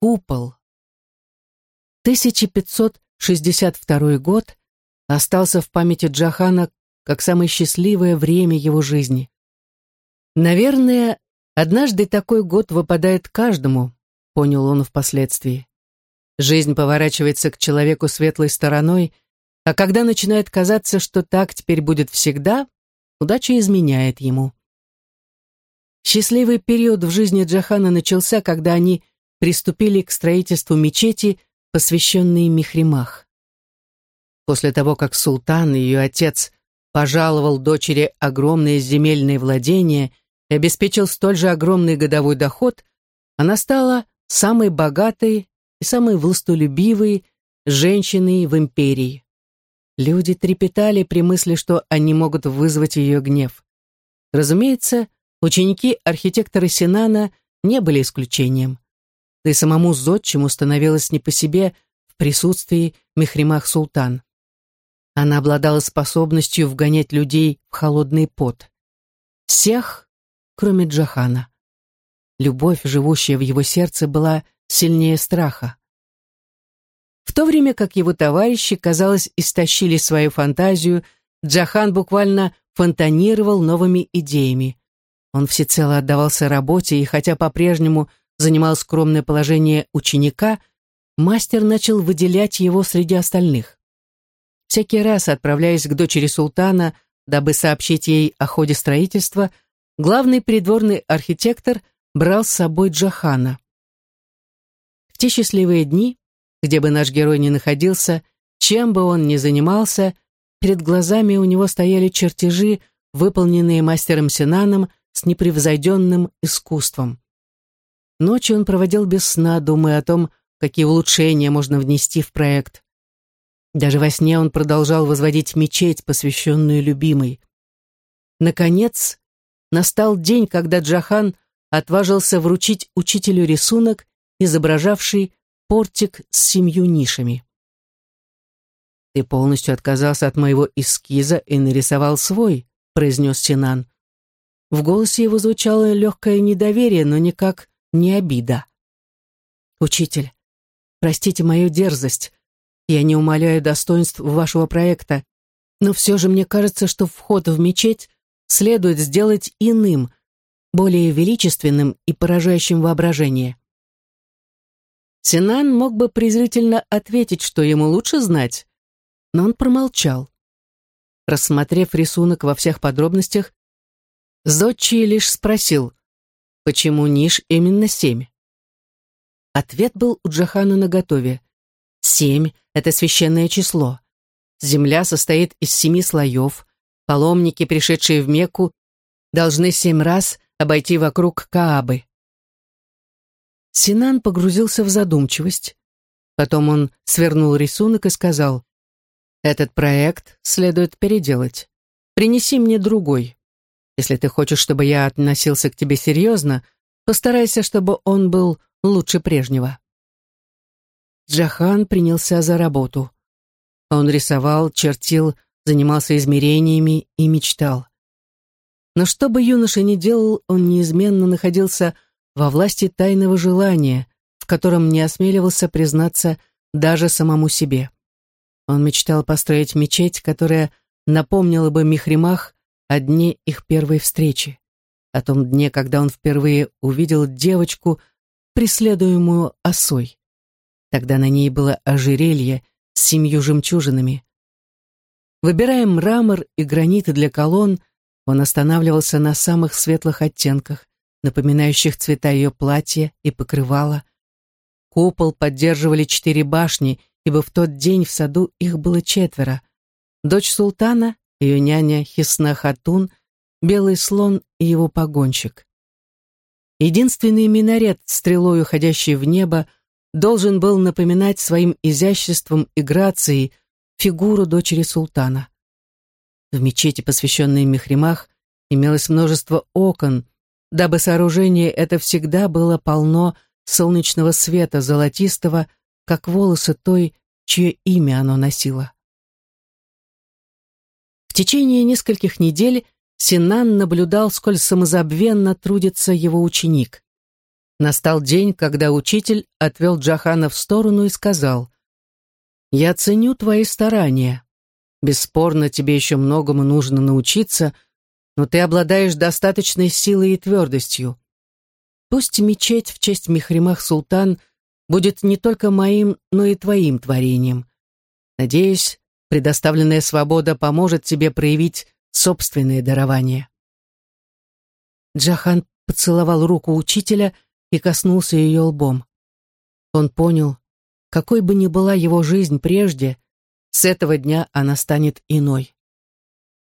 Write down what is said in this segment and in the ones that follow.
Купол. 1562 год остался в памяти Джахана как самое счастливое время его жизни. Наверное, однажды такой год выпадает каждому, понял он впоследствии. Жизнь поворачивается к человеку светлой стороной, а когда начинает казаться, что так теперь будет всегда, удача изменяет ему. Счастливый период в жизни Джахана начался, когда они приступили к строительству мечети, посвященной Михримах. После того, как султан и ее отец пожаловал дочери огромные земельные владения и обеспечил столь же огромный годовой доход, она стала самой богатой и самой властолюбивой женщиной в империи. Люди трепетали при мысли, что они могут вызвать ее гнев. Разумеется, ученики архитектора Синана не были исключением. Да и самому зодчему становилось не по себе в присутствии Мехримах Султан. Она обладала способностью вгонять людей в холодный пот. Всех, кроме Джахана. Любовь, живущая в его сердце, была сильнее страха. В то время как его товарищи, казалось, истощили свою фантазию, Джахан буквально фонтанировал новыми идеями. Он всецело отдавался работе, и хотя по-прежнему занимал скромное положение ученика, мастер начал выделять его среди остальных. Всякий раз, отправляясь к дочери султана, дабы сообщить ей о ходе строительства, главный придворный архитектор брал с собой Джахана. В те счастливые дни, где бы наш герой ни находился, чем бы он ни занимался, перед глазами у него стояли чертежи, выполненные мастером Синаном с непревзойденным искусством. Ночью он проводил без сна, думая о том, какие улучшения можно внести в проект. Даже во сне он продолжал возводить мечеть, посвященную любимой. Наконец, настал день, когда Джахан отважился вручить учителю рисунок, изображавший портик с семью нишами. «Ты полностью отказался от моего эскиза и нарисовал свой», — произнес Синан. В голосе его звучало легкое недоверие, но никак не обида. «Учитель, простите мою дерзость. Я не умаляю достоинств вашего проекта, но все же мне кажется, что вход в мечеть следует сделать иным, более величественным и поражающим воображение. Синан мог бы презрительно ответить, что ему лучше знать, но он промолчал. Рассмотрев рисунок во всех подробностях, Зодчий лишь спросил, почему ниш именно семь? Ответ был у Джахана наготове. Семь — это священное число. Земля состоит из семи слоев. Паломники, пришедшие в Мекку, должны семь раз обойти вокруг Каабы. Синан погрузился в задумчивость. Потом он свернул рисунок и сказал, «Этот проект следует переделать. Принеси мне другой. Если ты хочешь, чтобы я относился к тебе серьезно, постарайся, чтобы он был лучше прежнего». Джахан принялся за работу. Он рисовал, чертил, занимался измерениями и мечтал. Но что бы юноша ни делал, он неизменно находился во власти тайного желания, в котором не осмеливался признаться даже самому себе. Он мечтал построить мечеть, которая напомнила бы Михримах о дне их первой встречи, о том дне, когда он впервые увидел девочку, преследуемую осой. Тогда на ней было ожерелье с семью жемчужинами. Выбирая мрамор и граниты для колонн, он останавливался на самых светлых оттенках, напоминающих цвета ее платья и покрывала. Купол поддерживали четыре башни, ибо в тот день в саду их было четверо. Дочь султана, ее няня Хисна Хатун, белый слон и его погонщик. Единственный минарет, стрелой уходящий в небо, должен был напоминать своим изяществом и грацией фигуру дочери султана. В мечети, посвященной Мехримах, имелось множество окон, дабы сооружение это всегда было полно солнечного света, золотистого, как волосы той, чье имя оно носило. Течение нескольких недель Синан наблюдал, сколь самозабвенно трудится его ученик. Настал день, когда учитель отвел Джахана в сторону и сказал, «Я ценю твои старания. Бесспорно, тебе еще многому нужно научиться, но ты обладаешь достаточной силой и твердостью. Пусть мечеть в честь Мехримах Султан будет не только моим, но и твоим творением. Надеюсь, предоставленная свобода поможет тебе проявить собственное дарование. Джахан поцеловал руку учителя и коснулся ее лбом. Он понял, какой бы ни была его жизнь прежде, с этого дня она станет иной.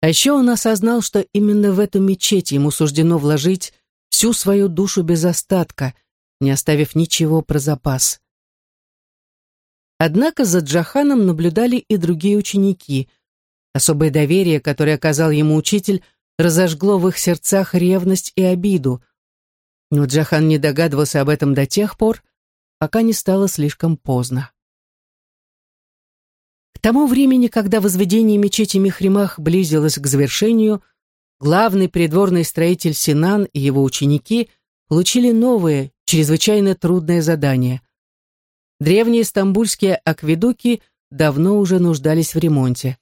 А еще он осознал, что именно в эту мечеть ему суждено вложить всю свою душу без остатка, не оставив ничего про запас. Однако за Джаханом наблюдали и другие ученики. Особое доверие, которое оказал ему учитель, разожгло в их сердцах ревность и обиду. Но Джахан не догадывался об этом до тех пор, пока не стало слишком поздно. К тому времени, когда возведение мечети Михримах близилось к завершению, главный придворный строитель Синан и его ученики получили новое, чрезвычайно трудное задание. Древние стамбульские акведуки давно уже нуждались в ремонте.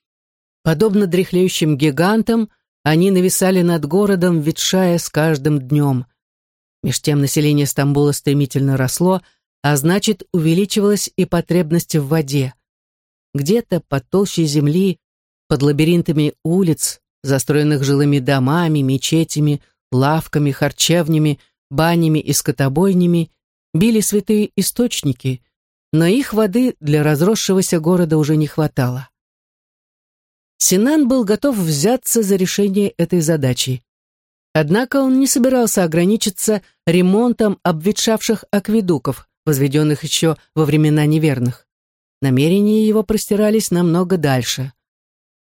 Подобно дряхлеющим гигантам, они нависали над городом, ветшая с каждым днем. Меж тем население Стамбула стремительно росло, а значит, увеличивалась и потребность в воде. Где-то под толщей земли, под лабиринтами улиц, застроенных жилыми домами, мечетями, лавками, харчевнями, банями и скотобойнями, били святые источники, но их воды для разросшегося города уже не хватало. Синан был готов взяться за решение этой задачи. Однако он не собирался ограничиться ремонтом обветшавших акведуков, возведенных еще во времена неверных. Намерения его простирались намного дальше.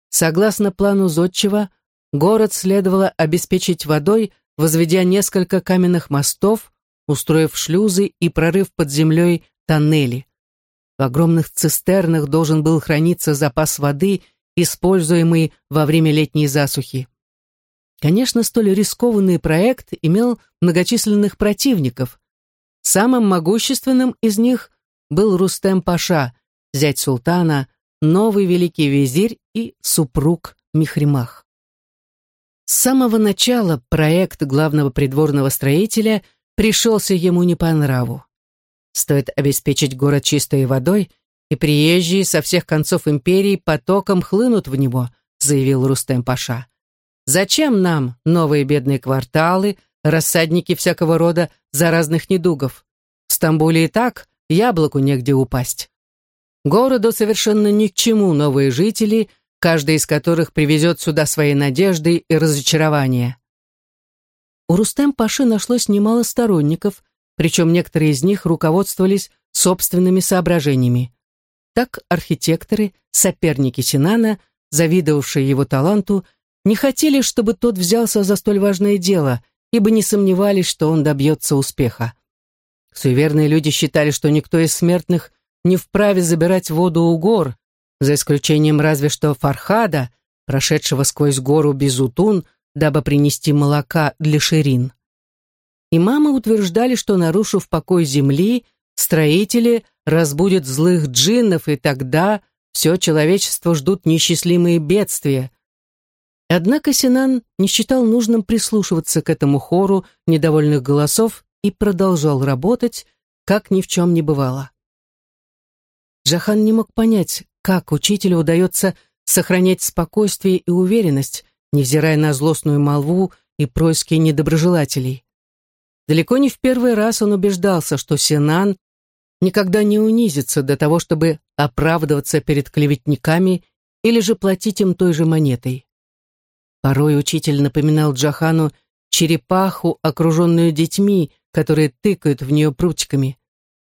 Согласно плану Зодчева, город следовало обеспечить водой, возведя несколько каменных мостов, устроив шлюзы и прорыв под землей тоннели. В огромных цистернах должен был храниться запас воды, используемый во время летней засухи. Конечно, столь рискованный проект имел многочисленных противников. Самым могущественным из них был Рустем Паша, зять султана, новый великий визирь и супруг Михримах. С самого начала проект главного придворного строителя пришелся ему не по нраву. Стоит обеспечить город чистой водой, и приезжие со всех концов империи потоком хлынут в него, заявил Рустем Паша. Зачем нам новые бедные кварталы, рассадники всякого рода заразных недугов? В Стамбуле и так яблоку негде упасть. Городу совершенно ни к чему новые жители, каждый из которых привезет сюда свои надежды и разочарования. У Рустем Паши нашлось немало сторонников, причем некоторые из них руководствовались собственными соображениями. Так архитекторы, соперники Синана, завидовавшие его таланту, не хотели, чтобы тот взялся за столь важное дело, ибо не сомневались, что он добьется успеха. Суеверные люди считали, что никто из смертных не вправе забирать воду у гор, за исключением разве что Фархада, прошедшего сквозь гору Безутун, дабы принести молока для Ширин. Имамы утверждали, что, нарушив покой земли, строители разбудят злых джиннов, и тогда все человечество ждут несчастливые бедствия. Однако Синан не считал нужным прислушиваться к этому хору недовольных голосов и продолжал работать, как ни в чем не бывало. Джахан не мог понять, как учителю удается сохранять спокойствие и уверенность, невзирая на злостную молву и происки недоброжелателей. Далеко не в первый раз он убеждался, что Синан никогда не унизится до того, чтобы оправдываться перед клеветниками или же платить им той же монетой. Порой учитель напоминал Джахану черепаху, окруженную детьми, которые тыкают в нее прутиками.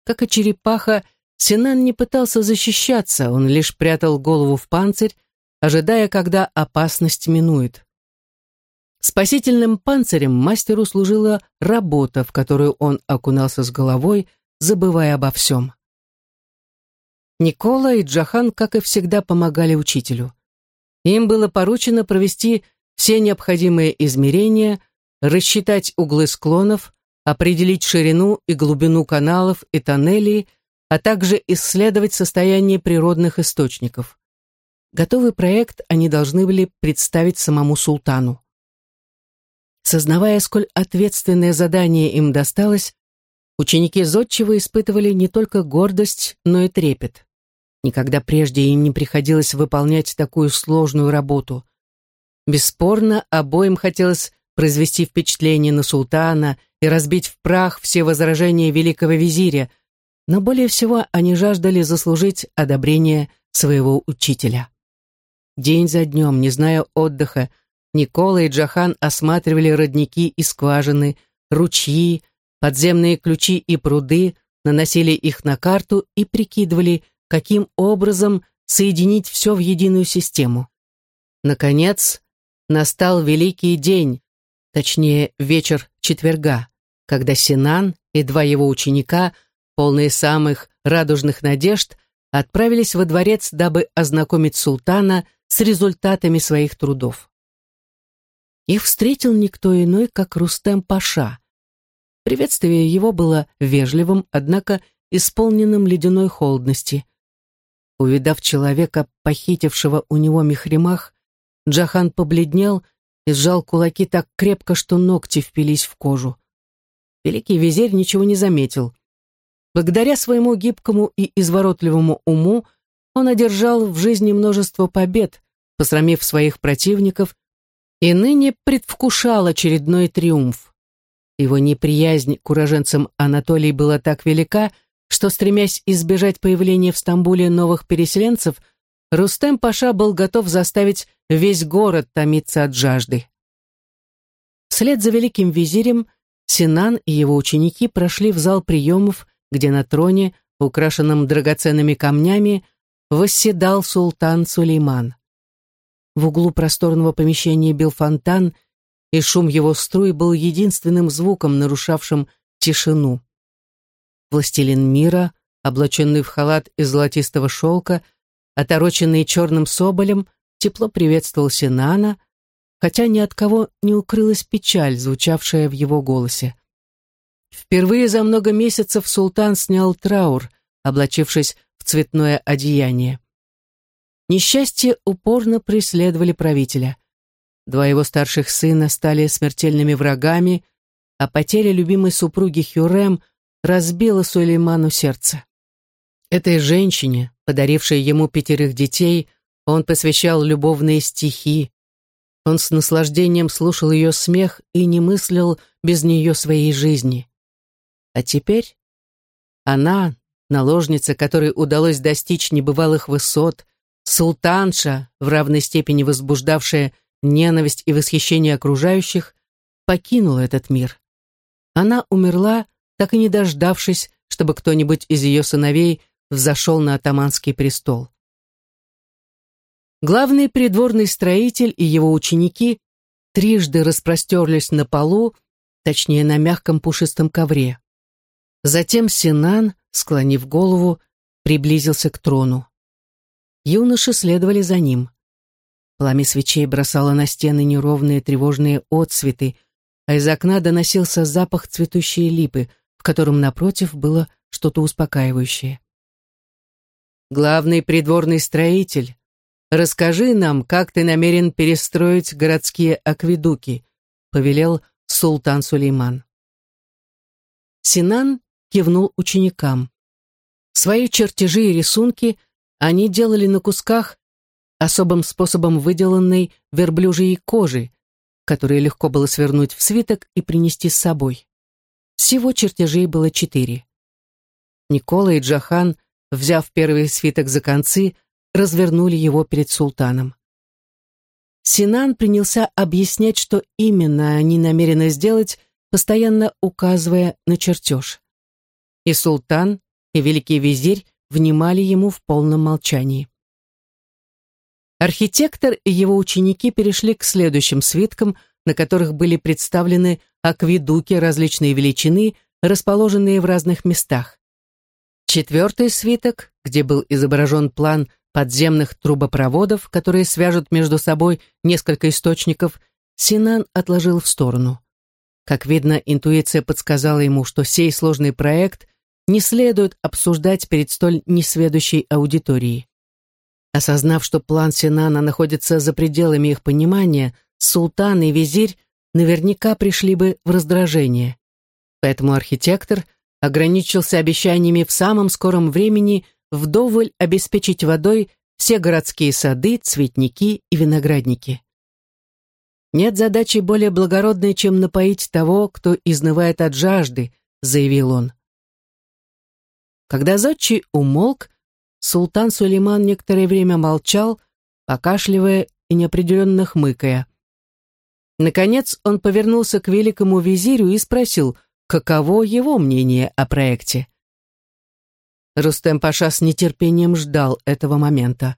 Как и черепаха, Синан не пытался защищаться, он лишь прятал голову в панцирь, ожидая, когда опасность минует. Спасительным панцирем мастеру служила работа, в которую он окунался с головой, забывая обо всем. Никола и Джахан, как и всегда, помогали учителю. Им было поручено провести все необходимые измерения, рассчитать углы склонов, определить ширину и глубину каналов и тоннелей, а также исследовать состояние природных источников. Готовый проект они должны были представить самому султану. Сознавая, сколь ответственное задание им досталось, ученики Зодчего испытывали не только гордость, но и трепет. Никогда прежде им не приходилось выполнять такую сложную работу. Бесспорно, обоим хотелось произвести впечатление на султана и разбить в прах все возражения великого визиря, но более всего они жаждали заслужить одобрение своего учителя. День за днем, не зная отдыха, Никола и Джахан осматривали родники и скважины, ручьи, подземные ключи и пруды, наносили их на карту и прикидывали, каким образом соединить все в единую систему. Наконец, настал великий день, точнее, вечер четверга, когда Синан и два его ученика, полные самых радужных надежд, отправились во дворец, дабы ознакомить султана с результатами своих трудов. Их встретил никто иной, как Рустем Паша. Приветствие его было вежливым, однако исполненным ледяной холодности. Увидав человека, похитившего у него мехримах, Джахан побледнел и сжал кулаки так крепко, что ногти впились в кожу. Великий визирь ничего не заметил. Благодаря своему гибкому и изворотливому уму он одержал в жизни множество побед, посрамив своих противников, и ныне предвкушал очередной триумф. Его неприязнь к уроженцам Анатолии была так велика, что, стремясь избежать появления в Стамбуле новых переселенцев, Рустем Паша был готов заставить весь город томиться от жажды. Вслед за великим визирем Синан и его ученики прошли в зал приемов, где на троне, украшенном драгоценными камнями, восседал султан Сулейман. В углу просторного помещения бил фонтан, и шум его струй был единственным звуком, нарушавшим тишину. Властелин мира, облаченный в халат из золотистого шелка, отороченный черным соболем, тепло приветствовал Синана, хотя ни от кого не укрылась печаль, звучавшая в его голосе. Впервые за много месяцев султан снял траур, облачившись в цветное одеяние. Несчастье упорно преследовали правителя. Два его старших сына стали смертельными врагами, а потеря любимой супруги Хюрем разбила Сулейману сердце. Этой женщине, подарившей ему пятерых детей, он посвящал любовные стихи. Он с наслаждением слушал ее смех и не мыслил без нее своей жизни. А теперь она, наложница, которой удалось достичь небывалых высот, султанша, в равной степени возбуждавшая ненависть и восхищение окружающих, покинула этот мир. Она умерла, так и не дождавшись, чтобы кто-нибудь из ее сыновей взошел на атаманский престол. Главный придворный строитель и его ученики трижды распростерлись на полу, точнее на мягком пушистом ковре. Затем Синан, склонив голову, приблизился к трону. Юноши следовали за ним. Пламя свечей бросало на стены неровные тревожные отсветы, а из окна доносился запах цветущей липы, в котором напротив было что-то успокаивающее. «Главный придворный строитель, расскажи нам, как ты намерен перестроить городские акведуки», повелел султан Сулейман. Синан кивнул ученикам. Свои чертежи и рисунки они делали на кусках особым способом выделанной верблюжьей кожи, которые легко было свернуть в свиток и принести с собой. Всего чертежей было четыре. Никола и Джахан, взяв первый свиток за концы, развернули его перед султаном. Синан принялся объяснять, что именно они намерены сделать, постоянно указывая на чертеж. И султан, и великий визирь внимали ему в полном молчании. Архитектор и его ученики перешли к следующим свиткам, на которых были представлены акведуки различной величины, расположенные в разных местах. Четвертый свиток, где был изображен план подземных трубопроводов, которые свяжут между собой несколько источников, Синан отложил в сторону. Как видно, интуиция подсказала ему, что сей сложный проект не следует обсуждать перед столь несведущей аудиторией. Осознав, что план Синана находится за пределами их понимания, султан и визирь наверняка пришли бы в раздражение. Поэтому архитектор ограничился обещаниями в самом скором времени вдоволь обеспечить водой все городские сады, цветники и виноградники. «Нет задачи более благородной, чем напоить того, кто изнывает от жажды», — заявил он. Когда Зодчий умолк, султан Сулейман некоторое время молчал, покашливая и неопределенно хмыкая. Наконец он повернулся к великому визирю и спросил, каково его мнение о проекте. Рустем Паша с нетерпением ждал этого момента.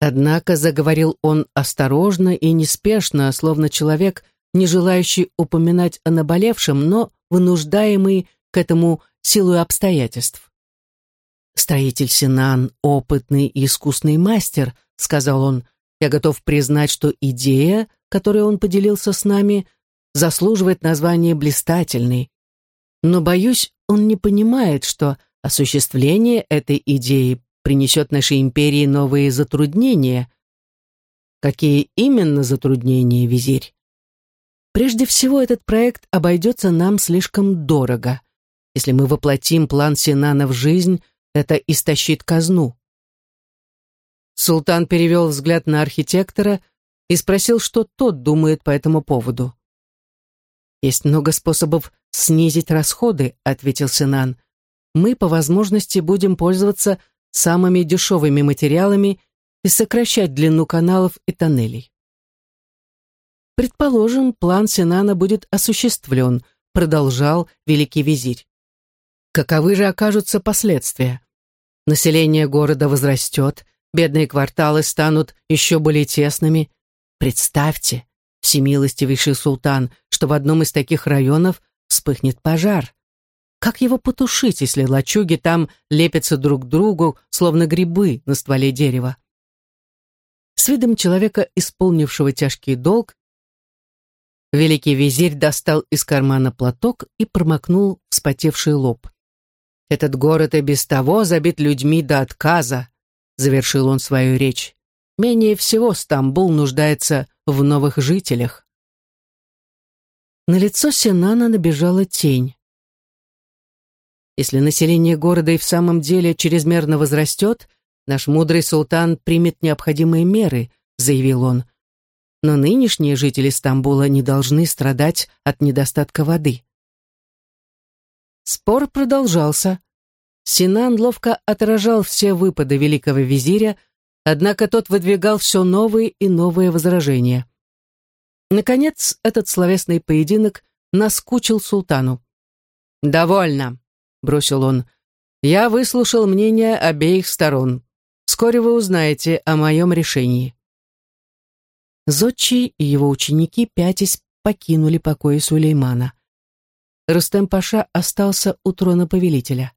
Однако заговорил он осторожно и неспешно, словно человек, не желающий упоминать о наболевшем, но вынуждаемый к этому силой обстоятельств. «Строитель Синан — опытный и искусный мастер», — сказал он. «Я готов признать, что идея, которой он поделился с нами, заслуживает названия блистательной. Но, боюсь, он не понимает, что осуществление этой идеи принесет нашей империи новые затруднения. Какие именно затруднения, визирь? Прежде всего, этот проект обойдется нам слишком дорого. Если мы воплотим план Синана в жизнь, это истощит казну. Султан перевел взгляд на архитектора и спросил, что тот думает по этому поводу. «Есть много способов снизить расходы», — ответил Синан. «Мы, по возможности, будем пользоваться самыми дешевыми материалами и сокращать длину каналов и тоннелей. Предположим, план Синана будет осуществлен, продолжал великий визирь. Каковы же окажутся последствия? Население города возрастет, бедные кварталы станут еще более тесными. Представьте, всемилостивейший султан, что в одном из таких районов вспыхнет пожар. Как его потушить, если лачуги там лепятся друг к другу, словно грибы на стволе дерева? С видом человека, исполнившего тяжкий долг, великий визирь достал из кармана платок и промокнул вспотевший лоб. «Этот город и без того забит людьми до отказа», — завершил он свою речь. «Менее всего Стамбул нуждается в новых жителях». На лицо Синана набежала тень. Если население города и в самом деле чрезмерно возрастет, наш мудрый султан примет необходимые меры, заявил он. Но нынешние жители Стамбула не должны страдать от недостатка воды. Спор продолжался. Синан ловко отражал все выпады великого визиря, однако тот выдвигал все новые и новые возражения. Наконец, этот словесный поединок наскучил султану. «Довольно бросил он. «Я выслушал мнение обеих сторон. Вскоре вы узнаете о моем решении». Зодчий и его ученики, пятясь, покинули покои Сулеймана. Рустем Паша остался у трона повелителя.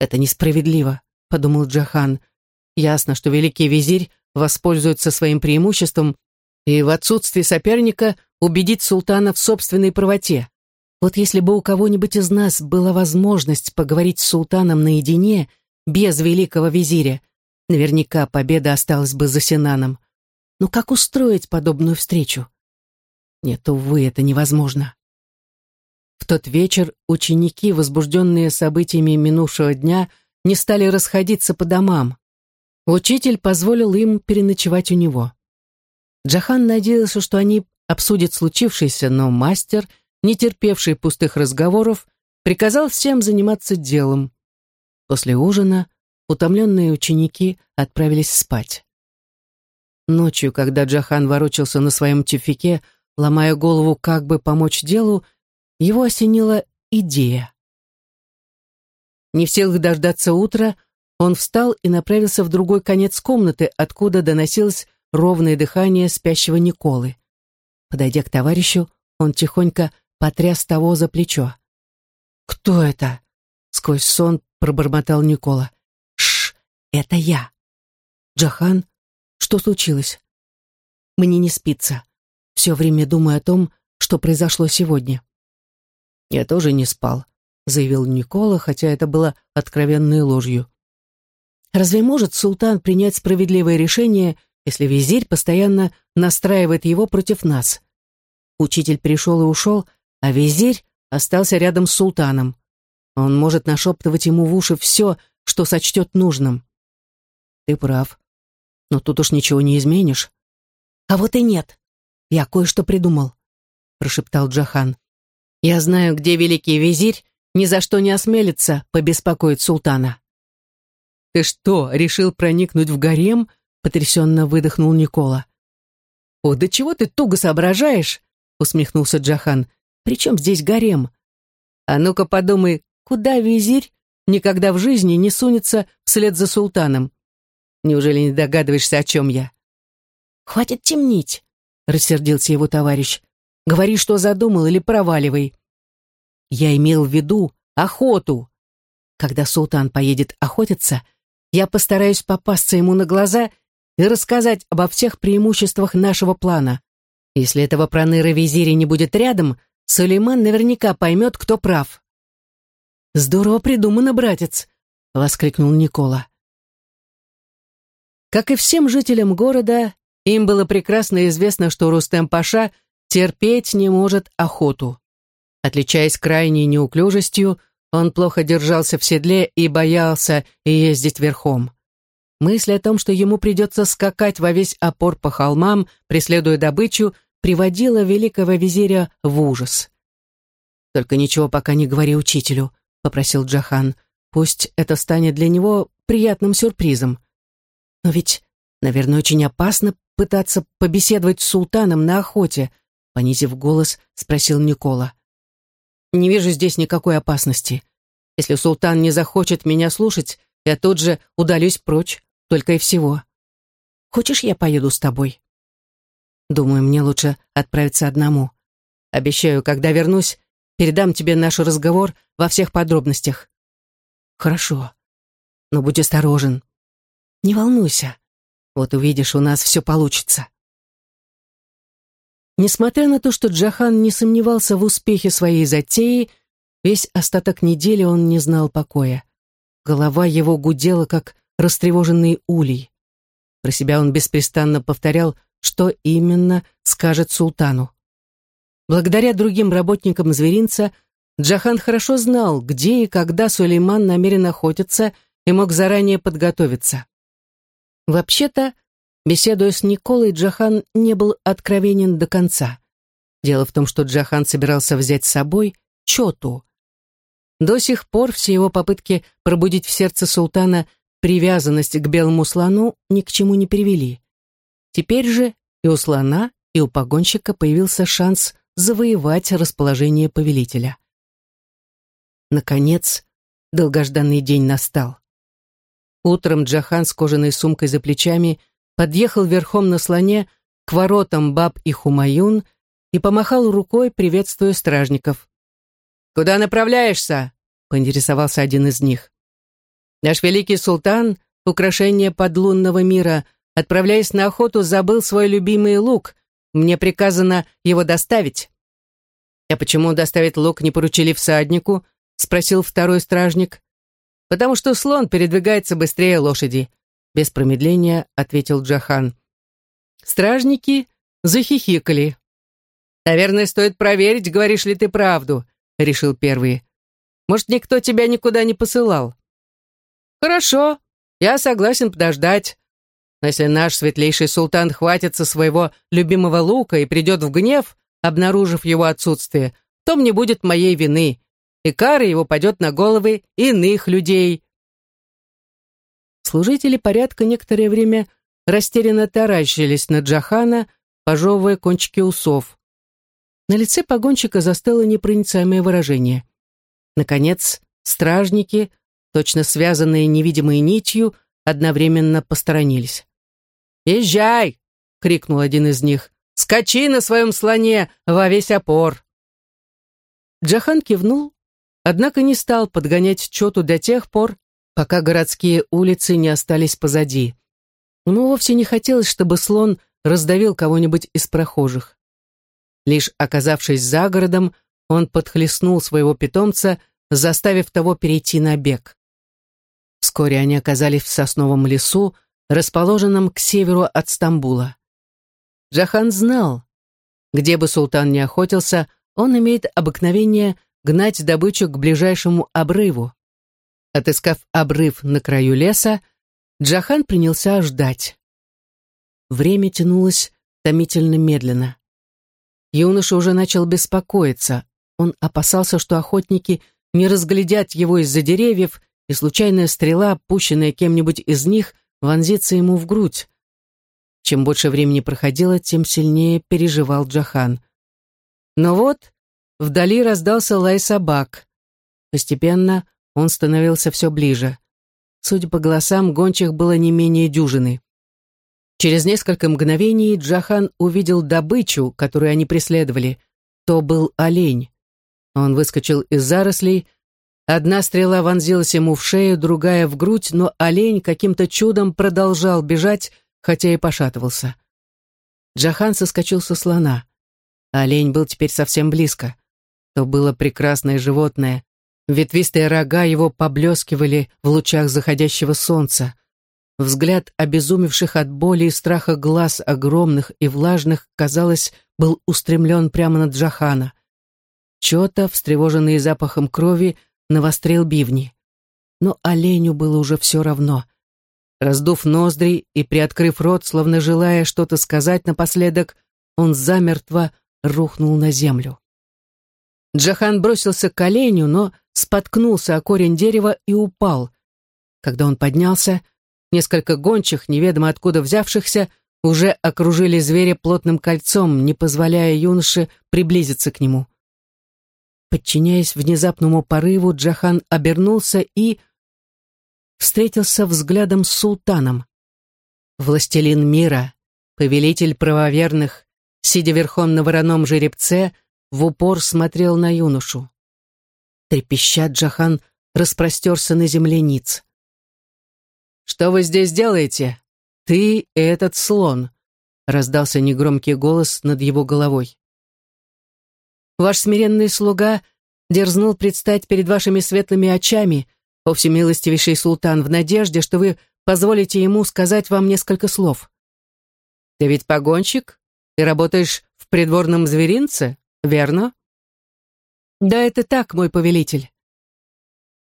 «Это несправедливо», — подумал Джахан. «Ясно, что великий визирь воспользуется своим преимуществом и в отсутствии соперника убедит султана в собственной правоте. Вот если бы у кого-нибудь из нас была возможность поговорить с султаном наедине, без великого визиря, наверняка победа осталась бы за Синаном. Но как устроить подобную встречу? Нет, увы, это невозможно. В тот вечер ученики, возбужденные событиями минувшего дня, не стали расходиться по домам. Учитель позволил им переночевать у него. Джахан надеялся, что они обсудят случившееся, но мастер — не терпевший пустых разговоров, приказал всем заниматься делом. После ужина утомленные ученики отправились спать. Ночью, когда Джахан ворочался на своем тюфике, ломая голову, как бы помочь делу, его осенила идея. Не в силах дождаться утра, он встал и направился в другой конец комнаты, откуда доносилось ровное дыхание спящего Николы. Подойдя к товарищу, он тихонько потряс того за плечо. «Кто это?» — сквозь сон пробормотал Никола. «Шш, это я!» «Джахан, что случилось?» «Мне не спится. Все время думаю о том, что произошло сегодня. «Я тоже не спал», — заявил Никола, хотя это было откровенной ложью. «Разве может султан принять справедливое решение, если визирь постоянно настраивает его против нас?» Учитель пришел и ушел, а визирь остался рядом с султаном. Он может нашептывать ему в уши все, что сочтет нужным. Ты прав. Но тут уж ничего не изменишь. А вот и нет. Я кое-что придумал, прошептал Джахан. Я знаю, где великий визирь ни за что не осмелится побеспокоить султана. Ты что, решил проникнуть в гарем? потрясенно выдохнул Никола. О, да чего ты туго соображаешь? усмехнулся Джахан. Причем здесь гарем? А ну-ка подумай, куда визирь никогда в жизни не сунется вслед за султаном? Неужели не догадываешься, о чем я? Хватит темнить, рассердился его товарищ. Говори, что задумал, или проваливай. Я имел в виду охоту. Когда султан поедет охотиться, я постараюсь попасться ему на глаза и рассказать обо всех преимуществах нашего плана. Если этого проныра визиря не будет рядом, Сулейман наверняка поймет, кто прав. «Здорово придумано, братец!» — воскликнул Никола. Как и всем жителям города, им было прекрасно известно, что Рустем Паша терпеть не может охоту. Отличаясь крайней неуклюжестью, он плохо держался в седле и боялся ездить верхом. Мысль о том, что ему придется скакать во весь опор по холмам, преследуя добычу, приводила великого визиря в ужас. «Только ничего пока не говори учителю», — попросил Джахан. «Пусть это станет для него приятным сюрпризом». Но ведь, наверное, очень опасно пытаться побеседовать с султаном на охоте, понизив голос, спросил Никола. Не вижу здесь никакой опасности. Если султан не захочет меня слушать, я тут же удалюсь прочь, только и всего. Хочешь, я поеду с тобой? Думаю, мне лучше отправиться одному. Обещаю, когда вернусь, передам тебе наш разговор во всех подробностях. Хорошо. Но будь осторожен. Не волнуйся. Вот увидишь, у нас все получится. Несмотря на то, что Джахан не сомневался в успехе своей затеи, весь остаток недели он не знал покоя. Голова его гудела, как растревоженный улей. Про себя он беспрестанно повторял, что именно скажет султану. Благодаря другим работникам зверинца Джахан хорошо знал, где и когда Сулейман намерен охотиться и мог заранее подготовиться. Вообще-то, беседуя с Николой, Джахан не был откровенен до конца. Дело в том, что Джахан собирался взять с собой Чоту. До сих пор все его попытки пробудить в сердце султана привязанность к белому слону ни к чему не привели. Теперь же и у слона, и у погонщика появился шанс завоевать расположение повелителя. Наконец, долгожданный день настал. Утром Джахан с кожаной сумкой за плечами подъехал верхом на слоне к воротам Баб и Хумаюн и помахал рукой, приветствуя стражников. «Куда направляешься?» — поинтересовался один из них. «Наш великий султан, украшение подлунного мира, отправляясь на охоту, забыл свой любимый лук. Мне приказано его доставить». «А почему доставить лук не поручили всаднику?» — спросил второй стражник потому что слон передвигается быстрее лошади», — без промедления ответил Джахан. Стражники захихикали. «Наверное, стоит проверить, говоришь ли ты правду», — решил первый. «Может, никто тебя никуда не посылал?» «Хорошо, я согласен подождать. Но если наш светлейший султан хватится своего любимого лука и придет в гнев, обнаружив его отсутствие, то мне будет моей вины, и кара его падет на головы иных людей. Служители порядка некоторое время растерянно таращились на Джахана, пожевывая кончики усов. На лице погонщика застыло непроницаемое выражение. Наконец, стражники, точно связанные невидимой нитью, одновременно посторонились. «Езжай!» — крикнул один из них. «Скачи на своем слоне во весь опор!» Джахан кивнул однако не стал подгонять Чоту до тех пор, пока городские улицы не остались позади. Ему вовсе не хотелось, чтобы слон раздавил кого-нибудь из прохожих. Лишь оказавшись за городом, он подхлестнул своего питомца, заставив того перейти на бег. Вскоре они оказались в сосновом лесу, расположенном к северу от Стамбула. Джахан знал, где бы султан ни охотился, он имеет обыкновение гнать добычу к ближайшему обрыву. Отыскав обрыв на краю леса, Джахан принялся ждать. Время тянулось томительно медленно. Юноша уже начал беспокоиться. Он опасался, что охотники не разглядят его из-за деревьев, и случайная стрела, пущенная кем-нибудь из них, вонзится ему в грудь. Чем больше времени проходило, тем сильнее переживал Джахан. Но вот вдали раздался лай собак. Постепенно он становился все ближе. Судя по голосам, гончих было не менее дюжины. Через несколько мгновений Джахан увидел добычу, которую они преследовали. То был олень. Он выскочил из зарослей. Одна стрела вонзилась ему в шею, другая в грудь, но олень каким-то чудом продолжал бежать, хотя и пошатывался. Джахан соскочил со слона. Олень был теперь совсем близко. То было прекрасное животное. Ветвистые рога его поблескивали в лучах заходящего солнца. Взгляд обезумевших от боли и страха глаз огромных и влажных, казалось, был устремлен прямо на Джахана. Чота, встревоженный запахом крови, навострил бивни. Но оленю было уже все равно. Раздув ноздри и приоткрыв рот, словно желая что-то сказать напоследок, он замертво рухнул на землю. Джахан бросился к оленю, но споткнулся о корень дерева и упал. Когда он поднялся, Несколько гончих, неведомо откуда взявшихся, уже окружили зверя плотным кольцом, не позволяя юноше приблизиться к нему. Подчиняясь внезапному порыву, Джахан обернулся и встретился взглядом с султаном. Властелин мира, повелитель правоверных, сидя верхом на вороном жеребце, в упор смотрел на юношу. Трепеща Джахан распростерся на земле ниц. «Что вы здесь делаете? Ты и этот слон!» раздался негромкий голос над его головой. «Ваш смиренный слуга дерзнул предстать перед вашими светлыми очами, о всемилостивейший султан, в надежде, что вы позволите ему сказать вам несколько слов. Ты ведь погонщик и работаешь в придворном зверинце, верно?» «Да, это так, мой повелитель.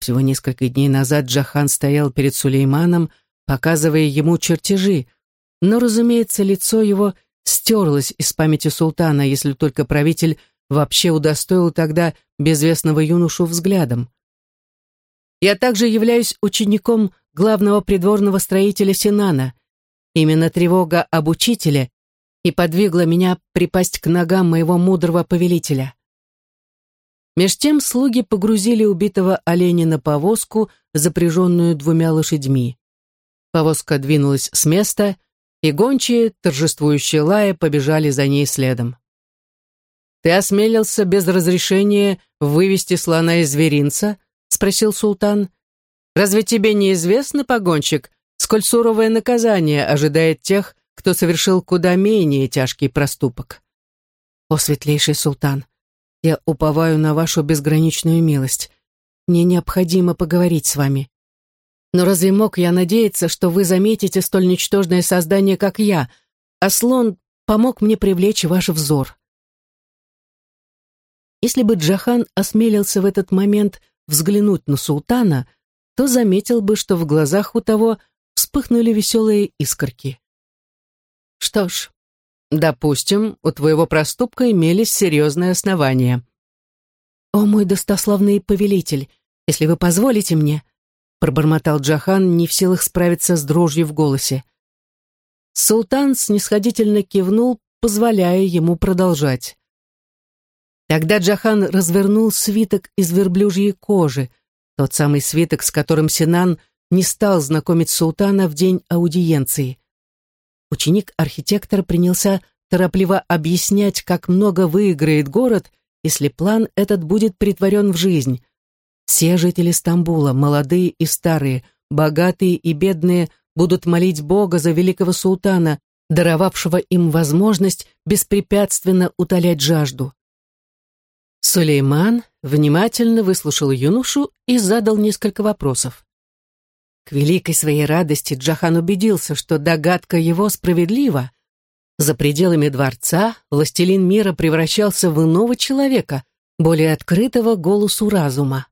Всего несколько дней назад Джахан стоял перед Сулейманом, показывая ему чертежи, но, разумеется, лицо его стерлось из памяти султана, если только правитель вообще удостоил тогда безвестного юношу взглядом. Я также являюсь учеником главного придворного строителя Синана. Именно тревога об учителе и подвигла меня припасть к ногам моего мудрого повелителя. Меж тем слуги погрузили убитого оленя на повозку, запряженную двумя лошадьми. Повозка двинулась с места, и гончие, торжествующие лая, побежали за ней следом. «Ты осмелился без разрешения вывести слона из зверинца?» — спросил султан. «Разве тебе не известно, погонщик, сколь суровое наказание ожидает тех, кто совершил куда менее тяжкий проступок?» «О, светлейший султан, я уповаю на вашу безграничную милость. Мне необходимо поговорить с вами. Но разве мог я надеяться, что вы заметите столь ничтожное создание, как я, а слон помог мне привлечь ваш взор? Если бы Джахан осмелился в этот момент взглянуть на султана, то заметил бы, что в глазах у того вспыхнули веселые искорки. Что ж, Допустим, у твоего проступка имелись серьезные основания. «О, мой достославный повелитель, если вы позволите мне», пробормотал Джахан, не в силах справиться с дрожью в голосе. Султан снисходительно кивнул, позволяя ему продолжать. Тогда Джахан развернул свиток из верблюжьей кожи, тот самый свиток, с которым Синан не стал знакомить султана в день аудиенции. Ученик архитектора принялся торопливо объяснять, как много выиграет город, если план этот будет притворен в жизнь. Все жители Стамбула, молодые и старые, богатые и бедные, будут молить Бога за великого султана, даровавшего им возможность беспрепятственно утолять жажду. Сулейман внимательно выслушал юношу и задал несколько вопросов. К великой своей радости Джахан убедился, что догадка его справедлива. За пределами дворца властелин мира превращался в иного человека, более открытого голосу разума.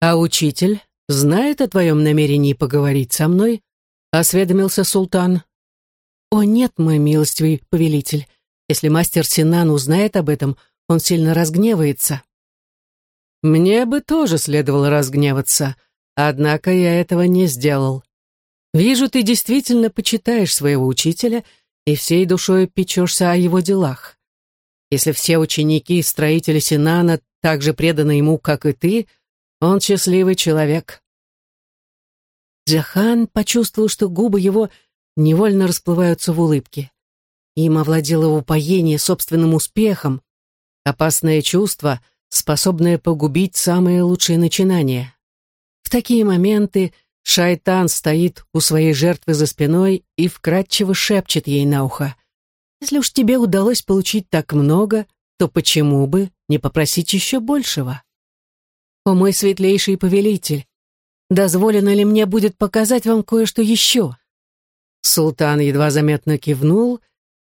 «А учитель знает о твоем намерении поговорить со мной?» — осведомился султан. «О нет, мой милостивый повелитель, если мастер Синан узнает об этом, он сильно разгневается». «Мне бы тоже следовало разгневаться», Однако я этого не сделал. Вижу, ты действительно почитаешь своего учителя и всей душой печешься о его делах. Если все ученики и строители Синана так же преданы ему, как и ты, он счастливый человек. Джахан почувствовал, что губы его невольно расплываются в улыбке. Им овладело упоение собственным успехом, опасное чувство, способное погубить самые лучшие начинания. В такие моменты шайтан стоит у своей жертвы за спиной и вкратчиво шепчет ей на ухо. «Если уж тебе удалось получить так много, то почему бы не попросить еще большего?» «О мой светлейший повелитель, дозволено ли мне будет показать вам кое-что еще?» Султан едва заметно кивнул,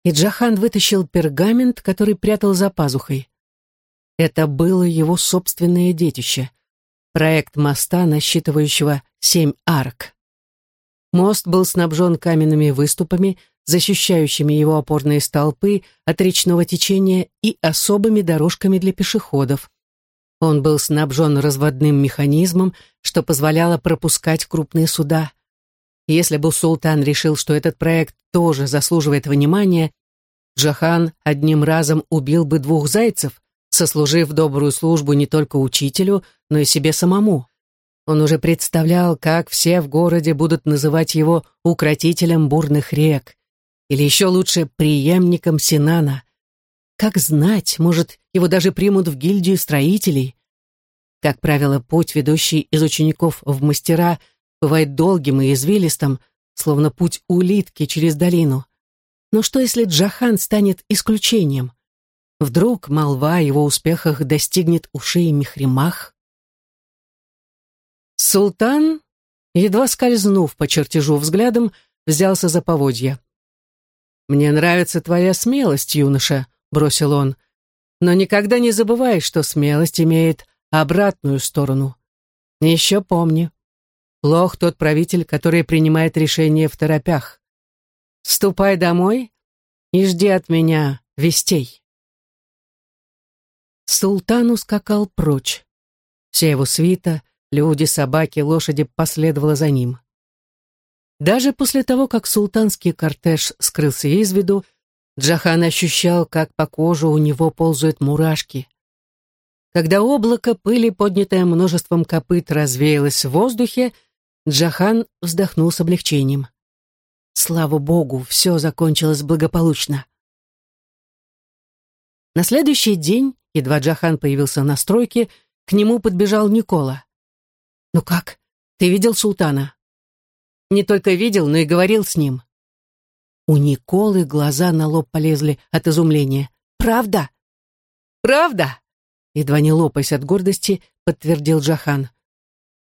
и Джахан вытащил пергамент, который прятал за пазухой. Это было его собственное детище — проект моста, насчитывающего семь арок. Мост был снабжен каменными выступами, защищающими его опорные столпы от речного течения и особыми дорожками для пешеходов. Он был снабжен разводным механизмом, что позволяло пропускать крупные суда. Если бы султан решил, что этот проект тоже заслуживает внимания, Джахан одним разом убил бы двух зайцев, сослужив добрую службу не только учителю, но и себе самому. Он уже представлял, как все в городе будут называть его укротителем бурных рек, или еще лучше, преемником Синана. Как знать, может, его даже примут в гильдию строителей. Как правило, путь, ведущий из учеников в мастера, бывает долгим и извилистым, словно путь улитки через долину. Но что, если Джахан станет исключением? Вдруг молва о его успехах достигнет ушей Мехримах? Султан, едва скользнув по чертежу взглядом, взялся за поводья. «Мне нравится твоя смелость, юноша», — бросил он. «Но никогда не забывай, что смелость имеет обратную сторону. Еще помни, плох тот правитель, который принимает решения в торопях. Ступай домой и жди от меня вестей». Султан ускакал прочь. Вся его свита, люди, собаки, лошади последовала за ним. Даже после того, как султанский кортеж скрылся из виду, Джахан ощущал, как по коже у него ползают мурашки. Когда облако пыли, поднятое множеством копыт, развеялось в воздухе, Джахан вздохнул с облегчением. Слава богу, все закончилось благополучно. На следующий день Едва Джахан появился на стройке, к нему подбежал Никола. «Ну как? Ты видел султана?» «Не только видел, но и говорил с ним». У Николы глаза на лоб полезли от изумления. «Правда?» «Правда?» Едва не лопаясь от гордости, подтвердил Джахан.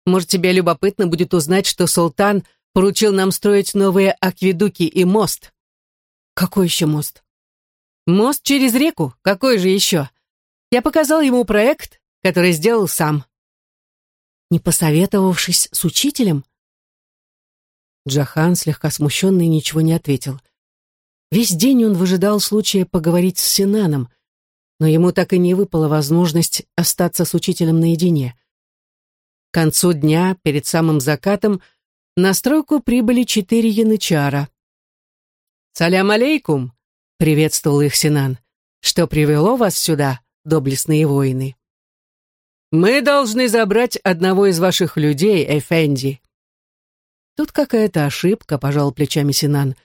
«Может, тебе любопытно будет узнать, что султан поручил нам строить новые акведуки и мост?» «Какой еще мост?» «Мост через реку? Какой же еще?» Я показал ему проект, который сделал сам. Не посоветовавшись с учителем? Джахан, слегка смущенный, ничего не ответил. Весь день он выжидал случая поговорить с Синаном, но ему так и не выпала возможность остаться с учителем наедине. К концу дня, перед самым закатом, на стройку прибыли четыре янычара. «Салям алейкум!» — приветствовал их Синан. «Что привело вас сюда?» Доблестные воины. «Мы должны забрать одного из ваших людей, Эфенди». «Тут какая-то ошибка», — пожал плечами Синан.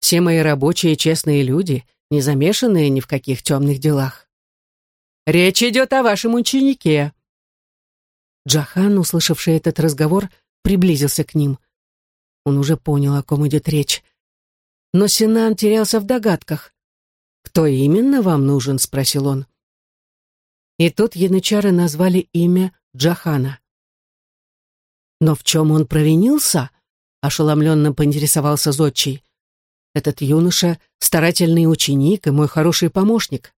«Все мои рабочие честные люди, не замешанные ни в каких темных делах». «Речь идет о вашем ученике». Джахан, услышавший этот разговор, приблизился к ним. Он уже понял, о ком идет речь. но Синан терялся в догадках. «Кто именно вам нужен?» — спросил он. И тут янычары назвали имя Джахана. «Но в чем он провинился?» — ошеломленно поинтересовался Зодчий. «Этот юноша — старательный ученик и мой хороший помощник».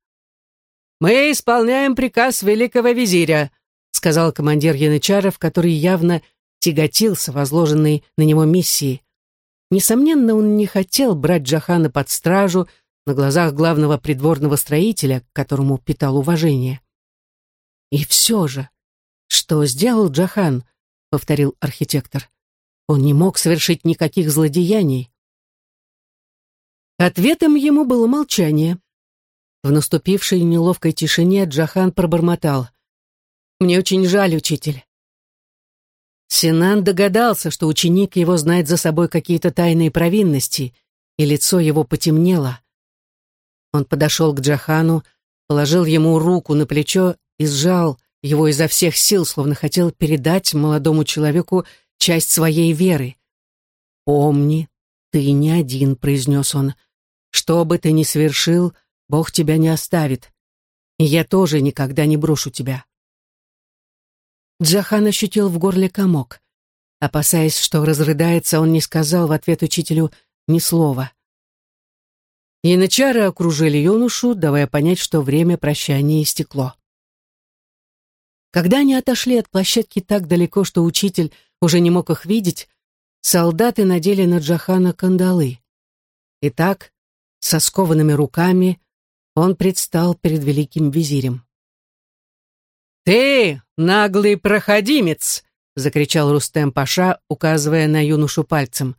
«Мы исполняем приказ великого визиря», — сказал командир янычаров, который явно тяготился возложенной на него миссии. Несомненно, он не хотел брать Джахана под стражу на глазах главного придворного строителя, которому питал уважение. «И все же, что сделал Джахан?» — повторил архитектор. «Он не мог совершить никаких злодеяний». Ответом ему было молчание. В наступившей неловкой тишине Джахан пробормотал. «Мне очень жаль, учитель. Синан догадался, что ученик его знает за собой какие-то тайные провинности, и лицо его потемнело. Он подошел к Джахану, положил ему руку на плечо и сжал его изо всех сил, словно хотел передать молодому человеку часть своей веры. «Помни, ты не один», — произнес он. «Что бы ты ни совершил, Бог тебя не оставит, и я тоже никогда не брошу тебя». Джахан ощутил в горле комок. Опасаясь, что разрыдается, он не сказал в ответ учителю ни слова. Янычары окружили юношу, давая понять, что время прощания истекло. Когда они отошли от площадки так далеко, что учитель уже не мог их видеть, солдаты надели на Джахана кандалы. Итак, со скованными руками он предстал перед великим визирем. «Ты, наглый проходимец!» — закричал Рустем Паша, указывая на юношу пальцем.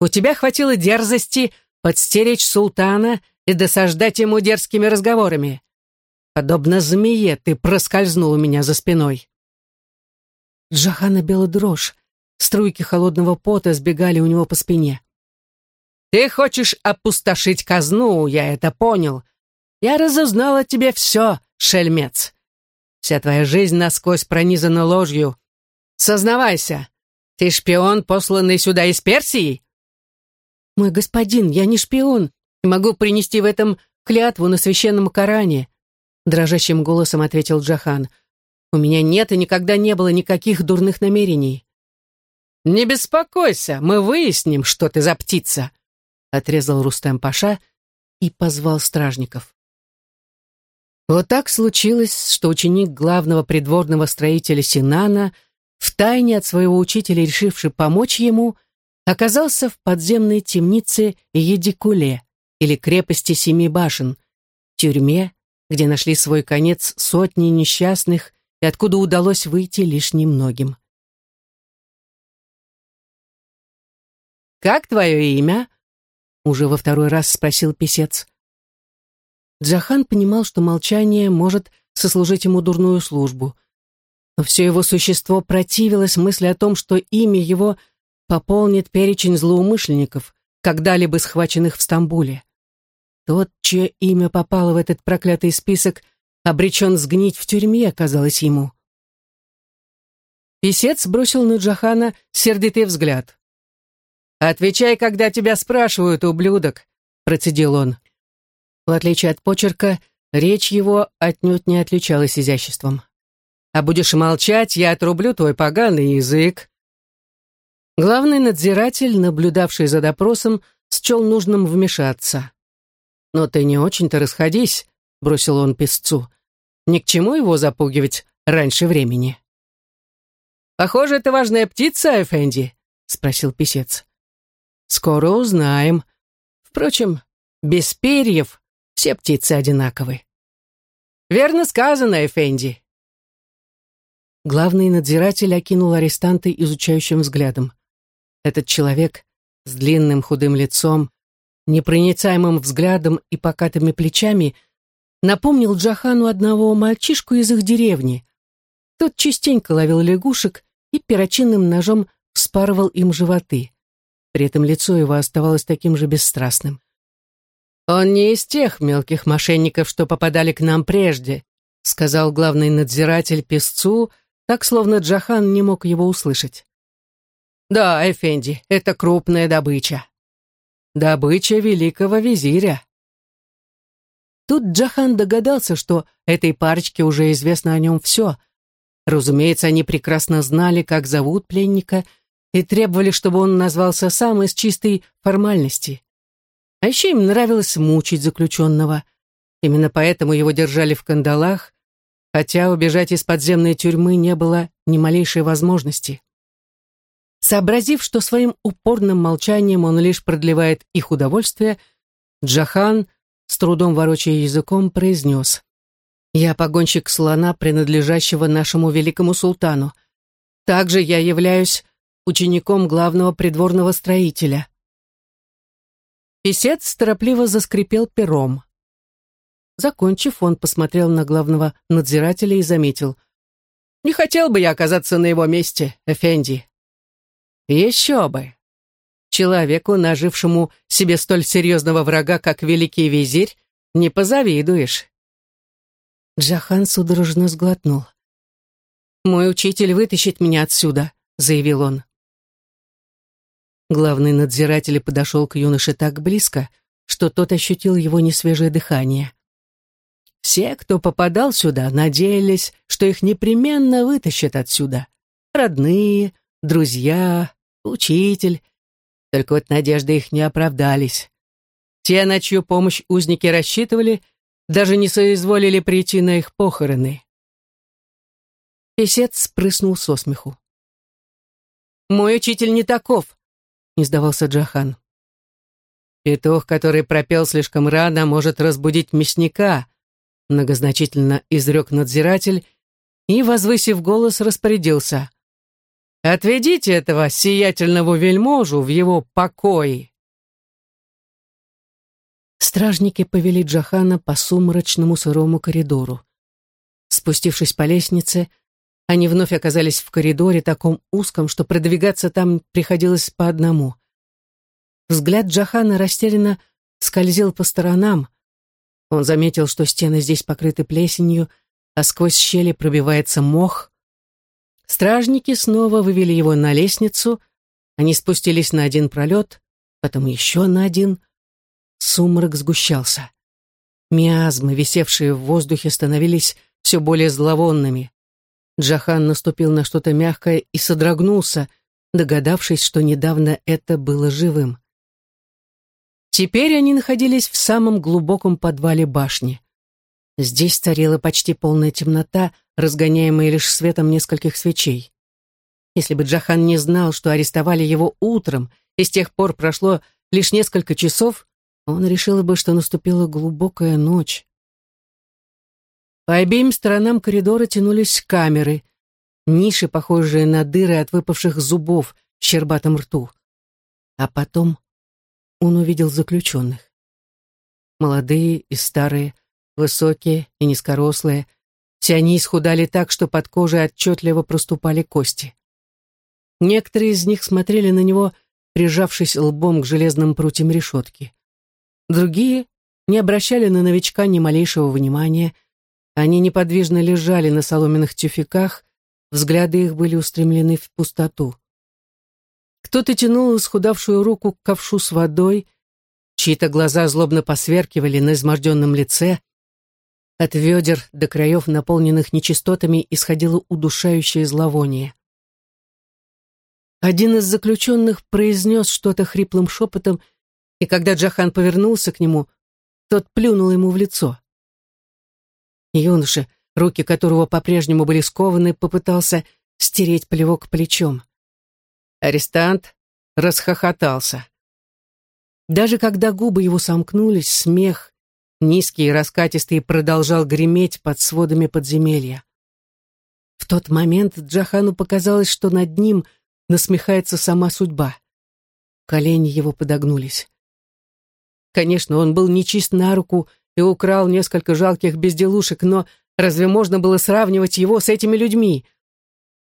«У тебя хватило дерзости подстеречь султана и досаждать ему дерзкими разговорами. Подобно змее ты проскользнул у меня за спиной». Джахана бела дрожь, струйки холодного пота сбегали у него по спине. «Ты хочешь опустошить казну, я это понял. Я разузнал о тебе все, шельмец. Вся твоя жизнь насквозь пронизана ложью. Сознавайся, ты шпион, посланный сюда из Персии?» «Мой господин, я не шпион и могу принести в этом клятву на священном Коране», дрожащим голосом ответил Джахан. «У меня нет и никогда не было никаких дурных намерений». «Не беспокойся, мы выясним, что ты за птица», отрезал Рустем Паша и позвал стражников. Вот так случилось, что ученик главного придворного строителя Синана, втайне от своего учителя, решивший помочь ему, оказался в подземной темнице Едикуле, или крепости Семи Башен, тюрьме, где нашли свой конец сотни несчастных и откуда удалось выйти лишь немногим. «Как твое имя?» — уже во второй раз спросил писец. Джахан понимал, что молчание может сослужить ему дурную службу. Но все его существо противилось мысли о том, что имя его пополнит перечень злоумышленников, когда-либо схваченных в Стамбуле. Тот, чье имя попало в этот проклятый список, обречен сгнить в тюрьме, казалось ему. Песец бросил на Джахана сердитый взгляд. «Отвечай, когда тебя спрашивают, ублюдок», — процедил он. В отличие от почерка, речь его отнюдь не отличалась изяществом. «А будешь молчать, я отрублю твой поганый язык». Главный надзиратель, наблюдавший за допросом, счел нужным вмешаться. «Но ты не очень-то расходись», — бросил он песцу. «Ни к чему его запугивать раньше времени». «Похоже, это важная птица, Эфенди», — спросил писец. «Скоро узнаем. Впрочем, без перьев все птицы одинаковы. Верно сказано, Эфенди. Главный надзиратель окинул арестанта изучающим взглядом. Этот человек с длинным худым лицом, непроницаемым взглядом и покатыми плечами напомнил Джахану одного мальчишку из их деревни. Тот частенько ловил лягушек и перочинным ножом вспарывал им животы. При этом лицо его оставалось таким же бесстрастным. «Он не из тех мелких мошенников, что попадали к нам прежде», сказал главный надзиратель песцу, так словно Джахан не мог его услышать. «Да, Эфенди, это крупная добыча». Добыча великого визиря. Тут Джахан догадался, что этой парочке уже известно о нем все. Разумеется, они прекрасно знали, как зовут пленника, и требовали, чтобы он назвался сам из чистой формальности. А еще им нравилось мучить заключенного. Именно поэтому его держали в кандалах, хотя убежать из подземной тюрьмы не было ни малейшей возможности. Сообразив, что своим упорным молчанием он лишь продлевает их удовольствие, Джахан, с трудом ворочая языком, произнес «Я погонщик слона, принадлежащего нашему великому султану. Также я являюсь учеником главного придворного строителя». Песец торопливо заскрипел пером. Закончив, он посмотрел на главного надзирателя и заметил. «Не хотел бы я оказаться на его месте, Эфенди». Еще бы! Человеку, нажившему себе столь серьезного врага, как великий визирь, не позавидуешь. Джахан судорожно сглотнул. «Мой учитель вытащит меня отсюда», — заявил он. Главный надзиратель подошел к юноше так близко, что тот ощутил его несвежее дыхание. Все, кто попадал сюда, надеялись, что их непременно вытащат отсюда. Родные, друзья, учитель. Только вот надежды их не оправдались. Те, на чью помощь узники рассчитывали, даже не соизволили прийти на их похороны. Песец спрыснул со смеху. «Мой учитель не таков», — не сдавался Джахан. «Петух, который пропел слишком рано, может разбудить мясника», — многозначительно изрек надзиратель и, возвысив голос, распорядился. Отведите этого сиятельного вельможу в его покой. Стражники повели Джахана по сумрачному сырому коридору. Спустившись по лестнице, они вновь оказались в коридоре таком узком, что продвигаться там приходилось по одному. Взгляд Джахана растерянно скользил по сторонам. Он заметил, что стены здесь покрыты плесенью, а сквозь щели пробивается мох. Стражники снова вывели его на лестницу, они спустились на один пролет, потом еще на один. Сумрак сгущался. Миазмы, висевшие в воздухе, становились все более зловонными. Джахан наступил на что-то мягкое и содрогнулся, догадавшись, что недавно это было живым. Теперь они находились в самом глубоком подвале башни. Здесь царила почти полная темнота, разгоняемая лишь светом нескольких свечей. Если бы Джахан не знал, что арестовали его утром, и с тех пор прошло лишь несколько часов, он решил бы, что наступила глубокая ночь. По обеим сторонам коридора тянулись камеры, ниши, похожие на дыры от выпавших зубов в щербатом рту. А потом он увидел заключенных. Молодые и старые, высокие и низкорослые. Все они исхудали так, что под кожей отчетливо проступали кости. Некоторые из них смотрели на него, прижавшись лбом к железным прутьям решетки. Другие не обращали на новичка ни малейшего внимания. Они неподвижно лежали на соломенных тюфяках, взгляды их были устремлены в пустоту. Кто-то тянул исхудавшую руку к ковшу с водой, чьи-то глаза злобно посверкивали на изможденном лице, от ведер до краев, наполненных нечистотами, исходило удушающее зловоние. Один из заключенных произнес что-то хриплым шепотом, и когда Джахан повернулся к нему, тот плюнул ему в лицо. Юноша, руки которого по-прежнему были скованы, попытался стереть плевок плечом. Арестант расхохотался. Даже когда губы его сомкнулись, смех низкий и раскатистый, продолжал греметь под сводами подземелья. В тот момент Джахану показалось, что над ним насмехается сама судьба. Колени его подогнулись. Конечно, он был нечист на руку и украл несколько жалких безделушек, но разве можно было сравнивать его с этими людьми?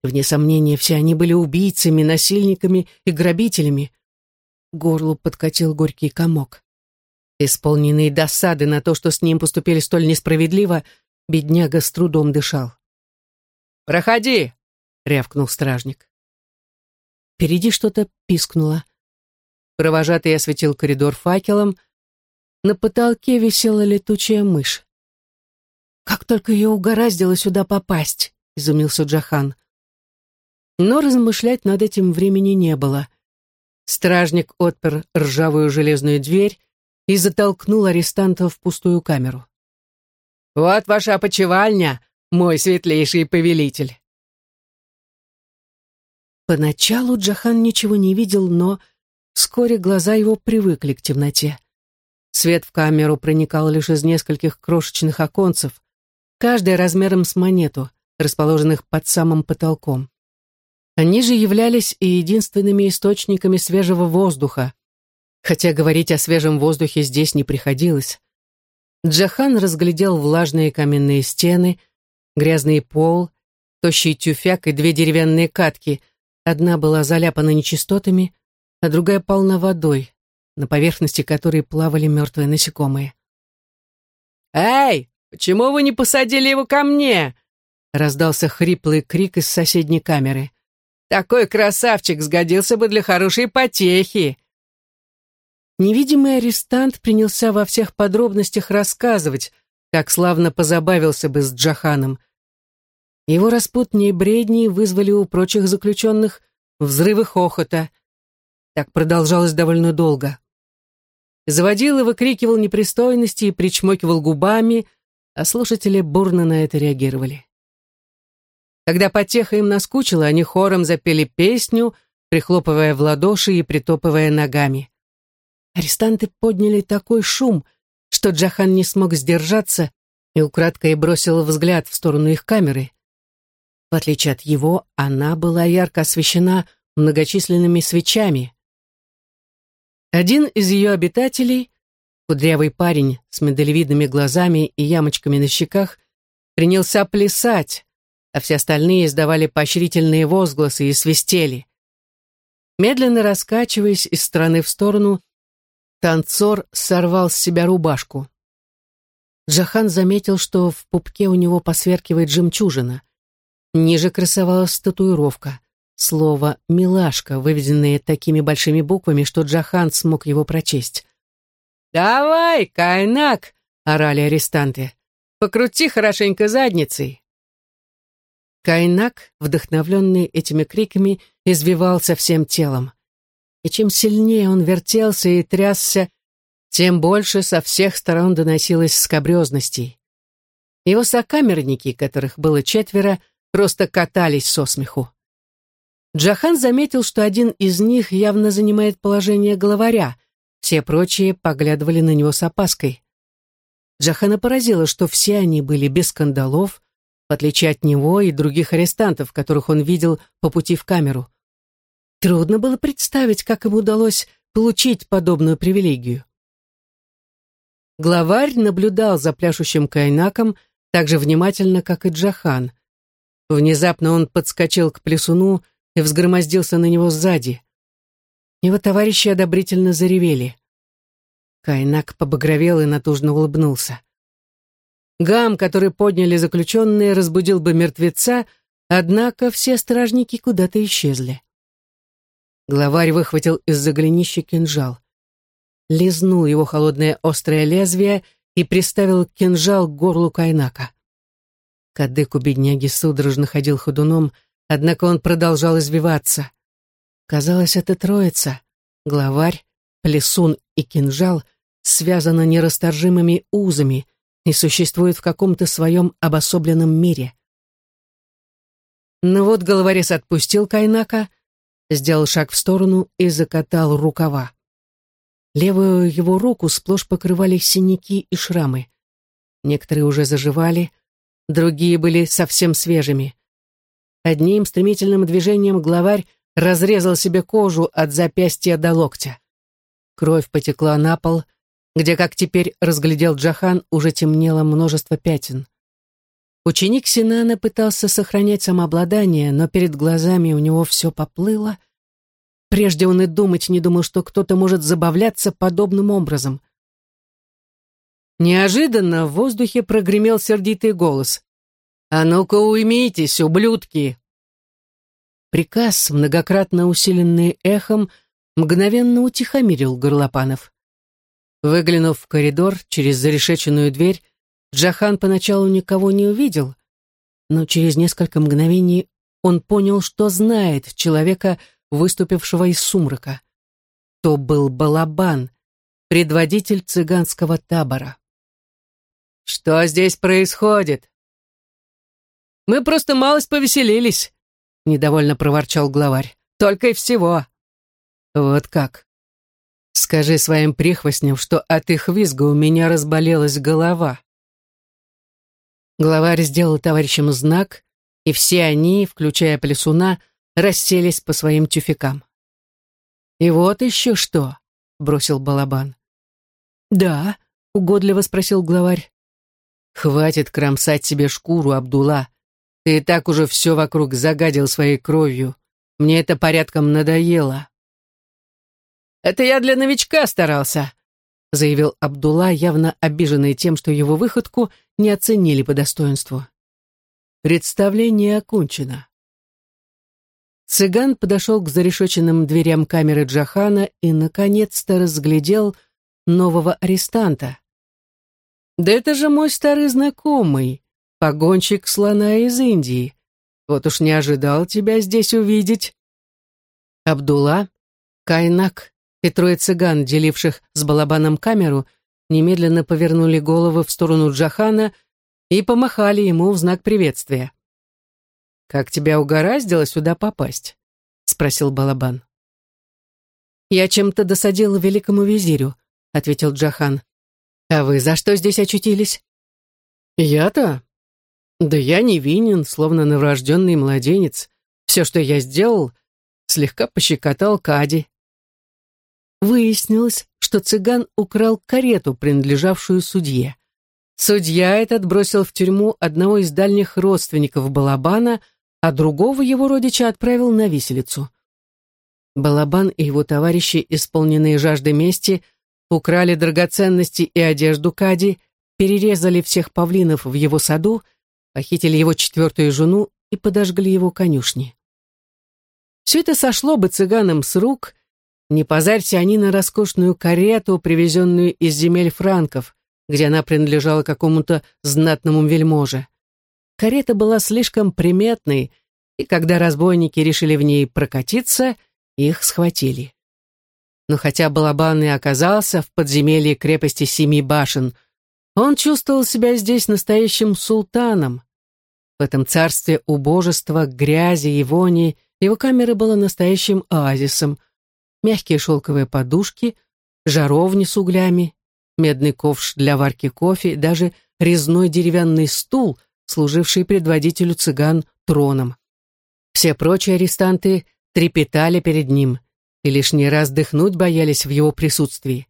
Вне сомнения, все они были убийцами, насильниками и грабителями. Горлу подкатил горький комок. Исполненный досады на то, что с ним поступили столь несправедливо, бедняга с трудом дышал. «Проходи!» — рявкнул стражник. Впереди что-то пискнуло. провожатый осветил коридор факелом. На потолке висела летучая мышь. «Как только ее угораздило сюда попасть!» — изумился Джахан. Но размышлять над этим времени не было. Стражник отпер ржавую железную дверь и затолкнул арестанта в пустую камеру. «Вот ваша опочивальня, мой светлейший повелитель!» Поначалу Джахан ничего не видел, но вскоре глаза его привыкли к темноте. Свет в камеру проникал лишь из нескольких крошечных оконцев, каждая размером с монету, расположенных под самым потолком. Они же являлись и единственными источниками свежего воздуха, хотя говорить о свежем воздухе здесь не приходилось. Джахан разглядел влажные каменные стены, грязный пол, тощий тюфяк и две деревянные катки. Одна была заляпана нечистотами, а другая полна водой, на поверхности которой плавали мертвые насекомые. «Эй, «Почему вы не посадили его ко мне?» Раздался хриплый крик из соседней камеры. «Такой красавчик сгодился бы для хорошей потехи!» Невидимый арестант принялся во всех подробностях рассказывать, как славно позабавился бы с Джаханом. Его распутные бредни вызвали у прочих заключенных взрывы хохота. Так продолжалось довольно долго. Заводил и выкрикивал непристойности и причмокивал губами, а слушатели бурно на это реагировали. Когда потеха им наскучила, они хором запели песню, прихлопывая в ладоши и притопывая ногами. Арестанты подняли такой шум, что Джахан не смог сдержаться и украдкой бросил взгляд в сторону их камеры. В отличие от его, она была ярко освещена многочисленными свечами. Один из ее обитателей, Кудрявый парень с медалевидными глазами и ямочками на щеках принялся плясать, а все остальные издавали поощрительные возгласы и свистели. Медленно раскачиваясь из стороны в сторону, танцор сорвал с себя рубашку. Джахан заметил, что в пупке у него посверкивает жемчужина. Ниже красовалась татуировка. Слово «милашка», выведенное такими большими буквами, что Джахан смог его прочесть. «Давай, Кайнак!» — орали арестанты. «Покрути хорошенько задницей!» Кайнак, вдохновленный этими криками, извивался всем телом. И чем сильнее он вертелся и трясся, тем больше со всех сторон доносилось скобрезностей. Его сокамерники, которых было четверо, просто катались со смеху. Джахан заметил, что один из них явно занимает положение главаря, все прочие поглядывали на него с опаской. Джахана поразило, что все они были без скандалов, в отличие от него и других арестантов, которых он видел по пути в камеру. Трудно было представить, как ему удалось получить подобную привилегию. Главарь наблюдал за пляшущим кайнаком так же внимательно, как и Джахан. Внезапно он подскочил к плясуну и взгромоздился на него сзади. Его товарищи одобрительно заревели. Кайнак побагровел и натужно улыбнулся. Гам, который подняли заключенные, разбудил бы мертвеца, однако все стражники куда-то исчезли. Главарь выхватил из-за голенища кинжал. Лизнул его холодное острое лезвие и приставил кинжал к горлу Кайнака. Кадык у бедняги судорожно ходил ходуном, однако он продолжал извиваться. Казалось, это троица — главарь, плесун и кинжал — связана нерасторжимыми узами и существует в каком-то своем обособленном мире. Но ну вот головорез отпустил Кайнака, сделал шаг в сторону и закатал рукава. Левую его руку сплошь покрывали синяки и шрамы. Некоторые уже заживали, другие были совсем свежими. Одним стремительным движением главарь разрезал себе кожу от запястья до локтя. Кровь потекла на пол, где, как теперь разглядел Джахан, уже темнело множество пятен. Ученик Синана пытался сохранять самообладание, но перед глазами у него все поплыло. Прежде он и думать не думал, что кто-то может забавляться подобным образом. Неожиданно в воздухе прогремел сердитый голос. «А ну-ка уймитесь, ублюдки!» Приказ, многократно усиленный эхом, мгновенно утихомирил Горлопанов. Выглянув в коридор через зарешеченную дверь, Джахан поначалу никого не увидел, но через несколько мгновений он понял, что знает человека, выступившего из сумрака. То был Балабан, предводитель цыганского табора. «Что здесь происходит?» «Мы просто малость повеселились», — недовольно проворчал главарь. «Только и всего». «Вот как?» «Скажи своим прихвостням, что от их визга у меня разболелась голова». Главарь сделал товарищам знак, и все они, включая Плесуна, расселись по своим тюфякам. «И вот еще что», — бросил Балабан. «Да», — угодливо спросил главарь. «Хватит кромсать себе шкуру, Абдула. Ты и так уже все вокруг загадил своей кровью. Мне это порядком надоело». «Это я для новичка старался», — заявил Абдулла, явно обиженный тем, что его выходку не оценили по достоинству. Представление окончено. Цыган подошел к зарешоченным дверям камеры Джахана и, наконец-то, разглядел нового арестанта. «Да это же мой старый знакомый, погонщик слона из Индии. Вот уж не ожидал тебя здесь увидеть». Абдулла, Кайнак и трое цыган, деливших с балабаном камеру, немедленно повернули головы в сторону Джахана и помахали ему в знак приветствия. «Как тебя угораздило сюда попасть?» — спросил Балабан. «Я чем-то досадил великому визирю», — ответил Джахан. «А вы за что здесь очутились?» «Я-то? Да я невинен, словно новорожденный младенец. Все, что я сделал, слегка пощекотал Кади». Выяснилось, что цыган украл карету, принадлежавшую судье. Судья этот бросил в тюрьму одного из дальних родственников Балабана, а другого его родича отправил на виселицу. Балабан и его товарищи, исполненные жаждой мести, украли драгоценности и одежду Кади, перерезали всех павлинов в его саду, похитили его четвертую жену и подожгли его конюшни. Все это сошло бы цыганам с рук, не позарься они на роскошную карету, привезенную из земель франков, где она принадлежала какому-то знатному вельможе. Карета была слишком приметной, и когда разбойники решили в ней прокатиться, их схватили. Но хотя Балабан и оказался в подземелье крепости Семи Башен, он чувствовал себя здесь настоящим султаном. В этом царстве убожества, грязи и вони его камера была настоящим оазисом. Мягкие шелковые подушки, жаровни с углями, медный ковш для варки кофе, даже резной деревянный стул, служивший предводителю цыган троном. Все прочие арестанты трепетали перед ним и лишний раз дыхнуть боялись в его присутствии.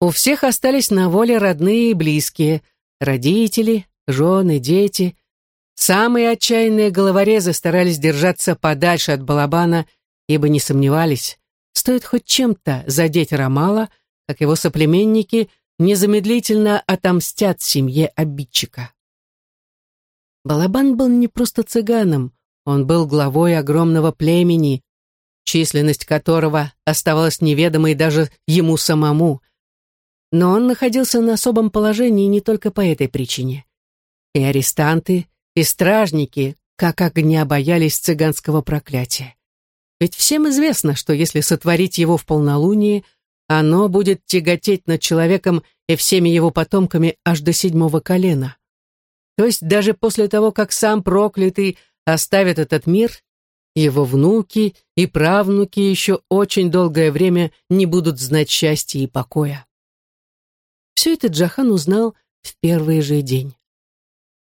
У всех остались на воле родные и близкие, родители, жены, дети. Самые отчаянные головорезы старались держаться подальше от балабана, ибо не сомневались, стоит хоть чем-то задеть Ромала, как его соплеменники незамедлительно отомстят семье обидчика. Балабан был не просто цыганом, он был главой огромного племени, численность которого оставалась неведомой даже ему самому. Но он находился на особом положении не только по этой причине. И арестанты, и стражники, как огня боялись цыганского проклятия. Ведь всем известно, что если сотворить его в полнолуние – оно будет тяготеть над человеком и всеми его потомками аж до седьмого колена. То есть даже после того, как сам проклятый оставит этот мир, его внуки и правнуки еще очень долгое время не будут знать счастья и покоя. Все это Джахан узнал в первый же день.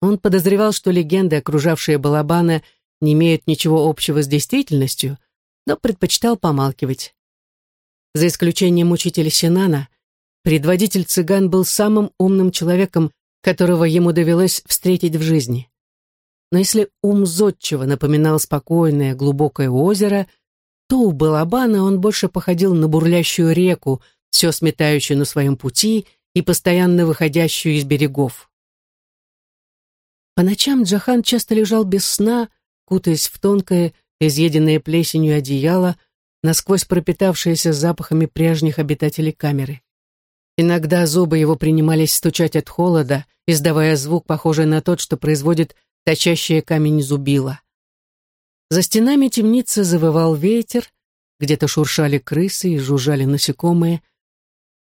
Он подозревал, что легенды, окружавшие Балабана, не имеют ничего общего с действительностью, но предпочитал помалкивать. За исключением учителя Синана, предводитель цыган был самым умным человеком, которого ему довелось встретить в жизни. Но если ум зодчего напоминал спокойное глубокое озеро, то у Балабана он больше походил на бурлящую реку, все сметающую на своем пути и постоянно выходящую из берегов. По ночам Джахан часто лежал без сна, кутаясь в тонкое, изъеденное плесенью одеяло, насквозь пропитавшееся запахами прежних обитателей камеры. Иногда зубы его принимались стучать от холода, издавая звук, похожий на тот, что производит точащее камень зубила. За стенами темницы завывал ветер, где-то шуршали крысы и жужжали насекомые.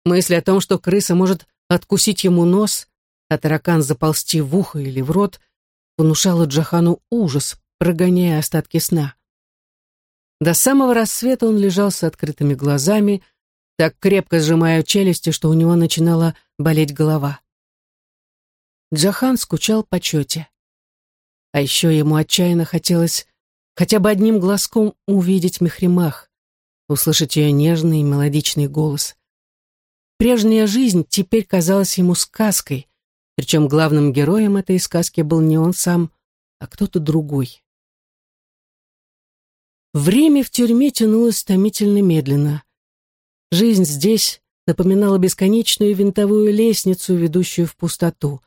Мысль о том, что крыса может откусить ему нос, а таракан заползти в ухо или в рот, внушала Джахану ужас, прогоняя остатки сна. До самого рассвета он лежал с открытыми глазами, так крепко сжимая челюсти, что у него начинала болеть голова. Джахан скучал по чете. А еще ему отчаянно хотелось хотя бы одним глазком увидеть Мехримах, услышать ее нежный и мелодичный голос. Прежняя жизнь теперь казалась ему сказкой, причем главным героем этой сказки был не он сам, а кто-то другой. Время в тюрьме тянулось томительно медленно. Жизнь здесь напоминала бесконечную винтовую лестницу, ведущую в пустоту.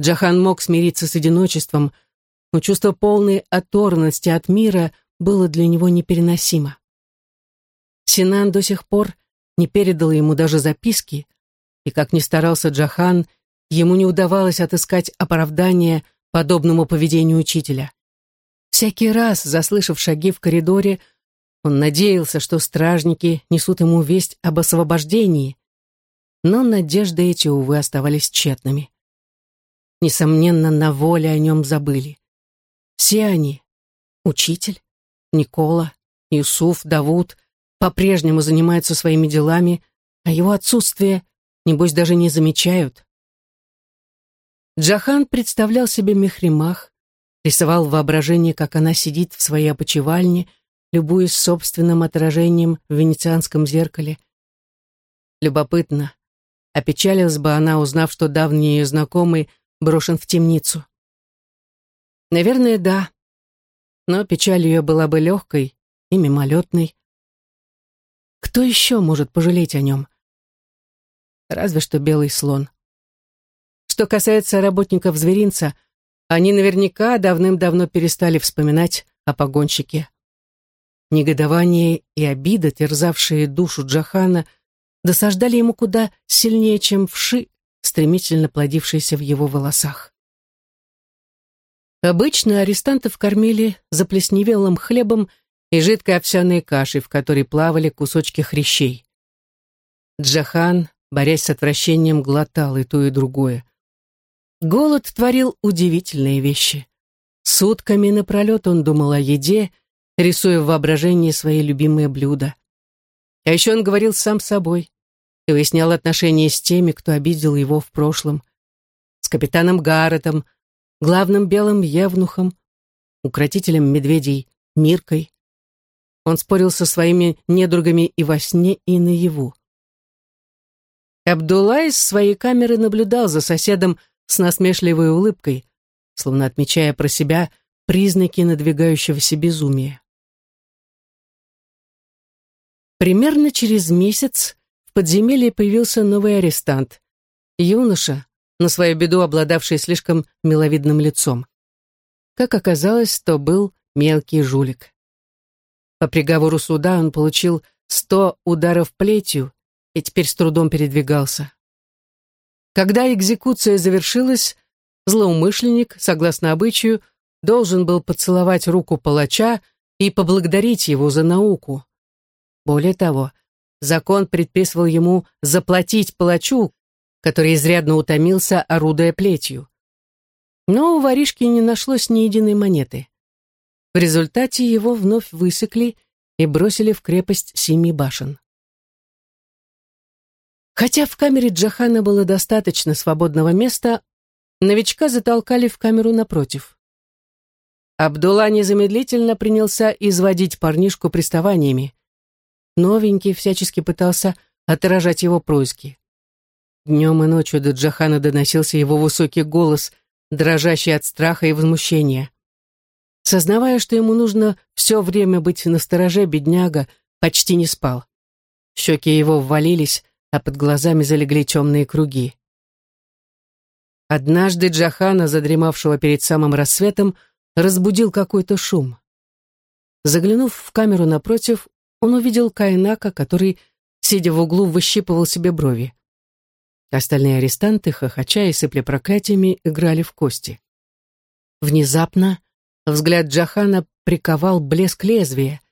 Джахан мог смириться с одиночеством, но чувство полной оторванности от мира было для него непереносимо. Синан до сих пор не передал ему даже записки, и, как ни старался Джахан, ему не удавалось отыскать оправдание подобному поведению учителя. Всякий раз, заслышав шаги в коридоре, он надеялся, что стражники несут ему весть об освобождении, но надежды эти, увы, оставались тщетными. Несомненно, на воле о нем забыли. Все они — учитель, Никола, Юсуф, Давуд — по-прежнему занимаются своими делами, а его отсутствие, небось, даже не замечают. Джахан представлял себе Мехримах, рисовал воображение, как она сидит в своей опочивальне, любуясь собственным отражением в венецианском зеркале. Любопытно, опечалилась бы она, узнав, что давний ее знакомый брошен в темницу. Наверное, да, но печаль ее была бы легкой и мимолетной. Кто еще может пожалеть о нем? Разве что белый слон. Что касается работников зверинца, они наверняка давным-давно перестали вспоминать о погонщике. Негодование и обида, терзавшие душу Джахана, досаждали ему куда сильнее, чем вши, стремительно плодившиеся в его волосах. Обычно арестантов кормили заплесневелым хлебом и жидкой овсяной кашей, в которой плавали кусочки хрящей. Джахан, борясь с отвращением, глотал и то, и другое. Голод творил удивительные вещи. Сутками напролет он думал о еде, рисуя в воображении свои любимые блюда. А еще он говорил сам с собой и выяснял отношения с теми, кто обидел его в прошлом. С капитаном Гарретом, главным белым евнухом, укротителем медведей Миркой. Он спорил со своими недругами и во сне, и наяву. Абдулла из своей камеры наблюдал за соседом с насмешливой улыбкой, словно отмечая про себя признаки надвигающегося безумия. Примерно через месяц в подземелье появился новый арестант, юноша, на свою беду обладавший слишком миловидным лицом. Как оказалось, то был мелкий жулик. По приговору суда он получил сто ударов плетью и теперь с трудом передвигался. Когда экзекуция завершилась, злоумышленник, согласно обычаю, должен был поцеловать руку палача и поблагодарить его за науку. Более того, закон предписывал ему заплатить палачу, который изрядно утомился, орудуя плетью. Но у воришки не нашлось ни единой монеты. В результате его вновь высекли и бросили в крепость семи башен. Хотя в камере Джахана было достаточно свободного места, новичка затолкали в камеру напротив. Абдулла незамедлительно принялся изводить парнишку приставаниями. Новенький всячески пытался отражать его происки. Днем и ночью до Джахана доносился его высокий голос, дрожащий от страха и возмущения. Сознавая, что ему нужно все время быть на стороже, бедняга почти не спал. Щеки его ввалились, а под глазами залегли темные круги. Однажды Джахана, задремавшего перед самым рассветом, разбудил какой-то шум. Заглянув в камеру напротив, он увидел Кайнака, который, сидя в углу, выщипывал себе брови. Остальные арестанты, хохоча и сыпля проклятиями, играли в кости. Внезапно взгляд Джахана приковал блеск лезвия.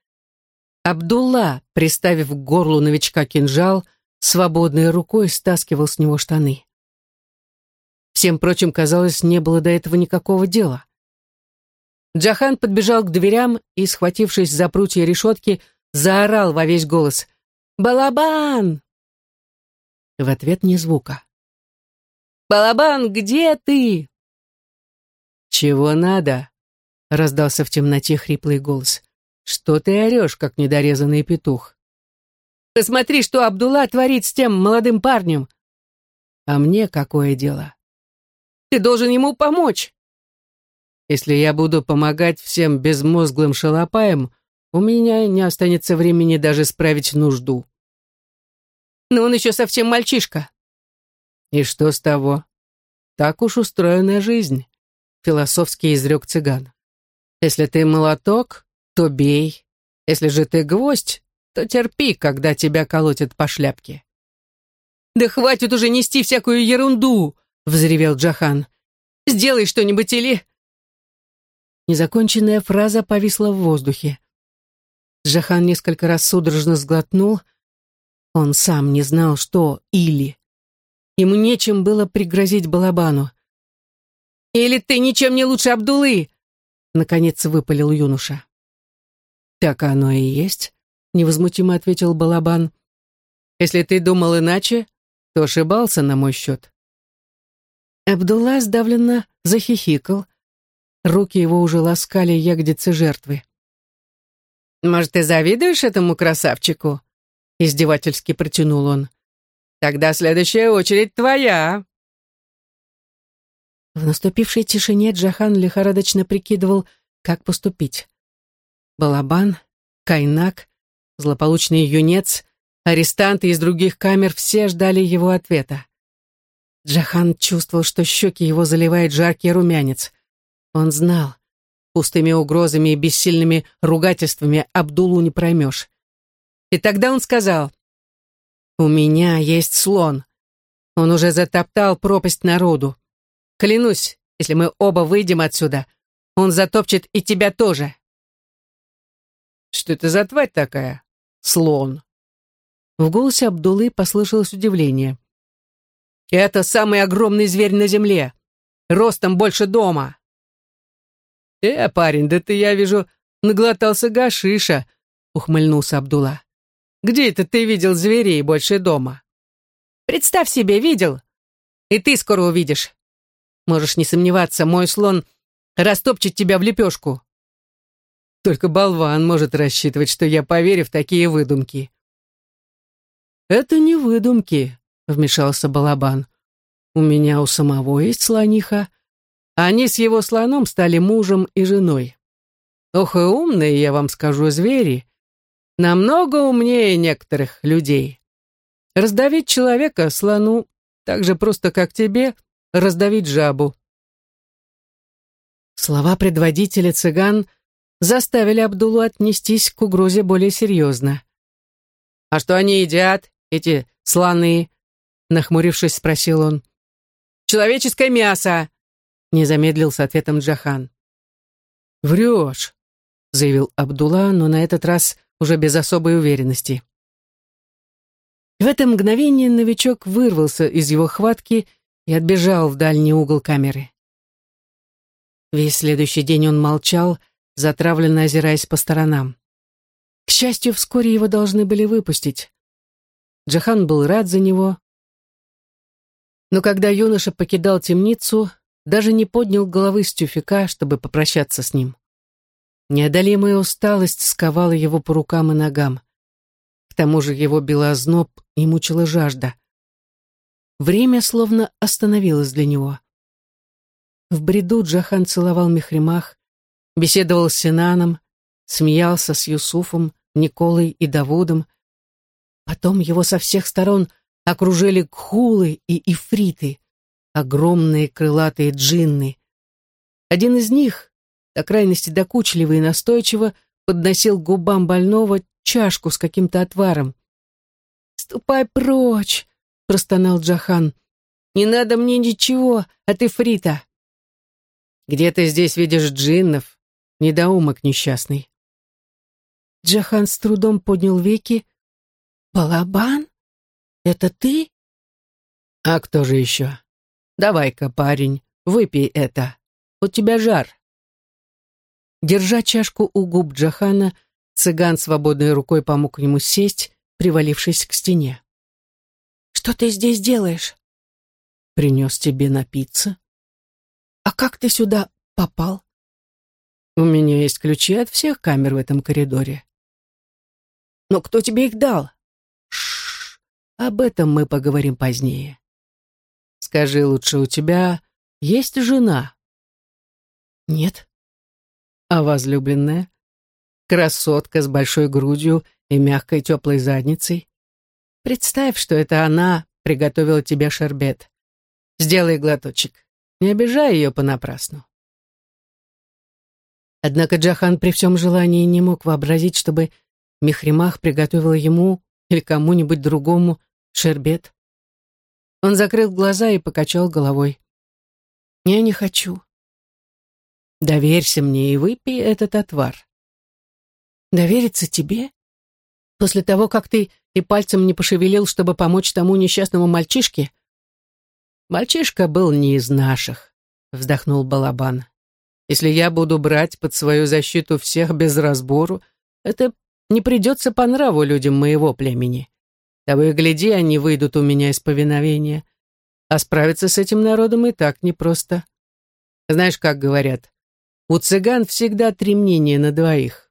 Абдулла, приставив к горлу новичка кинжал, свободной рукой стаскивал с него штаны. Всем прочим, казалось, не было до этого никакого дела. Джахан подбежал к дверям и, схватившись за прутья решетки, заорал во весь голос «Балабан!». В ответ ни звука. «Балабан, где ты?» «Чего надо?» — раздался в темноте хриплый голос. «Что ты орешь, как недорезанный петух?» «Посмотри, что Абдулла творит с тем молодым парнем!» «А мне какое дело?» «Ты должен ему помочь!» Если я буду помогать всем безмозглым шалопаям, у меня не останется времени даже справить нужду. Но он еще совсем мальчишка. И что с того? Так уж устроена жизнь, философски изрек цыган. Если ты молоток, то бей. Если же ты гвоздь, то терпи, когда тебя колотят по шляпке. «Да хватит уже нести всякую ерунду!» — взревел Джахан. «Сделай что-нибудь или...» Незаконченная фраза повисла в воздухе. Джахан несколько раз судорожно сглотнул. Он сам не знал, что «или». Ему нечем было пригрозить Балабану. «Или ты ничем не лучше Абдулы!» Наконец выпалил юноша. «Так оно и есть», — невозмутимо ответил Балабан. «Если ты думал иначе, то ошибался на мой счет». Абдулла сдавленно захихикал, Руки его уже ласкали ягодицы жертвы. «Может, ты завидуешь этому красавчику?» Издевательски протянул он. «Тогда следующая очередь твоя!» В наступившей тишине Джахан лихорадочно прикидывал, как поступить. Балабан, Кайнак, злополучный юнец, арестанты из других камер все ждали его ответа. Джахан чувствовал, что щеки его заливает жаркий румянец. Он знал, пустыми угрозами и бессильными ругательствами Абдулу не проймешь. И тогда он сказал, «У меня есть слон. Он уже затоптал пропасть народу. Клянусь, если мы оба выйдем отсюда, он затопчет и тебя тоже». «Что это за тварь такая? Слон?» В голосе Абдулы послышалось удивление. «Это самый огромный зверь на земле, ростом больше дома. «Э, парень, да ты, я вижу, наглотался гашиша», — ухмыльнулся Абдула. «Где это ты видел зверей больше дома?» «Представь себе, видел. И ты скоро увидишь. Можешь не сомневаться, мой слон растопчет тебя в лепешку». Только болван может рассчитывать, что я поверю в такие выдумки. «Это не выдумки», — вмешался Балабан. «У меня у самого есть слониха, они с его слоном стали мужем и женой. Ох и умные, я вам скажу, звери. Намного умнее некоторых людей. Раздавить человека слону так же просто, как тебе раздавить жабу. Слова предводителя цыган заставили Абдулу отнестись к угрозе более серьезно. «А что они едят, эти слоны?» Нахмурившись, спросил он. «Человеческое мясо!» не замедлил с ответом Джахан. «Врешь», — заявил Абдулла, но на этот раз уже без особой уверенности. В это мгновение новичок вырвался из его хватки и отбежал в дальний угол камеры. Весь следующий день он молчал, затравленно озираясь по сторонам. К счастью, вскоре его должны были выпустить. Джахан был рад за него. Но когда юноша покидал темницу, даже не поднял головы с тюфяка, чтобы попрощаться с ним. Неодолимая усталость сковала его по рукам и ногам. К тому же его била озноб и мучила жажда. Время словно остановилось для него. В бреду Джахан целовал Мехримах, беседовал с Синаном, смеялся с Юсуфом, Николой и Давудом. Потом его со всех сторон окружили кхулы и ифриты огромные крылатые джинны. Один из них, до крайности докучливый и настойчиво, подносил губам больного чашку с каким-то отваром. «Ступай прочь!» — простонал Джахан. «Не надо мне ничего, а ты фрита!» «Где ты здесь видишь джиннов? Недоумок несчастный!» Джахан с трудом поднял веки. «Балабан? Это ты?» «А кто же еще? Давай-ка, парень, выпей это. У тебя жар». Держа чашку у губ Джахана, цыган свободной рукой помог ему сесть, привалившись к стене. «Что ты здесь делаешь?» «Принес тебе напиться». «А как ты сюда попал?» «У меня есть ключи от всех камер в этом коридоре». «Но кто тебе их дал?» Шш, об этом мы поговорим позднее. Скажи лучше, у тебя есть жена? Нет. А возлюбленная? Красотка с большой грудью и мягкой теплой задницей? Представь, что это она приготовила тебе шербет. Сделай глоточек. Не обижай ее понапрасну. Однако Джахан при всем желании не мог вообразить, чтобы Мехримах приготовила ему или кому-нибудь другому шербет. Он закрыл глаза и покачал головой. «Я не хочу». «Доверься мне и выпей этот отвар». «Довериться тебе? После того, как ты и пальцем не пошевелил, чтобы помочь тому несчастному мальчишке?» «Мальчишка был не из наших», — вздохнул Балабан. «Если я буду брать под свою защиту всех без разбору, это не придется по нраву людям моего племени. Того и гляди, они выйдут у меня из повиновения. А справиться с этим народом и так непросто. Знаешь, как говорят, у цыган всегда три мнения на двоих.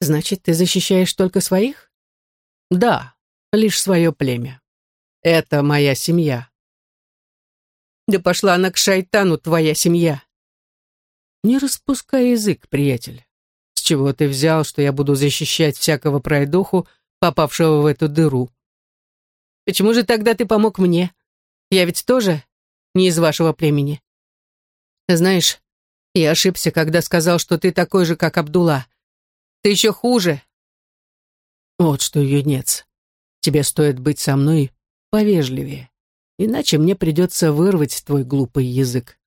Значит, ты защищаешь только своих? Да, лишь свое племя. Это моя семья. Да пошла она к шайтану, твоя семья. Не распускай язык, приятель. С чего ты взял, что я буду защищать всякого пройдоху, попавшего в эту дыру. Почему же тогда ты помог мне? Я ведь тоже не из вашего племени. Знаешь, я ошибся, когда сказал, что ты такой же, как Абдулла. Ты еще хуже. Вот что, юнец, тебе стоит быть со мной повежливее, иначе мне придется вырвать твой глупый язык.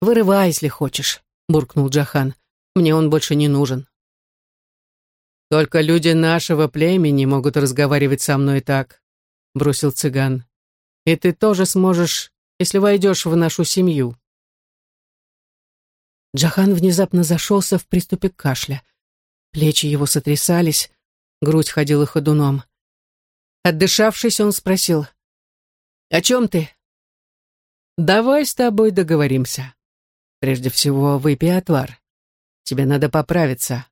Вырывай, если хочешь, буркнул Джахан. Мне он больше не нужен. «Только люди нашего племени могут разговаривать со мной так», — бросил цыган. «И ты тоже сможешь, если войдешь в нашу семью». Джахан внезапно зашелся в приступе кашля. Плечи его сотрясались, грудь ходила ходуном. Отдышавшись, он спросил, «О чем ты?» «Давай с тобой договоримся. Прежде всего, выпей отвар. Тебе надо поправиться.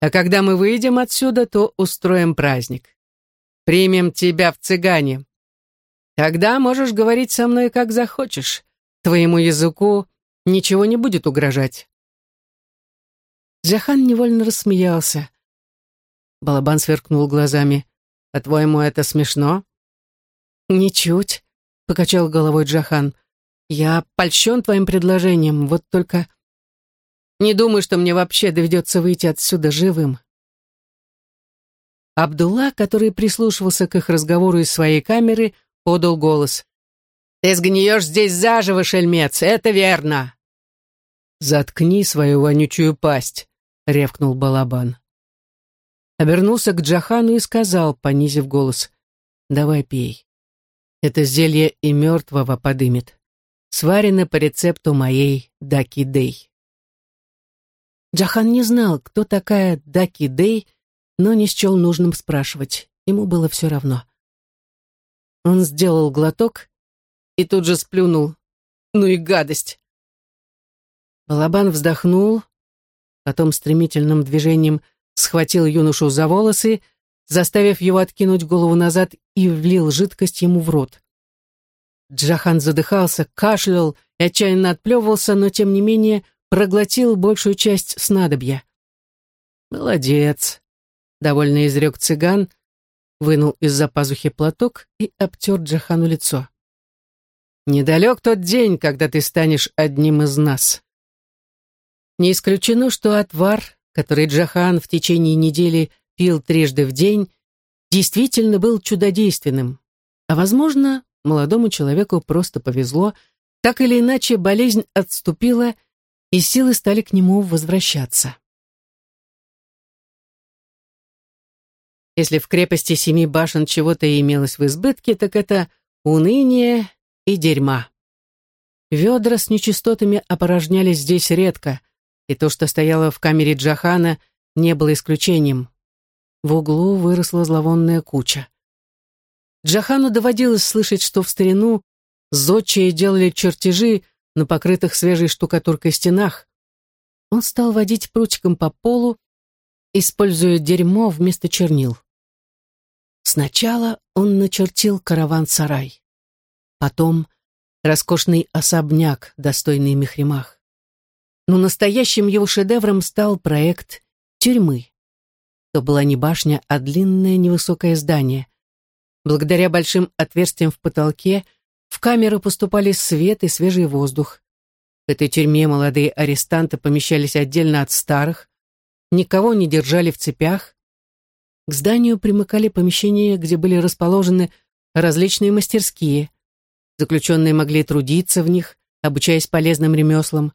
А когда мы выйдем отсюда, то устроим праздник. Примем тебя в цыгане. Тогда можешь говорить со мной, как захочешь. Твоему языку ничего не будет угрожать». Джахан невольно рассмеялся. Балабан сверкнул глазами. «По-твоему, это смешно?» «Ничуть», — покачал головой Джахан. «Я польщен твоим предложением, вот только...» Не думаю, что мне вообще доведется выйти отсюда живым. Абдулла, который прислушивался к их разговору из своей камеры, подал голос. «Ты сгниешь здесь заживо, шельмец, это верно!» «Заткни свою вонючую пасть», — ревкнул Балабан. Обернулся к Джахану и сказал, понизив голос, «Давай пей. Это зелье и мертвого подымет. Сварено по рецепту моей Даки-Дей». Джахан не знал, кто такая Даки Дэй, но не счел нужным спрашивать. Ему было все равно. Он сделал глоток и тут же сплюнул. Ну и гадость! Балабан вздохнул, потом стремительным движением схватил юношу за волосы, заставив его откинуть голову назад и влил жидкость ему в рот. Джахан задыхался, кашлял и отчаянно отплевывался, но тем не менее проглотил большую часть снадобья. «Молодец», — довольно изрек цыган, вынул из-за пазухи платок и обтер Джахану лицо. «Недалек тот день, когда ты станешь одним из нас». Не исключено, что отвар, который Джахан в течение недели пил трижды в день, действительно был чудодейственным. А, возможно, молодому человеку просто повезло, так или иначе болезнь отступила, и силы стали к нему возвращаться. Если в крепости семи башен чего-то имелось в избытке, так это уныние и дерьма. Ведра с нечистотами опорожнялись здесь редко, и то, что стояло в камере Джахана, не было исключением. В углу выросла зловонная куча. Джахану доводилось слышать, что в старину зодчие делали чертежи на покрытых свежей штукатуркой стенах. Он стал водить прутиком по полу, используя дерьмо вместо чернил. Сначала он начертил караван-сарай. Потом роскошный особняк, достойный Мехримах. Но настоящим его шедевром стал проект тюрьмы. То была не башня, а длинное невысокое здание. Благодаря большим отверстиям в потолке в камеру поступали свет и свежий воздух. В этой тюрьме молодые арестанты помещались отдельно от старых, никого не держали в цепях. К зданию примыкали помещения, где были расположены различные мастерские. Заключенные могли трудиться в них, обучаясь полезным ремеслам.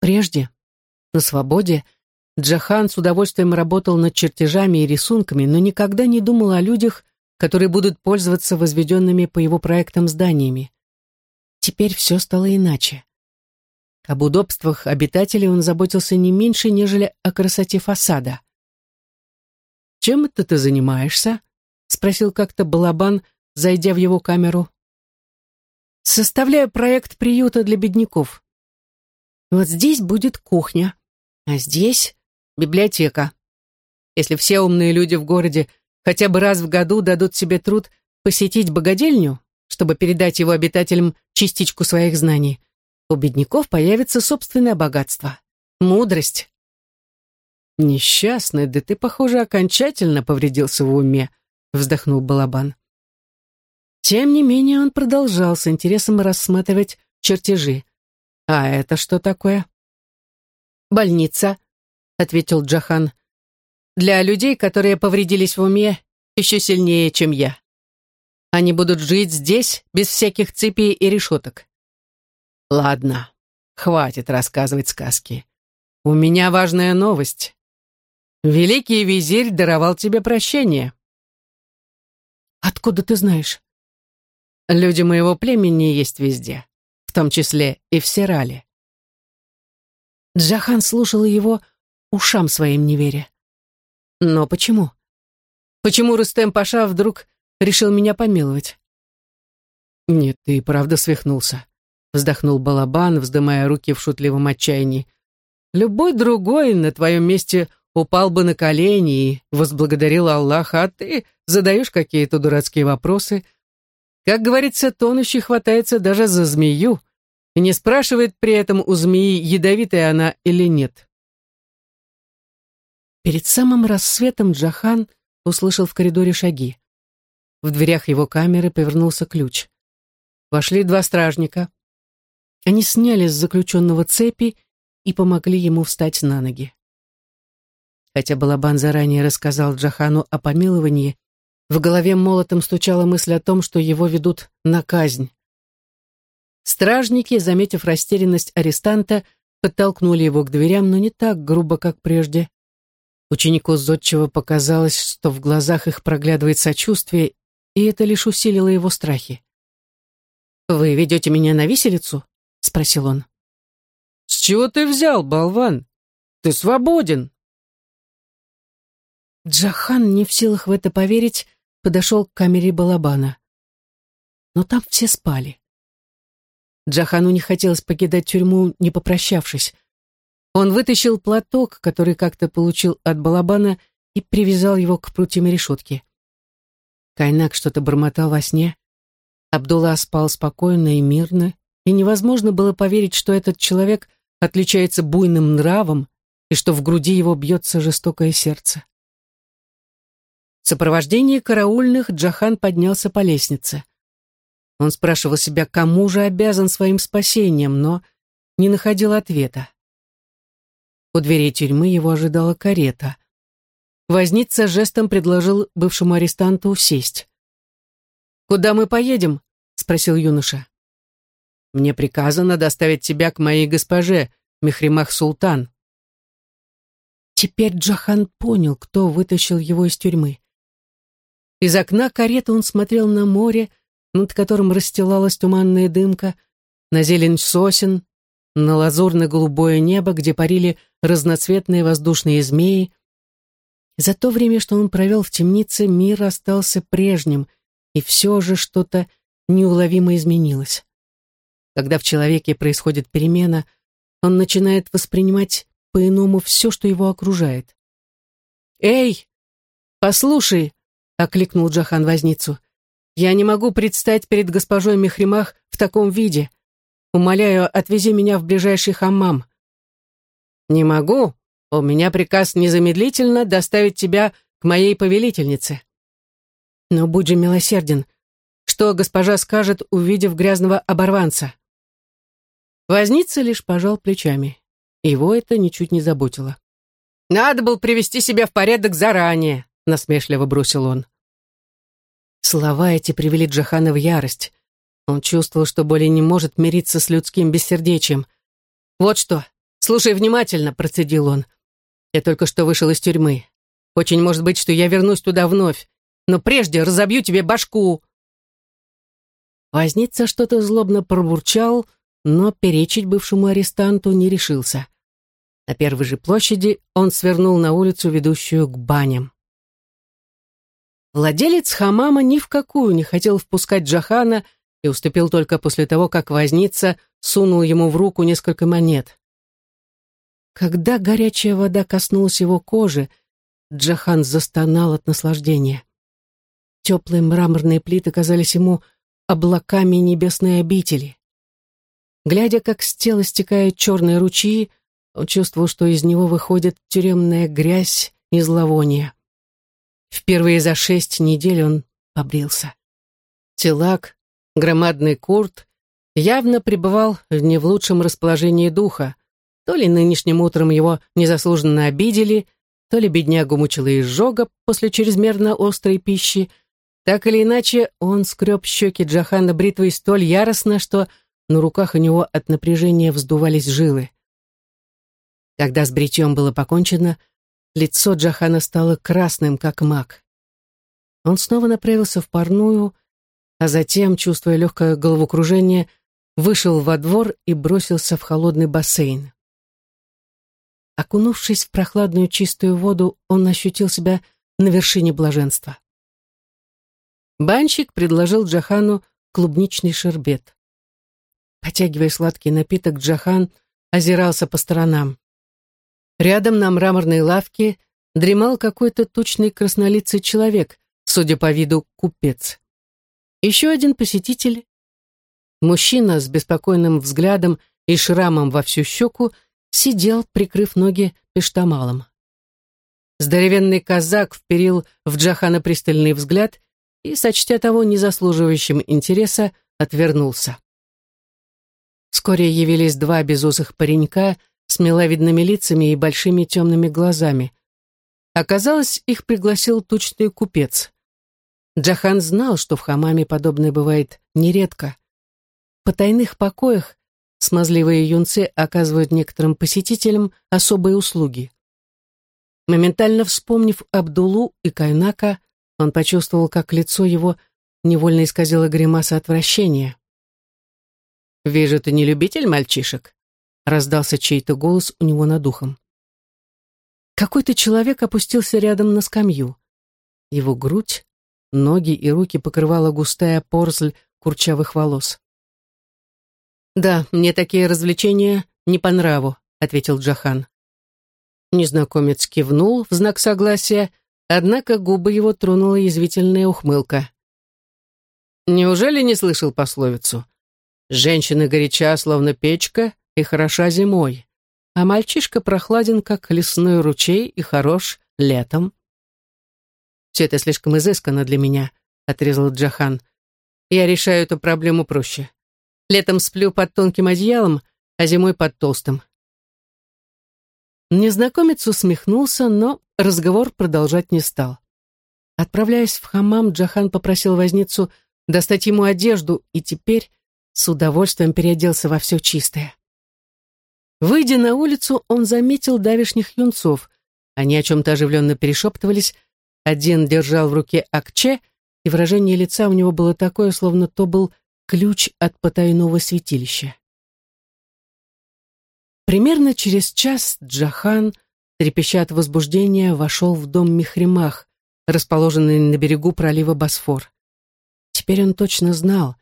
Прежде, на свободе, Джахан с удовольствием работал над чертежами и рисунками, но никогда не думал о людях, которые будут пользоваться возведенными по его проектам зданиями. Теперь все стало иначе. Об удобствах обитателей он заботился не меньше, нежели о красоте фасада. «Чем это ты занимаешься?» — спросил как-то Балабан, зайдя в его камеру. «Составляю проект приюта для бедняков. Вот здесь будет кухня, а здесь библиотека. Если все умные люди в городе хотя бы раз в году дадут себе труд посетить богадельню, чтобы передать его обитателям частичку своих знаний, у бедняков появится собственное богатство, мудрость. «Несчастный, да ты, похоже, окончательно повредился в уме», — вздохнул Балабан. Тем не менее он продолжал с интересом рассматривать чертежи. «А это что такое?» «Больница», — ответил Джахан. «Для людей, которые повредились в уме еще сильнее, чем я. Они будут жить здесь без всяких цепей и решеток. Ладно, хватит рассказывать сказки. У меня важная новость. Великий визирь даровал тебе прощение. Откуда ты знаешь? Люди моего племени есть везде, в том числе и в Сирале. Джахан слушал его ушам своим не веря. Но почему? Почему Рустем Паша вдруг решил меня помиловать? Нет, ты правда свихнулся вздохнул Балабан, вздымая руки в шутливом отчаянии. Любой другой на твоем месте упал бы на колени и возблагодарил Аллаха, а ты задаешь какие-то дурацкие вопросы. Как говорится, тонущий хватается даже за змею и не спрашивает при этом у змеи, ядовитая она или нет. Перед самым рассветом Джахан услышал в коридоре шаги. В дверях его камеры повернулся ключ. Вошли два стражника. Они сняли с заключенного цепи и помогли ему встать на ноги. Хотя Балабан заранее рассказал Джахану о помиловании, в голове молотом стучала мысль о том, что его ведут на казнь. Стражники, заметив растерянность арестанта, подтолкнули его к дверям, но не так грубо, как прежде. Ученику Зодчего показалось, что в глазах их проглядывает сочувствие, и это лишь усилило его страхи. «Вы ведете меня на виселицу?» — спросил он. «С чего ты взял, болван? Ты свободен!» Джахан, не в силах в это поверить, подошел к камере Балабана. Но там все спали. Джахану не хотелось покидать тюрьму, не попрощавшись. Он вытащил платок, который как-то получил от Балабана, и привязал его к прутьям решетки. Кайнак что-то бормотал во сне. Абдулла спал спокойно и мирно, и невозможно было поверить, что этот человек отличается буйным нравом и что в груди его бьется жестокое сердце. В сопровождении караульных Джахан поднялся по лестнице. Он спрашивал себя, кому же обязан своим спасением, но не находил ответа. У двери тюрьмы его ожидала карета. Возница жестом предложил бывшему арестанту сесть. «Куда мы поедем?» — спросил юноша. «Мне приказано доставить тебя к моей госпоже, Мехримах Султан». Теперь Джахан понял, кто вытащил его из тюрьмы. Из окна кареты он смотрел на море, над которым расстилалась туманная дымка, на зелень сосен, на лазурно-голубое небо, где парили разноцветные воздушные змеи. За то время, что он провел в темнице, мир остался прежним, и все же что-то неуловимо изменилось. Когда в человеке происходит перемена, он начинает воспринимать по-иному все, что его окружает. «Эй, послушай!» — окликнул Джахан возницу. «Я не могу предстать перед госпожой Мехримах в таком виде. Умоляю, отвези меня в ближайший хаммам». «Не могу. У меня приказ незамедлительно доставить тебя к моей повелительнице». «Но будь же милосерден. Что госпожа скажет, увидев грязного оборванца?» Возница лишь пожал плечами. Его это ничуть не заботило. «Надо было привести себя в порядок заранее», — насмешливо бросил он. Слова эти привели Джахана в ярость. Он чувствовал, что более не может мириться с людским бессердечием. «Вот что, слушай внимательно», — процедил он. «Я только что вышел из тюрьмы. Очень может быть, что я вернусь туда вновь, но прежде разобью тебе башку». Возница что-то злобно пробурчал, но перечить бывшему арестанту не решился. На первой же площади он свернул на улицу, ведущую к баням. Владелец хамама ни в какую не хотел впускать Джахана и уступил только после того, как возница сунул ему в руку несколько монет. Когда горячая вода коснулась его кожи, Джахан застонал от наслаждения. Теплые мраморные плиты казались ему облаками небесной обители. Глядя, как с тела стекают черные ручьи, он чувствовал, что из него выходит тюремная грязь и зловоние. Впервые за шесть недель он побрился. Телак, громадный курт, явно пребывал не в лучшем расположении духа. То ли нынешним утром его незаслуженно обидели, то ли беднягу мучила изжога после чрезмерно острой пищи. Так или иначе, он скреб щеки Джахана бритвой столь яростно, что на руках у него от напряжения вздувались жилы. Когда с бритьем было покончено, лицо Джахана стало красным, как мак. Он снова направился в парную, а затем, чувствуя легкое головокружение, вышел во двор и бросился в холодный бассейн. Окунувшись в прохладную чистую воду, он ощутил себя на вершине блаженства. Банщик предложил Джахану клубничный шербет. Потягивая сладкий напиток, Джахан озирался по сторонам. Рядом на мраморной лавке дремал какой-то тучный краснолицый человек, судя по виду купец. Еще один посетитель, мужчина с беспокойным взглядом и шрамом во всю щеку, сидел, прикрыв ноги пештамалом. Здоровенный казак вперил в Джахана пристальный взгляд и, сочтя того незаслуживающим интереса, отвернулся. Вскоре явились два безусых паренька с миловидными лицами и большими темными глазами. Оказалось, их пригласил тучный купец. Джахан знал, что в хамаме подобное бывает нередко. В потайных покоях смазливые юнцы оказывают некоторым посетителям особые услуги. Моментально вспомнив Абдулу и Кайнака, он почувствовал, как лицо его невольно исказило гримаса отвращения. «Вижу, ты не любитель мальчишек», — раздался чей-то голос у него над ухом. Какой-то человек опустился рядом на скамью. Его грудь, ноги и руки покрывала густая порзль курчавых волос. «Да, мне такие развлечения не по нраву», — ответил Джахан. Незнакомец кивнул в знак согласия, однако губы его тронула язвительная ухмылка. «Неужели не слышал пословицу? Женщина горяча, словно печка, и хороша зимой, а мальчишка прохладен, как лесной ручей, и хорош летом. «Все это слишком изысканно для меня», — отрезал Джахан. «Я решаю эту проблему проще. Летом сплю под тонким одеялом, а зимой под толстым». Незнакомец усмехнулся, но разговор продолжать не стал. Отправляясь в хамам, Джахан попросил возницу достать ему одежду и теперь с удовольствием переоделся во все чистое. Выйдя на улицу, он заметил давишних юнцов. Они о чем-то оживленно перешептывались. Один держал в руке акче, и выражение лица у него было такое, словно то был ключ от потайного святилища. Примерно через час Джахан, трепеща от возбуждения, вошел в дом Михримах, расположенный на берегу пролива Босфор. Теперь он точно знал,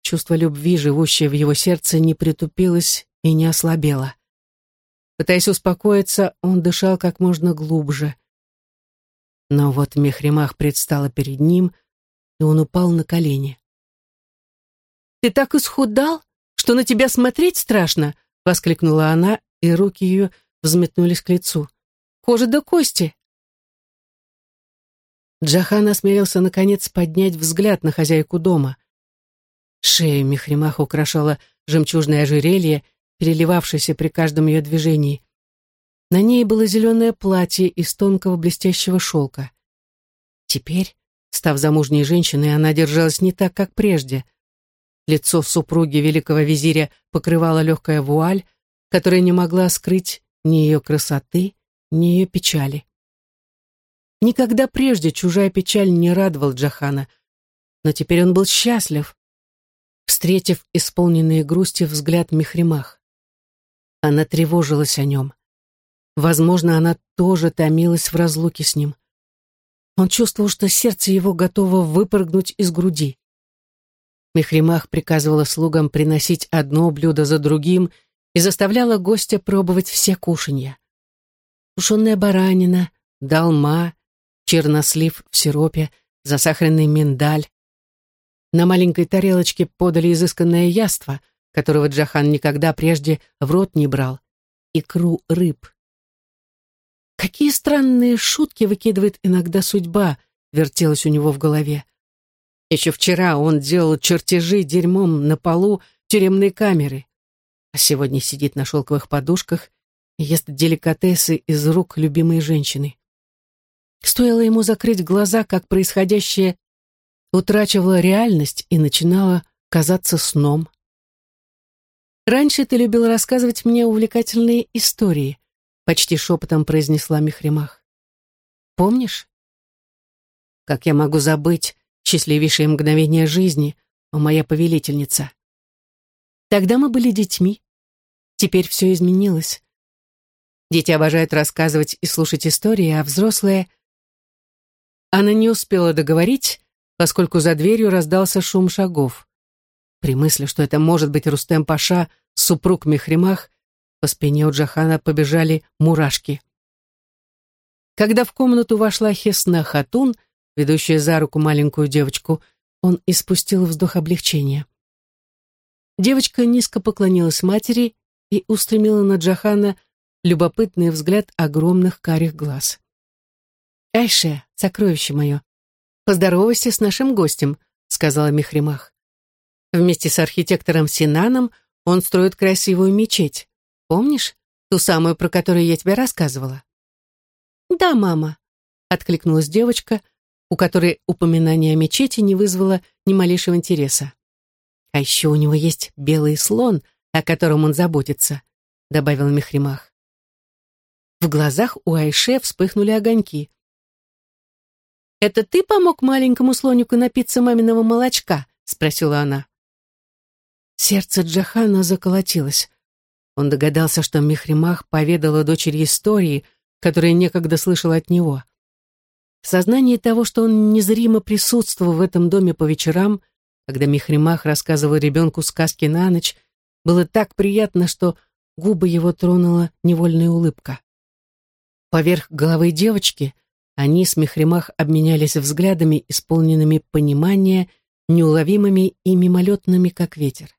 чувство любви, живущее в его сердце, не притупилось и не ослабело. Пытаясь успокоиться, он дышал как можно глубже. Но вот Мехримах предстала перед ним, и он упал на колени. «Ты так исхудал, что на тебя смотреть страшно!» — воскликнула она, и руки ее взметнулись к лицу. «Кожа до кости!» Джахан осмелился, наконец, поднять взгляд на хозяйку дома. Шею Мехримах украшало жемчужное ожерелье, переливавшееся при каждом ее движении. На ней было зеленое платье из тонкого блестящего шелка. Теперь, став замужней женщиной, она держалась не так, как прежде. Лицо супруги великого визиря покрывала легкая вуаль, которая не могла скрыть ни ее красоты, ни ее печали. Никогда прежде чужая печаль не радовал Джахана, но теперь он был счастлив, встретив исполненный грусти взгляд Мехримах. Она тревожилась о нем. Возможно, она тоже томилась в разлуке с ним. Он чувствовал, что сердце его готово выпрыгнуть из груди. Мехримах приказывала слугам приносить одно блюдо за другим и заставляла гостя пробовать все кушанья. Тушеная баранина, долма, чернослив в сиропе, засахаренный миндаль. На маленькой тарелочке подали изысканное яство, которого Джахан никогда прежде в рот не брал, икру рыб. Какие странные шутки выкидывает иногда судьба, вертелась у него в голове. Еще вчера он делал чертежи дерьмом на полу тюремной камеры, а сегодня сидит на шелковых подушках и ест деликатесы из рук любимой женщины. Стоило ему закрыть глаза, как происходящее утрачивало реальность и начинало казаться сном. «Раньше ты любил рассказывать мне увлекательные истории», почти шепотом произнесла Мехримах. «Помнишь?» «Как я могу забыть счастливейшее мгновение жизни, о моя повелительница. Тогда мы были детьми. Теперь все изменилось. Дети обожают рассказывать и слушать истории, а взрослые... Она не успела договорить, поскольку за дверью раздался шум шагов. При мысли, что это может быть Рустем Паша, супруг Мехримах, по спине у Джахана побежали мурашки. Когда в комнату вошла Хесна Хатун, ведущая за руку маленькую девочку, он испустил вздох облегчения. Девочка низко поклонилась матери и устремила на Джахана любопытный взгляд огромных карих глаз. «Айше, сокровище мое, поздоровайся с нашим гостем», — сказала Мехримах. «Вместе с архитектором Синаном он строит красивую мечеть. Помнишь, ту самую, про которую я тебе рассказывала?» «Да, мама», — откликнулась девочка, — у которой упоминание о мечети не вызвало ни малейшего интереса. «А еще у него есть белый слон, о котором он заботится», — добавил Мехримах. В глазах у Айше вспыхнули огоньки. «Это ты помог маленькому слонику напиться маминого молочка?» — спросила она. Сердце Джахана заколотилось. Он догадался, что Мехримах поведала дочери истории, которые некогда слышал от него. Сознание того, что он незримо присутствовал в этом доме по вечерам, когда Михримах рассказывал ребенку сказки на ночь, было так приятно, что губы его тронула невольная улыбка. Поверх головы девочки они с Михримах обменялись взглядами, исполненными понимания, неуловимыми и мимолетными, как ветер.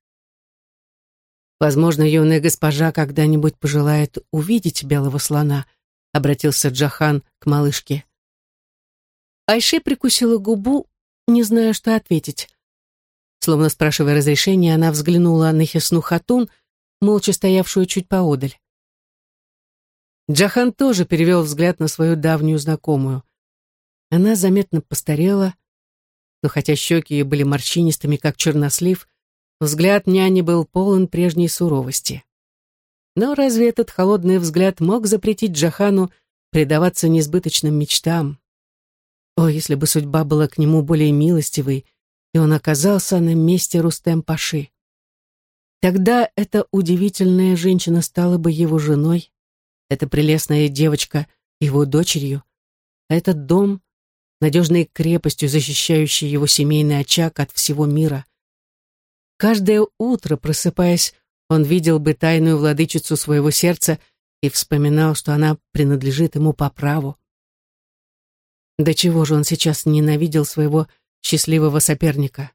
«Возможно, юная госпожа когда-нибудь пожелает увидеть белого слона», обратился Джахан к малышке. Айше прикусила губу, не зная, что ответить. Словно спрашивая разрешения, она взглянула на Хесну Хатун, молча стоявшую чуть поодаль. Джахан тоже перевел взгляд на свою давнюю знакомую. Она заметно постарела, но хотя щеки ее были морщинистыми, как чернослив, взгляд няни был полон прежней суровости. Но разве этот холодный взгляд мог запретить Джахану предаваться несбыточным мечтам? О, если бы судьба была к нему более милостивой, и он оказался на месте Рустем-Паши. Тогда эта удивительная женщина стала бы его женой, эта прелестная девочка его дочерью, а этот дом — надежной крепостью, защищающей его семейный очаг от всего мира. Каждое утро, просыпаясь, он видел бы тайную владычицу своего сердца и вспоминал, что она принадлежит ему по праву. До чего же он сейчас ненавидел своего счастливого соперника?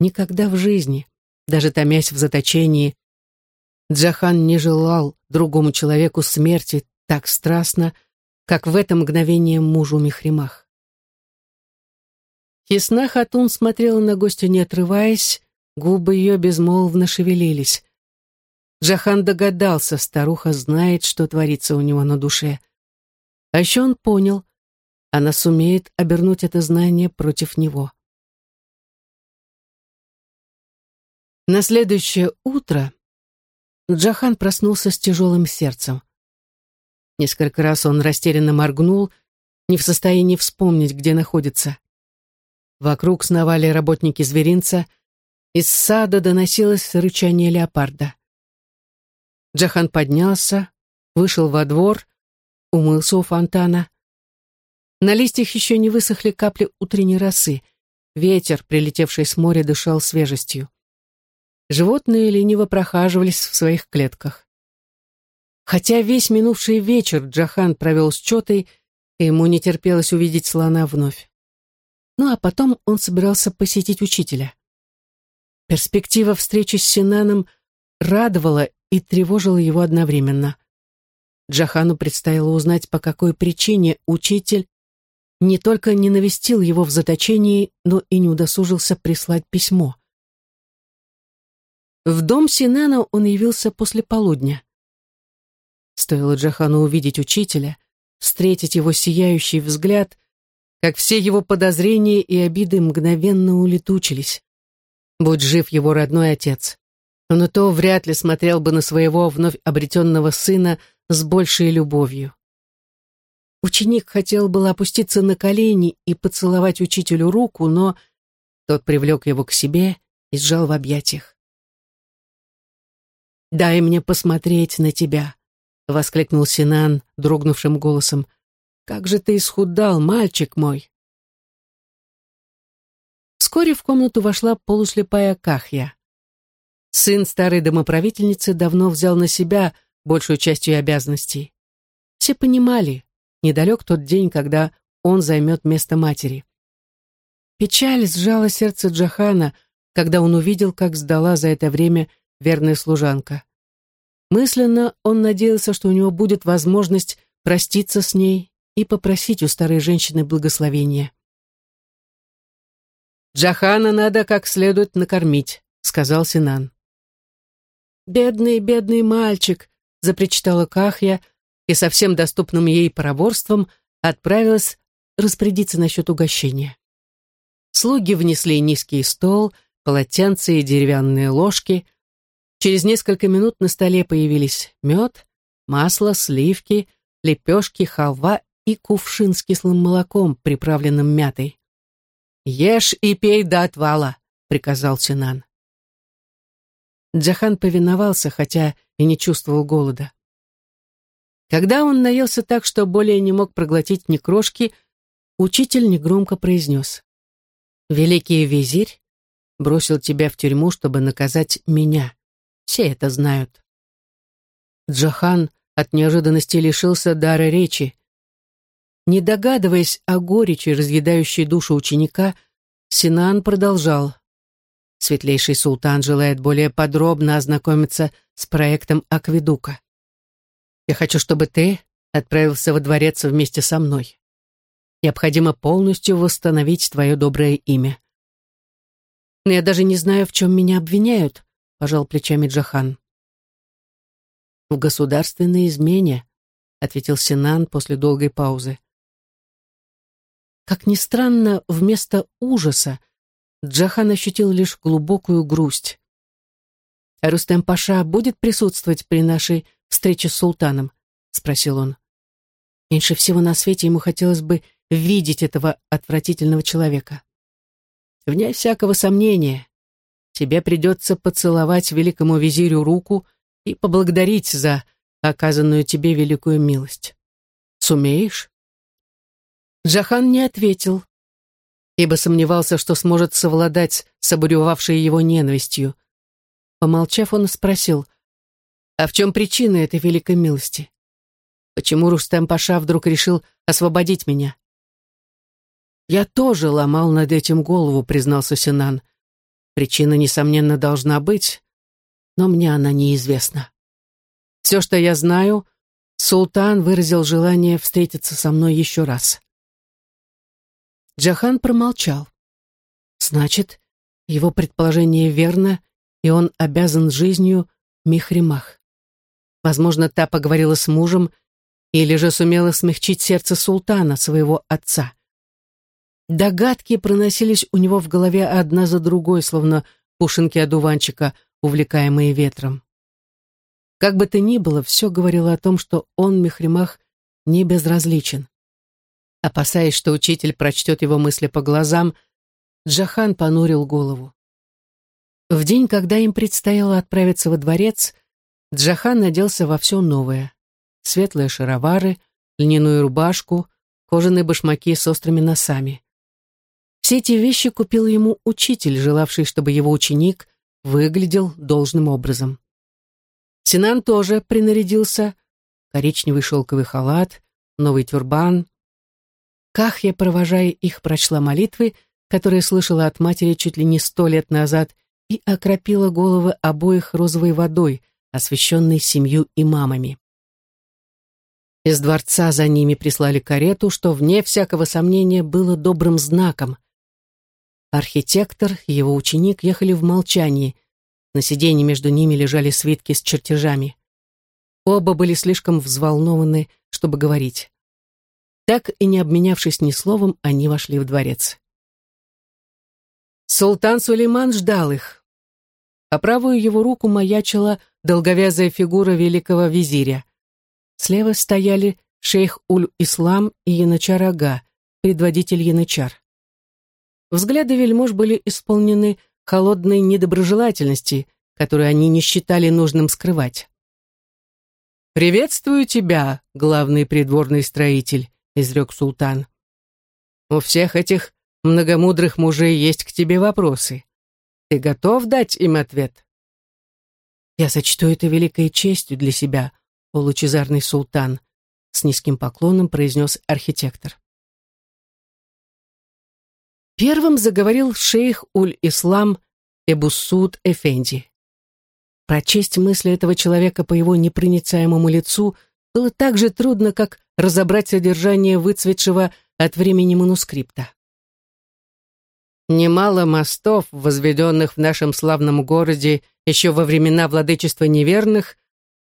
Никогда в жизни, даже томясь в заточении, Джахан не желал другому человеку смерти так страстно, как в это мгновение мужу Мехримах. Хисна Хатун смотрела на гостя, не отрываясь, губы ее безмолвно шевелились. Джахан догадался, старуха знает, что творится у него на душе. А еще он понял, она сумеет обернуть это знание против него. На следующее утро Джахан проснулся с тяжелым сердцем. Несколько раз он растерянно моргнул, не в состоянии вспомнить, где находится. Вокруг сновали работники зверинца, из сада доносилось рычание леопарда. Джахан поднялся, вышел во двор, умылся у фонтана. На листьях еще не высохли капли утренней росы. Ветер, прилетевший с моря, дышал свежестью. Животные лениво прохаживались в своих клетках. Хотя весь минувший вечер Джахан провел с Чотой, ему не терпелось увидеть слона вновь. Ну а потом он собирался посетить учителя. Перспектива встречи с Синаном радовала и тревожила его одновременно. Джахану предстояло узнать, по какой причине учитель не только не навестил его в заточении, но и не удосужился прислать письмо. В дом Синана он явился после полудня. Стоило Джахану увидеть учителя, встретить его сияющий взгляд, как все его подозрения и обиды мгновенно улетучились. Будь жив его родной отец, и то вряд ли смотрел бы на своего вновь обретенного сына с большей любовью. Ученик хотел было опуститься на колени и поцеловать учителю руку, но тот привлек его к себе и сжал в объятиях. «Дай мне посмотреть на тебя», — воскликнул Синан дрогнувшим голосом. «Как же ты исхудал, мальчик мой!» Вскоре в комнату вошла полуслепая Кахья. Сын старой домоправительницы давно взял на себя большую часть ее обязанностей. Все понимали, недалек тот день, когда он займет место матери. Печаль сжала сердце Джахана, когда он увидел, как сдала за это время верная служанка. Мысленно он надеялся, что у него будет возможность проститься с ней и попросить у старой женщины благословения. «Джахана надо как следует накормить», — сказал Синан. «Бедный, бедный мальчик», — запричитала Кахья и со всем доступным ей проборством отправилась распорядиться насчет угощения. Слуги внесли низкий стол, полотенце и деревянные ложки — Через несколько минут на столе появились мед, масло, сливки, лепешки, халва и кувшин с кислым молоком, приправленным мятой. «Ешь и пей до отвала», — приказал Синан. Джахан повиновался, хотя и не чувствовал голода. Когда он наелся так, что более не мог проглотить ни крошки, учитель негромко произнес. «Великий визирь бросил тебя в тюрьму, чтобы наказать меня. Все это знают. Джахан от неожиданности лишился дара речи. Не догадываясь о горечи, разъедающей душу ученика, Синан продолжал. Светлейший султан желает более подробно ознакомиться с проектом Акведука. Я хочу, чтобы ты отправился во дворец вместе со мной. Необходимо полностью восстановить твое доброе имя. Но я даже не знаю, в чем меня обвиняют, пожал плечами Джахан. В государственной измене, — ответил Синан после долгой паузы. Как ни странно, вместо ужаса Джахан ощутил лишь глубокую грусть. «Рустем Паша будет присутствовать при нашей встрече с султаном?» — спросил он. Меньше всего на свете ему хотелось бы видеть этого отвратительного человека. Вне всякого сомнения, тебе придется поцеловать великому визирю руку и поблагодарить за оказанную тебе великую милость. Сумеешь? Джахан не ответил, ибо сомневался, что сможет совладать с обуревавшей его ненавистью. Помолчав, он спросил, «А в чем причина этой великой милости? Почему Рустем Паша вдруг решил освободить меня?» «Я тоже ломал над этим голову», — признался Синан. «Причина, несомненно, должна быть, но мне она неизвестна. Все, что я знаю, султан выразил желание встретиться со мной еще раз». Джахан промолчал. Значит, его предположение верно, и он обязан жизнью Михримах. Возможно, та поговорила с мужем или же сумела смягчить сердце султана, своего отца. Догадки проносились у него в голове одна за другой, словно пушинки одуванчика, увлекаемые ветром. Как бы то ни было, все говорило о том, что он, Мехримах, не безразличен. Опасаясь, что учитель прочтет его мысли по глазам, Джахан понурил голову. В день, когда им предстояло отправиться во дворец, Джахан наделся во все новое. Светлые шаровары, льняную рубашку, кожаные башмаки с острыми носами. Все эти вещи купил ему учитель, желавший, чтобы его ученик выглядел должным образом. Синан тоже принарядился. Коричневый шелковый халат, новый тюрбан, Кахья, провожая их, прочла молитвы, которые слышала от матери чуть ли не сто лет назад, и окропила головы обоих розовой водой, освященной семью имамами. Из дворца за ними прислали карету, что, вне всякого сомнения, было добрым знаком. Архитектор и его ученик ехали в молчании. На сиденье между ними лежали свитки с чертежами. Оба были слишком взволнованы, чтобы говорить. Так и не обменявшись ни словом, они вошли в дворец. Султан Сулейман ждал их. По правую его руку маячила долговязая фигура великого визиря. Слева стояли шейх Уль-Ислам и Янычар Ага, предводитель Янычар. Взгляды вельмож были исполнены холодной недоброжелательности, которую они не считали нужным скрывать. «Приветствую тебя, главный придворный строитель», изрек султан. «У всех этих многомудрых мужей есть к тебе вопросы. Ты готов дать им ответ?» «Я сочту это великой честью для себя, о лучезарный султан», с низким поклоном произнес архитектор. Первым заговорил шейх Уль-Ислам Эбусуд Эфенди. Прочесть мысли этого человека по его непроницаемому лицу было так же трудно, как разобрать содержание выцветшего от времени манускрипта. Немало мостов, возведенных в нашем славном городе еще во времена владычества неверных,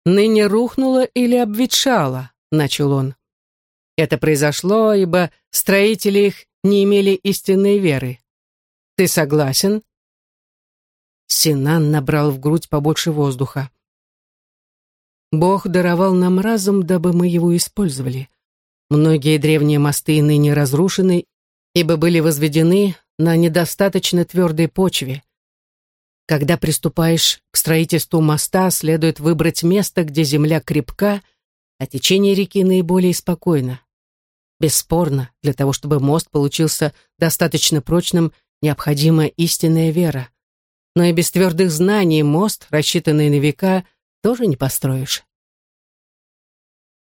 ныне рухнуло или обветшало, начал он. Это произошло, ибо строители их не имели истинной веры. Ты согласен? Синан набрал в грудь побольше воздуха. Бог даровал нам разум, дабы мы его использовали. Многие древние мосты ныне разрушены, ибо были возведены на недостаточно твердой почве. Когда приступаешь к строительству моста, следует выбрать место, где земля крепка, а течение реки наиболее спокойно. Бесспорно, для того, чтобы мост получился достаточно прочным, необходима истинная вера. Но и без твердых знаний мост, рассчитанный на века, тоже не построишь.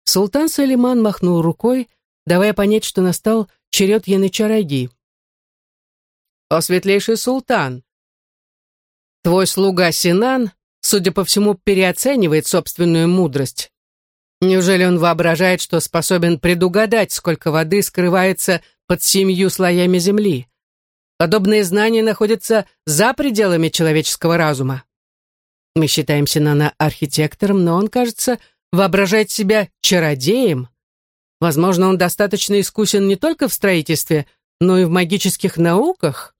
Султан Салиман махнул рукой, давая понять, что настал черед Янычараги. «О, светлейший султан! Твой слуга Синан, судя по всему, переоценивает собственную мудрость. Неужели он воображает, что способен предугадать, сколько воды скрывается под семью слоями земли? Подобные знания находятся за пределами человеческого разума. Мы считаем Синана архитектором, но он, кажется, воображает себя чародеем. Возможно, он достаточно искусен не только в строительстве, но и в магических науках.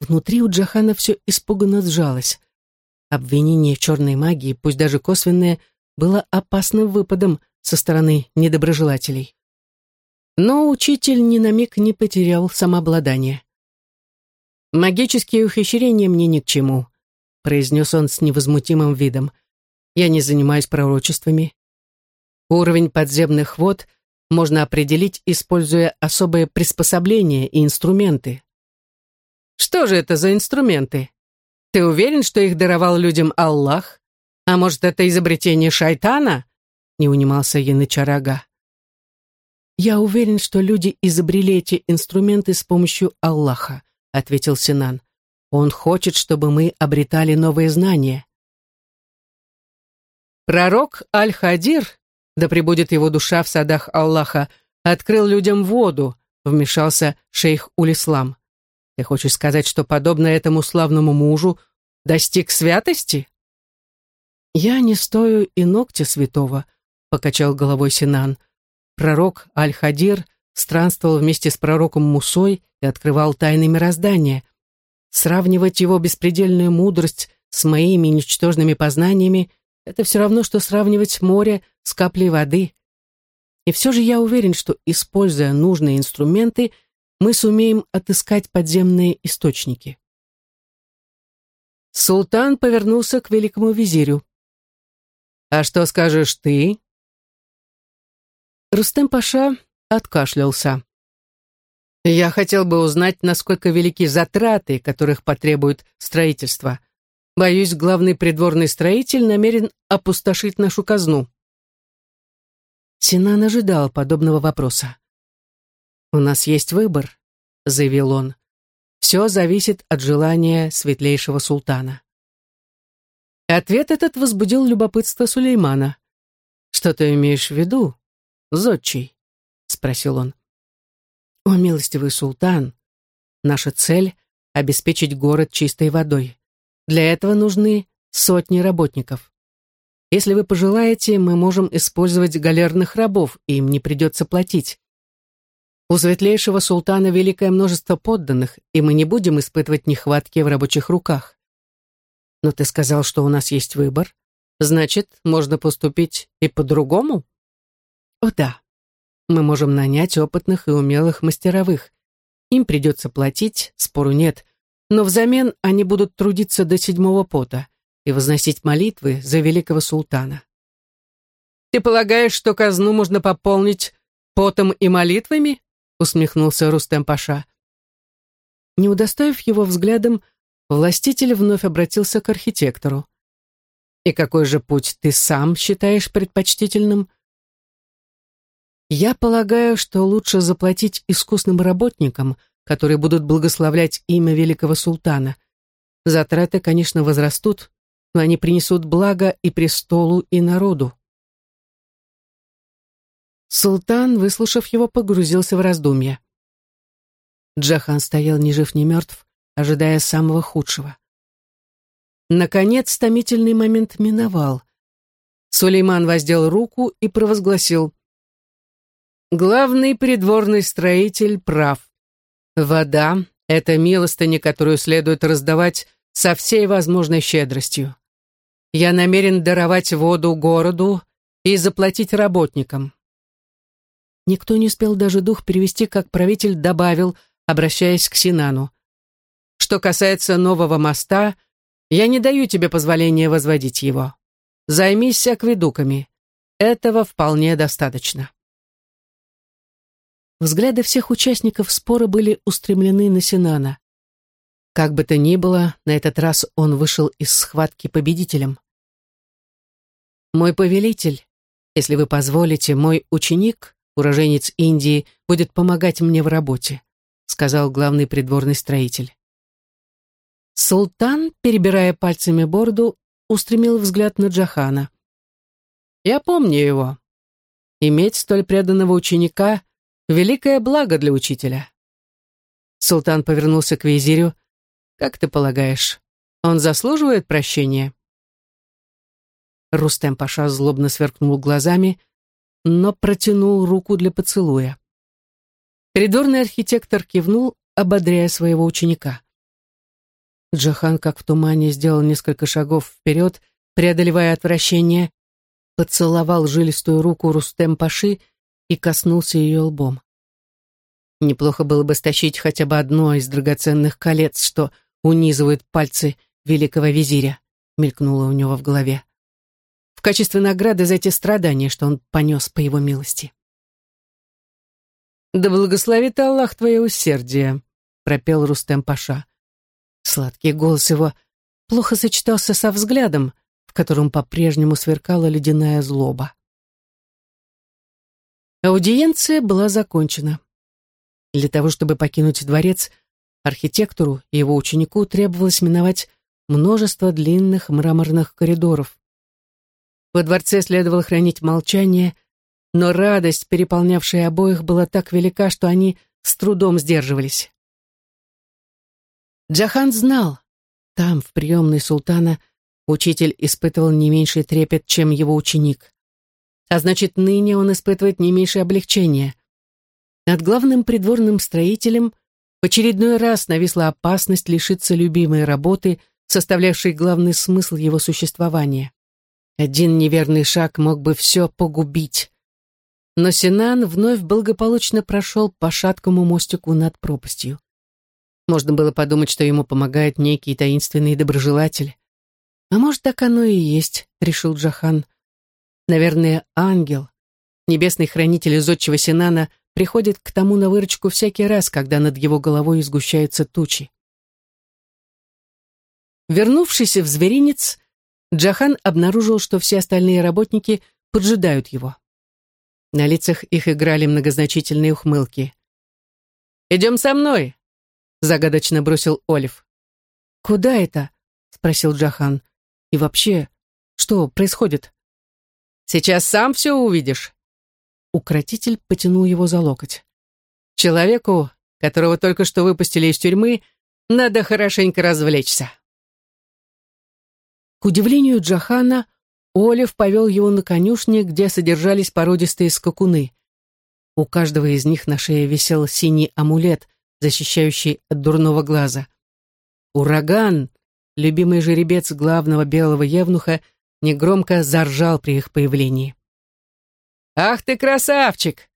Внутри у Джахана все испуганно сжалось. Обвинение в черной магии, пусть даже косвенное, было опасным выпадом со стороны недоброжелателей. Но учитель ни на миг не потерял самообладание. «Магические ухищрения мне ни к чему», — произнес он с невозмутимым видом. «Я не занимаюсь пророчествами. Уровень подземных вод можно определить, используя особые приспособления и инструменты». «Что же это за инструменты? Ты уверен, что их даровал людям Аллах? А может, это изобретение шайтана?» — не унимался Янычарага. «Я уверен, что люди изобрели эти инструменты с помощью Аллаха», — ответил Синан. «Он хочет, чтобы мы обретали новые знания». Пророк Аль-Хадир, да пребудет его душа в садах Аллаха, открыл людям воду, вмешался шейх Улислам. Ты хочешь сказать, что, подобно этому славному мужу, достиг святости? Я не стою и ногти святого, покачал головой Синан. Пророк Аль-Хадир странствовал вместе с пророком Мусой и открывал тайны мироздания. Сравнивать его беспредельную мудрость с моими ничтожными познаниями — это все равно, что сравнивать море с каплей воды. И все же я уверен, что, используя нужные инструменты, мы сумеем отыскать подземные источники. Султан повернулся к великому визирю. «А что скажешь ты?» Рустем Паша откашлялся. «Я хотел бы узнать, насколько велики затраты, которых потребует строительство. Боюсь, главный придворный строитель намерен опустошить нашу казну». Синан ожидал подобного вопроса. «У нас есть выбор», — заявил он. «Все зависит от желания светлейшего султана». Ответ этот возбудил любопытство Сулеймана. «Что ты имеешь в виду?» зодчий?» — спросил он. «О, милостивый султан, наша цель — обеспечить город чистой водой. Для этого нужны сотни работников. Если вы пожелаете, мы можем использовать галерных рабов, и им не придется платить. У светлейшего султана великое множество подданных, и мы не будем испытывать нехватки в рабочих руках. Но ты сказал, что у нас есть выбор. Значит, можно поступить и по-другому?» О да, мы можем нанять опытных и умелых мастеровых. Им придется платить, спору нет, но взамен они будут трудиться до седьмого пота и возносить молитвы за великого султана. «Ты полагаешь, что казну можно пополнить потом и молитвами?» Усмехнулся Рустем Паша. Не удостоив его взглядом, властитель вновь обратился к архитектору. «И какой же путь ты сам считаешь предпочтительным?» Я полагаю, что лучше заплатить искусным работникам, которые будут благословлять имя великого султана. Затраты, конечно, возрастут, но они принесут благо и престолу, и народу. Султан, выслушав его, погрузился в раздумья. Джахан стоял ни жив, ни мертв, ожидая самого худшего. Наконец, томительный момент миновал. Сулейман воздел руку и провозгласил Главный придворный строитель прав. Вода — это милостыня, которую следует раздавать со всей возможной щедростью. Я намерен даровать воду городу и заплатить работникам. Никто не успел даже дух перевести, как правитель добавил, обращаясь к Синану. Что касается нового моста, я не даю тебе позволения возводить его. Займись акведуками. Этого вполне достаточно. Взгляды всех участников спора были устремлены на Синана. Как бы то ни было, на этот раз он вышел из схватки победителем. «Мой повелитель, если вы позволите, мой ученик, уроженец Индии, будет помогать мне в работе», сказал главный придворный строитель. Султан, перебирая пальцами бороду, устремил взгляд на Джахана. «Я помню его. Иметь столь преданного ученика Великое благо для учителя. Султан повернулся к визирю. Как ты полагаешь, он заслуживает прощения? Рустем Паша злобно сверкнул глазами, но протянул руку для поцелуя. Придворный архитектор кивнул, ободряя своего ученика. Джахан, как в тумане, сделал несколько шагов вперед, преодолевая отвращение, поцеловал жилистую руку Рустем Паши и коснулся ее лбом. Неплохо было бы стащить хотя бы одно из драгоценных колец, что унизывают пальцы великого визиря, мелькнуло у него в голове. В качестве награды за те страдания, что он понес по его милости. «Да благословит Аллах твое усердие», — пропел Рустем Паша. Сладкий голос его плохо сочетался со взглядом, в котором по-прежнему сверкала ледяная злоба. Аудиенция была закончена. Для того, чтобы покинуть дворец, архитектору и его ученику требовалось миновать множество длинных мраморных коридоров. Во дворце следовало хранить молчание, но радость, переполнявшая обоих, была так велика, что они с трудом сдерживались. Джахан знал, там, в приемной султана, учитель испытывал не меньший трепет, чем его ученик. А значит, ныне он испытывает не меньшее облегчение. Над главным придворным строителем в очередной раз нависла опасность лишиться любимой работы, составлявшей главный смысл его существования. Один неверный шаг мог бы все погубить. Но Синан вновь благополучно прошел по шаткому мостику над пропастью. Можно было подумать, что ему помогает некий таинственный доброжелатель. А может, так оно и есть, решил Джахан. Наверное, ангел, небесный хранитель из отчего Синана, приходит к тому на выручку всякий раз, когда над его головой сгущаются тучи. Вернувшись в зверинец, Джахан обнаружил, что все остальные работники поджидают его. На лицах их играли многозначительные ухмылки. «Идем со мной!» загадочно бросил Олив. «Куда это?» — спросил Джахан. «И вообще, что происходит?» «Сейчас сам все увидишь». Укротитель потянул его за локоть. «Человеку, которого только что выпустили из тюрьмы, надо хорошенько развлечься». К удивлению Джахана, Олив повел его на конюшни, где содержались породистые скакуны. У каждого из них на шее висел синий амулет — защищающий от дурного глаза. Ураган, любимый жеребец главного белого евнуха, негромко заржал при их появлении. «Ах ты красавчик!»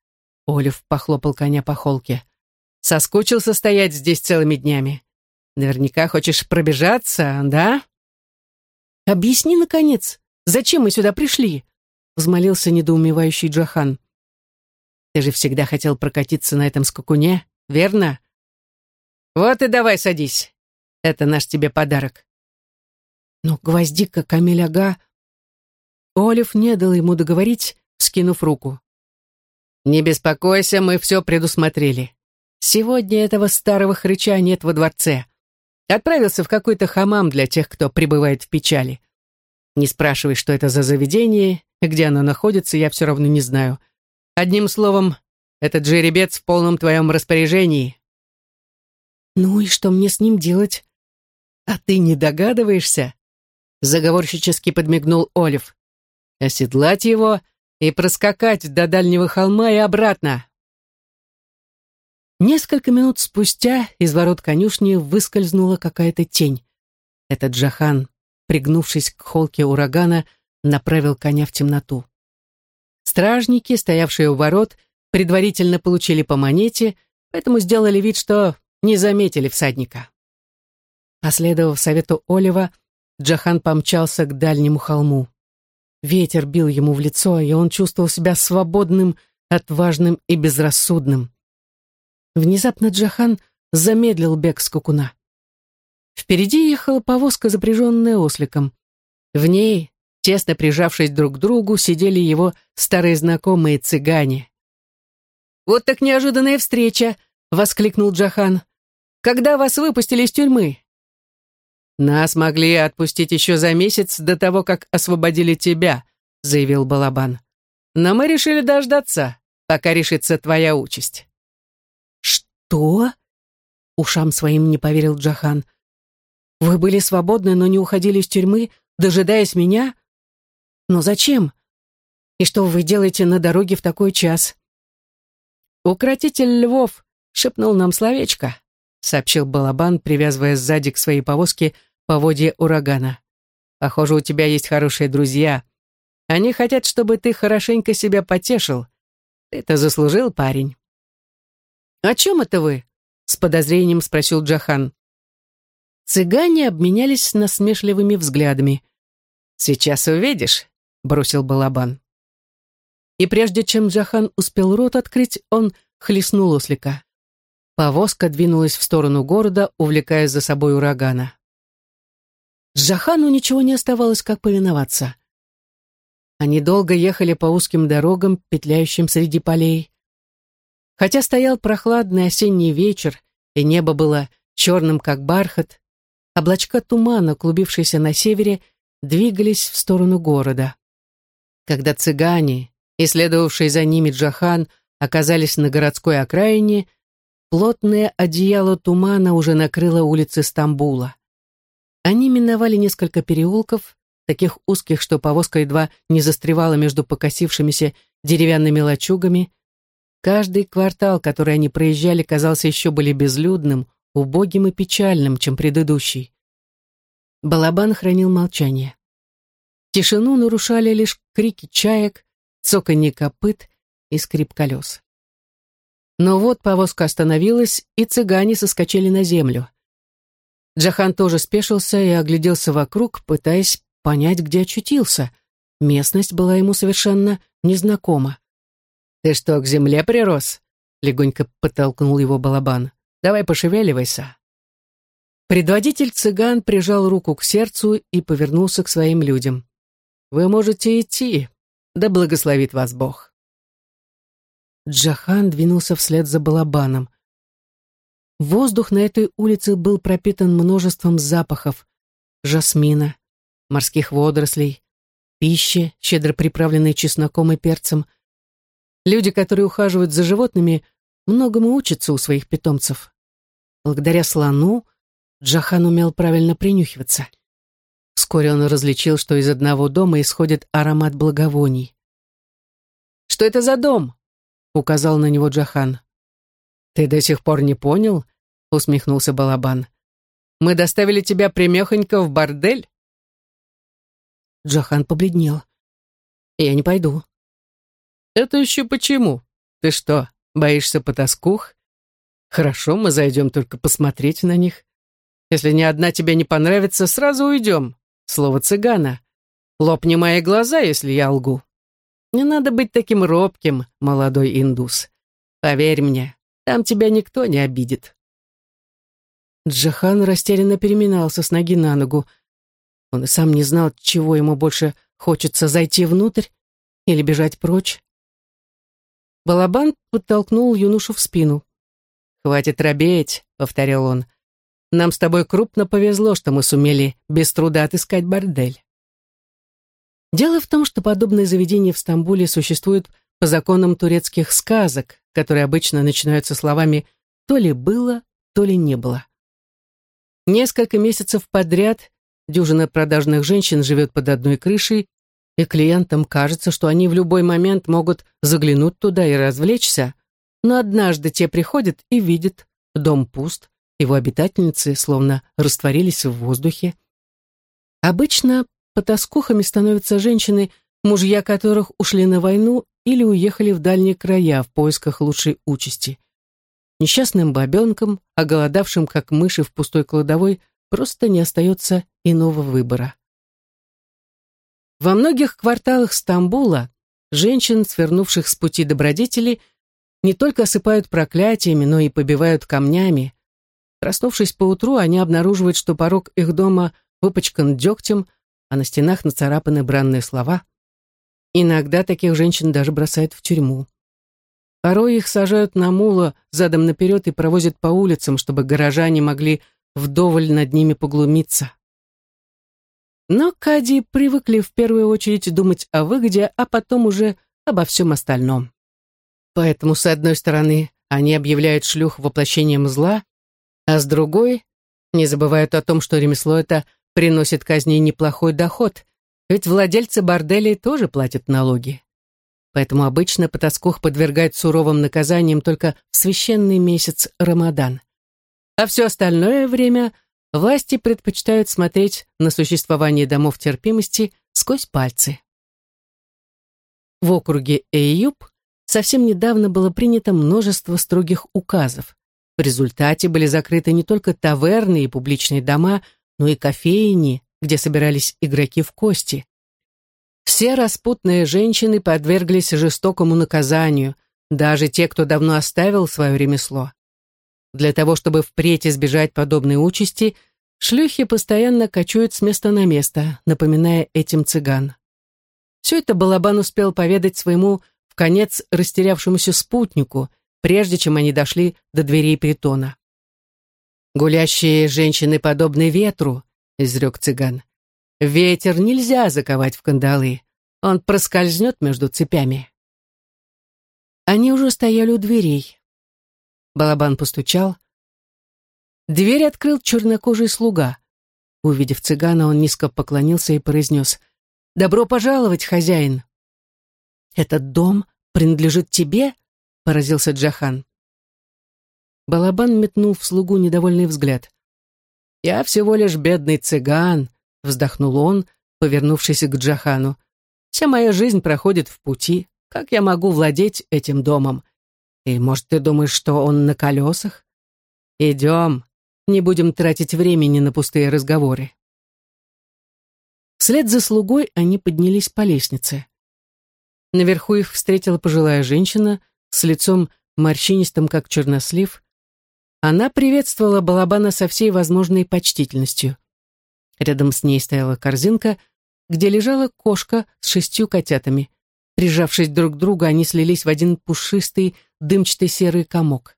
Олив похлопал коня по холке. «Соскучился стоять здесь целыми днями. Наверняка хочешь пробежаться, да?» «Объясни, наконец, зачем мы сюда пришли?» взмолился недоумевающий Джахан. «Ты же всегда хотел прокатиться на этом скакуне, верно?» «Вот и давай садись. Это наш тебе подарок». Но гвоздика Камиль-ага... Олив не дал ему договорить, скинув руку. «Не беспокойся, мы все предусмотрели. Сегодня этого старого хрыча нет во дворце. Отправился в какой-то хамам для тех, кто пребывает в печали. Не спрашивай, что это за заведение, где оно находится, я все равно не знаю. Одним словом, этот жеребец в полном твоем распоряжении, «Ну и что мне с ним делать?» «А ты не догадываешься?» Заговорщически подмигнул Олив. «Оседлать его и проскакать до дальнего холма и обратно». Несколько минут спустя из ворот конюшни выскользнула какая-то тень. Этот Джахан, пригнувшись к холке урагана, направил коня в темноту. Стражники, стоявшие у ворот, предварительно получили по монете, поэтому сделали вид, что не заметили всадника. Последовав совету Олива, Джахан помчался к дальнему холму. Ветер бил ему в лицо, и он чувствовал себя свободным, отважным и безрассудным. Внезапно Джахан замедлил бег скакуна. Впереди ехала повозка, запряженная осликом. В ней, тесно прижавшись друг к другу, сидели его старые знакомые цыгане. «Вот так неожиданная встреча!» — воскликнул Джахан. Когда вас выпустили из тюрьмы?» «Нас могли отпустить еще за месяц до того, как освободили тебя», — заявил Балабан. «Но мы решили дождаться, пока решится твоя участь». «Что?» — ушам своим не поверил Джахан. «Вы были свободны, но не уходили из тюрьмы, дожидаясь меня?» Но зачем? И что вы делаете на дороге в такой час? Укротитель львов шепнул нам словечко, сообщил Балабан, привязывая сзади к своей повозке поводья урагана. Похоже, у тебя есть хорошие друзья. Они хотят, чтобы ты хорошенько себя потешил. Ты-то заслужил, парень. «О чем это вы?» — с подозрением спросил Джахан. Цыгане обменялись насмешливыми взглядами. «Сейчас увидишь», — бросил Балабан. И прежде чем Джахан успел рот открыть, он хлестнул ослика. Повозка двинулась в сторону города, увлекая за собой урагана. Джахану ничего не оставалось, как повиноваться. Они долго ехали по узким дорогам, петляющим среди полей. Хотя стоял прохладный осенний вечер, и небо было черным, как бархат, облачка тумана, клубившиеся на севере, двигались в сторону города. Когда цыгане, и следовавший за ними Джахан, оказались на городской окраине, плотное одеяло тумана уже накрыло улицы Стамбула. Они миновали несколько переулков, таких узких, что повозка едва не застревала между покосившимися деревянными лачугами, Каждый квартал, который они проезжали, казался еще более безлюдным, убогим и печальным, чем предыдущий. Балабан хранил молчание. Тишину нарушали лишь крики чаек, цоканье копыт и скрип колес. Но вот повозка остановилась, и цыгане соскочили на землю. Джахан тоже спешился и огляделся вокруг, пытаясь понять, где очутился. Местность была ему совершенно незнакома. «Ты что, к земле прирос?» — легонько подтолкнул его балабан. «Давай пошевеливайся». Предводитель цыган прижал руку к сердцу и повернулся к своим людям. «Вы можете идти, да благословит вас Бог». Джахан двинулся вслед за балабаном. Воздух на этой улице был пропитан множеством запахов жасмина, морских водорослей, пищи, щедро приправленной чесноком и перцем, Люди, которые ухаживают за животными, многому учатся у своих питомцев. Благодаря слону Джахан умел правильно принюхиваться. Вскоре он различил, что из одного дома исходит аромат благовоний. «Что это за дом?» — указал на него Джахан. «Ты до сих пор не понял?» — усмехнулся Балабан. «Мы доставили тебя примехонько в бордель?» Джахан побледнел. «Я не пойду. «Это еще почему? Ты что, боишься потаскух? Хорошо, мы зайдем только посмотреть на них. Если ни одна тебе не понравится, сразу уйдем. Слово цыгана. Лопни мои глаза, если я лгу. Не надо быть таким робким, молодой индус. Поверь мне, там тебя никто не обидит». Джахан растерянно переминался с ноги на ногу. Он и сам не знал, чего ему больше хочется зайти внутрь или бежать прочь. Балабан подтолкнул юношу в спину. «Хватит робеть», — повторял он. «Нам с тобой крупно повезло, что мы сумели без труда отыскать бордель». Дело в том, что подобные заведения в Стамбуле существуют по законам турецких сказок, которые обычно начинаются словами «то ли было, то ли не было». Несколько месяцев подряд дюжина продажных женщин живет под одной крышей и клиентам кажется, что они в любой момент могут заглянуть туда и развлечься, но однажды те приходят и видят, дом пуст, его обитательницы словно растворились в воздухе. Обычно потаскухами становятся женщины, мужья которых ушли на войну или уехали в дальние края в поисках лучшей участи. Несчастным бабенкам, оголодавшим как мыши в пустой кладовой, просто не остается иного выбора. Во многих кварталах Стамбула женщин, свернувших с пути добродетели, не только осыпают проклятиями, но и побивают камнями. Проснувшись поутру, они обнаруживают, что порог их дома выпачкан дегтем, а на стенах нацарапаны бранные слова. Иногда таких женщин даже бросают в тюрьму. Порой их сажают на мула задом наперед и провозят по улицам, чтобы горожане могли вдоволь над ними поглумиться. Но Кади привыкли в первую очередь думать о выгоде, а потом уже обо всем остальном. Поэтому, с одной стороны, они объявляют шлюх воплощением зла, а с другой не забывают о том, что ремесло это приносит казни неплохой доход, Ведь владельцы борделей тоже платят налоги. Поэтому обычно потаскух подвергают суровым наказаниям только в священный месяц Рамадан. А все остальное время власти предпочитают смотреть на существование домов терпимости сквозь пальцы. В округе Эйюб совсем недавно было принято множество строгих указов. В результате были закрыты не только таверны и публичные дома, но и кофейни, где собирались игроки в кости. Все распутные женщины подверглись жестокому наказанию, даже те, кто давно оставил свое ремесло. Для того, чтобы впредь избежать подобной участи, шлюхи постоянно кочуют с места на место, напоминая этим цыган. Все это Балабан успел поведать своему в конец растерявшемуся спутнику, прежде чем они дошли до дверей притона. «Гулящие женщины подобны ветру», — изрек цыган. Ветер нельзя заковать в кандалы. Он проскользнет между цепями. Они уже стояли у дверей. Балабан постучал. Дверь открыл чернокожий слуга. Увидев цыгана, он низко поклонился и произнес «Добро пожаловать, хозяин!» «Этот дом принадлежит тебе?» — поразился Джахан. Балабан метнул в слугу недовольный взгляд. «Я всего лишь бедный цыган, Вздохнул он, повернувшись к Джахану. «Вся моя жизнь проходит в пути. Как я могу владеть этим домом? И, может, ты думаешь, что он на колесах? Идем, не будем тратить времени на пустые разговоры». Вслед за слугой они поднялись по лестнице. Наверху их встретила пожилая женщина с лицом морщинистым, как чернослив. Она приветствовала Балабана со всей возможной почтительностью. Рядом с ней стояла корзинка, где лежала кошка с шестью котятами. Прижавшись друг к другу, они слились в один пушистый, дымчатый серый комок.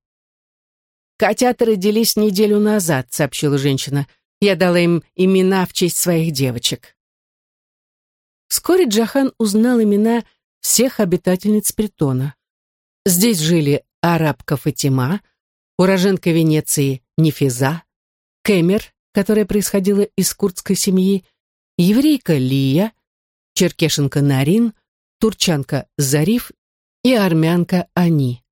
«Котята родились неделю назад», — сообщила женщина. «Я дала им имена в честь своих девочек». Вскоре Джахан узнал имена всех обитательниц притона. Здесь жили арабка Фатима, уроженка Венеции Нефиза, Кемер, которая происходила из курдской семьи, еврейка Лия, черкешенка Нарин, турчанка Зариф и армянка Ани.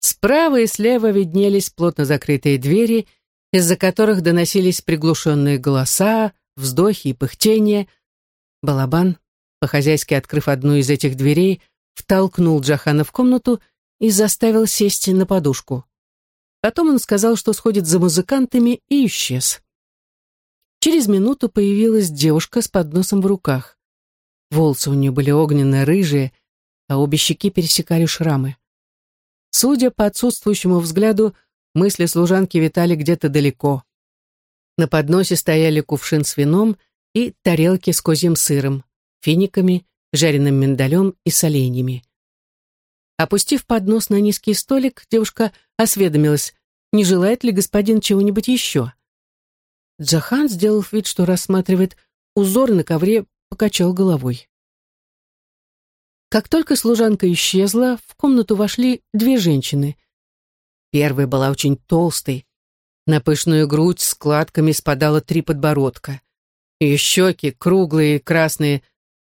Справа и слева виднелись плотно закрытые двери, из-за которых доносились приглушенные голоса, вздохи и пыхтения. Балабан, по-хозяйски открыв одну из этих дверей, втолкнул Джахана в комнату и заставил сесть на подушку. Потом он сказал, что сходит за музыкантами и исчез. Через минуту появилась девушка с подносом в руках. Волосы у нее были огненно-рыжие, а обе щеки пересекали шрамы. Судя по отсутствующему взгляду, мысли служанки витали где-то далеко. На подносе стояли кувшин с вином и тарелки с козьим сыром, финиками, жареным миндалем и соленьями. Опустив поднос на низкий столик, девушка осведомилась, не желает ли господин чего-нибудь еще. Джахан, сделав вид, что рассматривает узор на ковре, покачал головой. Как только служанка исчезла, в комнату вошли две женщины. Первая была очень толстой. На пышную грудь складками спадало три подбородка. Ее щеки, круглые и красные,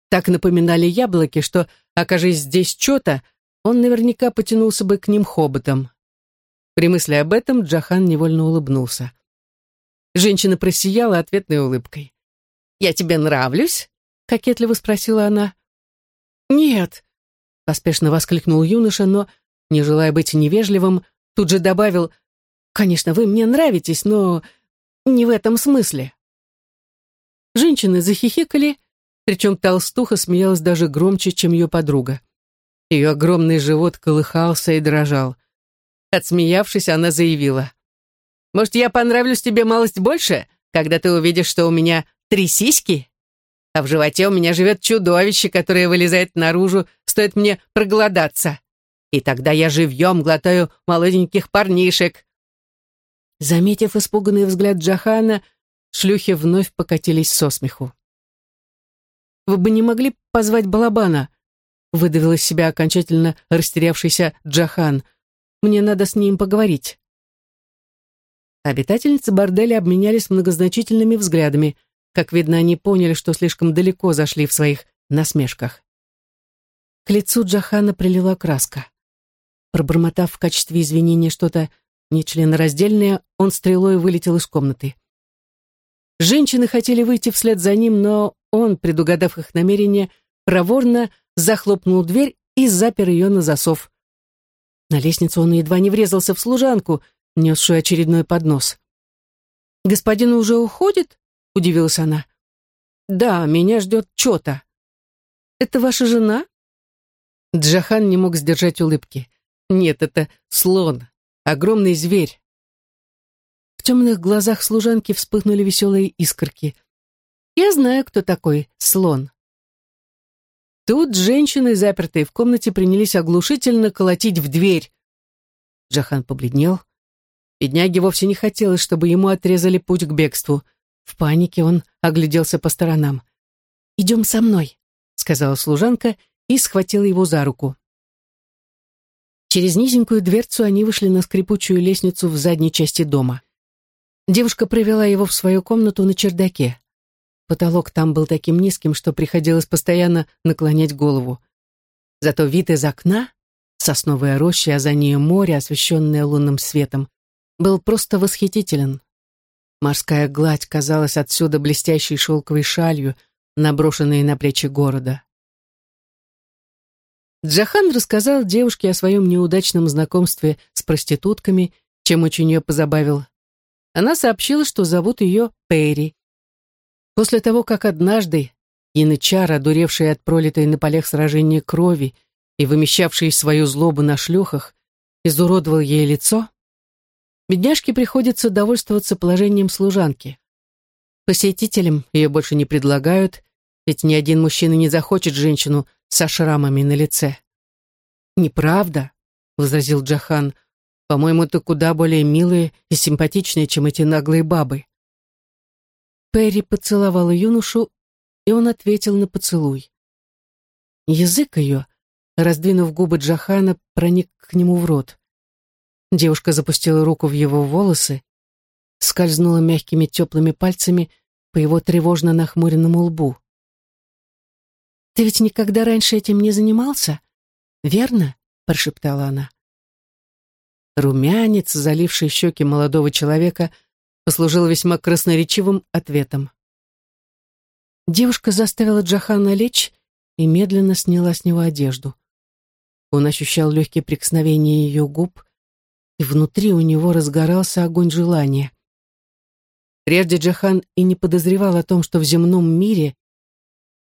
так напоминали яблоки, что, окажись здесь что-то, он наверняка потянулся бы к ним хоботом. При мысли об этом Джахан невольно улыбнулся. Женщина просияла ответной улыбкой. «Я тебе нравлюсь?» — кокетливо спросила она. «Нет», — поспешно воскликнул юноша, но, не желая быть невежливым, тут же добавил, «Конечно, вы мне нравитесь, но не в этом смысле». Женщины захихикали, причем толстуха смеялась даже громче, чем ее подруга. Ее огромный живот колыхался и дрожал. Отсмеявшись, она заявила. «Может, я понравлюсь тебе малость больше, когда ты увидишь, что у меня три сиськи? А в животе у меня живет чудовище, которое вылезает наружу, стоит мне проголодаться. И тогда я живьем глотаю молоденьких парнишек». Заметив испуганный взгляд Джахана, шлюхи вновь покатились со смеху. «Вы бы не могли позвать Балабана?» выдавил из себя окончательно растерявшийся Джахан. «Мне надо с ним поговорить». Обитательницы борделя обменялись многозначительными взглядами. Как видно, они поняли, что слишком далеко зашли в своих насмешках. К лицу Джахана прилила краска. Пробормотав в качестве извинения что-то нечленораздельное, он стрелой вылетел из комнаты. Женщины хотели выйти вслед за ним, но он, предугадав их намерение, проворно захлопнул дверь и запер ее на засов. На лестницу он едва не врезался в служанку, несшую очередной поднос. «Господин уже уходит?» — удивилась она. «Да, меня ждет Чота». «Это ваша жена?» Джахан не мог сдержать улыбки. «Нет, это слон, огромный зверь». В темных глазах служанки вспыхнули веселые искорки. «Я знаю, кто такой слон». Тут женщины, запертые в комнате, принялись оглушительно колотить в дверь. Джахан побледнел. Бедняге вовсе не хотелось, чтобы ему отрезали путь к бегству. В панике он огляделся по сторонам. «Идем со мной», — сказала служанка и схватила его за руку. Через низенькую дверцу они вышли на скрипучую лестницу в задней части дома. Девушка провела его в свою комнату на чердаке. Потолок там был таким низким, что приходилось постоянно наклонять голову. Зато вид из окна, сосновая роща, а за ней море, освещенное лунным светом, был просто восхитителен. Морская гладь казалась отсюда блестящей шелковой шалью, наброшенной на плечи города. Джахан рассказал девушке о своем неудачном знакомстве с проститутками, чем очень ее позабавил. Она сообщила, что зовут ее Перри. После того, как однажды янычар, одуревший от пролитой на полях сражения крови и вымещавший свою злобу на шлюхах, изуродовал ей лицо, Бедняжке приходится довольствоваться положением служанки. Посетителям ее больше не предлагают, ведь ни один мужчина не захочет женщину со шрамами на лице. «Неправда», — возразил Джахан, — «по-моему, это куда более милые и симпатичные, чем эти наглые бабы». Перри поцеловала юношу, и он ответил на поцелуй. Язык ее, раздвинув губы Джахана, проник к нему в рот. Девушка запустила руку в его волосы, скользнула мягкими теплыми пальцами по его тревожно нахмуренному лбу. «Ты ведь никогда раньше этим не занимался, верно?» — прошептала она. Румянец, заливший щеки молодого человека, послужил весьма красноречивым ответом. Девушка заставила Джахана лечь и медленно сняла с него одежду. Он ощущал легкие прикосновения ее губ, и внутри у него разгорался огонь желания. Прежде Джахан и не подозревал о том, что в земном мире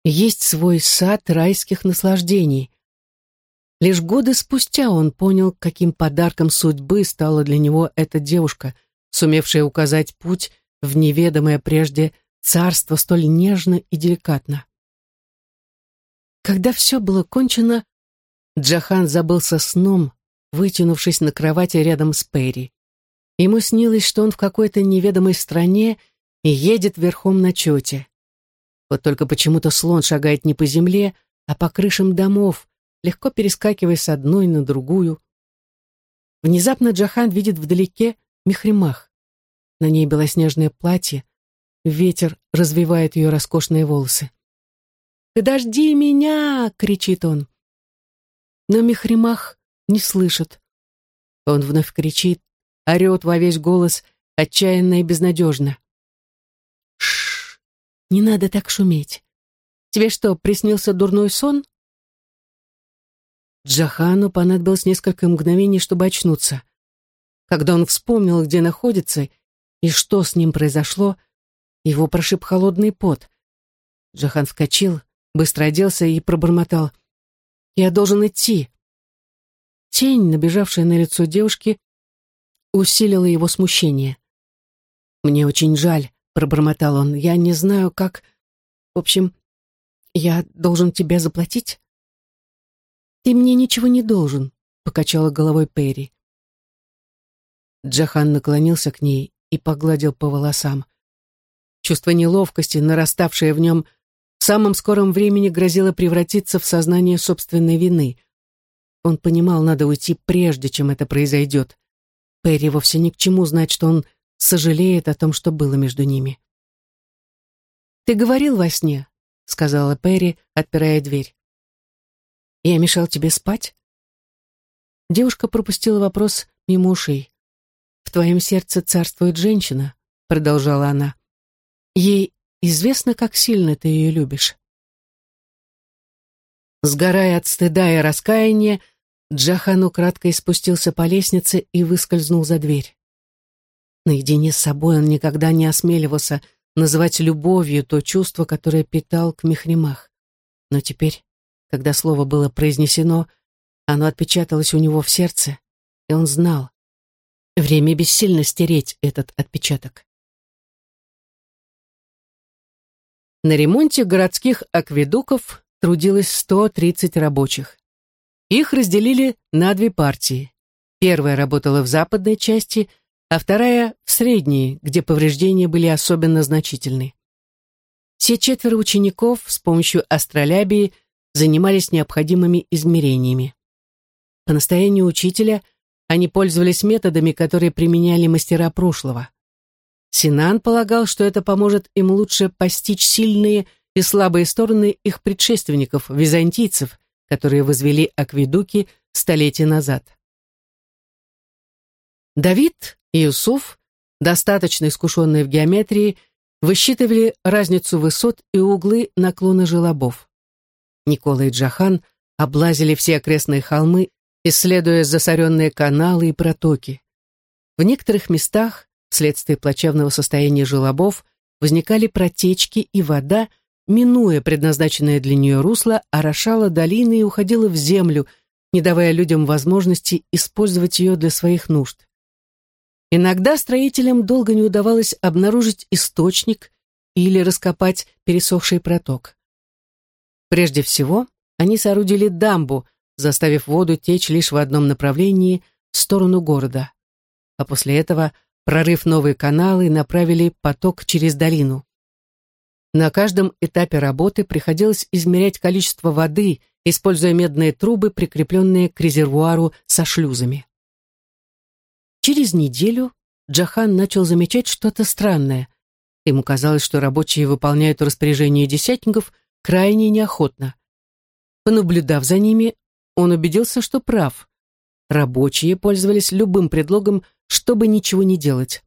есть свой сад райских наслаждений. Лишь годы спустя он понял, каким подарком судьбы стала для него эта девушка, сумевшая указать путь в неведомое прежде царство столь нежно и деликатно. Когда все было кончено, Джахан забылся сном, вытянувшись на кровати рядом с Перри. Ему снилось, что он в какой-то неведомой стране и едет верхом на чете. Вот только почему-то слон шагает не по земле, а по крышам домов, легко перескакивая с одной на другую. Внезапно Джахан видит вдалеке Мехримах. На ней белоснежное платье, ветер развивает ее роскошные волосы. «Подожди меня!» — кричит он. Но Мехримах не слышит. Он вновь кричит, орет во весь голос, отчаянно и безнадежно. Шш, не надо так шуметь. Тебе что, приснился дурной сон? Джахану понадобилось несколько мгновений, чтобы очнуться. Когда он вспомнил, где находится и что с ним произошло, его прошиб холодный пот. Джахан вскочил, быстро оделся и пробормотал. «Я должен идти. Тень, набежавшая на лицо девушки, усилила его смущение. «Мне очень жаль», — пробормотал он. «Я не знаю, как... В общем, я должен тебе заплатить?» «Ты мне ничего не должен», — покачала головой Перри. Джахан наклонился к ней и погладил по волосам. Чувство неловкости, нараставшее в нем, в самом скором времени грозило превратиться в сознание собственной вины. Он понимал, надо уйти прежде, чем это произойдет. Перри вовсе ни к чему знать, что он сожалеет о том, что было между ними. «Ты говорил во сне», — сказала Перри, отпирая дверь. «Я мешал тебе спать?» Девушка пропустила вопрос мимо ушей. «В твоем сердце царствует женщина», — продолжала она. «Ей известно, как сильно ты ее любишь». Сгорая от стыда и раскаяния, Джахан украдкой спустился по лестнице и выскользнул за дверь. Наедине с собой он никогда не осмеливался называть любовью то чувство, которое питал к Мехримах. Но теперь, когда слово было произнесено, оно отпечаталось у него в сердце, и он знал. Время бессильно стереть этот отпечаток. На ремонте городских акведуков трудилось 130 рабочих. Их разделили на две партии. Первая работала в западной части, а вторая — в средней, где повреждения были особенно значительны. Все четверо учеников с помощью астролябии занимались необходимыми измерениями. По настоянию учителя они пользовались методами, которые применяли мастера прошлого. Синан полагал, что это поможет им лучше постичь сильные и слабые стороны их предшественников, византийцев, которые возвели акведуки столетия назад. Давид и Юсуф, достаточно искушенные в геометрии, высчитывали разницу высот и углы наклона желобов. Никола и Джахан облазили все окрестные холмы, исследуя засоренные каналы и протоки. В некоторых местах, вследствие плачевного состояния желобов, возникали протечки, и вода – минуя предназначенное для нее русло, орошала долины и уходила в землю, не давая людям возможности использовать ее для своих нужд. Иногда строителям долго не удавалось обнаружить источник или раскопать пересохший проток. Прежде всего, они соорудили дамбу, заставив воду течь лишь в одном направлении, в сторону города. А после этого, прорыв новые каналы, направили поток через долину. На каждом этапе работы приходилось измерять количество воды, используя медные трубы, прикрепленные к резервуару со шлюзами. Через неделю Джахан начал замечать что-то странное. Ему казалось, что рабочие выполняют распоряжение десятников крайне неохотно. Понаблюдав за ними, он убедился, что прав. Рабочие пользовались любым предлогом, чтобы ничего не делать.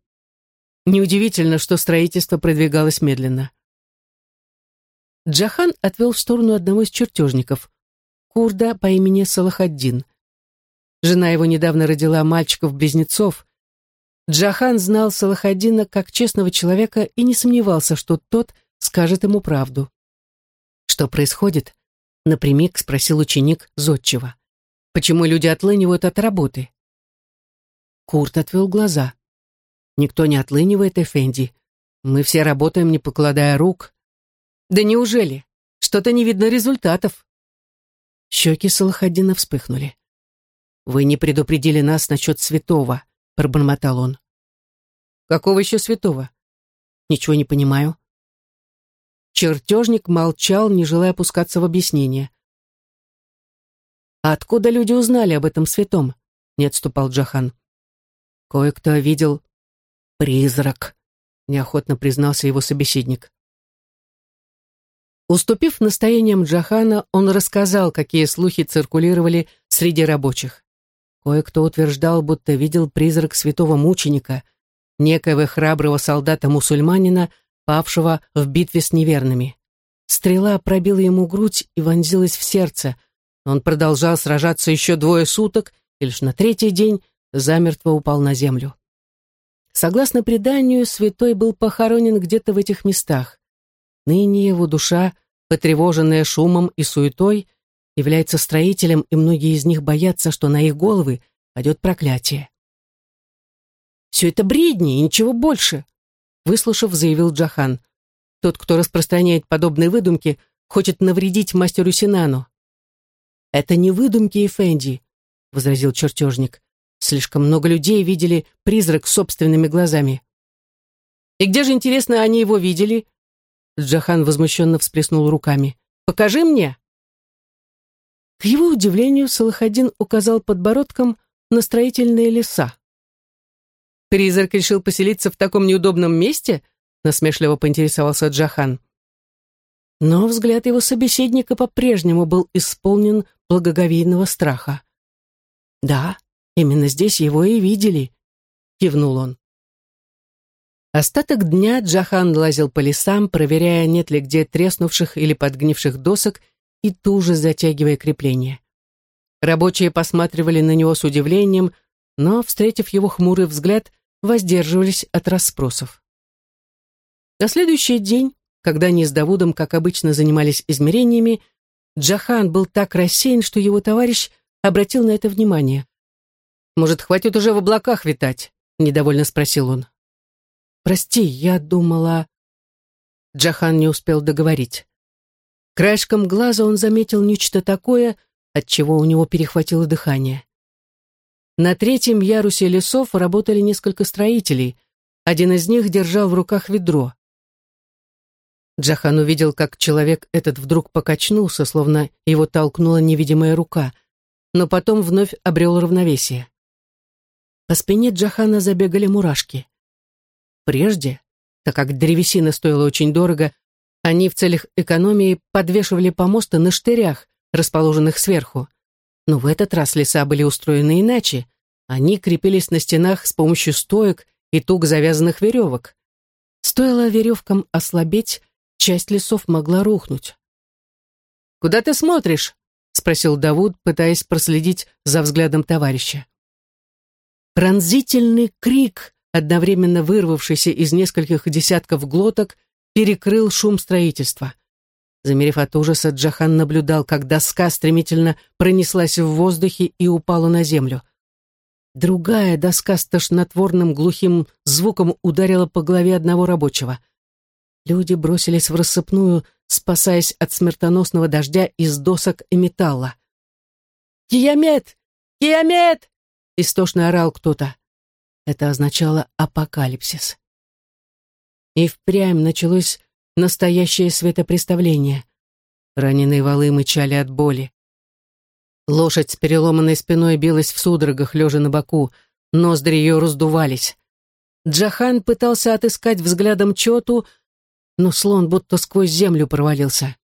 Неудивительно, что строительство продвигалось медленно. Джахан отвел в сторону одного из чертежников, курда по имени Салахаддин. Жена его недавно родила мальчиков-близнецов. Джахан знал Салахаддина как честного человека и не сомневался, что тот скажет ему правду. «Что происходит?» — напрямик спросил ученик Зодчего. «Почему люди отлынивают от работы?» Курт отвел глаза. «Никто не отлынивает, Эфенди. Мы все работаем, не покладая рук. Да неужели? Что-то не видно результатов. Щеки Салахаддина вспыхнули. «Вы не предупредили нас насчет святого», — пробормотал он. «Какого еще святого?» «Ничего не понимаю». Чертежник молчал, не желая опускаться в объяснение. «А откуда люди узнали об этом святом?» — не отступал Джахан. «Кое-кто видел призрак», — неохотно признался его собеседник. Уступив настояниям Джахана, он рассказал, какие слухи циркулировали среди рабочих. Кое-кто утверждал, будто видел призрак святого мученика, некоего храброго солдата-мусульманина, павшего в битве с неверными. Стрела пробила ему грудь и вонзилась в сердце. Он продолжал сражаться еще двое суток, и лишь на третий день замертво упал на землю. Согласно преданию, святой был похоронен где-то в этих местах. Ныне его душа, потревоженная шумом и суетой, является строителем, и многие из них боятся, что на их головы падет проклятие. «Все это бредни и ничего больше», — выслушав, заявил Джахан. «Тот, кто распространяет подобные выдумки, хочет навредить мастеру Синану». «Это не выдумки, Эфенди», — возразил чертежник. «Слишком много людей видели призрак собственными глазами». «И где же, интересно, они его видели?» Джахан возмущенно всплеснул руками. «Покажи мне!» К его удивлению, Салахадин указал подбородком на строительные леса. «Призрак решил поселиться в таком неудобном месте?» насмешливо поинтересовался Джахан. Но взгляд его собеседника по-прежнему был исполнен благоговейного страха. «Да, именно здесь его и видели», — кивнул он. Остаток дня Джахан лазил по лесам, проверяя, нет ли где треснувших или подгнивших досок и туже затягивая крепления. Рабочие посматривали на него с удивлением, но, встретив его хмурый взгляд, воздерживались от расспросов. На следующий день, когда они с Давудом, как обычно, занимались измерениями, Джахан был так рассеян, что его товарищ обратил на это внимание. «Может, хватит уже в облаках витать?» — недовольно спросил он. «Прости, я думала...» Джахан не успел договорить. Краешком глаза он заметил нечто такое, от чего у него перехватило дыхание. На третьем ярусе лесов работали несколько строителей. Один из них держал в руках ведро. Джахан увидел, как человек этот вдруг покачнулся, словно его толкнула невидимая рука, но потом вновь обрел равновесие. По спине Джахана забегали мурашки. Прежде, так как древесина стоила очень дорого, они в целях экономии подвешивали помосты на штырях, расположенных сверху. Но в этот раз леса были устроены иначе. Они крепились на стенах с помощью стоек и туго завязанных веревок. Стоило веревкам ослабеть, часть лесов могла рухнуть. «Куда ты смотришь?» — спросил Давуд, пытаясь проследить за взглядом товарища. Пронзительный крик, одновременно вырвавшийся из нескольких десятков глоток, перекрыл шум строительства. Замерев от ужаса, Джахан наблюдал, как доска стремительно пронеслась в воздухе и упала на землю. Другая доска с тошнотворным глухим звуком ударила по голове одного рабочего. Люди бросились в рассыпную, спасаясь от смертоносного дождя из досок и металла. «Киямет! Киямет!» — истошно орал кто-то. Это означало апокалипсис. И впрямь началось Настоящее светопреставление. Раненые валы мычали от боли. Лошадь с переломанной спиной билась в судорогах, лежа на боку. Ноздри ее раздувались. Джахан пытался отыскать взглядом Чоту, но слон будто сквозь землю провалился.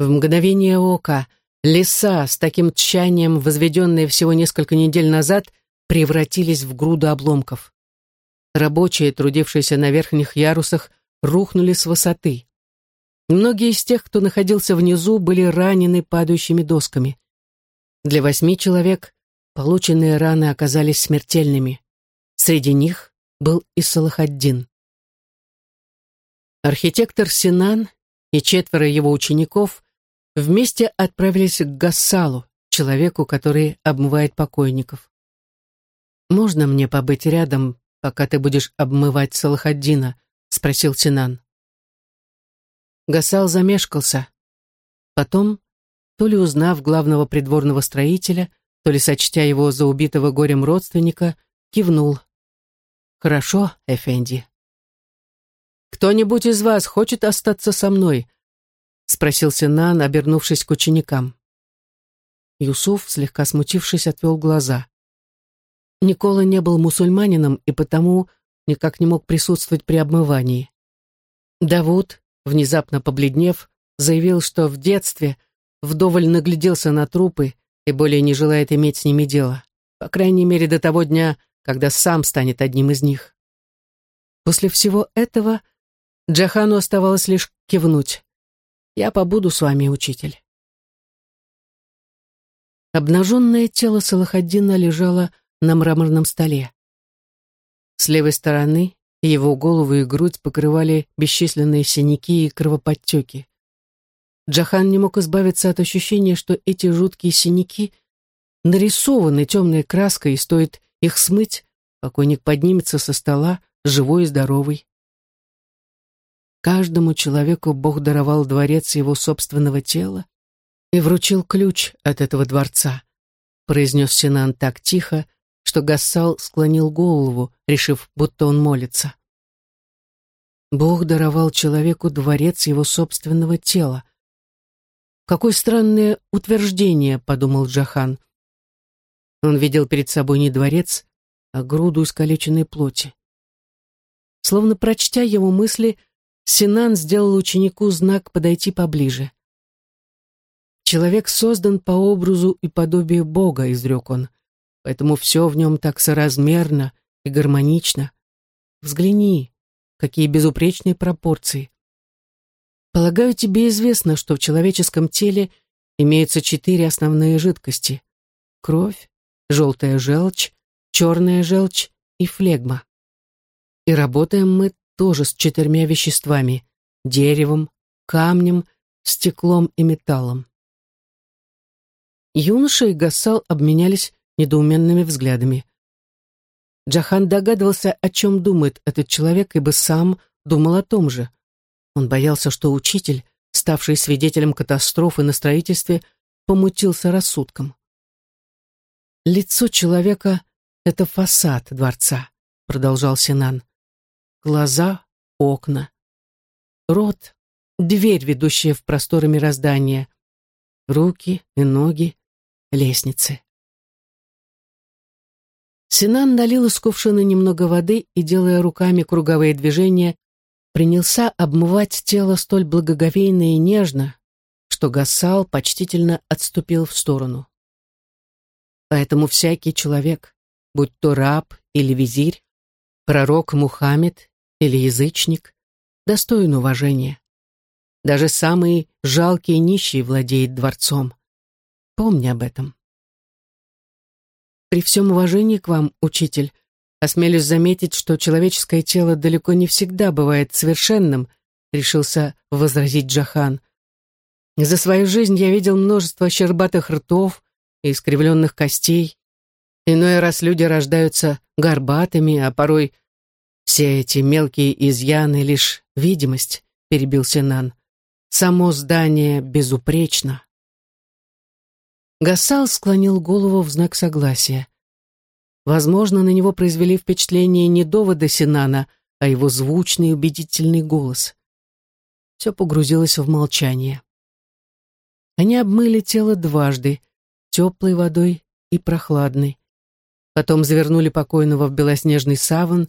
В мгновение ока леса, с таким тщанием возведенные всего несколько недель назад, превратились в груду обломков. Рабочие, трудившиеся на верхних ярусах, рухнули с высоты. Многие из тех, кто находился внизу, были ранены падающими досками. Для восьми человек полученные раны оказались смертельными. Среди них был и Салахаддин. Архитектор Синан и четверо его учеников вместе отправились к Гассалу, человеку, который обмывает покойников. «Можно мне побыть рядом, пока ты будешь обмывать Салахаддина?» — спросил Синан. Гасал замешкался. Потом, то ли узнав главного придворного строителя, то ли сочтя его за убитого горем родственника, кивнул. «Хорошо, Эфенди». «Кто-нибудь из вас хочет остаться со мной?» — спросил Синан, обернувшись к ученикам. Юсуф, слегка смутившись, отвел глаза. Никола не был мусульманином и потому никак не мог присутствовать при обмывании. Давуд, внезапно побледнев, заявил, что в детстве вдоволь нагляделся на трупы и более не желает иметь с ними дело, по крайней мере до того дня, когда сам станет одним из них. После всего этого Джахану оставалось лишь кивнуть. «Я побуду с вами, учитель». Обнаженное тело Салахаддина лежало на мраморном столе. С левой стороны его голову и грудь покрывали бесчисленные синяки и кровоподтеки. Джахан не мог избавиться от ощущения, что эти жуткие синяки нарисованы темной краской, и стоит их смыть, покойник поднимется со стола, живой и здоровый. Каждому человеку Бог даровал дворец его собственного тела и вручил ключ от этого дворца, произнес Синан так тихо, что Гассал склонил голову, решив, будто он молится. Бог даровал человеку дворец его собственного тела. Какое странное утверждение, подумал Джахан. Он видел перед собой не дворец, а груду искалеченной плоти. Словно прочтя его мысли, Синан сделал ученику знак подойти поближе. «Человек создан по образу и подобию Бога», — изрек он, «поэтому все в нем так соразмерно и гармонично. Взгляни, какие безупречные пропорции. Полагаю, тебе известно, что в человеческом теле имеются четыре основные жидкости — кровь, желтая желчь, черная желчь и флегма. И работаем мы тоже с четырьмя веществами — деревом, камнем, стеклом и металлом. Юноша и Гассал обменялись недоуменными взглядами. Джахан догадывался, о чем думает этот человек, ибо сам думал о том же. Он боялся, что учитель, ставший свидетелем катастрофы на строительстве, помутился рассудком. «Лицо человека — это фасад дворца», — продолжал Синан. «Глаза — окна. Рот — дверь, ведущая в просторы мироздания. Руки и ноги — лестницы». Синан налил из кувшина немного воды и, делая руками круговые движения, принялся обмывать тело столь благоговейно и нежно, что Гасал почтительно отступил в сторону. Поэтому всякий человек, будь то раб или визирь, пророк Мухаммед или язычник, достоин уважения. Даже самый жалкий нищий владеет дворцом. Помни об этом. При всем уважении к вам, учитель, осмелюсь заметить, что человеческое тело далеко не всегда бывает совершенным, решился возразить Джахан. За свою жизнь я видел множество щербатых ртов, и искривленных костей. Иной раз люди рождаются горбатыми, а порой все эти мелкие изъяны — лишь видимость, — перебил Синан. Само здание безупречно. Гасал склонил голову в знак согласия. Возможно, на него произвели впечатление не доводы Синана, а его звучный убедительный голос. Все погрузилось в молчание. Они обмыли тело дважды, теплой водой и прохладной. Потом завернули покойного в белоснежный саван,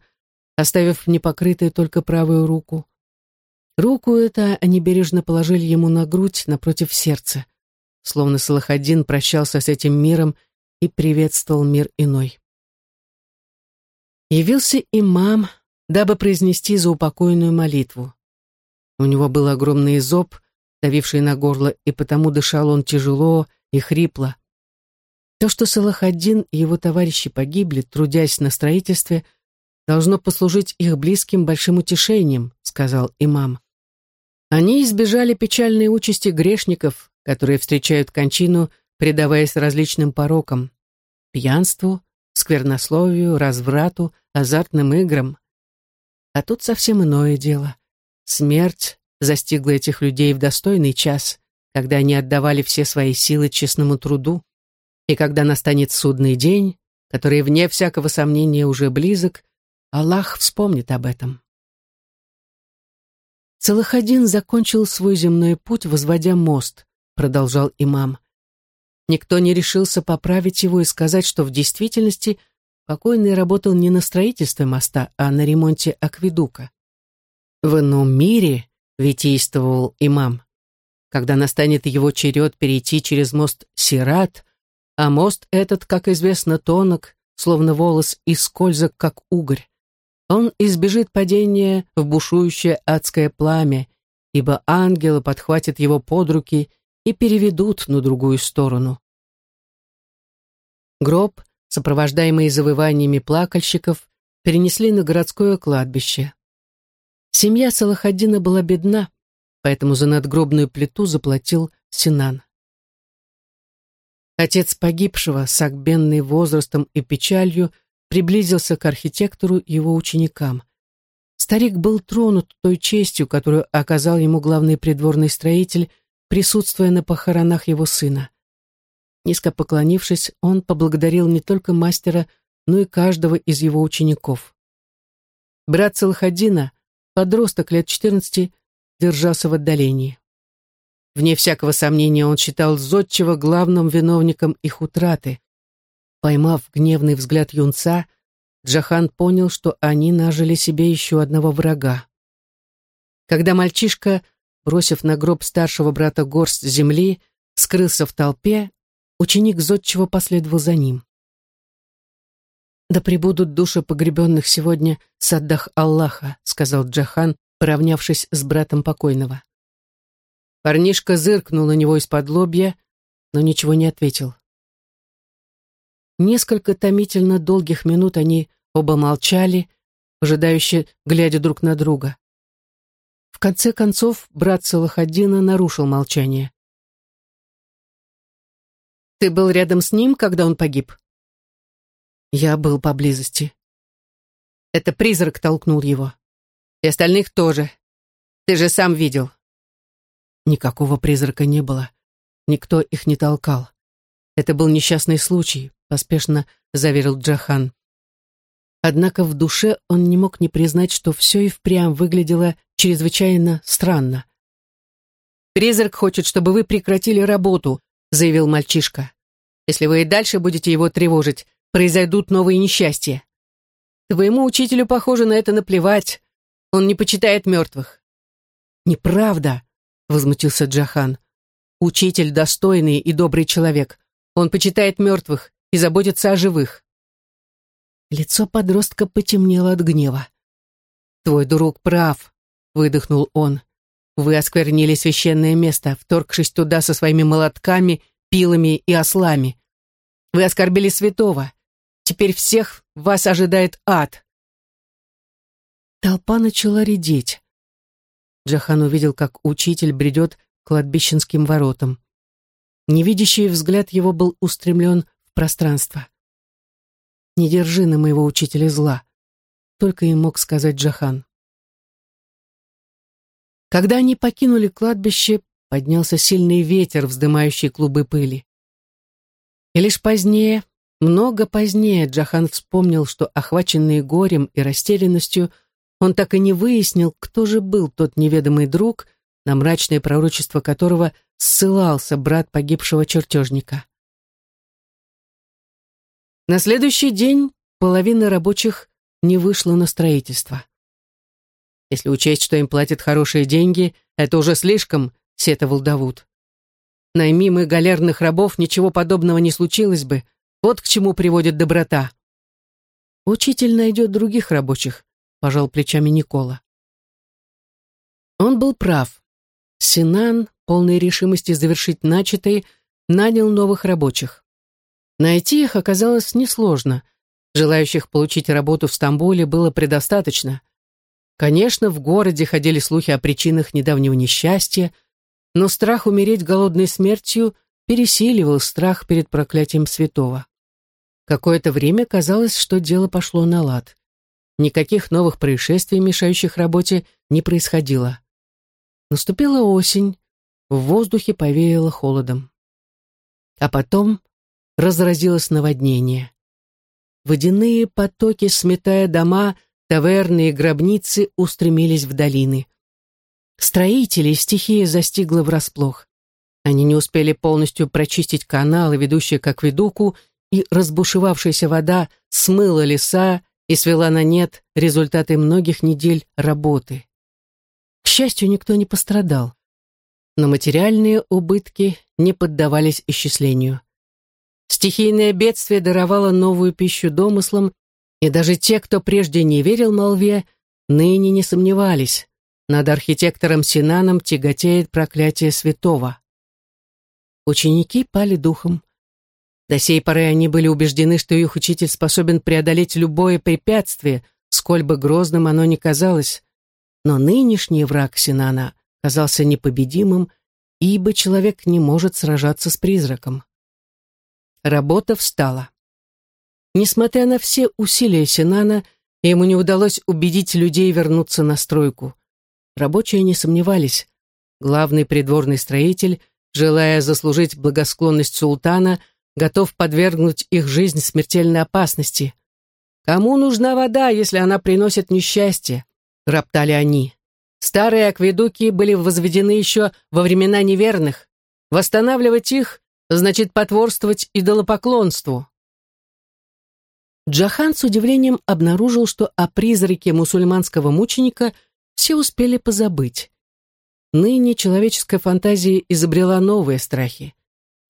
оставив непокрытой только правую руку. Руку это они бережно положили ему на грудь напротив сердца, словно Салахаддин прощался с этим миром и приветствовал мир иной. Явился имам, дабы произнести заупокойную молитву. У него был огромный зоб, давивший на горло, и потому дышал он тяжело и хрипло. То, что Салахаддин и его товарищи погибли, трудясь на строительстве, должно послужить их близким большим утешением, сказал имам. Они избежали печальной участи грешников, которые встречают кончину, предаваясь различным порокам, пьянству, сквернословию, разврату, азартным играм. А тут совсем иное дело. Смерть застигла этих людей в достойный час, когда они отдавали все свои силы честному труду, и когда настанет судный день, который, вне всякого сомнения, уже близок, Аллах вспомнит об этом. Целахадин закончил свой земной путь, возводя мост, продолжал имам. Никто не решился поправить его и сказать, что в действительности покойный работал не на строительстве моста, а на ремонте акведука. В ином мире, витийствовал имам, когда настанет его черед перейти через мост Сират, а мост этот, как известно, тонок, словно волос, и скользок, как угорь. Он избежит падения в бушующее адское пламя, ибо ангелы подхватят его под руки и переведут на другую сторону. Гроб, сопровождаемый завываниями плакальщиков, перенесли на городское кладбище. Семья Салахаддина была бедна, поэтому за надгробную плиту заплатил Синан. Отец погибшего, сагбенный возрастом и печалью, приблизился к архитектору и его ученикам. Старик был тронут той честью, которую оказал ему главный придворный строитель, присутствуя на похоронах его сына. Низко поклонившись, он поблагодарил не только мастера, но и каждого из его учеников. Брат Салхадина, подросток лет 14, держался в отдалении. Вне всякого сомнения он считал Зодчего главным виновником их утраты. Поймав гневный взгляд юнца, Джахан понял, что они нажили себе еще одного врага. Когда мальчишка, бросив на гроб старшего брата горсть земли, скрылся в толпе, ученик зодчего последовал за ним. «Да пребудут души погребенных сегодня с отдах Аллаха», сказал Джахан, поравнявшись с братом покойного. Парнишка зыркнул на него из-под лобья, но ничего не ответил. Несколько томительно долгих минут они оба молчали, ожидающе глядя друг на друга. В конце концов, брат Салахаддина нарушил молчание. «Ты был рядом с ним, когда он погиб?» Я был поблизости. Это призрак толкнул его. И остальных тоже. Ты же сам видел. Никакого призрака не было. Никто их не толкал. Это был несчастный случай, поспешно заверил Джахан. Однако в душе он не мог не признать, что все и впрямь выглядело чрезвычайно странно. «Призрак хочет, чтобы вы прекратили работу», — заявил мальчишка. «Если вы и дальше будете его тревожить, произойдут новые несчастья. Твоему учителю, похоже, на это наплевать. Он не почитает мертвых. Неправда, возмутился Джахан. Учитель достойный и добрый человек. Он почитает мертвых и заботится о живых. Лицо подростка потемнело от гнева. «Твой друг прав», — выдохнул он. «Вы осквернили священное место, вторгшись туда со своими молотками, пилами и ослами. Вы оскорбили святого. Теперь всех вас ожидает ад. Толпа начала редеть. Джахан увидел, как учитель бредет к кладбищенским воротам. Невидящий взгляд его был устремлен в пространство. «Не держи на моего учителя зла», — только и мог сказать Джахан. Когда они покинули кладбище, поднялся сильный ветер, вздымающий клубы пыли. И лишь позднее, много позднее Джахан вспомнил, что, охваченный горем и растерянностью, он так и не выяснил, кто же был тот неведомый друг, на мрачное пророчество которого ссылался брат погибшего чертежника. На следующий день половина рабочих не вышла на строительство. Если учесть, что им платят хорошие деньги, это уже слишком, сетовал Давуд. Найми мы галерных рабов, ничего подобного не случилось бы, вот к чему приводит доброта. Учитель найдет других рабочих, пожал плечами Никола. Он был прав. Синан, полной решимости завершить начатое, нанял новых рабочих. Найти их оказалось несложно. Желающих получить работу в Стамбуле было предостаточно. Конечно, в городе ходили слухи о причинах недавнего несчастья, но страх умереть голодной смертью пересиливал страх перед проклятием святого. Какое-то время казалось, что дело пошло на лад. Никаких новых происшествий, мешающих работе, не происходило. Наступила осень, в воздухе повеяло холодом. А потом разразилось наводнение. Водяные потоки, сметая дома, таверны и гробницы, устремились в долины. Строители стихия застигла врасплох. Они не успели полностью прочистить каналы, ведущие к акведуку, и разбушевавшаяся вода смыла леса и свела на нет результаты многих недель работы. К счастью, никто не пострадал, но материальные убытки не поддавались исчислению. Стихийное бедствие даровало новую пищу домыслам, и даже те, кто прежде не верил молве, ныне не сомневались. Над архитектором Синаном тяготеет проклятие святого. Ученики пали духом. До сей поры они были убеждены, что их учитель способен преодолеть любое препятствие, сколь бы грозным оно ни казалось. Но нынешний враг Синана казался непобедимым, ибо человек не может сражаться с призраком. Работа встала. Несмотря на все усилия Синана, ему не удалось убедить людей вернуться на стройку. Рабочие не сомневались. Главный придворный строитель, желая заслужить благосклонность султана, готов подвергнуть их жизнь смертельной опасности. «Кому нужна вода, если она приносит несчастье?» — роптали они. Старые акведуки были возведены еще во времена неверных. Восстанавливать их значит потворствовать идолопоклонству. Джахан с удивлением обнаружил, что о призраке мусульманского мученика все успели позабыть. Ныне человеческая фантазия изобрела новые страхи.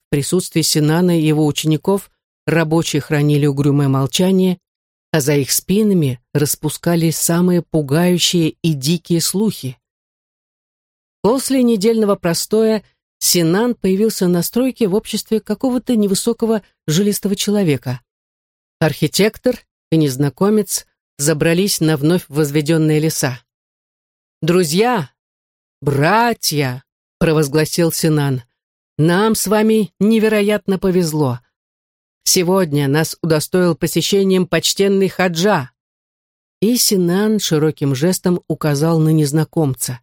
В присутствии Синана и его учеников рабочие хранили угрюмое молчание, а за их спинами распускались самые пугающие и дикие слухи. После недельного простоя Синан появился на стройке в обществе какого-то невысокого жилистого человека. Архитектор и незнакомец забрались на вновь возведенные леса. «Друзья! Братья!» — провозгласил Синан. «Нам с вами невероятно повезло. Сегодня нас удостоил посещением почтенный хаджа». И Синан широким жестом указал на незнакомца.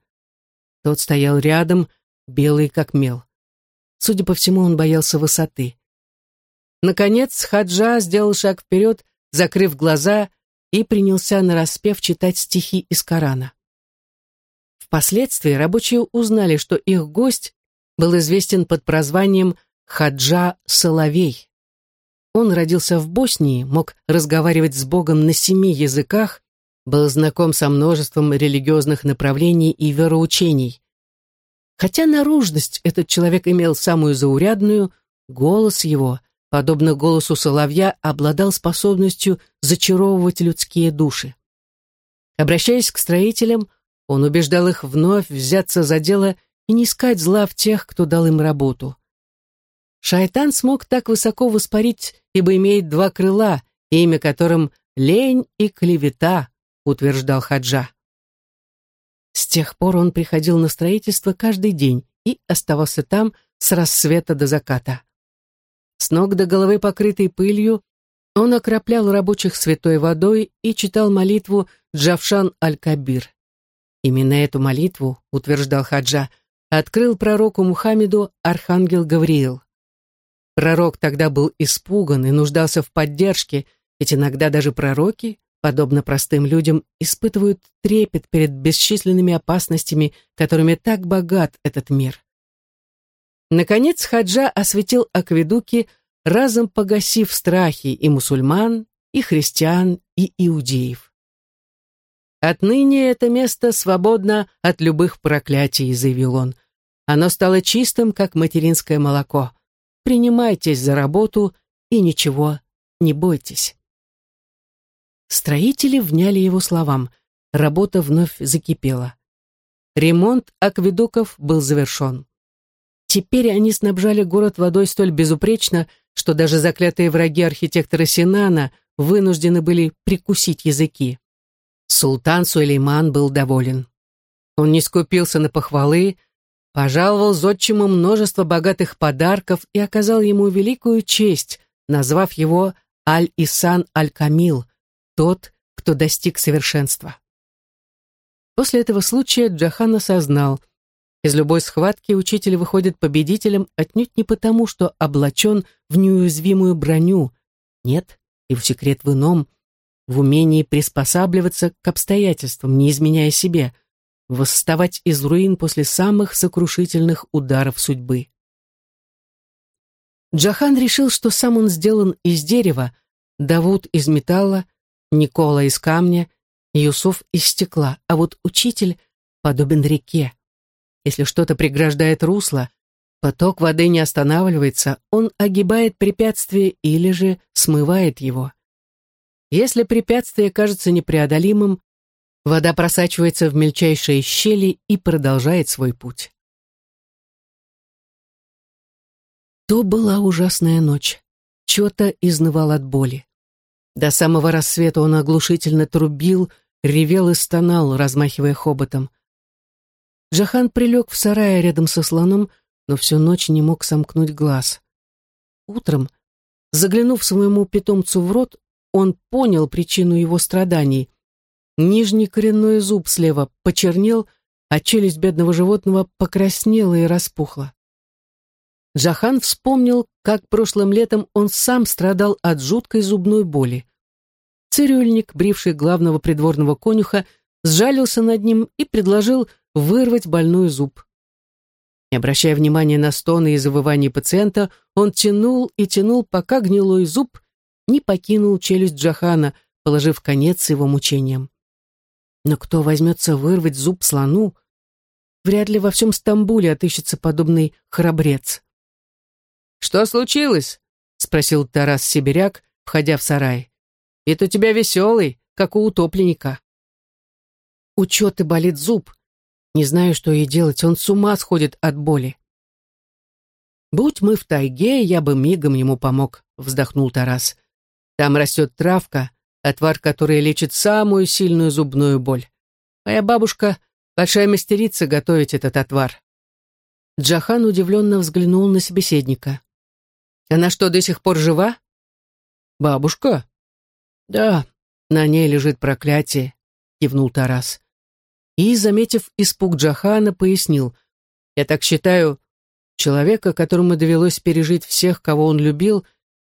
Тот стоял рядом, белый как мел. Судя по всему, он боялся высоты. Наконец, Хаджа сделал шаг вперед, закрыв глаза, и принялся нараспев читать стихи из Корана. Впоследствии рабочие узнали, что их гость был известен под прозванием Хаджа Соловей. Он родился в Боснии, мог разговаривать с Богом на семи языках, был знаком со множеством религиозных направлений и вероучений. Хотя наружность этот человек имел самую заурядную, голос его, подобно голосу соловья, обладал способностью зачаровывать людские души. Обращаясь к строителям, он убеждал их вновь взяться за дело и не искать зла в тех, кто дал им работу. Шайтан смог так высоко воспарить, ибо имеет два крыла, имя которым лень и клевета, утверждал Хаджа. С тех пор он приходил на строительство каждый день и оставался там с рассвета до заката. С ног до головы покрытой пылью, он окроплял рабочих святой водой и читал молитву Джавшан аль-Кабир. Именно эту молитву, утверждал Хаджа, открыл пророку Мухаммеду архангел Гавриил. Пророк тогда был испуган и нуждался в поддержке, ведь иногда даже пророки подобно простым людям, испытывают трепет перед бесчисленными опасностями, которыми так богат этот мир. Наконец Хаджа осветил акведуки, разом погасив страхи и мусульман, и христиан, и иудеев. «Отныне это место свободно от любых проклятий», — заявил он. «Оно стало чистым, как материнское молоко. Принимайтесь за работу и ничего не бойтесь». Строители вняли его словам. Работа вновь закипела. Ремонт акведуков был завершен. Теперь они снабжали город водой столь безупречно, что даже заклятые враги архитектора Синана вынуждены были прикусить языки. Султан Сулейман был доволен. Он не скупился на похвалы, пожаловал зодчему множество богатых подарков и оказал ему великую честь, назвав его Аль-Исан Аль-Камил, тот, кто достиг совершенства. После этого случая Джахан осознал, из любой схватки учитель выходит победителем отнюдь не потому, что облачен в неуязвимую броню. Нет, его секрет в ином, в умении приспосабливаться к обстоятельствам, не изменяя себе, восставать из руин после самых сокрушительных ударов судьбы. Джахан решил, что сам он сделан из дерева, Давуд из металла, Никола из камня, Юсуф из стекла, а вот учитель подобен реке. Если что-то преграждает русло, поток воды не останавливается, он огибает препятствие или же смывает его. Если препятствие кажется непреодолимым, вода просачивается в мельчайшие щели и продолжает свой путь. То была ужасная ночь. Чё-то изнывал от боли. До самого рассвета он оглушительно трубил, ревел и стонал, размахивая хоботом. Джахан прилег в сарае рядом со слоном, но всю ночь не мог сомкнуть глаз. Утром, заглянув своему питомцу в рот, он понял причину его страданий. Нижний коренной зуб слева почернел, а челюсть бедного животного покраснела и распухла. Джахан вспомнил, как прошлым летом он сам страдал от жуткой зубной боли. Цирюльник, бривший главного придворного конюха, сжалился над ним и предложил вырвать больной зуб. Не обращая внимания на стоны и завывания пациента, он тянул и тянул, пока гнилой зуб не покинул челюсть Джахана, положив конец его мучениям. Но кто возьмется вырвать зуб слону? Вряд ли во всем Стамбуле отыщется подобный храбрец. «Что случилось?» — спросил Тарас Сибиряк, входя в сарай. «Вид у тебя веселый, как у утопленника». У Чоты болит зуб. Не знаю, что ей делать, он с ума сходит от боли. «Будь мы в тайге, я бы мигом ему помог», — вздохнул Тарас. «Там растет травка, отвар которой лечит самую сильную зубную боль. Моя бабушка — большая мастерица готовить этот отвар». Джахан удивленно взглянул на собеседника. «Она что, до сих пор жива?» «Бабушка?» «Да, на ней лежит проклятие», — кивнул Тарас. И, заметив испуг Джахана, пояснил. «Я так считаю, человека, которому довелось пережить всех, кого он любил,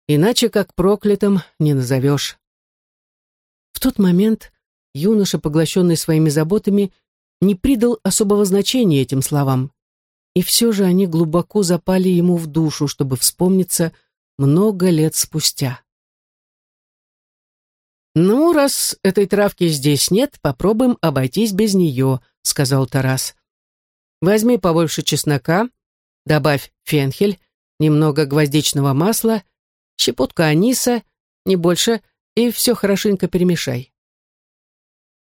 иначе как проклятым не назовешь». В тот момент юноша, поглощенный своими заботами, не придал особого значения этим словам, и все же они глубоко запали ему в душу, чтобы вспомниться много лет спустя. «Ну, раз этой травки здесь нет, попробуем обойтись без нее», — сказал Тарас. «Возьми побольше чеснока, добавь фенхель, немного гвоздичного масла, щепотка аниса, не больше, и все хорошенько перемешай».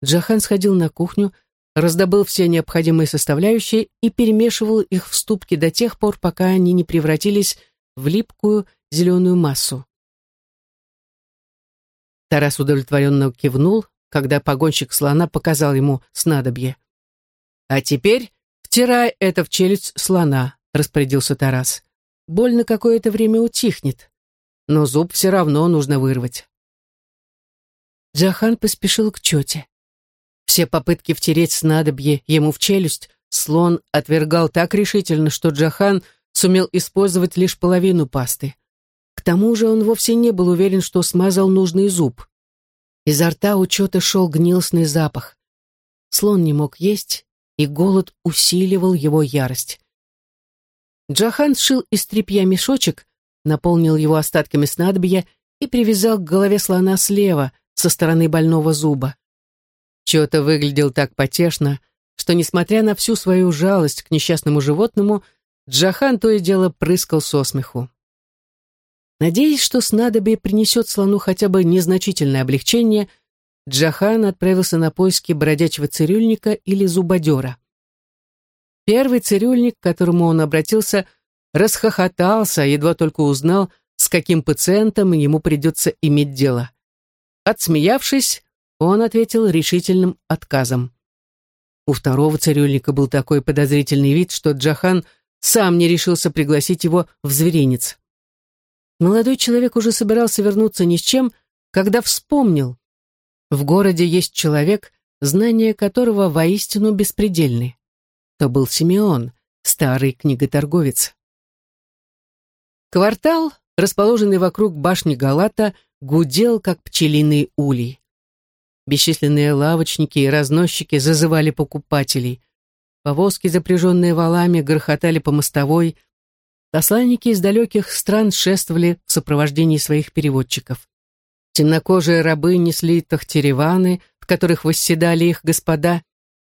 Джахан сходил на кухню, раздобыл все необходимые составляющие и перемешивал их в ступке до тех пор, пока они не превратились в липкую зеленую массу. Тарас удовлетворенно кивнул, когда погонщик слона показал ему снадобье. «А теперь втирай это в челюсть слона», — распорядился Тарас. «Боль на какое-то время утихнет, но зуб все равно нужно вырвать». Джахан поспешил к чете. Все попытки втереть снадобье ему в челюсть слон отвергал так решительно, что Джахан сумел использовать лишь половину пасты. К тому же он вовсе не был уверен, что смазал нужный зуб. Изо рта учета шел гнилостный запах. Слон не мог есть, и голод усиливал его ярость. Джахан сшил из тряпья мешочек, наполнил его остатками снадобья и привязал к голове слона слева, со стороны больного зуба. Чё-то выглядел так потешно, что, несмотря на всю свою жалость к несчастному животному, Джахан то и дело прыскал со смеху. Надеясь, что снадобье принесет слону хотя бы незначительное облегчение, Джахан отправился на поиски бродячего цирюльника или зубодера. Первый цирюльник, к которому он обратился, расхохотался, едва только узнал, с каким пациентом ему придется иметь дело. Отсмеявшись, он ответил решительным отказом. У второго цирюльника был такой подозрительный вид, что Джахан сам не решился пригласить его в зверинец. Молодой человек уже собирался вернуться ни с чем, когда вспомнил. В городе есть человек, знания которого воистину беспредельны. То был Симеон, старый книготорговец. Квартал, расположенный вокруг башни Галата, гудел, как пчелиный улей. Бесчисленные лавочники и разносчики зазывали покупателей. Повозки, запряженные валами, грохотали по мостовой, Посланники из далеких стран шествовали в сопровождении своих переводчиков. Темнокожие рабы несли тахтереваны, в которых восседали их господа.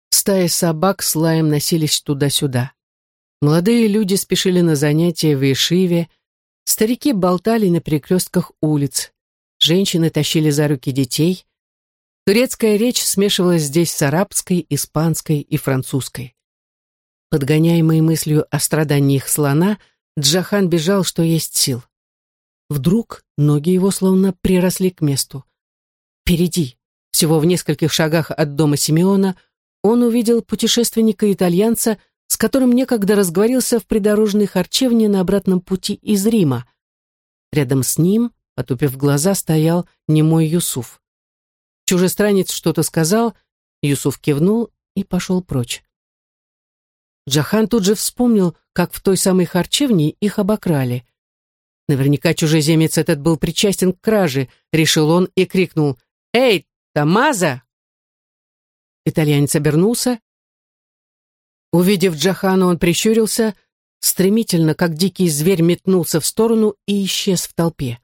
Стаи собак с лаем носились туда-сюда. Молодые люди спешили на занятия в Ишиве, старики болтали на перекрестках улиц, женщины тащили за руки детей. Турецкая речь смешивалась здесь с арабской, испанской и французской. Подгоняемый мыслью о страданиях слона – Джахан бежал, что есть сил. Вдруг ноги его словно приросли к месту. Впереди, всего в нескольких шагах от дома Симеона, он увидел путешественника-итальянца, с которым некогда разговорился в придорожной харчевне на обратном пути из Рима. Рядом с ним, потупив глаза, стоял немой Юсуф. Чужестранец что-то сказал, Юсуф кивнул и пошел прочь. Джахан тут же вспомнил, как в той самой харчевне их обокрали. Наверняка чужеземец этот был причастен к краже, решил он и крикнул «Эй, Тамаза!» Итальянец обернулся. Увидев Джахана, он прищурился, стремительно, как дикий зверь, метнулся в сторону и исчез в толпе.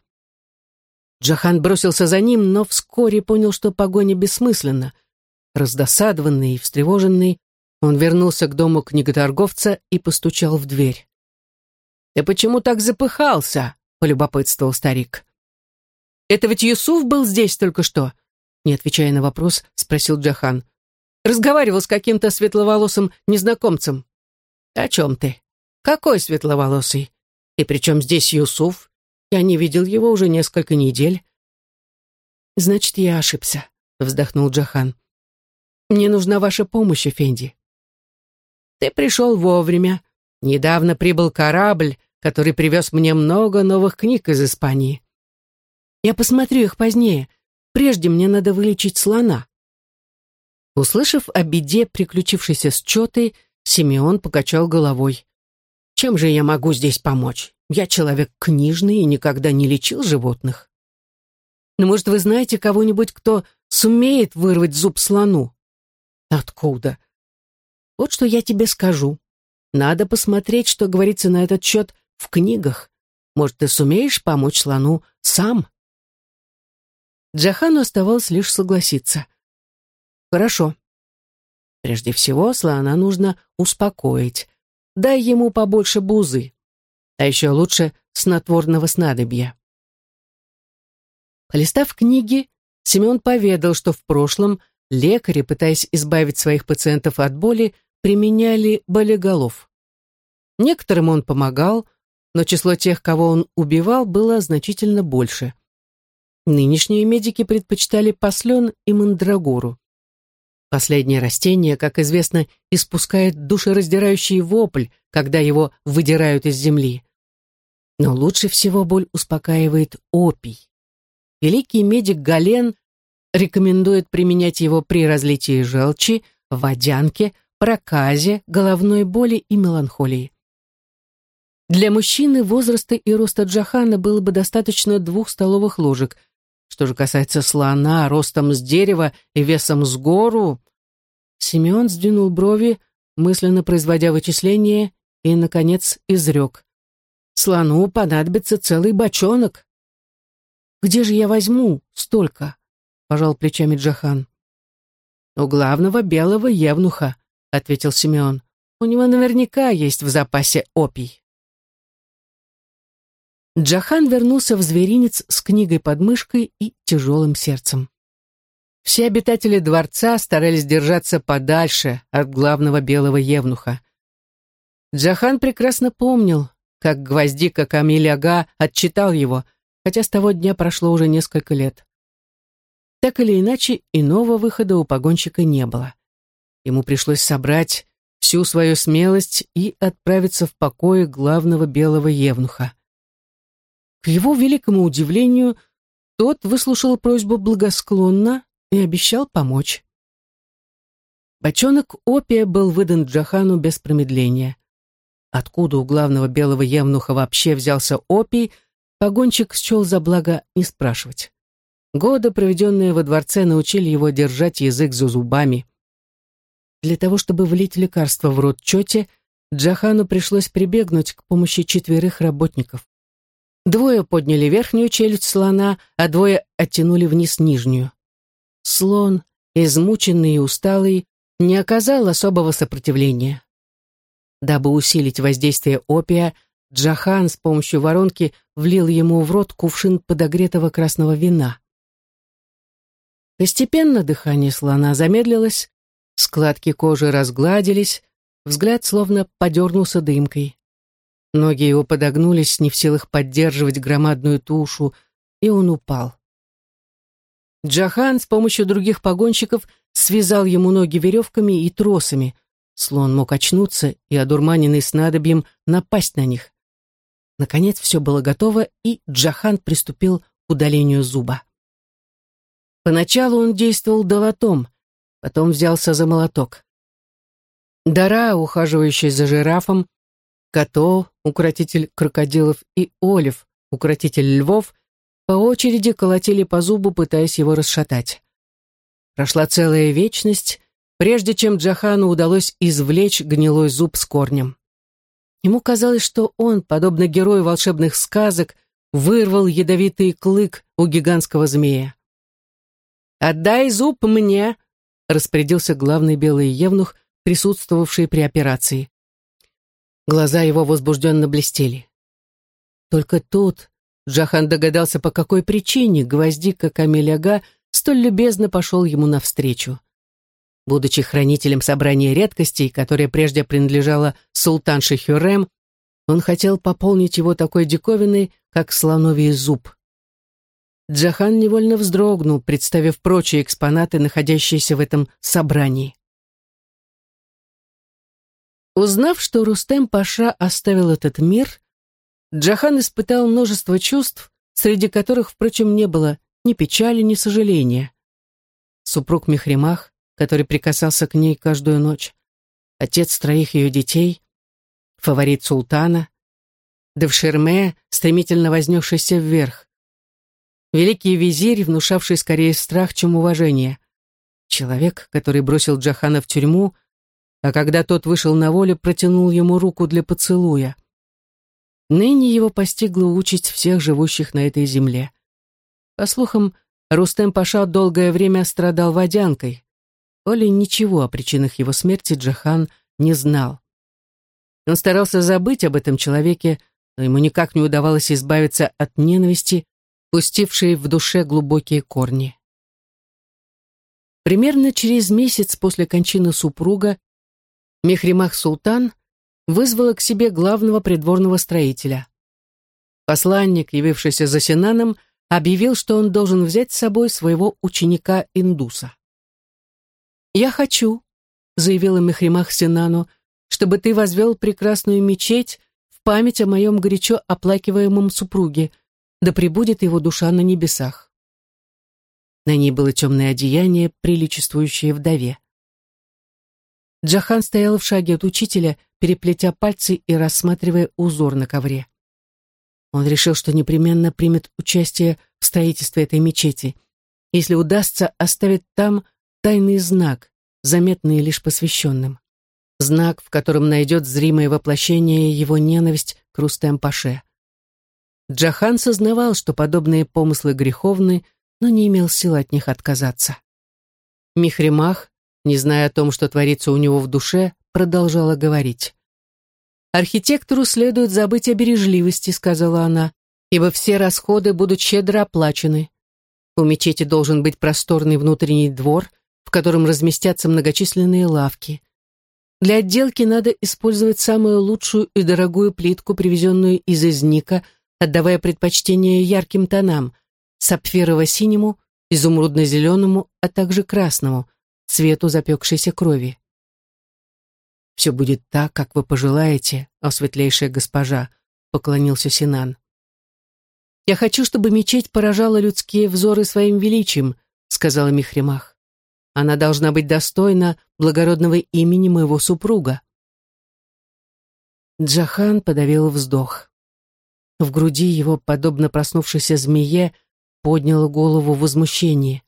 Джахан бросился за ним, но вскоре понял, что погоня бессмысленна. Раздосадованный и встревоженный, он вернулся к дому книготорговца и постучал в дверь. «Ты почему так запыхался?» — полюбопытствовал старик. «Это ведь Юсуф был здесь только что?» Не отвечая на вопрос, спросил Джахан. «Разговаривал с каким-то светловолосым незнакомцем». «О чем ты? Какой светловолосый? И при чем здесь Юсуф? Я не видел его уже несколько недель». «Значит, я ошибся», — вздохнул Джахан. «Мне нужна ваша помощь, Эфенди». «Ты пришел вовремя. Недавно прибыл корабль, который привез мне много новых книг из Испании. Я посмотрю их позднее. Прежде мне надо вылечить слона». Услышав о беде, приключившейся с Чотой, Симеон покачал головой. «Чем же я могу здесь помочь? Я человек книжный и никогда не лечил животных». «Но, может, вы знаете кого-нибудь, кто сумеет вырвать зуб слону?» «Откуда?» «Вот что я тебе скажу. Надо посмотреть, что говорится на этот счет в книгах. Может, ты сумеешь помочь слону сам?» Джахану оставалось лишь согласиться. «Хорошо. Прежде всего, слона нужно успокоить. Дай ему побольше бузы. А еще лучше снотворного снадобья». Полистав книги, Семен поведал, что в прошлом лекари, пытаясь избавить своих пациентов от боли, применяли болеголов. Некоторым он помогал, но число тех, кого он убивал, было значительно больше. Нынешние медики предпочитали послен и мандрагору. Последнее растение, как известно, испускает душераздирающий вопль, когда его выдирают из земли. Но лучше всего боль успокаивает опий. Великий медик Гален рекомендует применять его при разлитии желчи, водянке, проказе, головной боли и меланхолии. Для мужчины возраста и роста Джахана было бы достаточно двух столовых ложек. Что же касается слона, ростом с дерева и весом с гору... Симеон сдвинул брови, мысленно производя вычисления, и, наконец, изрек. Слону понадобится целый бочонок. «Где же я возьму столько?» — пожал плечами Джахан. «У главного белого евнуха», — ответил Симеон. «У него наверняка есть в запасе опий». Джахан вернулся в зверинец с книгой под мышкой и тяжелым сердцем. Все обитатели дворца старались держаться подальше от главного белого евнуха. Джахан прекрасно помнил, как гвоздика Камиль Ага отчитал его, хотя с того дня прошло уже несколько лет. Так или иначе, иного выхода у погонщика не было. Ему пришлось собрать всю свою смелость и отправиться в покое главного белого евнуха. К его великому удивлению, тот выслушал просьбу благосклонно и обещал помочь. Бочонок опия был выдан Джахану без промедления. Откуда у главного белого евнуха вообще взялся опий, погонщик счел за благо не спрашивать. Годы, проведенные во дворце, научили его держать язык за зубами. Для того, чтобы влить лекарство в рот Чоте, Джахану пришлось прибегнуть к помощи четверых работников. Двое подняли верхнюю челюсть слона, а двое оттянули вниз нижнюю. Слон, измученный и усталый, не оказал особого сопротивления. Дабы усилить воздействие опия, Джахан с помощью воронки влил ему в рот кувшин подогретого красного вина. Постепенно дыхание слона замедлилось, складки кожи разгладились, взгляд словно подернулся дымкой. Ноги его подогнулись, не в силах поддерживать громадную тушу, и он упал. Джахан с помощью других погонщиков связал ему ноги веревками и тросами. Слон мог очнуться и, одурманенный снадобьем, напасть на них. Наконец все было готово, и Джахан приступил к удалению зуба. Поначалу он действовал долотом, потом взялся за молоток. Дара, ухаживающий за жирафом, Като, укротитель крокодилов, и Олив, укротитель львов, по очереди колотили по зубу, пытаясь его расшатать. Прошла целая вечность, прежде чем Джахану удалось извлечь гнилой зуб с корнем. Ему казалось, что он, подобно герою волшебных сказок, вырвал ядовитый клык у гигантского змея. «Отдай зуб мне!» распорядился главный белый евнух, присутствовавший при операции. Глаза его возбужденно блестели. Только тут Джахан догадался, по какой причине гвоздика Камиляга столь любезно пошел ему навстречу. Будучи хранителем собрания редкостей, которое прежде принадлежало султанше Хюррем, он хотел пополнить его такой диковиной, как слоновий зуб. Джахан невольно вздрогнул, представив прочие экспонаты, находящиеся в этом собрании. Узнав, что Рустем Паша оставил этот мир, Джахан испытал множество чувств, среди которых, впрочем, не было ни печали, ни сожаления. Супруг Мехримах, который прикасался к ней каждую ночь, отец троих ее детей, фаворит султана, Девшерме, стремительно вознесшийся вверх, великий визирь, внушавший скорее страх, чем уважение, человек, который бросил Джахана в тюрьму, а когда тот вышел на волю, протянул ему руку для поцелуя. Ныне его постигла участь всех живущих на этой земле. По слухам, Рустем Паша долгое время страдал водянкой. Оля ничего о причинах его смерти Джахан не знал. Он старался забыть об этом человеке, но ему никак не удавалось избавиться от ненависти, пустившей в душе глубокие корни. Примерно через месяц после кончины супруга Мехримах Султан вызвала к себе главного придворного строителя. Посланник, явившийся за Синаном, объявил, что он должен взять с собой своего ученика-индуса. «Я хочу», — заявила Мехримах Синану, «чтобы ты возвел прекрасную мечеть в память о моем горячо оплакиваемом супруге, да пребудет его душа на небесах». На ней было темное одеяние, приличествующее вдове. Джахан стоял в шаге от учителя, переплетя пальцы и рассматривая узор на ковре. Он решил, что непременно примет участие в строительстве этой мечети, если удастся оставить там тайный знак, заметный лишь посвященным. Знак, в котором найдет зримое воплощение его ненависть к Рустем-Паше. Джахан сознавал, что подобные помыслы греховны, но не имел сил от них отказаться. Михремах, не зная о том, что творится у него в душе, продолжала говорить. «Архитектору следует забыть о бережливости», — сказала она, «ибо все расходы будут щедро оплачены. У мечети должен быть просторный внутренний двор, в котором разместятся многочисленные лавки. Для отделки надо использовать самую лучшую и дорогую плитку, привезенную из Изника, отдавая предпочтение ярким тонам — сапфирово-синему, изумрудно-зеленому, а также красному, цвету запекшейся крови. «Все будет так, как вы пожелаете, о светлейшая госпожа», — поклонился Синан. «Я хочу, чтобы мечеть поражала людские взоры своим величием», — сказала Михремах. Она должна быть достойна благородного имени моего супруга. Джахан подавил вздох. В груди его, подобно проснувшейся змее, подняло голову возмущение.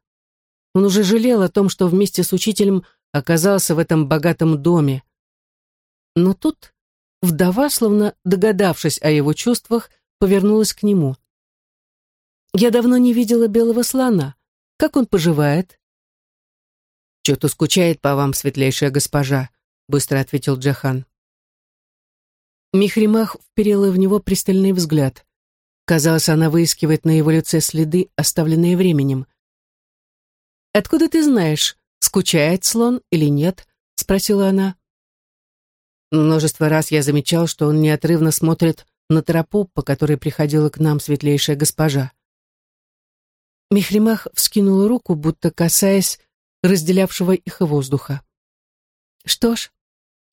Он уже жалел о том, что вместе с учителем оказался в этом богатом доме. Но тут вдова, словно догадавшись о его чувствах, повернулась к нему. «Я давно не видела белого слона. Как он поживает?» «Что-то скучает по вам, светлейшая госпожа», — быстро ответил Джахан. Михримах вперила в него пристальный взгляд. Казалось, она выискивает на его лице следы, оставленные временем. «Откуда ты знаешь, скучает слон или нет?» — спросила она. Множество раз я замечал, что он неотрывно смотрит на тропу, по которой приходила к нам светлейшая госпожа. Михримах вскинула руку, будто касаясь разделявшего их воздуха. Что ж,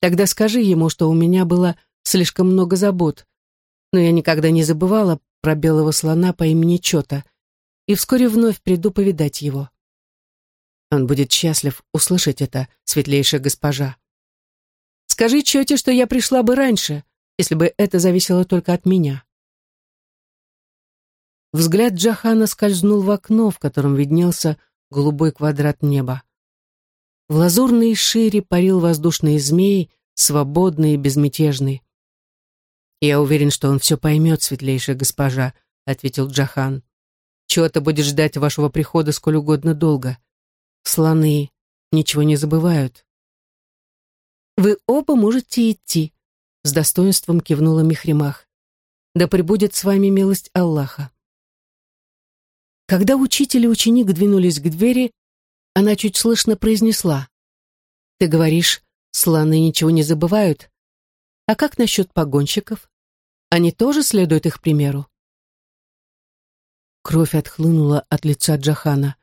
тогда скажи ему, что у меня было слишком много забот, но я никогда не забывала про белого слона по имени Чота, и вскоре вновь приду повидать его. Он будет счастлив услышать это, светлейшая госпожа. Скажи Чоте, что я пришла бы раньше, если бы это зависело только от меня. Взгляд Джахана скользнул в окно, в котором виднелся голубой квадрат неба. В лазурной шире парил воздушный змей, свободный и безмятежный. «Я уверен, что он все поймет, светлейшая госпожа», — ответил Джахан. «Чего-то будет ждать вашего прихода сколь угодно долго. Слоны, ничего не забывают. «Вы оба можете идти», — с достоинством кивнула Михримах. «Да пребудет с вами милость Аллаха». Когда учитель и ученик двинулись к двери, она чуть слышно произнесла. «Ты говоришь, слоны ничего не забывают. А как насчет погонщиков? Они тоже следуют их примеру?» Кровь отхлынула от лица Джахана.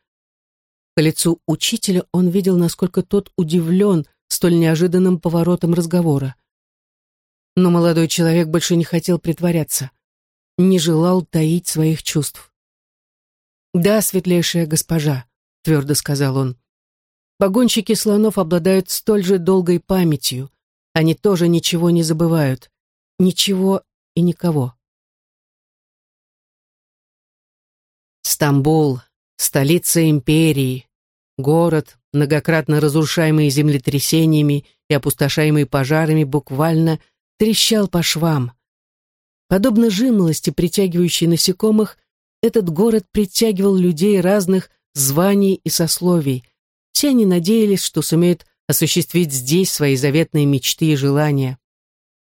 По лицу учителя он видел, насколько тот удивлен столь неожиданным поворотом разговора. Но молодой человек больше не хотел притворяться, не желал таить своих чувств. «Да, светлейшая госпожа», — твердо сказал он. «Погонщики слонов обладают столь же долгой памятью. Они тоже ничего не забывают. Ничего и никого». Стамбул, столица империи, город, многократно разрушаемый землетрясениями и опустошаемый пожарами, буквально трещал по швам. Подобно жимолости, притягивающей насекомых, этот город притягивал людей разных званий и сословий. Все они надеялись, что сумеют осуществить здесь свои заветные мечты и желания.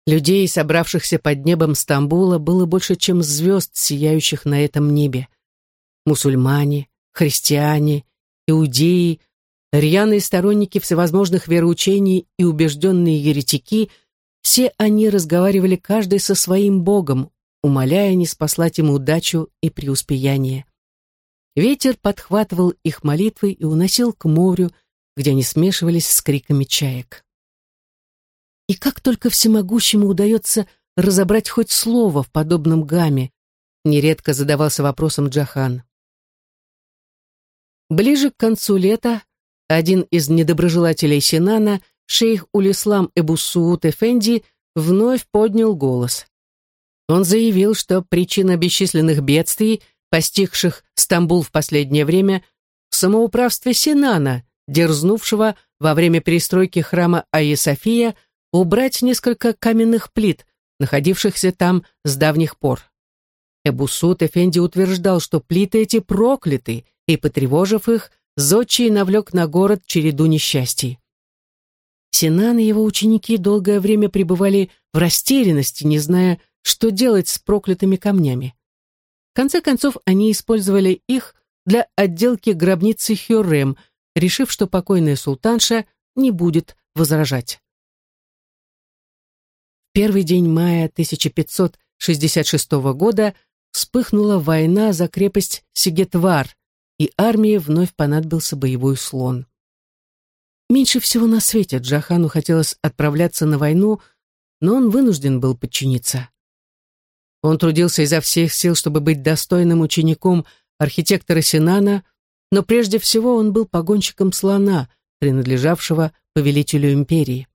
Людей, собравшихся под небом Стамбула, было больше, чем звезд, сияющих на этом небе. Мусульмане, христиане, иудеи, рьяные сторонники всевозможных вероучений и убежденные еретики, все они разговаривали каждый со своим богом, умоляя не спаслать ему удачу и преуспеяние. Ветер подхватывал их молитвы и уносил к морю, где они смешивались с криками чаек. И как только всемогущему удается разобрать хоть слово в подобном гамме, нередко задавался вопросом Джахан. Ближе к концу лета один из недоброжелателей Синана, шейх Улислам Эбусуут Эфенди, вновь поднял голос. Он заявил, что причина бесчисленных бедствий, постигших Стамбул в последнее время, в самоуправстве Синана, дерзнувшего во время перестройки храма Айя София убрать несколько каменных плит, находившихся там с давних пор. Эбусут Эфенди утверждал, что плиты эти прокляты, и, потревожив их, Зодчий навлек на город череду несчастий. Синан и его ученики долгое время пребывали в растерянности, не зная, что делать с проклятыми камнями. В конце концов, они использовали их для отделки гробницы Хюррем, решив, что покойная султанша не будет возражать. Первый день мая 1566 года вспыхнула война за крепость Сигетвар, и армии вновь понадобился боевой слон. Меньше всего на свете Джахану хотелось отправляться на войну, но он вынужден был подчиниться. Он трудился изо всех сил, чтобы быть достойным учеником архитектора Синана, но прежде всего он был погонщиком слона, принадлежавшего повелителю империи.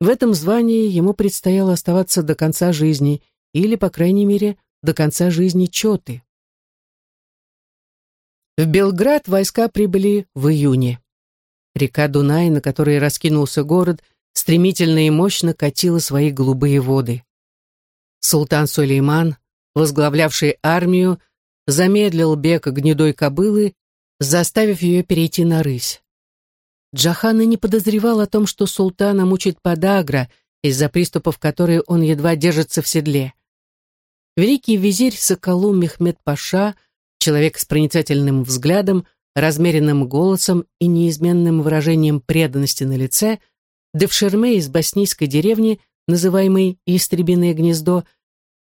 В этом звании ему предстояло оставаться до конца жизни, или, по крайней мере, до конца жизни Чоты. В Белград войска прибыли в июне. Река Дунай, на которой раскинулся город, стремительно и мощно катила свои голубые воды. Султан Сулейман, возглавлявший армию, замедлил бег гнедой кобылы, заставив ее перейти на рысь. Джахан и не подозревал о том, что султана мучит подагра, из-за приступов которой он едва держится в седле. Великий визирь Соколу Мехмед Паша, человек с проницательным взглядом, размеренным голосом и неизменным выражением преданности на лице, Девшерме из боснийской деревни называемый «Истребиное гнездо»,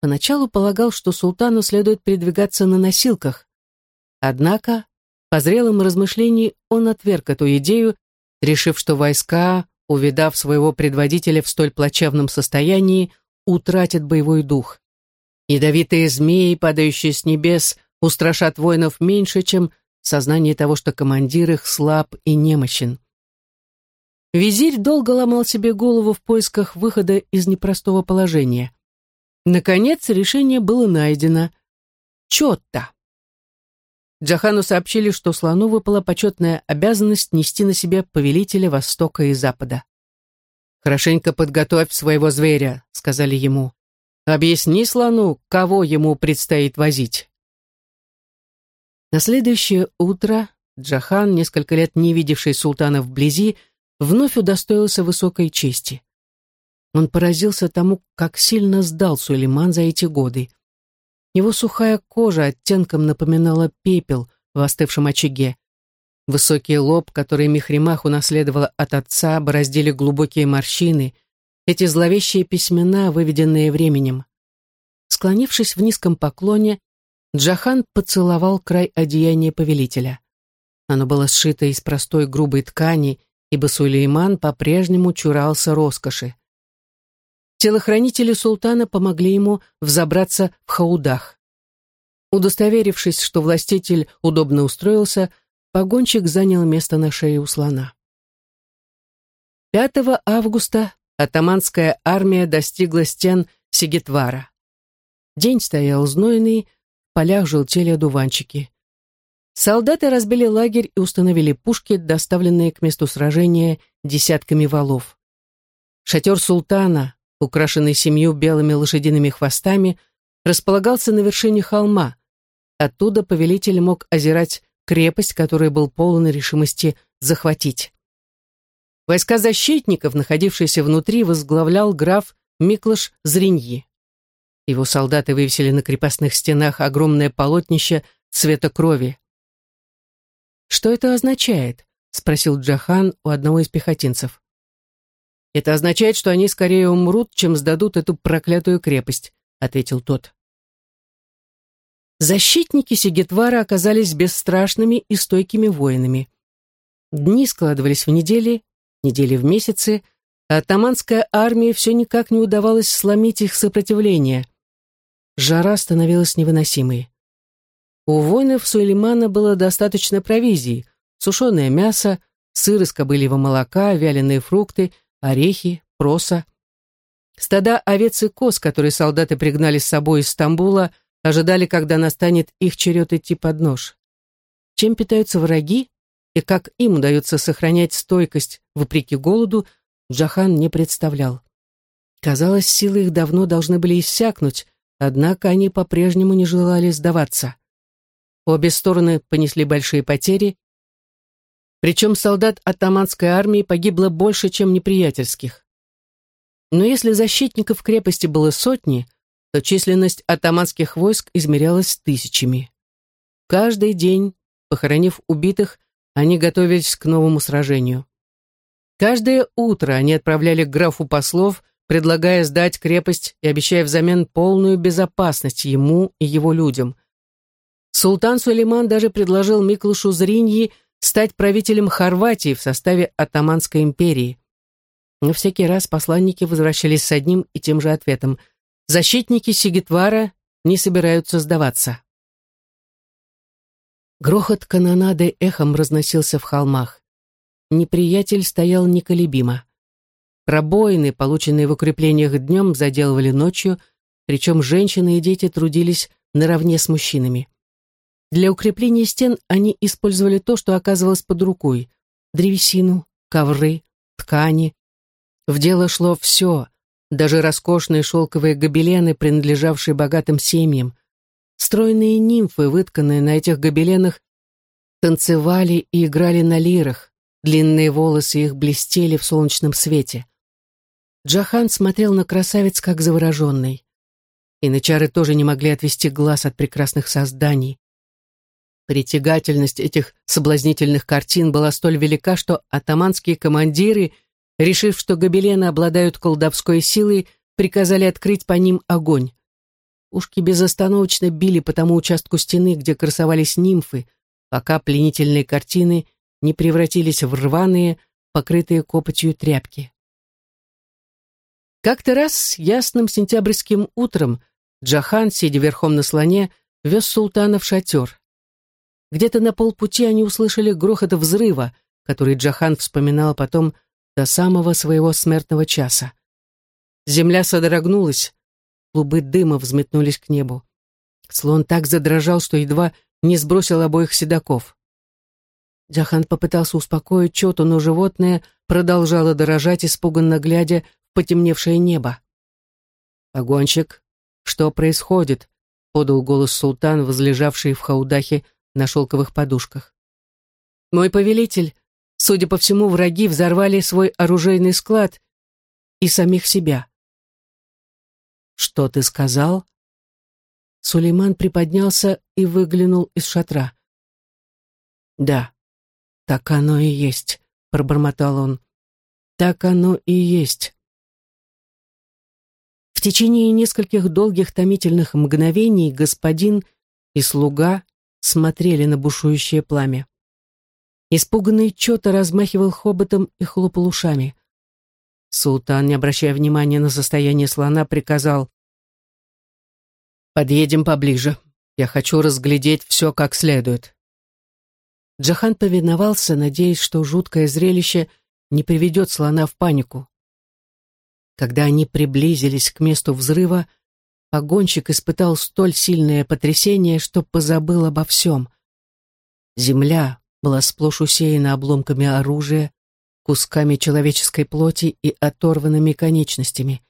поначалу полагал, что султану следует передвигаться на носилках. Однако, по зрелым размышлениям, он отверг эту идею, решив, что войска, увидав своего предводителя в столь плачевном состоянии, утратят боевой дух. Ядовитые змеи, падающие с небес, устрашат воинов меньше, чем сознание того, что командир их слаб и немощен. Визирь долго ломал себе голову в поисках выхода из непростого положения. Наконец, решение было найдено. Чотта. Джахану сообщили, что слону выпала почетная обязанность нести на себе повелителя Востока и Запада. «Хорошенько подготовь своего зверя», — сказали ему. «Объясни слону, кого ему предстоит возить». На следующее утро Джахан, несколько лет не видевший султана вблизи, вновь удостоился высокой чести. Он поразился тому, как сильно сдал Сулейман за эти годы. Его сухая кожа оттенком напоминала пепел в остывшем очаге. Высокий лоб, который Михримах унаследовала от отца, бороздили глубокие морщины, эти зловещие письмена, выведенные временем. Склонившись в низком поклоне, Джахан поцеловал край одеяния повелителя. Оно было сшито из простой грубой ткани, ибо Сулейман по-прежнему чурался роскоши. Телохранители султана помогли ему взобраться в хаудах. Удостоверившись, что властитель удобно устроился, погонщик занял место на шее у слона. 5 августа атаманская армия достигла стен Сигетвара. День стоял знойный, в полях желтели одуванчики. Солдаты разбили лагерь и установили пушки, доставленные к месту сражения десятками валов. Шатер султана, украшенный семью белыми лошадиными хвостами, располагался на вершине холма. Оттуда повелитель мог озирать крепость, которую был полон решимости захватить. Войска защитников, находившиеся внутри, возглавлял граф Миклаш Зриньи. Его солдаты вывесили на крепостных стенах огромное полотнище цвета крови. «Что это означает?» — спросил Джахан у одного из пехотинцев. «Это означает, что они скорее умрут, чем сдадут эту проклятую крепость», — ответил тот. Защитники Сигетвара оказались бесстрашными и стойкими воинами. Дни складывались в недели, недели в месяцы, а атаманская армия все никак не удавалось сломить их сопротивление. Жара становилась невыносимой. У воинов Сулеймана было достаточно провизии, сушеное мясо, сыр из кобыльего молока, вяленые фрукты — орехи, проса. Стада овец и коз, которые солдаты пригнали с собой из Стамбула, ожидали, когда настанет их черед идти под нож. Чем питаются враги и как им удается сохранять стойкость вопреки голоду, Джахан не представлял. Казалось, силы их давно должны были иссякнуть, однако они по-прежнему не желали сдаваться. Обе стороны понесли большие потери, причем солдат атаманской армии погибло больше, чем неприятельских. Но если защитников крепости было сотни, то численность атаманских войск измерялась тысячами. Каждый день, похоронив убитых, они готовились к новому сражению. Каждое утро они отправляли к графу послов, предлагая сдать крепость и обещая взамен полную безопасность ему и его людям. Султан Сулейман даже предложил Миклушу Зриньи стать правителем Хорватии в составе Атаманской империи. Но всякий раз посланники возвращались с одним и тем же ответом. Защитники Сигитвара не собираются сдаваться. Грохот канонады эхом разносился в холмах. Неприятель стоял неколебимо. Пробоины, полученные в укреплениях днем, заделывали ночью, причем женщины и дети трудились наравне с мужчинами. Для укрепления стен они использовали то, что оказывалось под рукой – древесину, ковры, ткани. В дело шло все, даже роскошные шелковые гобелены, принадлежавшие богатым семьям. Стройные нимфы, вытканные на этих гобеленах, танцевали и играли на лирах, длинные волосы их блестели в солнечном свете. Джахан смотрел на красавец как завороженный. И начары тоже не могли отвести глаз от прекрасных созданий. Притягательность этих соблазнительных картин была столь велика, что атаманские командиры, решив, что гобелены обладают колдовской силой, приказали открыть по ним огонь. Ушки безостановочно били по тому участку стены, где красовались нимфы, пока пленительные картины не превратились в рваные, покрытые копотью тряпки. Как-то раз ясным сентябрьским утром Джахан, сидя верхом на слоне, вез султана в шатер. Где-то на полпути они услышали грохот взрыва, который Джахан вспоминал потом до самого своего смертного часа. Земля содрогнулась, клубы дыма взметнулись к небу. Слон так задрожал, что едва не сбросил обоих седаков. Джахан попытался успокоить Чоту, но животное продолжало дорожать, испуганно глядя в потемневшее небо. «Погонщик, что происходит?» — подал голос султан, возлежавший в хаудахе на шелковых подушках. Мой повелитель, судя по всему, враги взорвали свой оружейный склад и самих себя. «Что ты сказал?» Сулейман приподнялся и выглянул из шатра. «Да, так оно и есть», — пробормотал он. «Так оно и есть». В течение нескольких долгих томительных мгновений господин и слуга смотрели на бушующее пламя. Испуганный Чота размахивал хоботом и хлопал ушами. Султан, не обращая внимания на состояние слона, приказал «Подъедем поближе. Я хочу разглядеть все как следует». Джахан повиновался, надеясь, что жуткое зрелище не приведет слона в панику. Когда они приблизились к месту взрыва, погонщик испытал столь сильное потрясение, что позабыл обо всем. Земля была сплошь усеяна обломками оружия, кусками человеческой плоти и оторванными конечностями.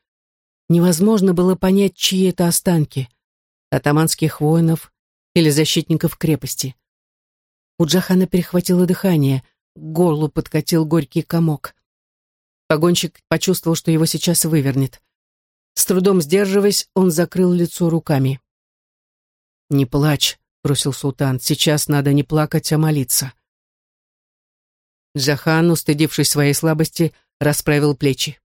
Невозможно было понять, чьи это останки — атаманских воинов или защитников крепости. У Джахана перехватило дыхание, к горлу подкатил горький комок. Погонщик почувствовал, что его сейчас вывернет. С трудом сдерживаясь, он закрыл лицо руками. «Не плачь», — бросил султан, — «сейчас надо не плакать, а молиться». Джахан, устыдившись своей слабости, расправил плечи.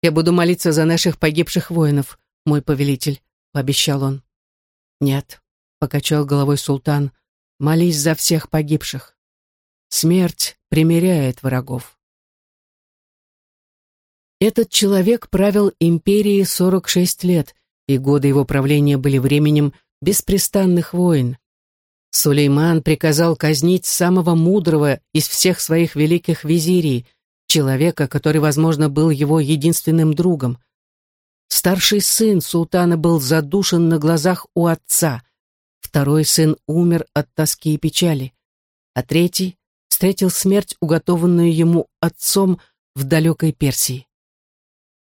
«Я буду молиться за наших погибших воинов, мой повелитель», — пообещал он. «Нет», — покачал головой султан, — «молись за всех погибших. Смерть примиряет врагов». Этот человек правил империей 46 лет, и годы его правления были временем беспрестанных войн. Сулейман приказал казнить самого мудрого из всех своих великих визирий, человека, который, возможно, был его единственным другом. Старший сын султана был задушен на глазах у отца, второй сын умер от тоски и печали, а третий встретил смерть, уготованную ему отцом в далекой Персии.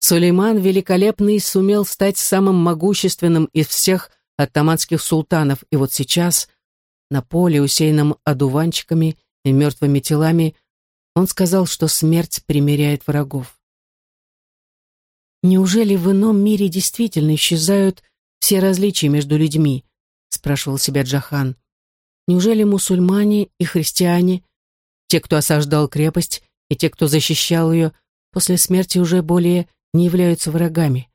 Сулейман Великолепный сумел стать самым могущественным из всех оттаманских султанов, и вот сейчас – на поле, усеянном одуванчиками и мертвыми телами, он сказал, что смерть примиряет врагов. «Неужели в ином мире действительно исчезают все различия между людьми?» — спрашивал себя Джахан. «Неужели мусульмане и христиане, те, кто осаждал крепость, и те, кто защищал ее, после смерти уже более не являются врагами?»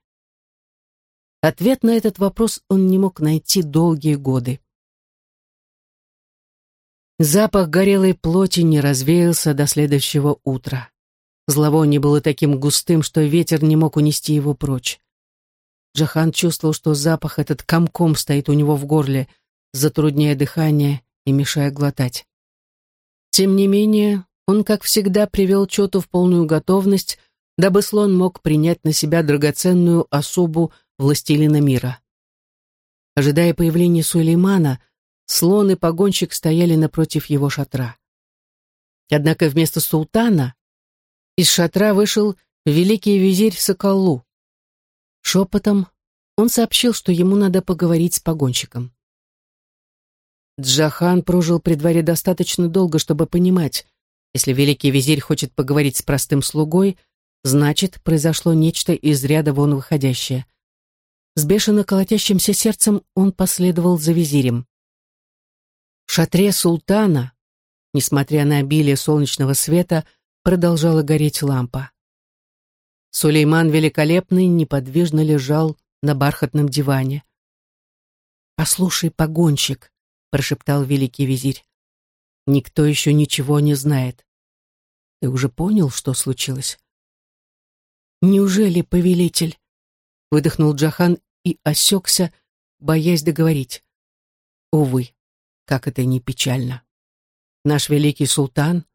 Ответ на этот вопрос он не мог найти долгие годы. Запах горелой плоти не развеялся до следующего утра. Зловоние было таким густым, что ветер не мог унести его прочь. Джахан чувствовал, что запах этот комком стоит у него в горле, затрудняя дыхание и мешая глотать. Тем не менее, он, как всегда, привел Чоту в полную готовность, дабы слон мог принять на себя драгоценную особу властелина мира. Ожидая появления Сулеймана, слон и погонщик стояли напротив его шатра. Однако вместо султана из шатра вышел великий визирь Соколу. Шепотом он сообщил, что ему надо поговорить с погонщиком. Джахан прожил при дворе достаточно долго, чтобы понимать, если великий визирь хочет поговорить с простым слугой, значит, произошло нечто из ряда вон выходящее. С бешено колотящимся сердцем он последовал за визирем. В шатре султана, несмотря на обилие солнечного света, продолжала гореть лампа. Сулейман Великолепный неподвижно лежал на бархатном диване. «Послушай, погонщик», — прошептал великий визирь, — «никто еще ничего не знает. Ты уже понял, что случилось?» «Неужели, повелитель?» — выдохнул Джахан и осекся, боясь договорить. «Увы, как это ни печально. Наш великий султан,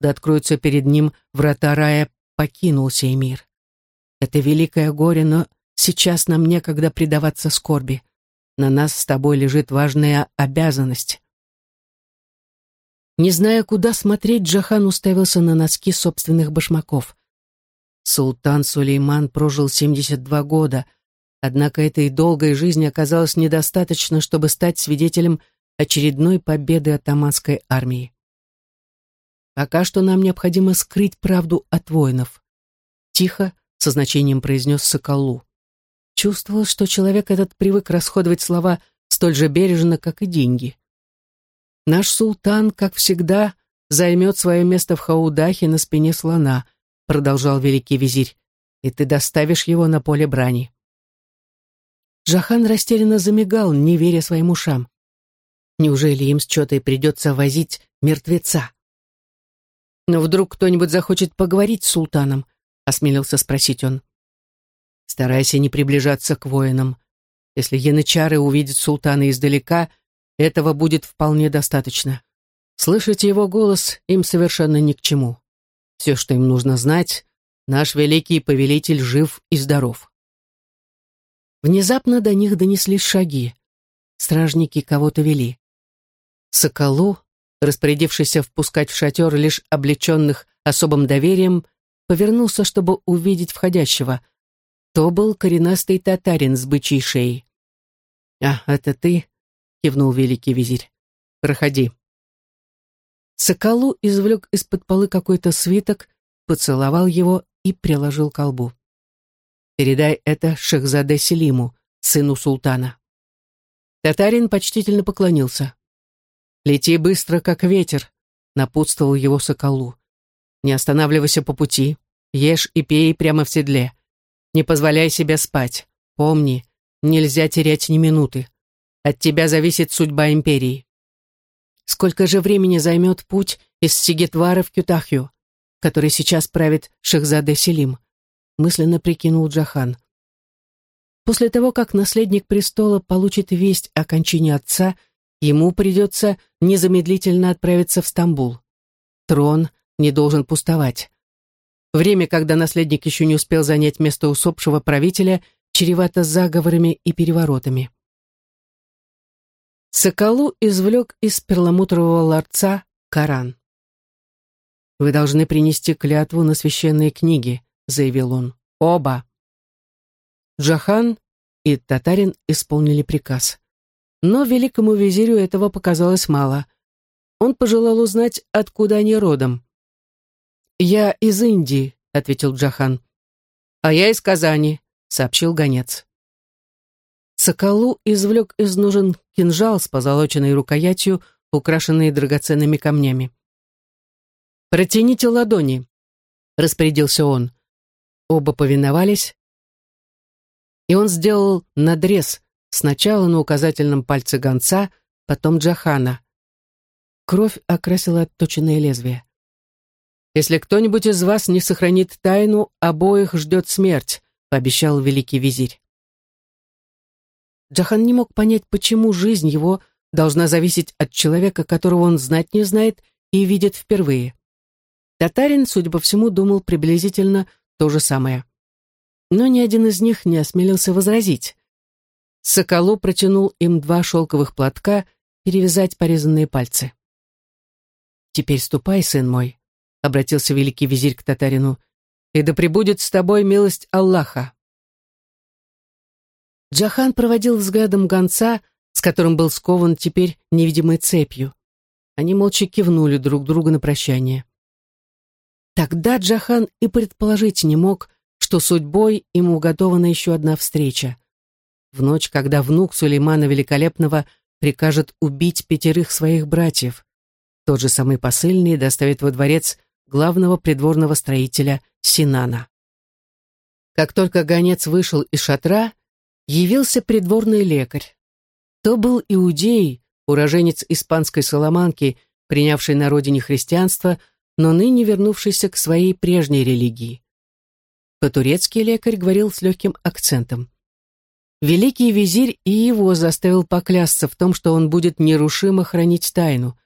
да откроются перед ним врата рая, покинул сей мир. Это великое горе, но сейчас нам некогда предаваться скорби. На нас с тобой лежит важная обязанность. Не зная, куда смотреть, Джахан уставился на носки собственных башмаков. Султан Сулейман прожил 72 года, однако этой долгой жизни оказалось недостаточно, чтобы стать свидетелем очередной победы атаманской армии. Пока что нам необходимо скрыть правду от воинов. Тихо, со значением произнес Соколу. Чувствовал, что человек этот привык расходовать слова столь же бережно, как и деньги. Наш султан, как всегда, займет свое место в Хаудахе на спине слона, продолжал великий визирь, и ты доставишь его на поле брани. Джахан растерянно замигал, не веря своим ушам. Неужели им с Чотой придется возить мертвеца? Но вдруг кто-нибудь захочет поговорить с султаном, осмелился спросить он. Старайся не приближаться к воинам. Если янычары увидят султана издалека, этого будет вполне достаточно. Слышать его голос им совершенно ни к чему. Все, что им нужно знать, наш великий повелитель жив и здоров. Внезапно до них донеслись шаги. Стражники кого-то вели. Соколу распорядившийся впускать в шатер лишь облеченных особым доверием, повернулся, чтобы увидеть входящего. То был коренастый татарин с бычьей шеей. «А, это ты?» — кивнул великий визирь. «Проходи». Соколу извлек из-под полы какой-то свиток, поцеловал его и приложил к колбу. «Передай это Шехзаде Селиму, сыну султана». Татарин почтительно поклонился. «Лети быстро, как ветер», — напутствовал его соколу. «Не останавливайся по пути, ешь и пей прямо в седле. Не позволяй себе спать. Помни, нельзя терять ни минуты. От тебя зависит судьба империи». Сколько же времени займет путь из Сигетвара в Кютахью, который сейчас правит Шехзаде Селим? Мысленно прикинул Джахан. После того, как наследник престола получит весть о кончине отца, ему придется незамедлительно отправиться в Стамбул. Трон не должен пустовать. Время, когда наследник еще не успел занять место усопшего правителя, чревато заговорами и переворотами. Соколу извлек из перламутрового ларца Коран. «Вы должны принести клятву на священные книги», — заявил он. «Оба». Джахан и татарин исполнили приказ. Но великому визирю этого показалось мало. Он пожелал узнать, откуда они родом. «Я из Индии», — ответил Джахан. «А я из Казани», — сообщил гонец. Соколу извлек из ножен кинжал с позолоченной рукоятью, украшенный драгоценными камнями. «Протяните ладони», — распорядился он. Оба повиновались, и он сделал надрез, Сначала на указательном пальце гонца, потом Джахана. Кровь окрасила отточенное лезвие. «Если кто-нибудь из вас не сохранит тайну, обоих ждет смерть», — пообещал великий визирь. Джахан не мог понять, почему жизнь его должна зависеть от человека, которого он знать не знает и видит впервые. Татарин, судя по всему, думал приблизительно то же самое. Но ни один из них не осмелился возразить. Соколу протянул им два шелковых платка перевязать порезанные пальцы. «Теперь ступай, сын мой», — обратился великий визирь к татарину, «и да пребудет с тобой милость Аллаха». Джахан проводил взглядом гонца, с которым был скован теперь невидимой цепью. Они молча кивнули друг другу на прощание. Тогда Джахан и предположить не мог, что судьбой ему уготована еще одна встреча в ночь, когда внук Сулеймана Великолепного прикажет убить пятерых своих братьев. Тот же самый посыльный доставит во дворец главного придворного строителя Синана. Как только гонец вышел из шатра, явился придворный лекарь. То был иудей, уроженец испанской Соломанки, принявший на родине христианство, но ныне вернувшийся к своей прежней религии. По-турецки лекарь говорил с легким акцентом. Великий визирь и его заставил поклясться в том, что он будет нерушимо хранить тайну.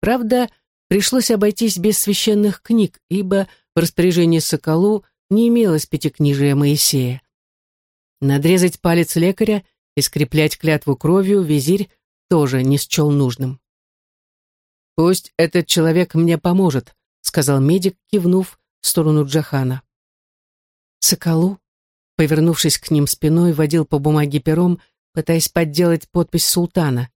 Правда, пришлось обойтись без священных книг, ибо в распоряжении Соколу не имелось пятикнижия Моисея. Надрезать палец лекаря и скреплять клятву кровью визирь тоже не счел нужным. «Пусть этот человек мне поможет», — сказал медик, кивнув в сторону Джахана. Соколу повернувшись к ним спиной, водил по бумаге пером, пытаясь подделать подпись султана.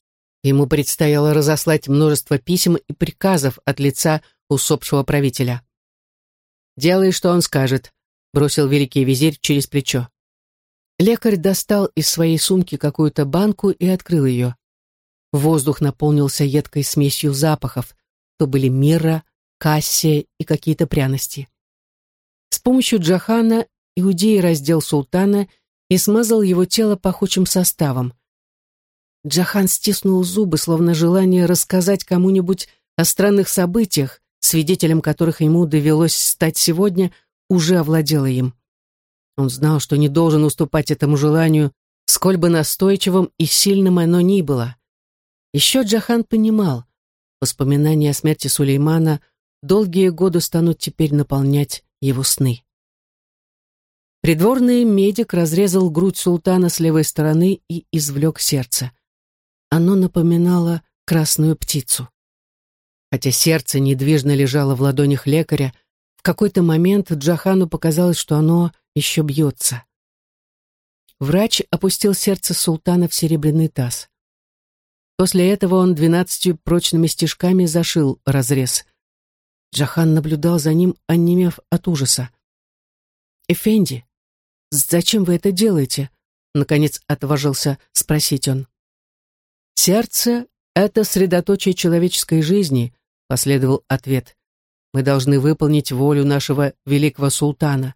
Ему предстояло разослать множество писем и приказов от лица усопшего правителя. «Делай, что он скажет», — бросил великий визирь через плечо. Лекарь достал из своей сумки какую-то банку и открыл ее. Воздух наполнился едкой смесью запахов. То были мира, кассия и какие-то пряности. С помощью Джахана Иудей раздел султана и смазал его тело пахучим составом. Джахан стиснул зубы, словно желание рассказать кому-нибудь о странных событиях, свидетелем которых ему довелось стать сегодня, уже овладело им. Он знал, что не должен уступать этому желанию, сколь бы настойчивым и сильным оно ни было. Еще Джахан понимал, воспоминания о смерти Сулеймана долгие годы станут теперь наполнять его сны. Придворный медик разрезал грудь султана с левой стороны и извлек сердце. Оно напоминало красную птицу. Хотя сердце недвижно лежало в ладонях лекаря, в какой-то момент Джахану показалось, что оно еще бьется. Врач опустил сердце султана в серебряный таз. После этого он двенадцатью прочными стежками зашил разрез. Джахан наблюдал за ним, онемев от ужаса. «Эфенди, зачем вы это делаете?» Наконец отважился спросить он. «Сердце — это средоточие человеческой жизни», последовал ответ. Мы должны выполнить волю нашего великого султана.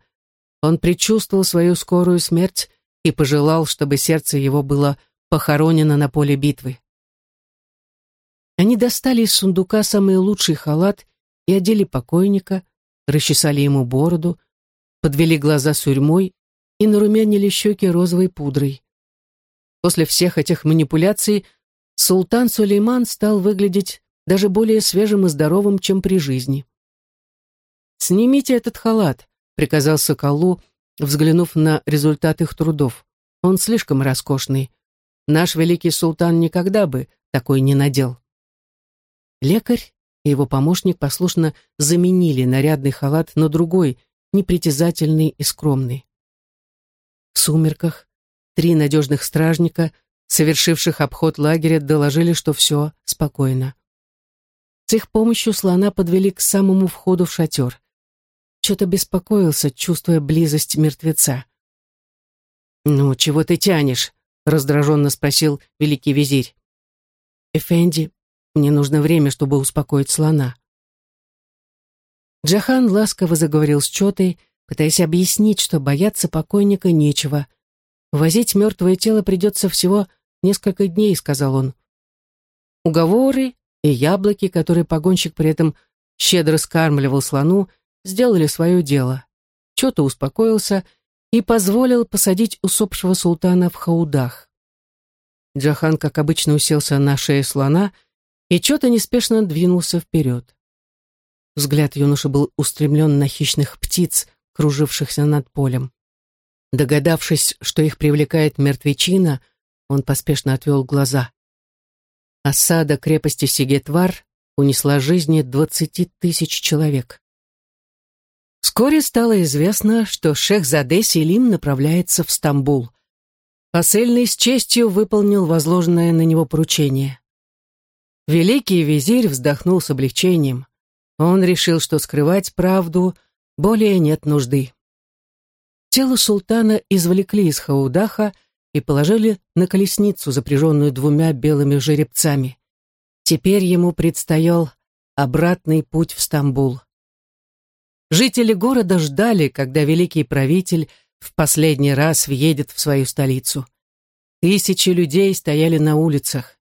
Он предчувствовал свою скорую смерть и пожелал, чтобы сердце его было похоронено на поле битвы. Они достали из сундука самый лучший халат и одели покойника, расчесали ему бороду, подвели глаза сурьмой и нарумянили щеки розовой пудрой. После всех этих манипуляций султан Сулейман стал выглядеть даже более свежим и здоровым, чем при жизни. «Снимите этот халат», — приказал Соколу, взглянув на результат их трудов. «Он слишком роскошный. Наш великий султан никогда бы такой не надел». Лекарь и его помощник послушно заменили нарядный халат на другой, непритязательный и скромный. В сумерках три надежных стражника, совершивших обход лагеря, доложили, что все спокойно. С их помощью слона подвели к самому входу в шатер. Что-то беспокоился, чувствуя близость мертвеца. «Ну, чего ты тянешь?» — раздраженно спросил великий визирь. «Эфенди, мне нужно время, чтобы успокоить слона». Джахан ласково заговорил с Чотой, пытаясь объяснить, что бояться покойника нечего. «Возить мертвое тело придется всего несколько дней», — сказал он. Уговоры и яблоки, которые погонщик при этом щедро скармливал слону, сделали свое дело. Чё-то успокоился и позволил посадить усопшего султана в хаудах. Джахан, как обычно, уселся на шее слона и чё-то неспешно двинулся вперед. Взгляд юноши был устремлен на хищных птиц, кружившихся над полем. Догадавшись, что их привлекает мертвечина, он поспешно отвел глаза. Осада крепости Сигетвар унесла жизни двадцати тысяч человек. Вскоре стало известно, что шех Заде Селим направляется в Стамбул. Посыльный с честью выполнил возложенное на него поручение. Великий визирь вздохнул с облегчением. Он решил, что скрывать правду более нет нужды. Тело султана извлекли из Хаудаха и положили на колесницу, запряженную двумя белыми жеребцами. Теперь ему предстоял обратный путь в Стамбул. Жители города ждали, когда великий правитель в последний раз въедет в свою столицу. Тысячи людей стояли на улицах.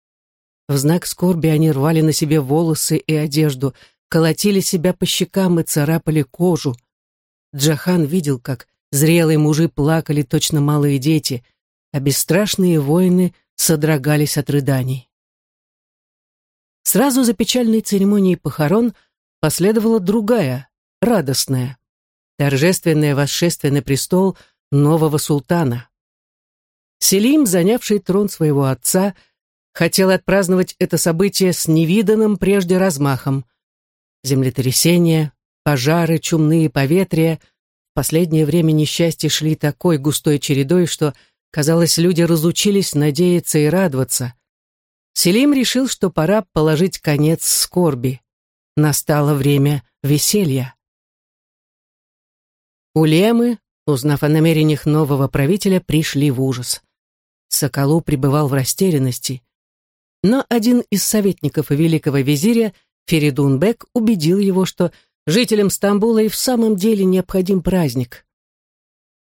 В знак скорби они рвали на себе волосы и одежду, колотили себя по щекам и царапали кожу. Джахан видел, как зрелые мужи плакали точно малые дети, а бесстрашные воины содрогались от рыданий. Сразу за печальной церемонией похорон последовала другая, радостная, торжественное восшествие на престол нового султана. Селим, занявший трон своего отца, хотел отпраздновать это событие с невиданным прежде размахом. Землетрясения, пожары, чумные поветрия, в последнее время несчастья шли такой густой чередой, что Казалось, люди разучились надеяться и радоваться. Селим решил, что пора положить конец скорби. настало время веселья. Улемы, узнав о намерениях нового правителя, пришли в ужас. Соколу пребывал в растерянности. Но один из советников великого визиря, Феридун Бек, убедил его, что жителям Стамбула и в самом деле необходим праздник.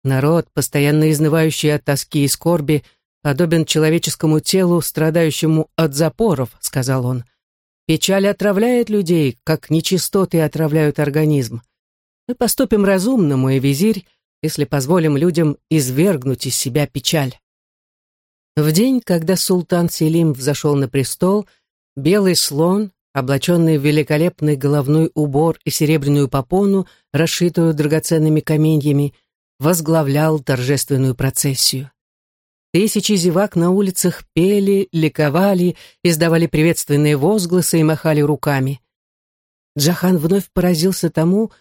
Народ, постоянно изнывающий от тоски и скорби, подобен человеческому телу, страдающему от запоров, сказал он. Печаль отравляет людей, как нечистоты отравляют организм. Мы поступим разумно, мой визирь, если позволим людям извергнуть из себя печаль. В день, когда султан Селим взошел на престол, белый слон, облаченный в великолепный головной убор и серебряную попону, расшитую драгоценными каменьями, возглавлял торжественную процессию. Тысячи зевак на улицах пели, ликовали, издавали приветственные возгласы и махали руками. Джахан вновь поразился тому,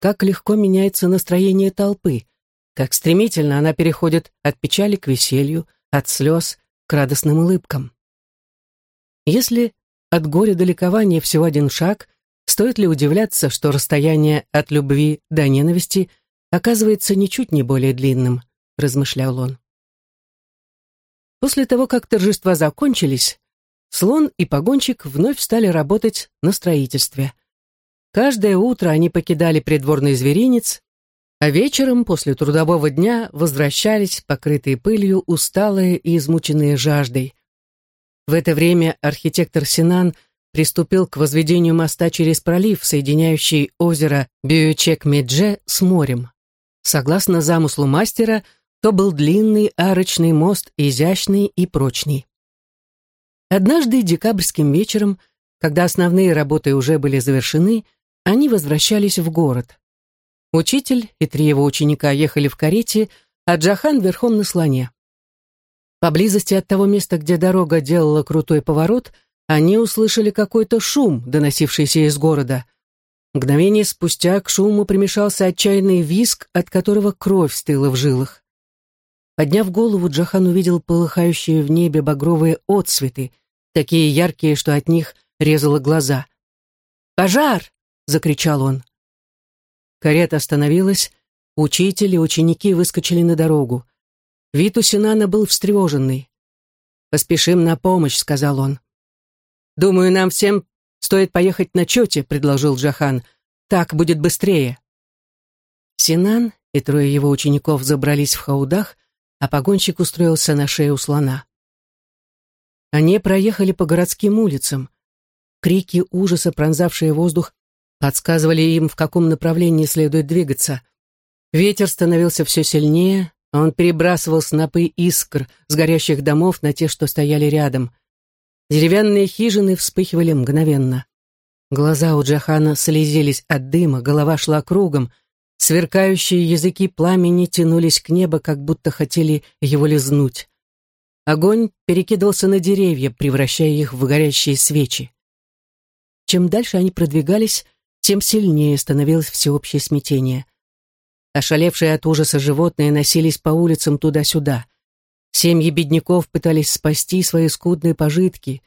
как легко меняется настроение толпы, как стремительно она переходит от печали к веселью, от слез к радостным улыбкам. Если от горя до ликования всего один шаг, стоит ли удивляться, что расстояние от любви до ненависти оказывается ничуть не более длинным, размышлял он. После того, как торжества закончились, слон и погонщик вновь стали работать на строительстве. Каждое утро они покидали придворный зверинец, а вечером, после трудового дня, возвращались, покрытые пылью, усталые и измученные жаждой. В это время архитектор Синан приступил к возведению моста через пролив, соединяющий озеро Бюючек-Медже с морем. Согласно замыслу мастера, то был длинный арочный мост, изящный и прочный. Однажды декабрьским вечером, когда основные работы уже были завершены, они возвращались в город. Учитель и три его ученика ехали в карете, а Джахан верхом на слоне. Поблизости от того места, где дорога делала крутой поворот, они услышали какой-то шум, доносившийся из города — Мгновение спустя к шуму примешался отчаянный виск, от которого кровь стыла в жилах. Подняв голову, Джахан увидел полыхающие в небе багровые отсветы, такие яркие, что от них резало глаза. «Пожар!» — закричал он. Карета остановилась, учитель и ученики выскочили на дорогу. Вид у Синана был встревоженный. «Поспешим на помощь», — сказал он. «Думаю, нам всем «Стоит поехать на чете», — предложил Джахан. «Так будет быстрее». Синан и трое его учеников забрались в хаудах, а погонщик устроился на шее у слона. Они проехали по городским улицам. Крики ужаса, пронзавшие воздух, подсказывали им, в каком направлении следует двигаться. Ветер становился все сильнее, а он перебрасывал снопы искр с горящих домов на те, что стояли рядом — Деревянные хижины вспыхивали мгновенно. Глаза у Джахана слезились от дыма, голова шла кругом, сверкающие языки пламени тянулись к небу, как будто хотели его лизнуть. Огонь перекидывался на деревья, превращая их в горящие свечи. Чем дальше они продвигались, тем сильнее становилось всеобщее смятение. Ошалевшие от ужаса животные носились по улицам туда-сюда — Семьи бедняков пытались спасти свои скудные пожитки.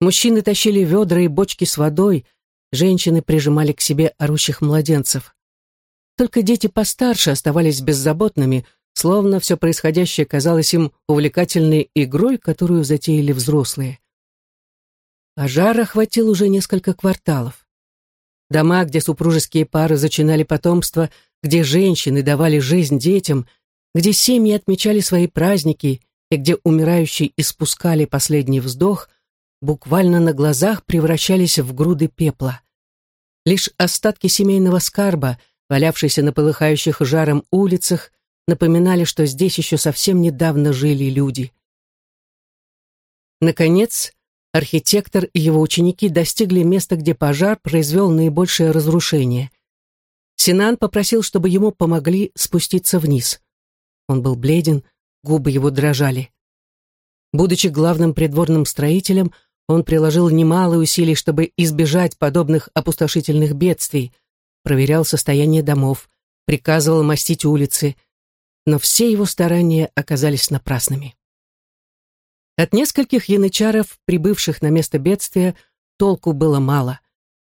Мужчины тащили ведра и бочки с водой, женщины прижимали к себе орущих младенцев. Только дети постарше оставались беззаботными, словно все происходящее казалось им увлекательной игрой, которую затеяли взрослые. Пожар охватил уже несколько кварталов. Дома, где супружеские пары зачинали потомство, где женщины давали жизнь детям — где семьи отмечали свои праздники и где умирающие испускали последний вздох, буквально на глазах превращались в груды пепла. Лишь остатки семейного скарба, валявшиеся на полыхающих жаром улицах, напоминали, что здесь еще совсем недавно жили люди. Наконец, архитектор и его ученики достигли места, где пожар произвел наибольшее разрушение. Синан попросил, чтобы ему помогли спуститься вниз. Он был бледен, губы его дрожали. Будучи главным придворным строителем, он приложил немало усилий, чтобы избежать подобных опустошительных бедствий, проверял состояние домов, приказывал мастить улицы, но все его старания оказались напрасными. От нескольких янычаров, прибывших на место бедствия, толку было мало.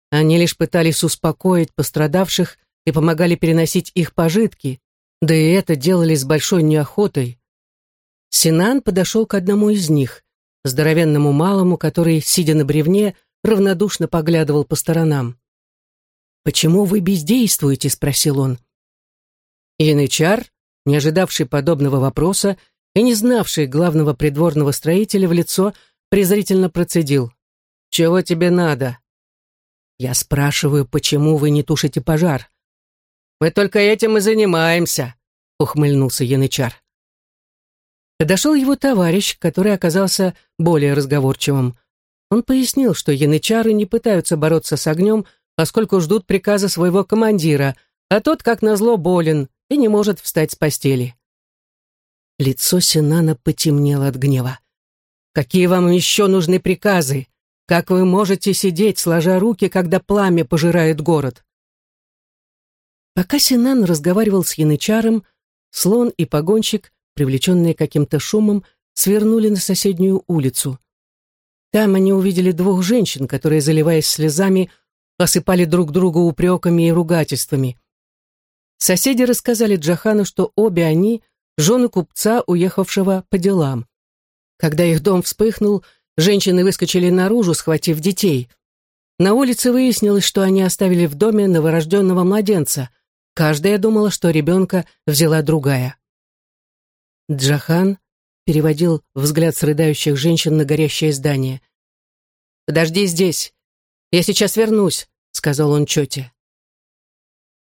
Они лишь пытались успокоить пострадавших и помогали переносить их пожитки, да и это делали с большой неохотой. Синан подошел к одному из них, здоровенному малому, который, сидя на бревне, равнодушно поглядывал по сторонам. «Почему вы бездействуете?» — спросил он. Янычар, не ожидавший подобного вопроса и не знавший главного придворного строителя в лицо, презрительно процедил. «Чего тебе надо?» «Я спрашиваю, почему вы не тушите пожар?» «Мы только этим и занимаемся», — ухмыльнулся Янычар. Подошел его товарищ, который оказался более разговорчивым. Он пояснил, что янычары не пытаются бороться с огнем, поскольку ждут приказа своего командира, а тот, как назло, болен и не может встать с постели. Лицо Синана потемнело от гнева. «Какие вам еще нужны приказы? Как вы можете сидеть, сложа руки, когда пламя пожирает город?» Пока Синан разговаривал с янычаром, слон и погонщик, привлеченные каким-то шумом, свернули на соседнюю улицу. Там они увидели двух женщин, которые, заливаясь слезами, осыпали друг друга упреками и ругательствами. Соседи рассказали Джахану, что обе они — жены купца, уехавшего по делам. Когда их дом вспыхнул, женщины выскочили наружу, схватив детей. На улице выяснилось, что они оставили в доме новорожденного младенца. Каждая думала, что ребенка взяла другая. Джахан переводил взгляд с рыдающих женщин на горящее здание. «Подожди здесь. Я сейчас вернусь», — сказал он Чоте.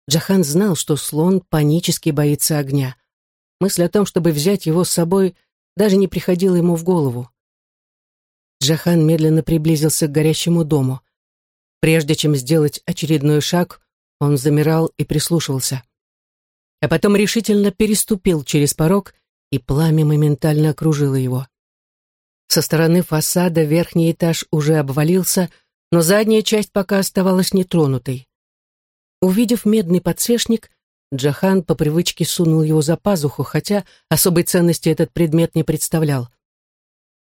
Джахан знал, что слон панически боится огня. Мысль о том, чтобы взять его с собой, даже не приходила ему в голову. Джахан медленно приблизился к горящему дому. Прежде чем сделать очередной шаг, он замирал и прислушивался. А потом решительно переступил через порог и пламя моментально окружило его. Со стороны фасада верхний этаж уже обвалился, но задняя часть пока оставалась нетронутой. Увидев медный подсвечник, Джахан по привычке сунул его за пазуху, хотя особой ценности этот предмет не представлял.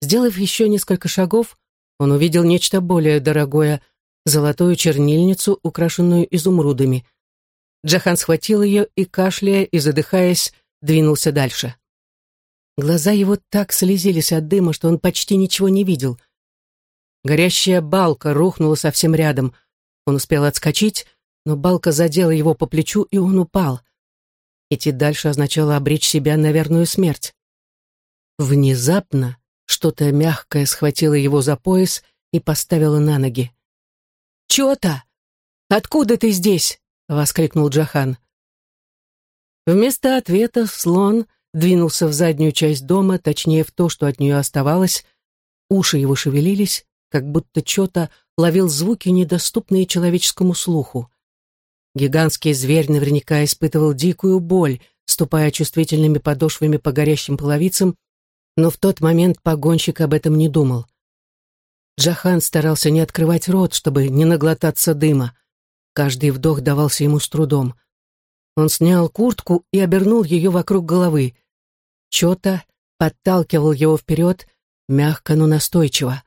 Сделав еще несколько шагов, он увидел нечто более дорогое — золотую чернильницу, украшенную изумрудами. Джахан схватил ее и, кашляя и задыхаясь, двинулся дальше. Глаза его так слезились от дыма, что он почти ничего не видел. Горящая балка рухнула совсем рядом. Он успел отскочить, но балка задела его по плечу, и он упал. Идти дальше означало обречь себя на верную смерть. Внезапно что-то мягкое схватило его за пояс и поставило на ноги. «Чё-то? Откуда ты здесь?» — воскликнул Джахан. Вместо ответа слон двинулся в заднюю часть дома, точнее в то, что от нее оставалось. Уши его шевелились, как будто что-то ловил звуки, недоступные человеческому слуху. Гигантский зверь наверняка испытывал дикую боль, ступая чувствительными подошвами по горящим половицам, но в тот момент погонщик об этом не думал. Джахан старался не открывать рот, чтобы не наглотаться дыма. Каждый вдох давался ему с трудом — он снял куртку и обернул ее вокруг головы. Чё-то подталкивал его вперед, мягко, но настойчиво.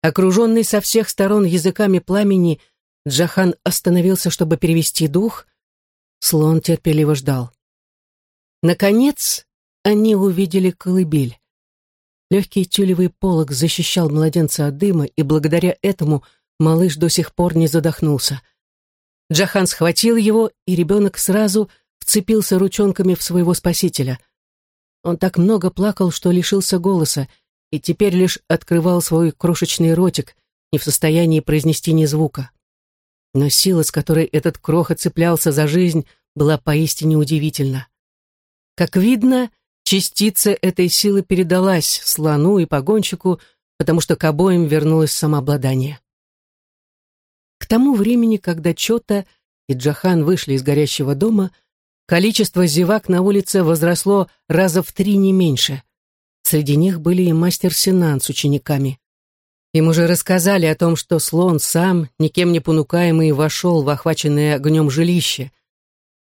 Окруженный со всех сторон языками пламени, Джахан остановился, чтобы перевести дух. Слон терпеливо ждал. Наконец, они увидели колыбель. Легкий тюлевый полог защищал младенца от дыма, и благодаря этому малыш до сих пор не задохнулся — Джахан схватил его, и ребенок сразу вцепился ручонками в своего спасителя. Он так много плакал, что лишился голоса, и теперь лишь открывал свой крошечный ротик, не в состоянии произнести ни звука. Но сила, с которой этот крохот цеплялся за жизнь, была поистине удивительна. Как видно, частица этой силы передалась слону и погонщику, потому что к обоим вернулось самообладание. К тому времени, когда Чота и Джахан вышли из горящего дома, количество зевак на улице возросло раза в три не меньше. Среди них были и мастер Синан с учениками. Им уже рассказали о том, что слон сам, никем не понукаемый, вошел в охваченное огнем жилище.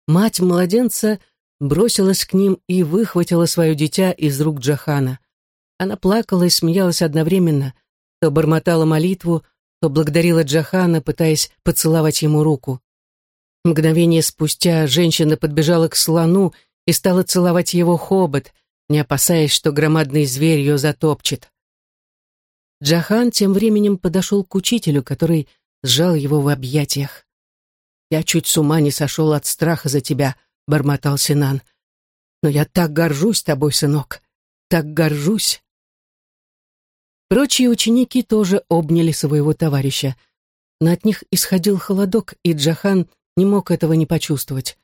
Мать младенца бросилась к ним и выхватила свое дитя из рук Джахана. Она плакала и смеялась одновременно, то бормотала молитву, то благодарила Джахана, пытаясь поцеловать ему руку. Мгновение спустя женщина подбежала к слону и стала целовать его хобот, не опасаясь, что громадный зверь ее затопчет. Джахан тем временем подошел к учителю, который сжал его в объятиях. «Я чуть с ума не сошел от страха за тебя», — бормотал Синан. «Но я так горжусь тобой, сынок, так горжусь». Прочие ученики тоже обняли своего товарища, но от них исходил холодок, и Джахан не мог этого не почувствовать.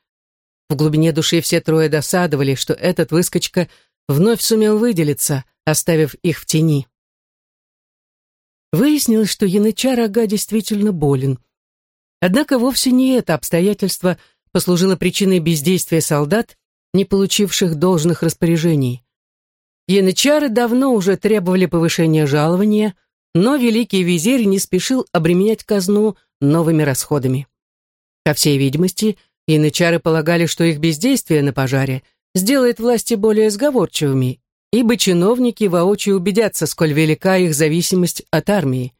В глубине души все трое досадовали, что этот выскочка вновь сумел выделиться, оставив их в тени. Выяснилось, что янычар Ага действительно болен. Однако вовсе не это обстоятельство послужило причиной бездействия солдат, не получивших должных распоряжений. Янычары давно уже требовали повышения жалования, но великий визирь не спешил обременять казну новыми расходами. По всей видимости, янычары полагали, что их бездействие на пожаре сделает власти более сговорчивыми ибо чиновники воочию убедятся, сколь велика их зависимость от армии.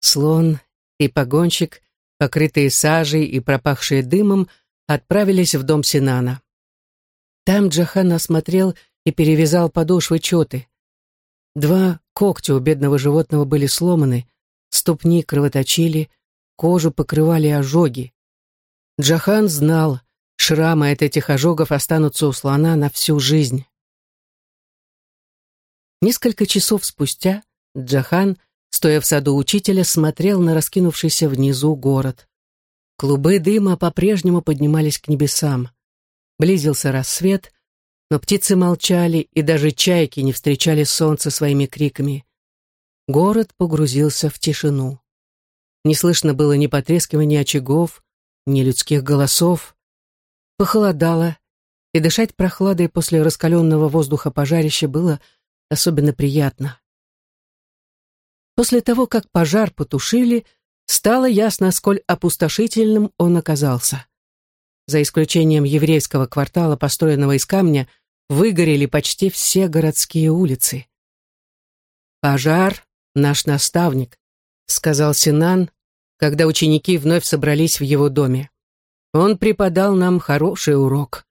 Слон и погонщик, покрытые сажей и пропахшие дымом, отправились в дом Синана. Там Джахан осмотрел и перевязал подошвы чоты. Два когтя у бедного животного были сломаны, ступни кровоточили, кожу покрывали ожоги. Джахан знал, шрамы от этих ожогов останутся у слона на всю жизнь. Несколько часов спустя Джахан, стоя в саду учителя, смотрел на раскинувшийся внизу город. Клубы дыма по-прежнему поднимались к небесам. Близился рассвет, но птицы молчали, и даже чайки не встречали солнце своими криками. Город погрузился в тишину. Не слышно было ни потрескивания очагов, ни людских голосов. Похолодало, и дышать прохладой после раскаленного воздуха пожарища было особенно приятно. После того, как пожар потушили, стало ясно, сколь опустошительным он оказался. За исключением еврейского квартала, построенного из камня, выгорели почти все городские улицы. «Пожар — наш наставник», — сказал Синан, когда ученики вновь собрались в его доме. «Он преподал нам хороший урок».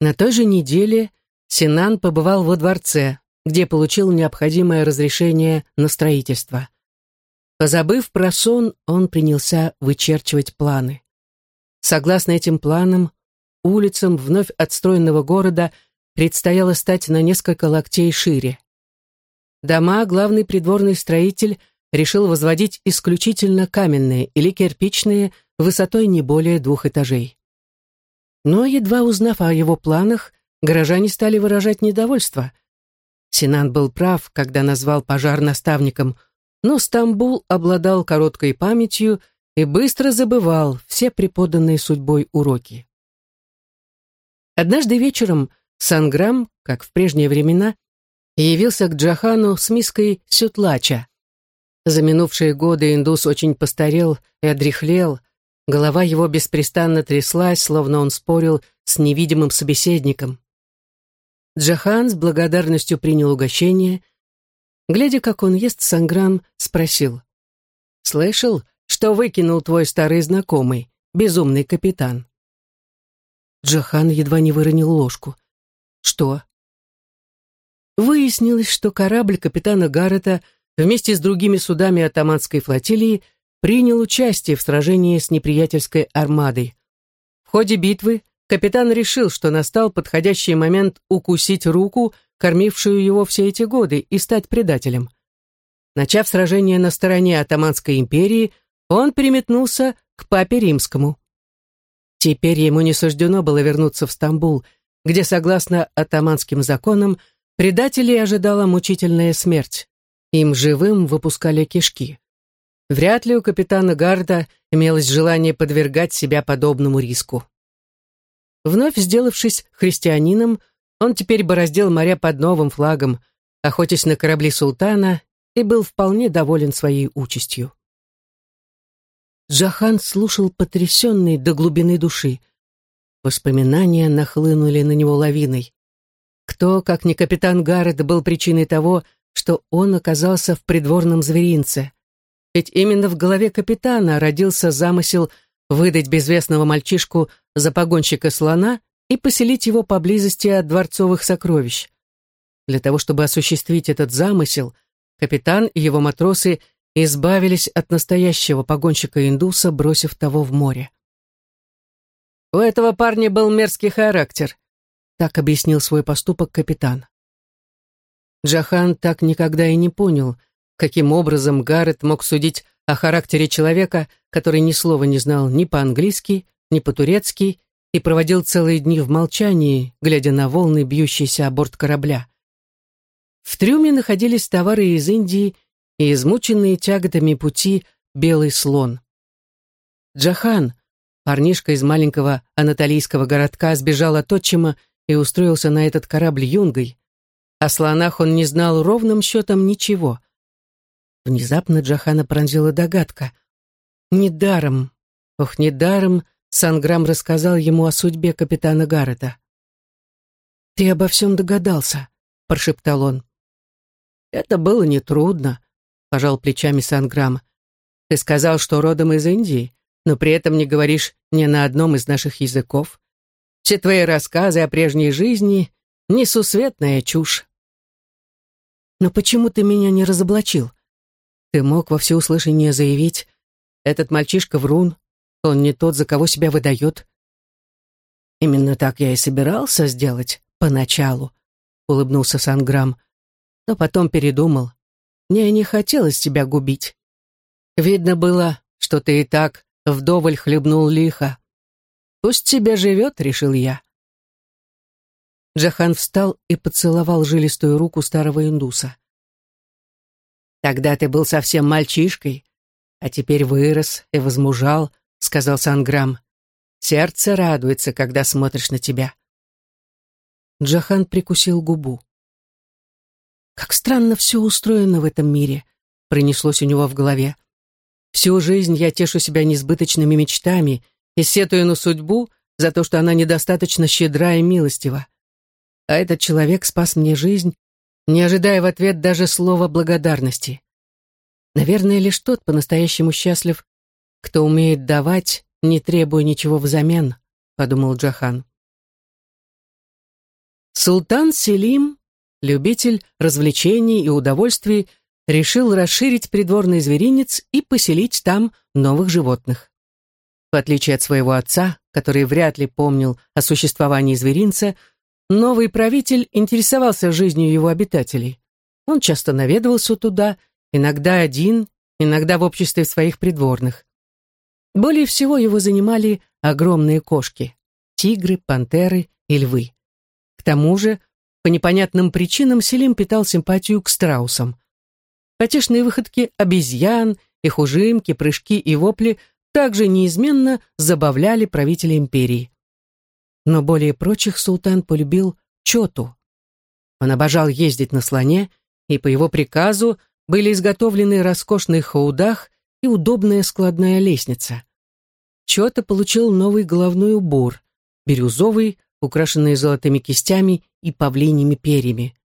На той же неделе Синан побывал во дворце, где получил необходимое разрешение на строительство. Позабыв про сон, он принялся вычерчивать планы. Согласно этим планам, улицам вновь отстроенного города предстояло стать на несколько локтей шире. Дома главный придворный строитель решил возводить исключительно каменные или кирпичные высотой не более двух этажей. Но, едва узнав о его планах, горожане стали выражать недовольство. Синан был прав, когда назвал пожар наставником, но Стамбул обладал короткой памятью и быстро забывал все преподанные судьбой уроки. Однажды вечером Санграм, как в прежние времена, явился к Джахану с миской сютлача. За минувшие годы индус очень постарел и одряхлел, голова его беспрестанно тряслась, словно он спорил с невидимым собеседником. Джахан с благодарностью принял угощение. Глядя, как он ест, Санграм спросил. «Слышал, что выкинул твой старый знакомый, безумный капитан?» Джахан едва не выронил ложку. «Что?» Выяснилось, что корабль капитана Гаррета вместе с другими судами атаманской флотилии принял участие в сражении с неприятельской армадой. В ходе битвы капитан решил, что настал подходящий момент укусить руку, кормившую его все эти годы, и стать предателем. Начав сражение на стороне Атаманской империи, он переметнулся к папе римскому. Теперь ему не суждено было вернуться в Стамбул, где, согласно атаманским законам, предателей ожидала мучительная смерть. Им живым выпускали кишки. Вряд ли у капитана Гарда имелось желание подвергать себя подобному риску. Вновь сделавшись христианином, он теперь бороздил моря под новым флагом, охотясь на корабли султана, и был вполне доволен своей участью. Джахан слушал потрясенный до глубины души. Воспоминания нахлынули на него лавиной. Кто, как не капитан Гаррет, был причиной того, что он оказался в придворном зверинце. Ведь именно в голове капитана родился замысел выдать безвестного мальчишку за погонщика слона и поселить его поблизости от дворцовых сокровищ. Для того, чтобы осуществить этот замысел, капитан и его матросы избавились от настоящего погонщика-индуса, бросив того в море. У этого парня был мерзкий характер, так объяснил свой поступок капитан. Джахан так никогда и не понял, каким образом Гаррет мог судить о характере человека, который ни слова не знал ни по-английски, ни по-турецки и проводил целые дни в молчании, глядя на волны, бьющиеся о борт корабля. В трюме находились товары из Индии и измученные тяготами пути белый слон. Джахан, парнишка из маленького анатолийского городка, сбежал от отчима и устроился на этот корабль юнгой. О слонах он не знал ровным счетом ничего. Внезапно Джахана пронзила догадка. Недаром, ох, недаром Санграм рассказал ему о судьбе капитана Гаррета. «Ты обо всем догадался», — прошептал он. «Это было нетрудно», — пожал плечами Санграм. «Ты сказал, что родом из Индии, но при этом не говоришь ни на одном из наших языков. Все твои рассказы о прежней жизни — несусветная чушь». «Но почему ты меня не разоблачил? Ты мог во всеуслышание заявить, этот мальчишка врун, он не тот, за кого себя выдает. Именно так я и собирался сделать поначалу, улыбнулся Санграм, но потом передумал. Мне не хотелось тебя губить. Видно было, что ты и так вдоволь хлебнул лихо. Пусть себе живет, решил я. Джахан встал и поцеловал жилистую руку старого индуса. «Тогда ты был совсем мальчишкой, а теперь вырос и возмужал», — сказал Санграм. «Сердце радуется, когда смотришь на тебя». Джахан прикусил губу. «Как странно все устроено в этом мире», — пронеслось у него в голове. «Всю жизнь я тешу себя несбыточными мечтами и сетую на судьбу за то, что она недостаточно щедра и милостива. А этот человек спас мне жизнь не ожидая в ответ даже слова благодарности. Наверное, лишь тот по-настоящему счастлив, кто умеет давать, не требуя ничего взамен, подумал Джахан. Султан Селим, любитель развлечений и удовольствий, решил расширить придворный зверинец и поселить там новых животных. В отличие от своего отца, который вряд ли помнил о существовании зверинца, Новый правитель интересовался жизнью его обитателей. Он часто наведывался туда, иногда один, иногда в обществе своих придворных. Более всего его занимали огромные кошки — тигры, пантеры и львы. К тому же, по непонятным причинам Селим питал симпатию к страусам. Потешные выходки обезьян, их ужимки, прыжки и вопли также неизменно забавляли правителя империи но более прочих султан полюбил Чоту. Он обожал ездить на слоне, и по его приказу были изготовлены роскошный хаудах и удобная складная лестница. Чота получил новый головной убор, бирюзовый, украшенный золотыми кистями и павлиньими перьями.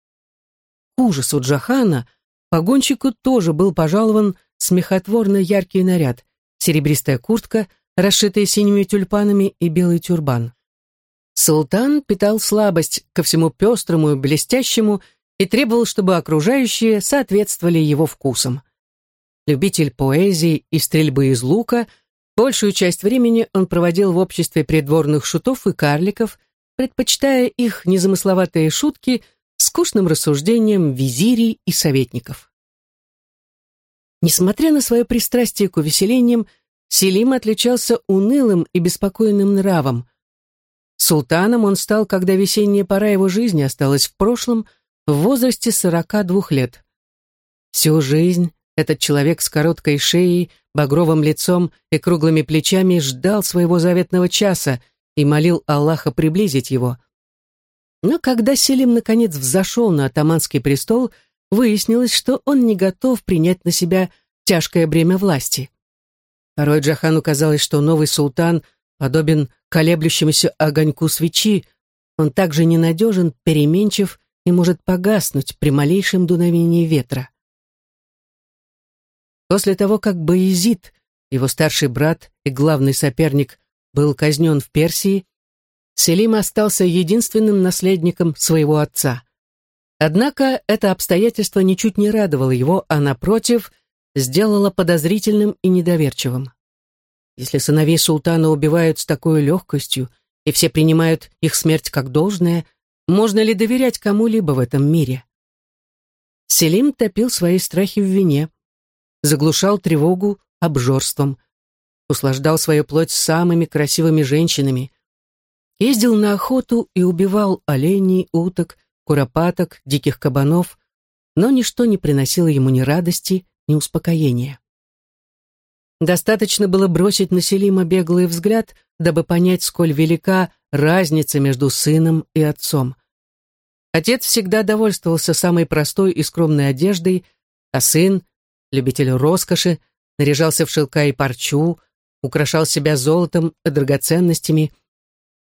К ужасу Джахана погонщику тоже был пожалован смехотворно яркий наряд, серебристая куртка, расшитая синими тюльпанами и белый тюрбан. Султан питал слабость ко всему пестрому и блестящему и требовал, чтобы окружающие соответствовали его вкусам. Любитель поэзии и стрельбы из лука, большую часть времени он проводил в обществе придворных шутов и карликов, предпочитая их незамысловатые шутки скучным рассуждениям визирей и советников. Несмотря на свое пристрастие к увеселениям, Селим отличался унылым и беспокойным нравом, Султаном он стал, когда весенняя пора его жизни осталась в прошлом, в возрасте 42 лет. Всю жизнь этот человек с короткой шеей, багровым лицом и круглыми плечами ждал своего заветного часа и молил Аллаха приблизить его. Но когда Селим наконец взошел на атаманский престол, выяснилось, что он не готов принять на себя тяжкое бремя власти. Порой Джахану казалось, что новый султан подобен колеблющемуся огоньку свечи, он также ненадежен, переменчив и может погаснуть при малейшем дуновении ветра. После того, как Боязид, его старший брат и главный соперник, был казнен в Персии, Селим остался единственным наследником своего отца. Однако это обстоятельство ничуть не радовало его, а напротив, сделало подозрительным и недоверчивым. Если сыновей султана убивают с такой легкостью, и все принимают их смерть как должное, можно ли доверять кому-либо в этом мире? Селим топил свои страхи в вине, заглушал тревогу обжорством, услаждал свою плоть самыми красивыми женщинами, ездил на охоту и убивал оленей, уток, куропаток, диких кабанов, но ничто не приносило ему ни радости, ни успокоения. Достаточно было бросить на Селима беглый взгляд, дабы понять, сколь велика разница между сыном и отцом. Отец всегда довольствовался самой простой и скромной одеждой, а сын, любитель роскоши, наряжался в шелка и парчу, украшал себя золотом и драгоценностями.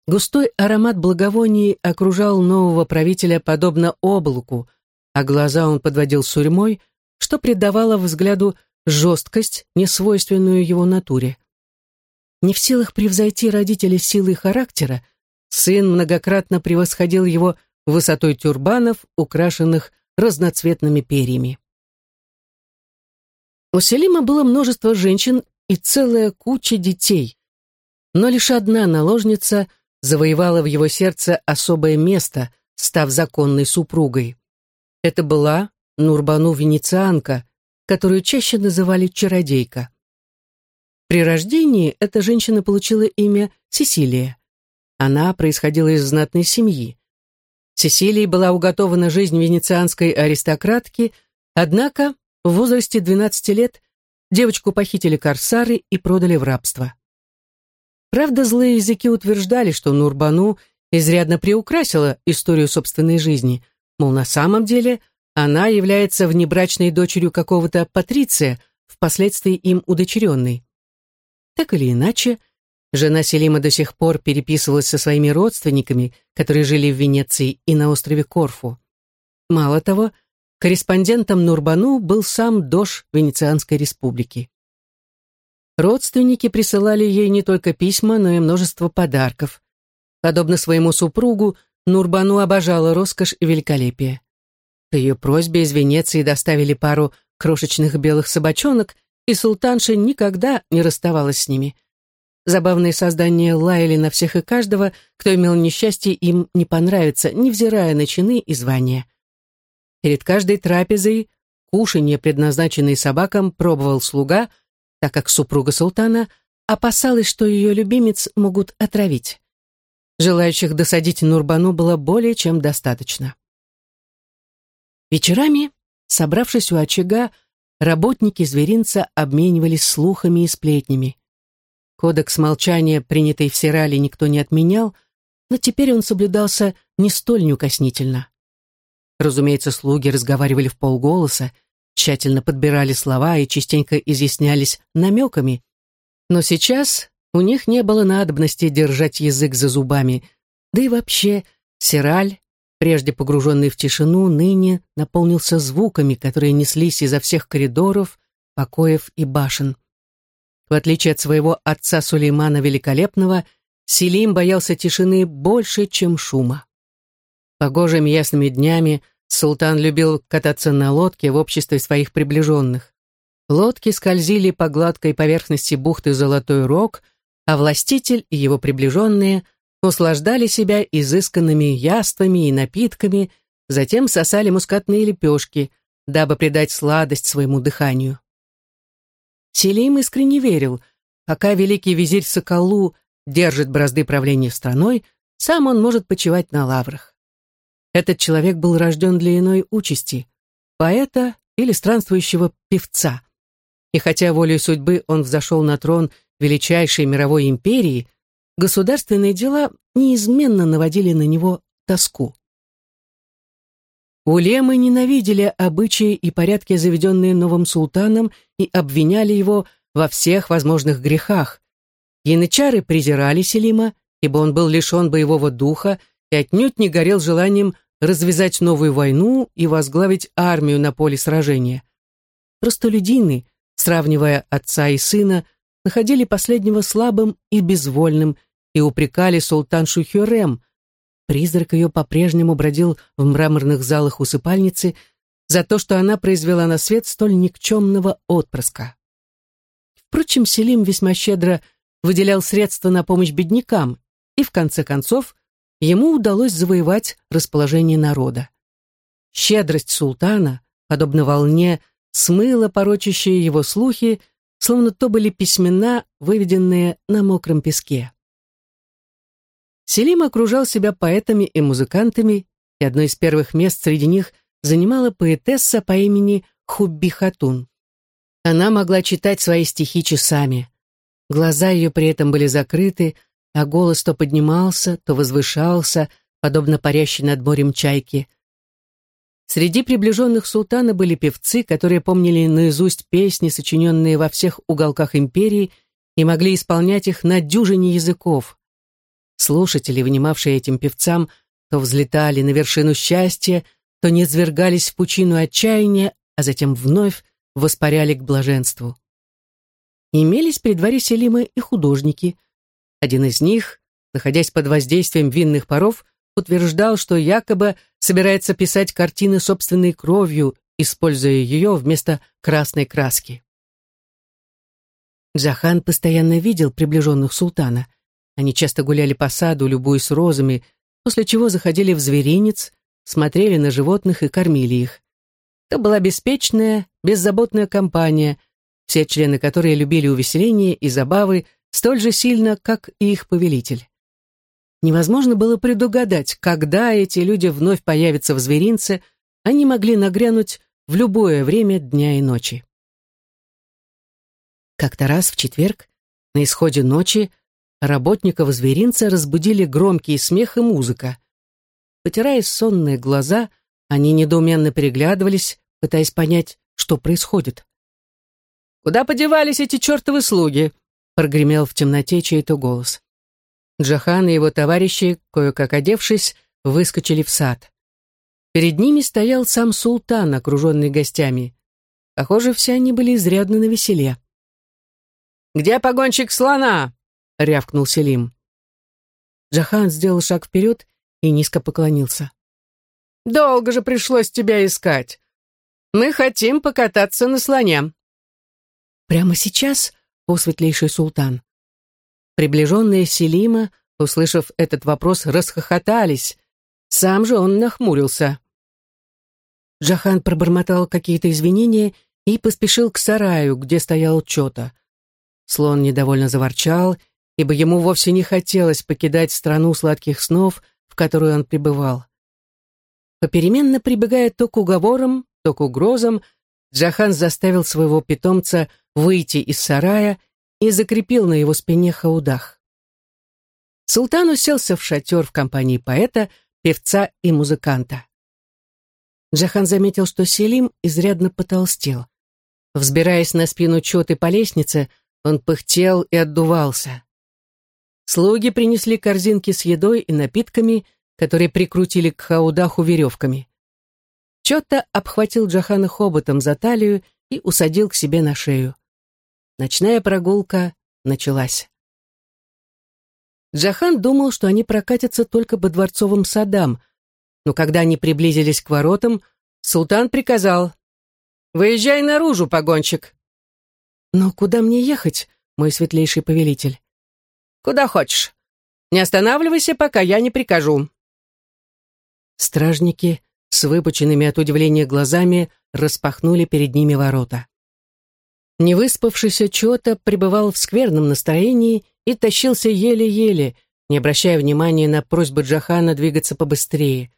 Густой аромат благовоний окружал нового правителя подобно облаку, а глаза он подводил сурьмой, что придавало взгляду жесткость, несвойственную его натуре. Не в силах превзойти родителей силой характера, сын многократно превосходил его высотой тюрбанов, украшенных разноцветными перьями. У Селима было множество женщин и целая куча детей, но лишь одна наложница завоевала в его сердце особое место, став законной супругой. Это была Нурбану Венецианка, которую чаще называли чародейка. При рождении эта женщина получила имя Сесилия. Она происходила из знатной семьи. Сесилии была уготована жизнь венецианской аристократки, однако в возрасте 12 лет девочку похитили корсары и продали в рабство. Правда, злые языки утверждали, что Нурбану изрядно приукрасила историю собственной жизни, мол, на самом деле она является внебрачной дочерью какого-то патриция, впоследствии им удочеренной. Так или иначе, жена Селима до сих пор переписывалась со своими родственниками, которые жили в Венеции и на острове Корфу. Мало того, корреспондентом Нурбану был сам дож Венецианской республики. Родственники присылали ей не только письма, но и множество подарков. Подобно своему супругу, Нурбану обожала роскошь и великолепие. По ее просьбе из Венеции доставили пару крошечных белых собачонок, и султанша никогда не расставалась с ними. Забавные создания лаяли на всех и каждого, кто имел несчастье им не понравиться, невзирая на чины и звания. Перед каждой трапезой кушанье, предназначенное собакам, пробовал слуга, так как супруга султана опасалась, что ее любимец могут отравить. Желающих досадить Нурбану было более чем достаточно. Вечерами, собравшись у очага, работники зверинца обменивались слухами и сплетнями. Кодекс молчания, принятый в Сирале, никто не отменял, но теперь он соблюдался не столь неукоснительно. Разумеется, слуги разговаривали в полголоса, тщательно подбирали слова и частенько изъяснялись намеками, но сейчас у них не было надобности держать язык за зубами, да и вообще Сираль прежде погруженный в тишину, ныне наполнился звуками, которые неслись изо всех коридоров, покоев и башен. В отличие от своего отца Сулеймана Великолепного, Селим боялся тишины больше, чем шума. Погожими ясными днями султан любил кататься на лодке в обществе своих приближенных. Лодки скользили по гладкой поверхности бухты Золотой Рог, а властитель и его приближенные – услаждали себя изысканными яствами и напитками, затем сосали мускатные лепешки, дабы придать сладость своему дыханию. Селим искренне верил, пока великий визирь Соколу держит бразды правления страной, сам он может почивать на лаврах. Этот человек был рожден для иной участи, поэта или странствующего певца. И хотя волей судьбы он взошел на трон величайшей мировой империи – государственные дела неизменно наводили на него тоску. Улемы ненавидели обычаи и порядки, заведенные новым султаном, и обвиняли его во всех возможных грехах. Янычары презирали Селима, ибо он был лишен боевого духа и отнюдь не горел желанием развязать новую войну и возглавить армию на поле сражения. Простолюдины, сравнивая отца и сына, находили последнего слабым и безвольным и упрекали султаншу Хюрем. Призрак ее по-прежнему бродил в мраморных залах усыпальницы за то, что она произвела на свет столь никчемного отпрыска. Впрочем, Селим весьма щедро выделял средства на помощь беднякам, и в конце концов ему удалось завоевать расположение народа. Щедрость султана, подобно волне, смыла порочащие его слухи, словно то были письмена, выведенные на мокром песке. Селим окружал себя поэтами и музыкантами, и одно из первых мест среди них занимала поэтесса по имени Хубби Хатун. Она могла читать свои стихи часами. Глаза ее при этом были закрыты, а голос то поднимался, то возвышался, подобно парящей над морем чайки. Среди приближенных султана были певцы, которые помнили наизусть песни, сочиненные во всех уголках империи, и могли исполнять их на дюжине языков. Слушатели, внимавшие этим певцам, то взлетали на вершину счастья, то низвергались в пучину отчаяния, а затем вновь воспаряли к блаженству. Имелись при дворе Селима и художники – один из них, находясь под воздействием винных паров, утверждал, что якобы собирается писать картины собственной кровью, используя ее вместо красной краски. Джахан постоянно видел приближенных султана. Они часто гуляли по саду, любуясь розами, после чего заходили в зверинец, смотрели на животных и кормили их. Это была беспечная, беззаботная компания, все члены которой любили увеселения и забавы, столь же сильно, как и их повелитель. Невозможно было предугадать, когда эти люди вновь появятся в зверинце, они могли нагрянуть в любое время дня и ночи. Как-то раз в четверг, на исходе ночи, работников зверинца разбудили громкий смех и музыка. Потирая сонные глаза, они недоуменно переглядывались, пытаясь понять, что происходит. «Куда подевались эти чертовы слуги?» прогремел в темноте чей-то голос. Джахан и его товарищи, кое-как одевшись, выскочили в сад. Перед ними стоял сам султан, окруженный гостями. Похоже, все они были изрядно на веселе. «Где погонщик слона?» — рявкнул Селим. Джахан сделал шаг вперед и низко поклонился. «Долго же пришлось тебя искать. Мы хотим покататься на слоне». «Прямо сейчас?» о светлейший султан. Приближенные Селима, услышав этот вопрос, расхохотались. Сам же он нахмурился. Джахан пробормотал какие-то извинения и поспешил к сараю, где стоял Чота. Слон недовольно заворчал, ибо ему вовсе не хотелось покидать страну сладких снов, в которую он пребывал. Попеременно прибегая то к уговорам, то к угрозам, Джахан заставил своего питомца выйти из сарая и закрепил на его спине хаудах. Султан уселся в шатер в компании поэта, певца и музыканта. Джахан заметил, что Селим изрядно потолстел. Взбираясь на спину Чоты по лестнице, он пыхтел и отдувался. Слуги принесли корзинки с едой и напитками, которые прикрутили к хаудаху веревками. Чота обхватил Джахана хоботом за талию и усадил к себе на шею. Ночная прогулка началась. Джахан думал, что они прокатятся только по дворцовым садам, но когда они приблизились к воротам, султан приказал «Выезжай наружу, погонщик!» «Но куда мне ехать, мой светлейший повелитель?» «Куда хочешь. Не останавливайся, пока я не прикажу». Стражники с выпученными от удивления глазами распахнули перед ними ворота. Невыспавшийся Чота пребывал в скверном настроении и тащился еле-еле, не обращая внимания на просьбы Джахана двигаться побыстрее.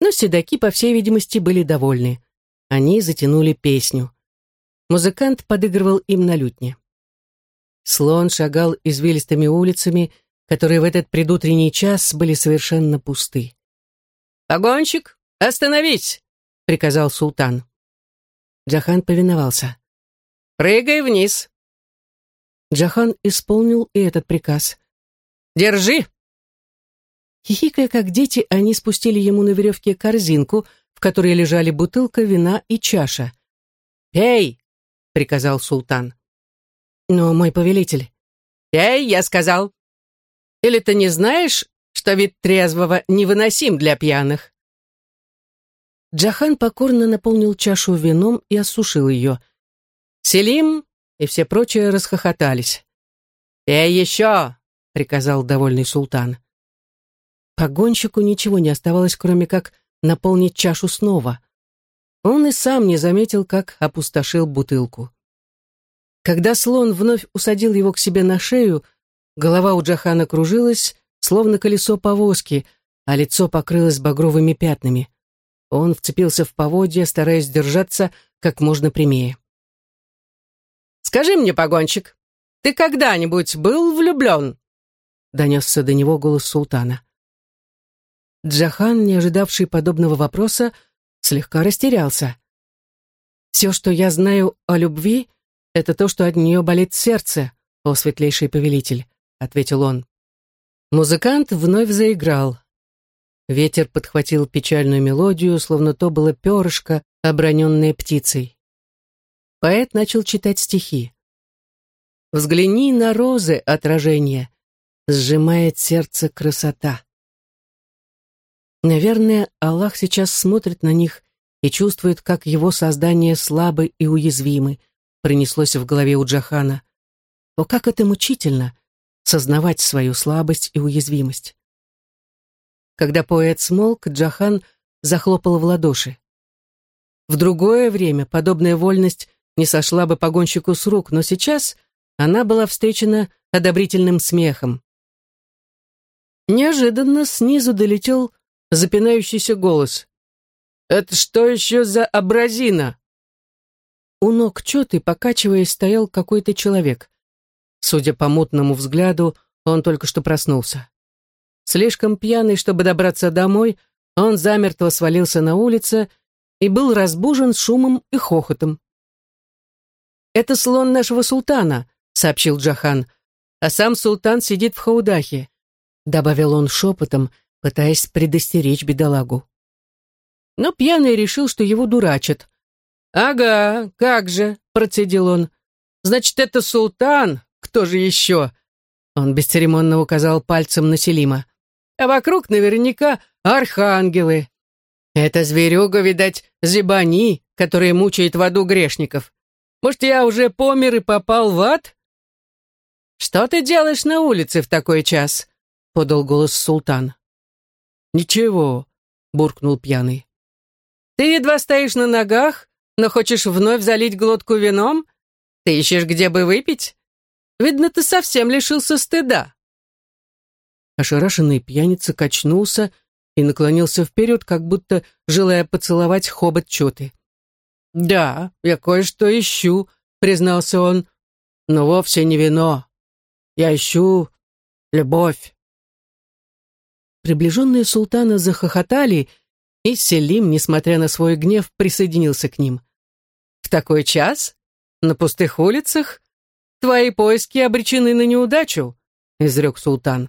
Но седаки, по всей видимости, были довольны. Они затянули песню. Музыкант подыгрывал им на лютне. Слон шагал извилистыми улицами, которые в этот предутренний час были совершенно пусты. «Погонщик, остановись!» — приказал султан. Джахан повиновался. Прыгай вниз!» Джахан исполнил и этот приказ. «Держи!» Хихикая, как дети, они спустили ему на веревке корзинку, в которой лежали бутылка вина и чаша. «Эй!» — приказал султан. «Но мой повелитель...» «Эй, я сказал! Или ты не знаешь, что вид трезвого невыносим для пьяных?» Джахан покорно наполнил чашу вином и осушил ее. Селим и все прочие расхохотались. «Пей еще!» — приказал довольный султан. Погонщику ничего не оставалось, кроме как наполнить чашу снова. Он и сам не заметил, как опустошил бутылку. Когда слон вновь усадил его к себе на шею, голова у Джахана кружилась, словно колесо повозки, а лицо покрылось багровыми пятнами. Он вцепился в поводья, стараясь держаться как можно прямее. «Скажи мне, погонщик, ты когда-нибудь был влюблен?» Донесся до него голос султана. Джахан, не ожидавший подобного вопроса, слегка растерялся. «Все, что я знаю о любви, это то, что от нее болит сердце, о светлейший повелитель», — ответил он. Музыкант вновь заиграл. Ветер подхватил печальную мелодию, словно то было перышко, оброненное птицей. Поэт начал читать стихи. «Взгляни на розы, отражение, сжимает сердце красота». Наверное, Аллах сейчас смотрит на них и чувствует, как его создание слабы и уязвимы, Принеслось в голове у Джахана. О, как это мучительно — сознавать свою слабость и уязвимость. Когда поэт смолк, Джахан захлопал в ладоши. В другое время подобная вольность не сошла бы погонщику с рук, но сейчас она была встречена одобрительным смехом. Неожиданно снизу долетел запинающийся голос. «Это что еще за абразина?» У ног Чоты, покачиваясь, стоял какой-то человек. Судя по мутному взгляду, он только что проснулся. Слишком пьяный, чтобы добраться домой, он замертво свалился на улице и был разбужен шумом и хохотом. «Это слон нашего султана», — сообщил Джахан, «а сам султан сидит в хаудахе», — добавил он шепотом, — пытаясь предостеречь бедолагу. Но пьяный решил, что его дурачат. «Ага, как же», — процедил он. «Значит, это султан? Кто же еще?» Он бесцеремонно указал пальцем на Селима. «А вокруг наверняка архангелы. Это зверюга, видать, зебани, который мучает в аду грешников. Может, я уже помер и попал в ад?» «Что ты делаешь на улице в такой час?» — подал голос султан. «Ничего», — буркнул пьяный. «Ты едва стоишь на ногах, но хочешь вновь залить глотку вином? Ты ищешь, где бы выпить? Видно, ты совсем лишился стыда». Ошарашенный пьяница качнулся и наклонился вперед, как будто желая поцеловать хобот Чоты. «Да, я кое-что ищу», — признался он, — «но вовсе не вино. Я ищу любовь». Приближенные султана захохотали, и Селим, несмотря на свой гнев, присоединился к ним. «В такой час? На пустых улицах? Твои поиски обречены на неудачу», — изрек султан.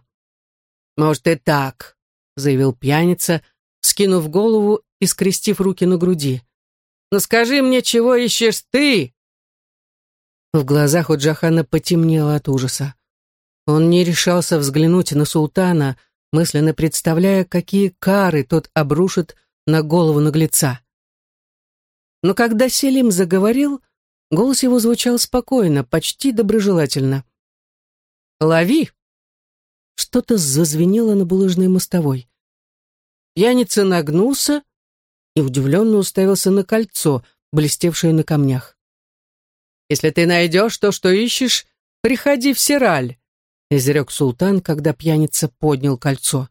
«Может, и так», — заявил пьяница, скинув голову и скрестив руки на груди. «Но скажи мне, чего ищешь ты?» В глазах у Джахана потемнело от ужаса. Он не решался взглянуть на султана, мысленно представляя, какие кары тот обрушит на голову наглеца. Но когда Селим заговорил, голос его звучал спокойно, почти доброжелательно. «Лови!» Что-то зазвенело на булыжной мостовой. Пьяница нагнулся и удивленно уставился на кольцо, блестевшее на камнях. «Если ты найдешь то, что ищешь, приходи в Сираль изрек султан, когда пьяница поднял кольцо.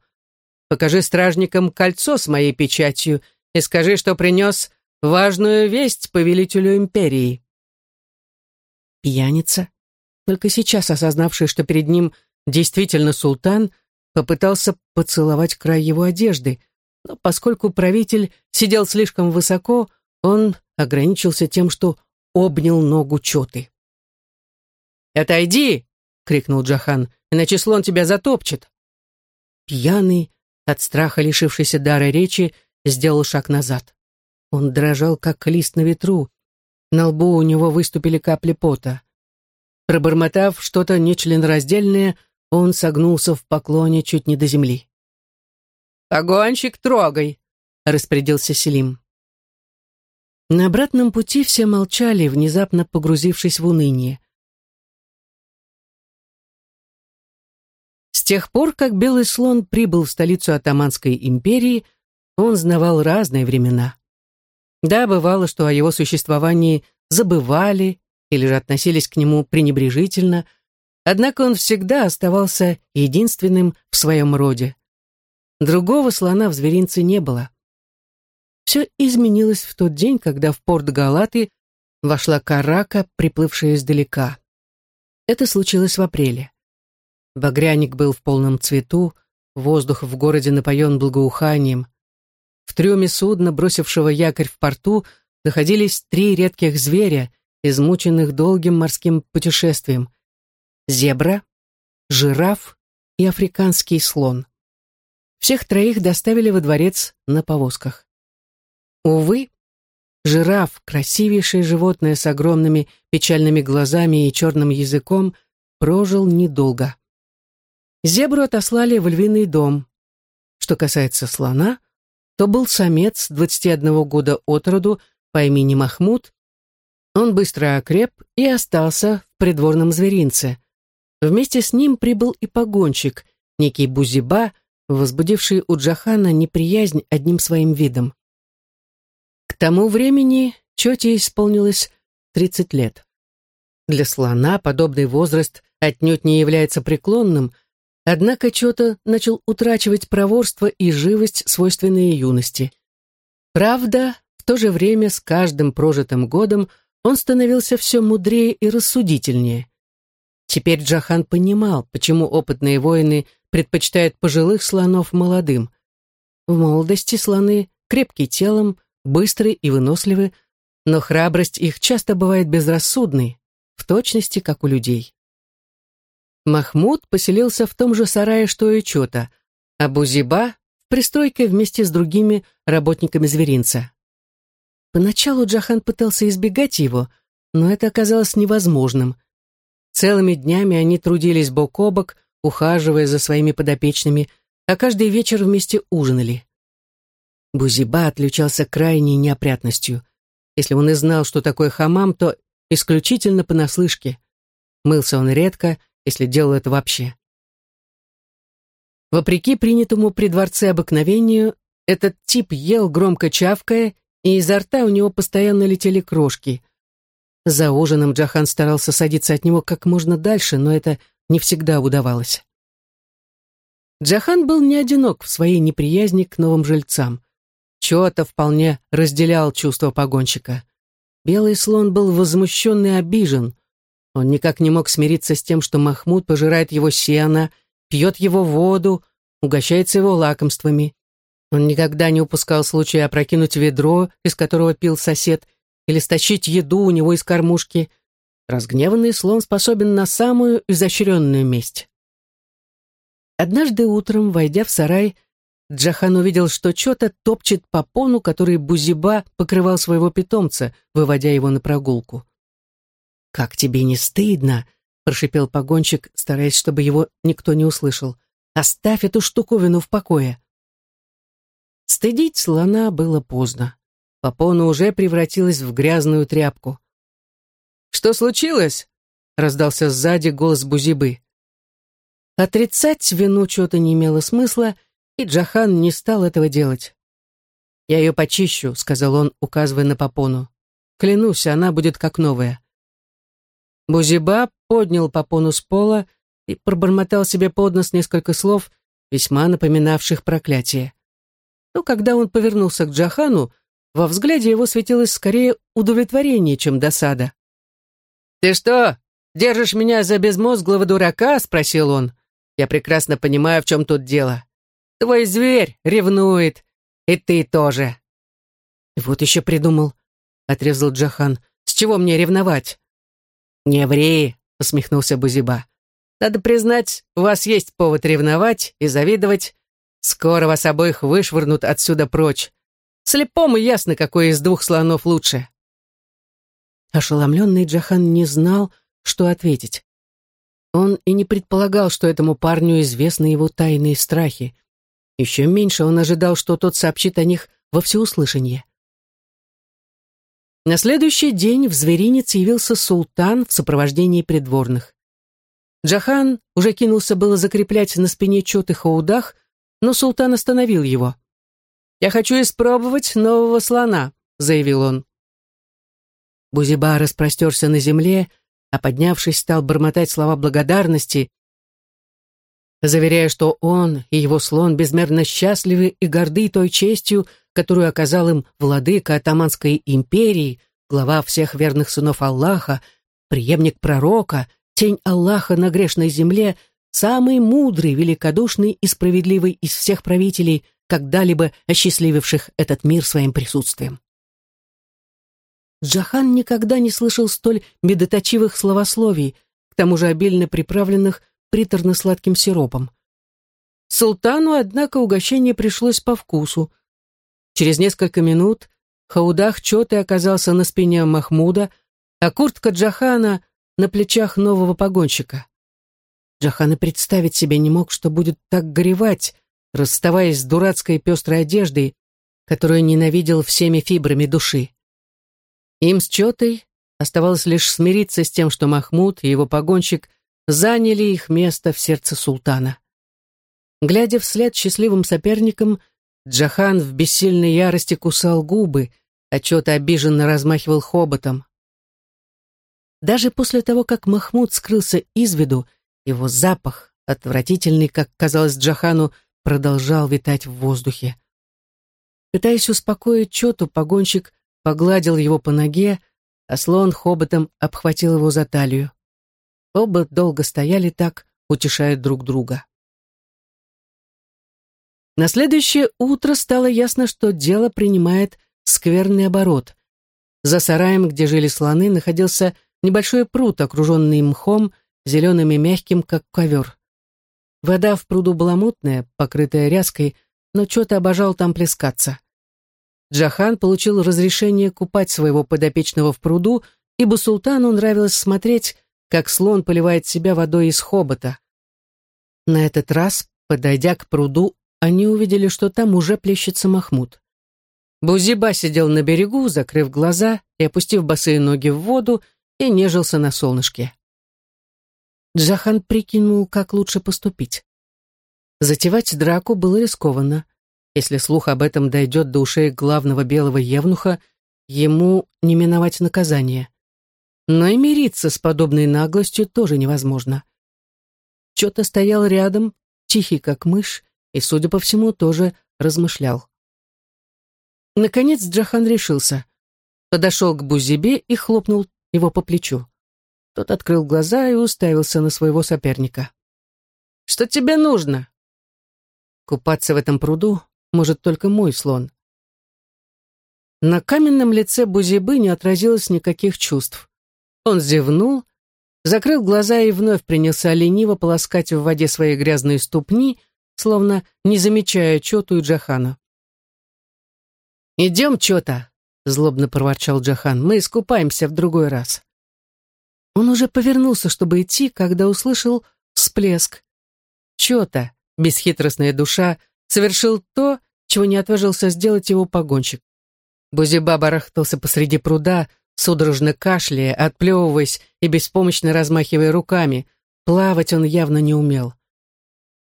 «Покажи стражникам кольцо с моей печатью и скажи, что принес важную весть повелителю империи». Пьяница, только сейчас осознавший, что перед ним действительно султан, попытался поцеловать край его одежды, но поскольку правитель сидел слишком высоко, он ограничился тем, что обнял ногу Чоты. «Отойди!» — крикнул Джахан, — «иначе слон тебя затопчет». Пьяный от страха лишившийся дара речи, сделал шаг назад. Он дрожал, как лист на ветру. На лбу у него выступили капли пота. Пробормотав что-то нечленораздельное, он согнулся в поклоне чуть не до земли. «Погонщик, трогай!» — распорядился Селим. На обратном пути все молчали, внезапно погрузившись в уныние. Тех пор, как Белый Слон прибыл в столицу Атаманской империи, он знавал разные времена. Да, бывало, что о его существовании забывали или же относились к нему пренебрежительно, однако он всегда оставался единственным в своем роде. Другого слона в зверинце не было. Все изменилось в тот день, когда в порт Галаты вошла карака, приплывшая издалека. Это случилось в апреле. Багряник был в полном цвету, воздух в городе напоен благоуханием. В трюме судна, бросившего якорь в порту, находились три редких зверя, измученных долгим морским путешествием. Зебра, жираф и африканский слон. Всех троих доставили во дворец на повозках. Увы, жираф, красивейшее животное с огромными печальными глазами и черным языком, прожил недолго. Зебру отослали в львиный дом. Что касается слона, то был самец 21 года от роду по имени Махмуд. Он быстро окреп и остался в придворном зверинце. Вместе с ним прибыл и погонщик, некий Бузиба, возбудивший у Джахана неприязнь одним своим видом. К тому времени Чоте исполнилось 30 лет. Для слона подобный возраст отнюдь не является преклонным, однако Чота начал утрачивать проворство и живость, свойственные юности. Правда, в то же время с каждым прожитым годом он становился все мудрее и рассудительнее. Теперь Джахан понимал, почему опытные воины предпочитают пожилых слонов молодым. В молодости слоны крепкие телом, быстры и выносливы, но храбрость их часто бывает безрассудной, в точности, как у людей. Махмуд поселился в том же сарае, что и Чота, а Бузиба в пристройке вместе с другими работниками зверинца. Поначалу Джахан пытался избегать его, но это оказалось невозможным. Целыми днями они трудились бок о бок, ухаживая за своими подопечными, а каждый вечер вместе ужинали. Бузиба отличался крайней неопрятностью. Если он и знал, что такое хамам, то исключительно понаслышке. Мылся он редко, если делал это вообще. Вопреки принятому при дворце обыкновению, этот тип ел громко чавкая, и изо рта у него постоянно летели крошки. За ужином Джахан старался садиться от него как можно дальше, но это не всегда удавалось. Джахан был не одинок в своей неприязни к новым жильцам. Чота вполне разделял чувства погонщика. Белый слон был возмущен и обижен. Он никак не мог смириться с тем, что Махмуд пожирает его сено, пьет его воду, угощается его лакомствами. Он никогда не упускал случая опрокинуть ведро, из которого пил сосед, или стащить еду у него из кормушки. Разгневанный слон способен на самую изощренную месть. Однажды утром, войдя в сарай, Джахан увидел, что Чота топчет попону, который Бузиба покрывал своего питомца, выводя его на прогулку. «Как тебе не стыдно?» — прошипел погонщик, стараясь, чтобы его никто не услышал. «Оставь эту штуковину в покое». Стыдить слона было поздно. Попона уже превратилась в грязную тряпку. «Что случилось?» — раздался сзади голос Бузибы. Отрицать вину чего-то не имело смысла, и Джахан не стал этого делать. «Я ее почищу», — сказал он, указывая на попону. «Клянусь, она будет как новая». Бузиба поднял попону с пола и пробормотал себе под нос несколько слов, весьма напоминавших проклятие. Но когда он повернулся к Джахану, во взгляде его светилось скорее удовлетворение, чем досада. «Ты что, держишь меня за безмозглого дурака?» — спросил он. «Я прекрасно понимаю, в чем тут дело. Твой зверь ревнует, и ты тоже. Вот еще придумал, отрезал Джахан. С чего мне ревновать? Не ври, усмехнулся Бузиба. Надо признать, у вас есть повод ревновать и завидовать. Скоро вас обоих вышвырнут отсюда прочь. Слепому ясно, какой из двух слонов лучше. Ошеломленный Джахан не знал, что ответить. Он и не предполагал, что этому парню известны его тайные страхи. Еще меньше он ожидал, что тот сообщит о них во всеуслышание. На следующий день в зверинец явился султан в сопровождении придворных. Джахан уже кинулся было закреплять на спине чет и хаудах, но султан остановил его. «Я хочу испробовать нового слона», — заявил он. Бузиба распростерся на земле, а поднявшись, стал бормотать слова благодарности, заверяя, что он и его слон безмерно счастливы и горды той честью, которую оказал им владыка Атаманской империи, глава всех верных сынов Аллаха, преемник пророка, тень Аллаха на грешной земле, самый мудрый, великодушный и справедливый из всех правителей, когда-либо осчастлививших этот мир своим присутствием. Джахан никогда не слышал столь медоточивых словословий, к тому же обильно приправленных приторно-сладким сиропом. Султану, однако, угощение пришлось по вкусу. Через несколько минут Хаудах Чоты оказался на спине Махмуда, а куртка Джахана на плечах нового погонщика. Джахан и представить себе не мог, что будет так горевать, расставаясь с дурацкой пестрой одеждой, которую ненавидел всеми фибрами души. Им с Чотой оставалось лишь смириться с тем, что Махмуд и его погонщик заняли их место в сердце султана. Глядя вслед счастливым соперникам, Джахан в бессильной ярости кусал губы, а Чота обиженно размахивал хоботом. Даже после того, как Махмуд скрылся из виду, его запах, отвратительный, как казалось Джахану, продолжал витать в воздухе. Пытаясь успокоить Чоту, погонщик погладил его по ноге, а слон хоботом обхватил его за талию. Оба долго стояли так, утешая друг друга. На следующее утро стало ясно, что дело принимает скверный оборот. За сараем, где жили слоны, находился небольшой пруд, окруженный мхом, зеленым и мягким, как ковер. Вода в пруду была мутная, покрытая ряской, но что-то обожал там плескаться. Джахан получил разрешение купать своего подопечного в пруду, ибо султану нравилось смотреть, как слон поливает себя водой из хобота. На этот раз, подойдя к пруду, они увидели, что там уже плещется Махмуд. Бузиба сидел на берегу, закрыв глаза и опустив босые ноги в воду, и нежился на солнышке. Джахан прикинул, как лучше поступить. Затевать драку было рискованно. Если слух об этом дойдет до ушей главного белого евнуха, ему не миновать наказание. Но и мириться с подобной наглостью тоже невозможно. Чё-то стоял рядом, тихий как мышь, и, судя по всему, тоже размышлял. Наконец Джахан решился. Подошел к Бузибе и хлопнул его по плечу. Тот открыл глаза и уставился на своего соперника. «Что тебе нужно?» «Купаться в этом пруду может только мой слон». На каменном лице Бузибы не отразилось никаких чувств. Он зевнул, закрыл глаза и вновь принялся лениво полоскать в воде свои грязные ступни, словно не замечая Чоту и Джахана. «Идем, Чота!» — злобно проворчал Джахан. «Мы искупаемся в другой раз». Он уже повернулся, чтобы идти, когда услышал всплеск. Чё-то, бесхитростная душа, совершил то, чего не отважился сделать его погонщик. Бузиба барахтался посреди пруда, судорожно кашляя, отплевываясь и беспомощно размахивая руками. Плавать он явно не умел.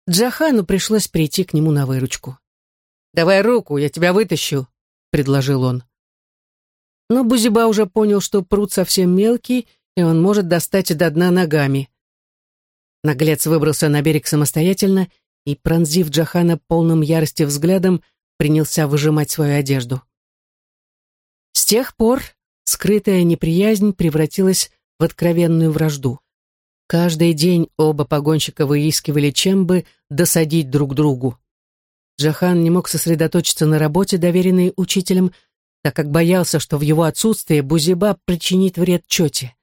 Джахану пришлось прийти к нему на выручку. «Давай руку, я тебя вытащу», — предложил он. Но Бузиба уже понял, что пруд совсем мелкий, и он может достать до дна ногами. Наглец выбрался на берег самостоятельно и, пронзив Джахана полным ярости взглядом, принялся выжимать свою одежду. С тех пор скрытая неприязнь превратилась в откровенную вражду. Каждый день оба погонщика выискивали, чем бы досадить друг другу. Джахан не мог сосредоточиться на работе, доверенной учителем, так как боялся, что в его отсутствие Бузиба причинит вред Чоте.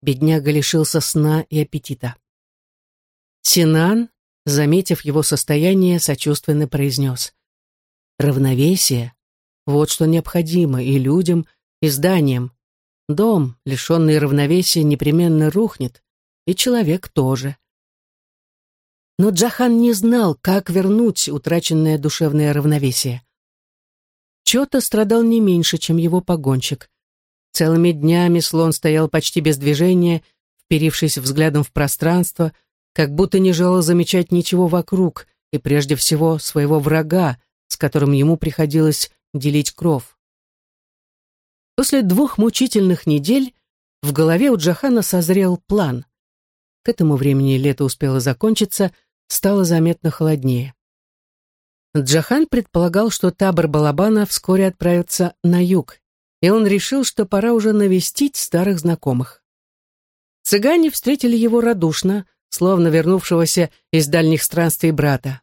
Бедняга лишился сна и аппетита. Синан, заметив его состояние, сочувственно произнес. «Равновесие — вот что необходимо и людям, и зданиям. Дом, лишенный равновесия, непременно рухнет, и человек тоже». Но Джахан не знал, как вернуть утраченное душевное равновесие. Чота страдал не меньше, чем его погонщик. Целыми днями слон стоял почти без движения, вперившись взглядом в пространство, как будто не желал замечать ничего вокруг, и прежде всего своего врага, с которым ему приходилось делить кров. После двух мучительных недель в голове у Джахана созрел план. К этому времени лето успело закончиться, стало заметно холоднее. Джахан предполагал, что табор Балабана вскоре отправится на юг, и он решил, что пора уже навестить старых знакомых. Цыгане встретили его радушно, словно вернувшегося из дальних странствий брата.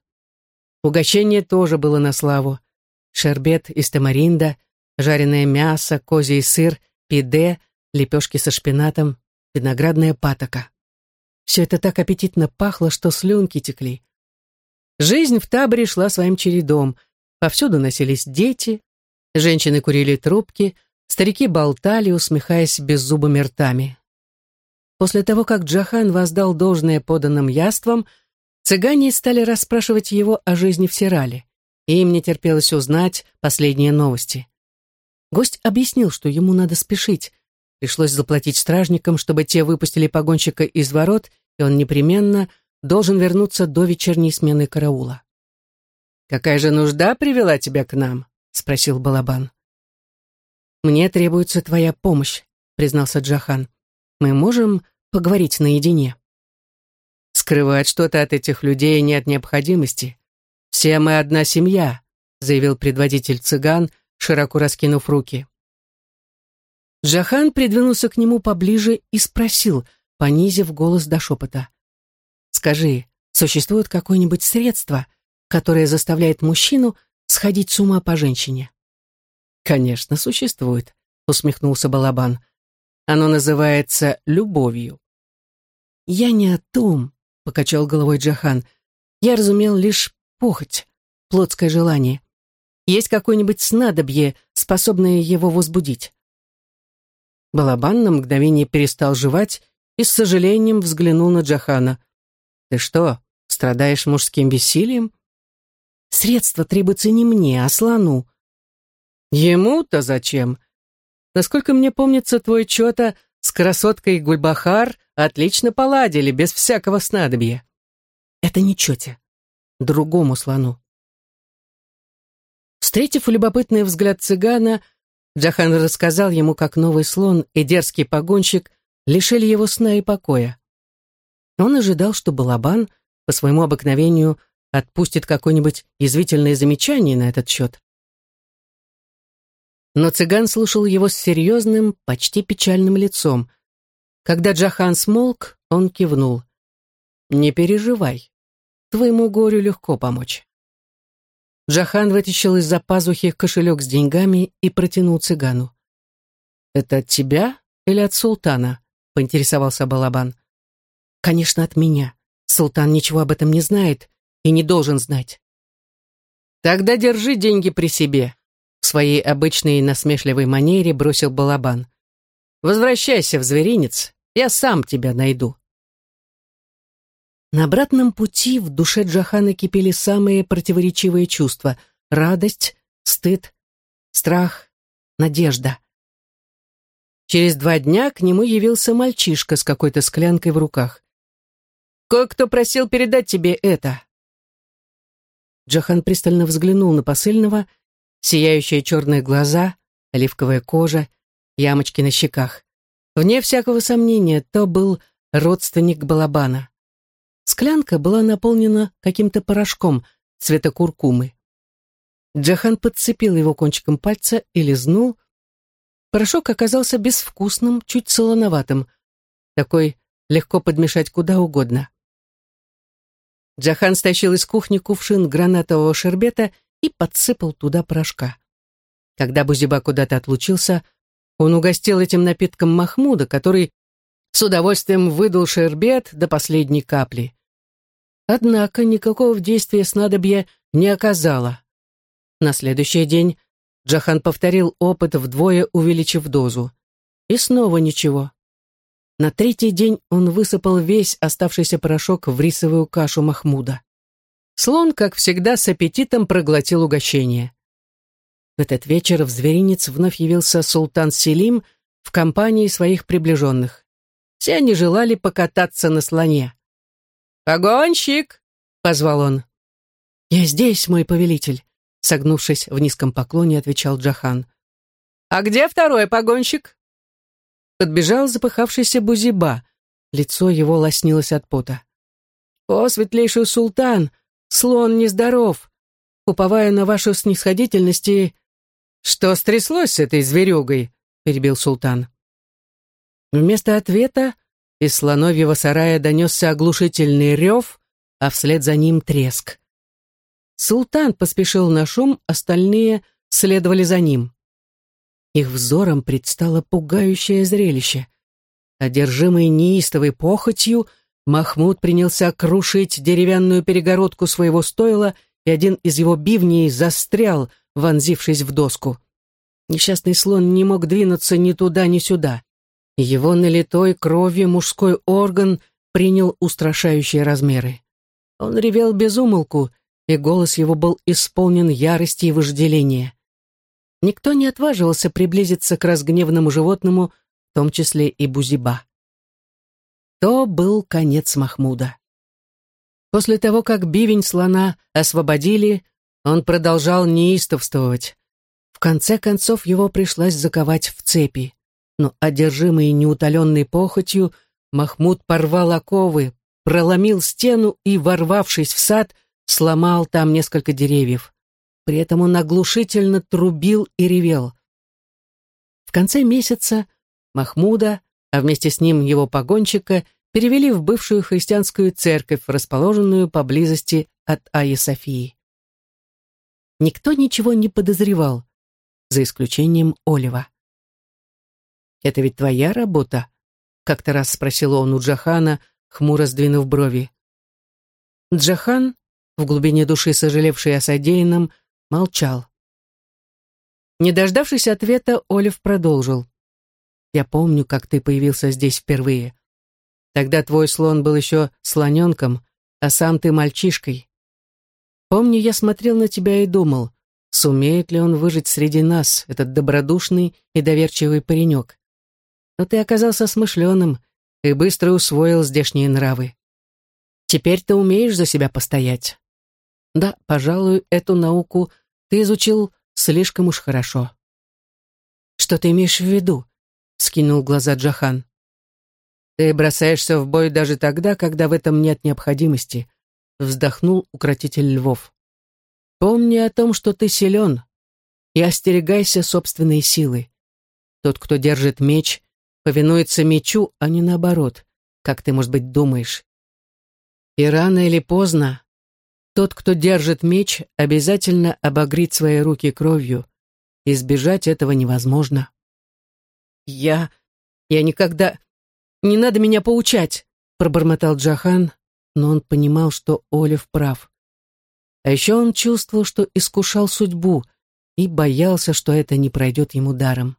Угощение тоже было на славу. Шербет из тамаринда, жареное мясо, козий сыр, пиде, лепешки со шпинатом, виноградная патока. Все это так аппетитно пахло, что слюнки текли. Жизнь в таборе шла своим чередом. Повсюду носились дети, женщины курили трубки, старики болтали, усмехаясь беззубыми ртами. После того, как Джахан воздал должное поданным яствам, цыгане стали расспрашивать его о жизни в Сирале, им не терпелось узнать последние новости. Гость объяснил, что ему надо спешить. Пришлось заплатить стражникам, чтобы те выпустили погонщика из ворот, и он непременно должен вернуться до вечерней смены караула. «Какая же нужда привела тебя к нам?» — спросил Балабан. «Мне требуется твоя помощь», — признался Джахан. Мы можем поговорить наедине. Скрывать что-то от этих людей нет необходимости. Все мы одна семья, заявил предводитель цыган, широко раскинув руки. Джахан придвинулся к нему поближе и спросил, понизив голос до шепота. «Скажи, существует какое-нибудь средство, которое заставляет мужчину сходить с ума по женщине?» «Конечно, существует», — усмехнулся Балабан. Оно называется любовью. «Я не о том», — покачал головой Джахан. «Я разумел лишь похоть, плотское желание. Есть какое-нибудь снадобье, способное его возбудить?» Балабан на мгновение перестал жевать и с сожалением взглянул на Джахана. «Ты что, страдаешь мужским бессилием?» «Средства требуются не мне, а слону». «Ему-то зачем?» Насколько мне помнится, твой чета с красоткой Гульбахар отлично поладили, без всякого снадобья. Это не чете, другому слону. Встретив любопытный взгляд цыгана, Джахан рассказал ему, как новый слон и дерзкий погонщик лишили его сна и покоя. Он ожидал, что Балабан по своему обыкновению отпустит какое-нибудь язвительное замечание на этот счет. Но цыган слушал его с серьезным, почти печальным лицом. Когда Джахан смолк, он кивнул. «Не переживай. Твоему горю легко помочь». Джахан вытащил из-за пазухи кошелек с деньгами и протянул цыгану. «Это от тебя или от султана?» — поинтересовался Балабан. «Конечно, от меня. Султан ничего об этом не знает и не должен знать». «Тогда держи деньги при себе», в своей обычной насмешливой манере бросил балабан. «Возвращайся в зверинец, я сам тебя найду». На обратном пути в душе Джахана кипели самые противоречивые чувства — радость, стыд, страх, надежда. Через два дня к нему явился мальчишка с какой-то склянкой в руках. «Кое-кто просил передать тебе это». Джахан пристально взглянул на посыльного — сияющие черные глаза, оливковая кожа, ямочки на щеках. Вне всякого сомнения, то был родственник Балабана. Склянка была наполнена каким-то порошком цвета куркумы. Джахан подцепил его кончиком пальца и лизнул. Порошок оказался безвкусным, чуть солоноватым. Такой легко подмешать куда угодно. Джахан стащил из кухни кувшин гранатового шербета и подсыпал туда порошка. Когда Бузиба куда-то отлучился, он угостил этим напитком Махмуда, который с удовольствием выдал шербет до последней капли. Однако никакого действия снадобья не оказало. На следующий день Джахан повторил опыт вдвое, увеличив дозу. И снова ничего. На третий день он высыпал весь оставшийся порошок в рисовую кашу Махмуда. Слон, как всегда, с аппетитом проглотил угощение. В этот вечер в зверинец вновь явился султан Селим в компании своих приближенных. Все они желали покататься на слоне. «Погонщик!» — позвал он. «Я здесь, мой повелитель», — согнувшись в низком поклоне, отвечал Джахан. «А где второй погонщик?» Подбежал запыхавшийся Бузиба. Лицо его лоснилось от пота. «О, светлейший султан! Слон нездоров! Уповая на вашу снисходительность и...» «Что стряслось с этой зверюгой?» — перебил султан. Вместо ответа из слоновьего сарая донесся оглушительный рев, а вслед за ним треск. Султан поспешил на шум, остальные следовали за ним. Их взором предстало пугающее зрелище. Одержимый неистовой похотью, Махмуд принялся крушить деревянную перегородку своего стойла, и один из его бивней застрял, вонзившись в доску. Несчастный слон не мог двинуться ни туда, ни сюда. Его налитой кровью мужской орган принял устрашающие размеры. Он ревел без умолку, и голос его был исполнен ярости и вожделения. Никто не отваживался приблизиться к разгневанному животному, в том числе и Бузиба. То был конец Махмуда. После того, как бивень слона освободили, он продолжал неистовствовать. В конце концов его пришлось заковать в цепи но, одержимый неутоленной похотью, Махмуд порвал оковы, проломил стену и, ворвавшись в сад, сломал там несколько деревьев. При этом он оглушительно трубил и ревел. В конце месяца Махмуда, а вместе с ним его погонщика, перевели в бывшую христианскую церковь, расположенную поблизости от Аи Софии. Никто ничего не подозревал, за исключением Олива. Это ведь твоя работа?» Как-то раз спросил он у Джахана, хмуро сдвинув брови. Джахан, в глубине души сожалевший о содеянном, молчал. Не дождавшись ответа, Олив продолжил. «Я помню, как ты появился здесь впервые. Тогда твой слон был еще слоненком, а сам ты мальчишкой. Помню, я смотрел на тебя и думал, сумеет ли он выжить среди нас, этот добродушный и доверчивый паренек но ты оказался смышленым и быстро усвоил здешние нравы. Теперь ты умеешь за себя постоять. Да, пожалуй, эту науку ты изучил слишком уж хорошо. Что ты имеешь в виду? Скинул глаза Джахан. Ты бросаешься в бой даже тогда, когда в этом нет необходимости, вздохнул укротитель львов. Помни о том, что ты силен, и остерегайся собственной силы. Тот, кто держит меч, повинуется мечу, а не наоборот, как ты, может быть, думаешь. И рано или поздно тот, кто держит меч, обязательно обогрит свои руки кровью. Избежать этого невозможно. Я... я никогда... Не надо меня поучать, пробормотал Джахан, но он понимал, что Олив прав. А еще он чувствовал, что искушал судьбу и боялся, что это не пройдет ему даром.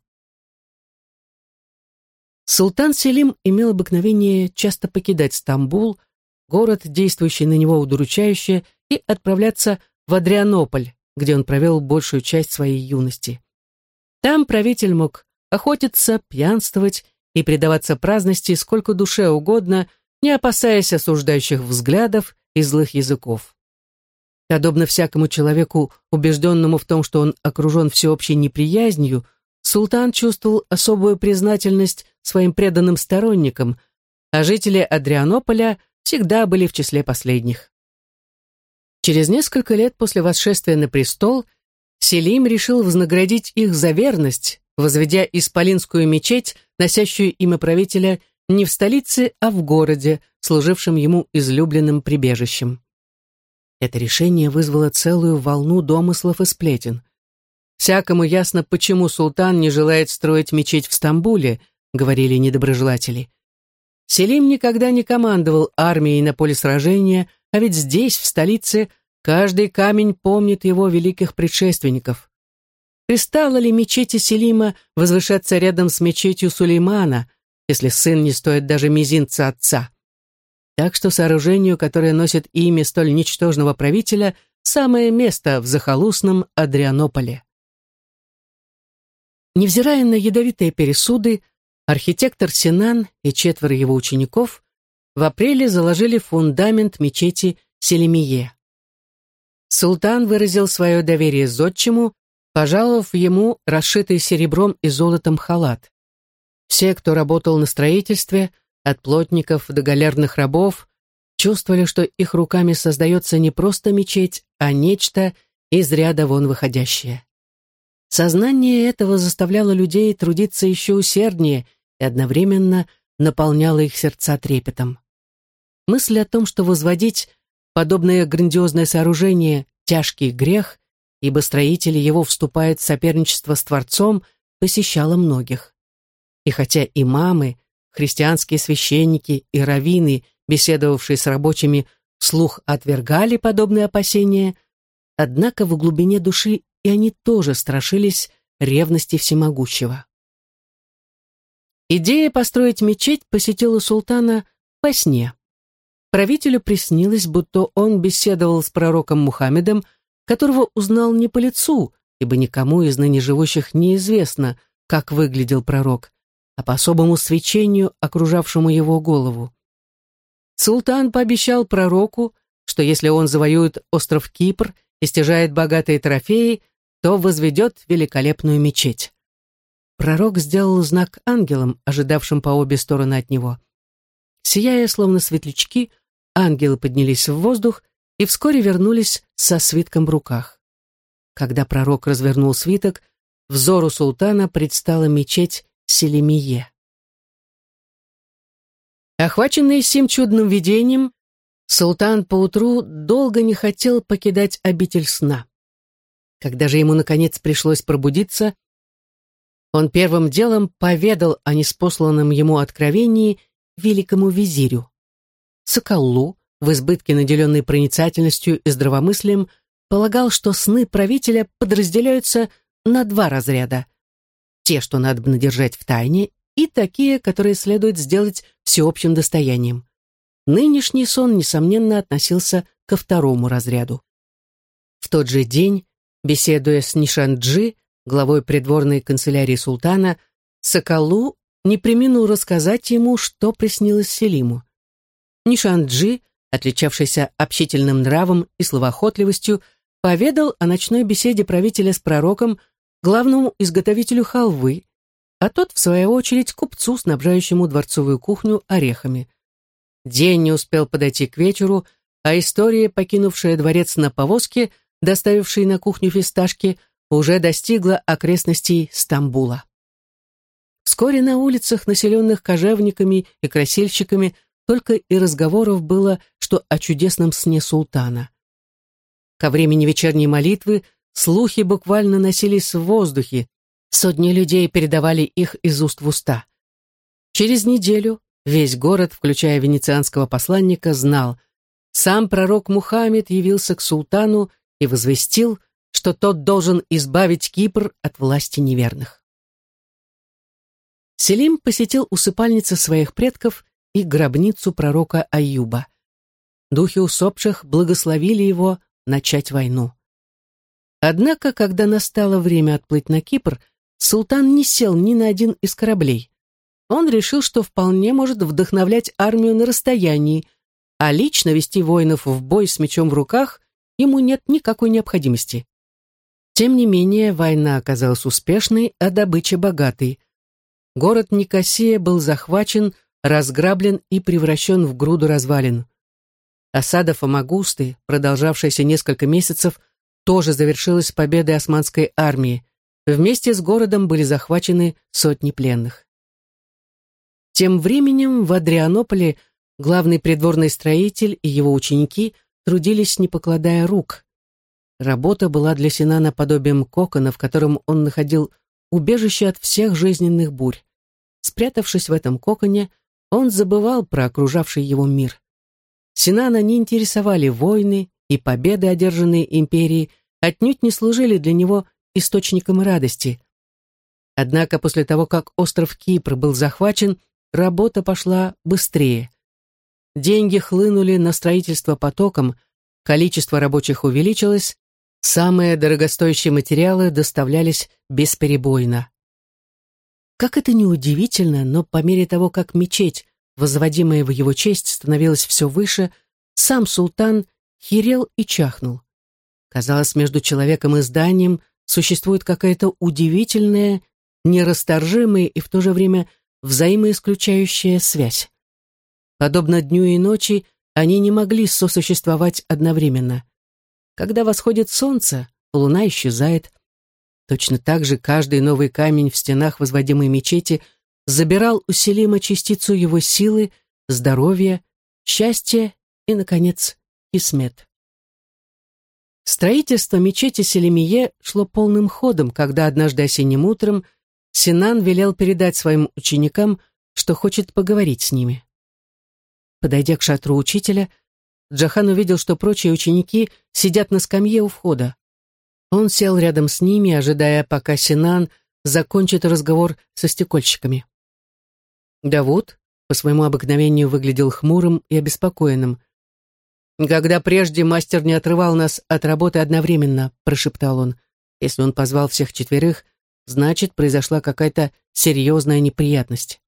Султан Селим имел обыкновение часто покидать Стамбул, город, действующий на него удручающе, и отправляться в Адрианополь, где он провел большую часть своей юности. Там правитель мог охотиться, пьянствовать и предаваться праздности сколько душе угодно, не опасаясь осуждающих взглядов и злых языков. Подобно всякому человеку, убежденному в том, что он окружен всеобщей неприязнью, Султан чувствовал особую признательность своим преданным сторонникам, а жители Адрианополя всегда были в числе последних. Через несколько лет после восшествия на престол Селим решил вознаградить их за верность, возведя исполинскую мечеть, носящую имя правителя не в столице, а в городе, служившем ему излюбленным прибежищем. Это решение вызвало целую волну домыслов и сплетен. Всякому ясно, почему султан не желает строить мечеть в Стамбуле, говорили недоброжелатели. Селим никогда не командовал армией на поле сражения, а ведь здесь, в столице, каждый камень помнит его великих предшественников. Пристало ли мечети Селима возвышаться рядом с мечетью Сулеймана, если сын не стоит даже мизинца отца? Так что сооружению, которое носит имя столь ничтожного правителя, самое место в захолустном Адрианополе. Невзирая на ядовитые пересуды, архитектор Синан и четверо его учеников в апреле заложили фундамент мечети Селемие. Султан выразил свое доверие зодчему, пожаловав ему расшитый серебром и золотом халат. Все, кто работал на строительстве, от плотников до галерных рабов, чувствовали, что их руками создается не просто мечеть, а нечто из ряда вон выходящее. Сознание этого заставляло людей трудиться еще усерднее и одновременно наполняло их сердца трепетом. Мысль о том, что возводить подобное грандиозное сооружение – тяжкий грех, ибо строители его вступают в соперничество с Творцом, посещала многих. И хотя имамы, христианские священники и раввины, беседовавшие с рабочими, вслух отвергали подобные опасения, однако в глубине души и они тоже страшились ревности всемогущего. Идея построить мечеть посетила султана во сне. Правителю приснилось, будто он беседовал с пророком Мухаммедом, которого узнал не по лицу, ибо никому из ныне живущих неизвестно, как выглядел пророк, а по особому свечению, окружавшему его голову. Султан пообещал пророку, что если он завоюет остров Кипр и стяжает богатые трофеи, то возведет великолепную мечеть. Пророк сделал знак ангелам, ожидавшим по обе стороны от него. Сияя, словно светлячки, ангелы поднялись в воздух и вскоре вернулись со свитком в руках. Когда пророк развернул свиток, взору султана предстала мечеть Селемие. Охваченный сим чудным видением, султан поутру долго не хотел покидать обитель сна. Когда же ему, наконец, пришлось пробудиться, он первым делом поведал о неспосланном ему откровении великому визирю. Соколу, в избытке наделенный проницательностью и здравомыслием, полагал, что сны правителя подразделяются на два разряда. Те, что надо держать в тайне, и такие, которые следует сделать всеобщим достоянием. Нынешний сон, несомненно, относился ко второму разряду. В тот же день Беседуя с Нишанджи, главой придворной канцелярии султана, Соколу не преминул рассказать ему, что приснилось Селиму. Нишанджи, отличавшийся общительным нравом и словоохотливостью, поведал о ночной беседе правителя с пророком главному изготовителю халвы, а тот, в свою очередь, купцу, снабжающему дворцовую кухню орехами. День не успел подойти к вечеру, а история, покинувшая дворец на повозке, доставивший на кухню фисташки, уже достигла окрестностей Стамбула. Вскоре на улицах, населенных кожевниками и красильщиками, только и разговоров было, что о чудесном сне султана. Ко времени вечерней молитвы слухи буквально носились в воздухе, сотни людей передавали их из уст в уста. Через неделю весь город, включая венецианского посланника, знал, сам пророк Мухаммед явился к султану и возвестил, что тот должен избавить Кипр от власти неверных. Селим посетил усыпальницы своих предков и гробницу пророка Аюба. Духи усопших благословили его начать войну. Однако, когда настало время отплыть на Кипр, султан не сел ни на один из кораблей. Он решил, что вполне может вдохновлять армию на расстоянии, а лично вести воинов в бой с мечом в руках ему нет никакой необходимости. Тем не менее, война оказалась успешной, а добыча богатой. Город Никосия был захвачен, разграблен и превращен в груду развалин. Осада Фомагусты, продолжавшаяся несколько месяцев, тоже завершилась победой османской армии. Вместе с городом были захвачены сотни пленных. Тем временем в Адрианополе главный придворный строитель и его ученики – трудились, не покладая рук. Работа была для Синана подобием кокона, в котором он находил убежище от всех жизненных бурь. Спрятавшись в этом коконе, он забывал про окружавший его мир. Синана не интересовали войны и победы, одержанные империей, отнюдь не служили для него источником радости. Однако после того, как остров Кипр был захвачен, работа пошла быстрее. Деньги хлынули на строительство потоком, количество рабочих увеличилось, самые дорогостоящие материалы доставлялись бесперебойно. Как это ни удивительно, но по мере того, как мечеть, возводимая в его честь, становилась все выше, сам султан херел и чахнул. Казалось, между человеком и зданием существует какая-то удивительная, нерасторжимая и в то же время взаимоисключающая связь. Подобно дню и ночи, они не могли сосуществовать одновременно. Когда восходит солнце, луна исчезает. Точно так же каждый новый камень в стенах возводимой мечети забирал у Селима частицу его силы, здоровья, счастья и, наконец, кисмет. Строительство мечети Селимие шло полным ходом, когда однажды осенним утром Синан велел передать своим ученикам, что хочет поговорить с ними. Подойдя к шатру учителя, Джахан увидел, что прочие ученики сидят на скамье у входа. Он сел рядом с ними, ожидая, пока Синан закончит разговор со стекольщиками. Давуд по своему обыкновению выглядел хмурым и обеспокоенным. «Когда прежде мастер не отрывал нас от работы одновременно», — прошептал он. «Если он позвал всех четверых, значит, произошла какая-то серьезная неприятность».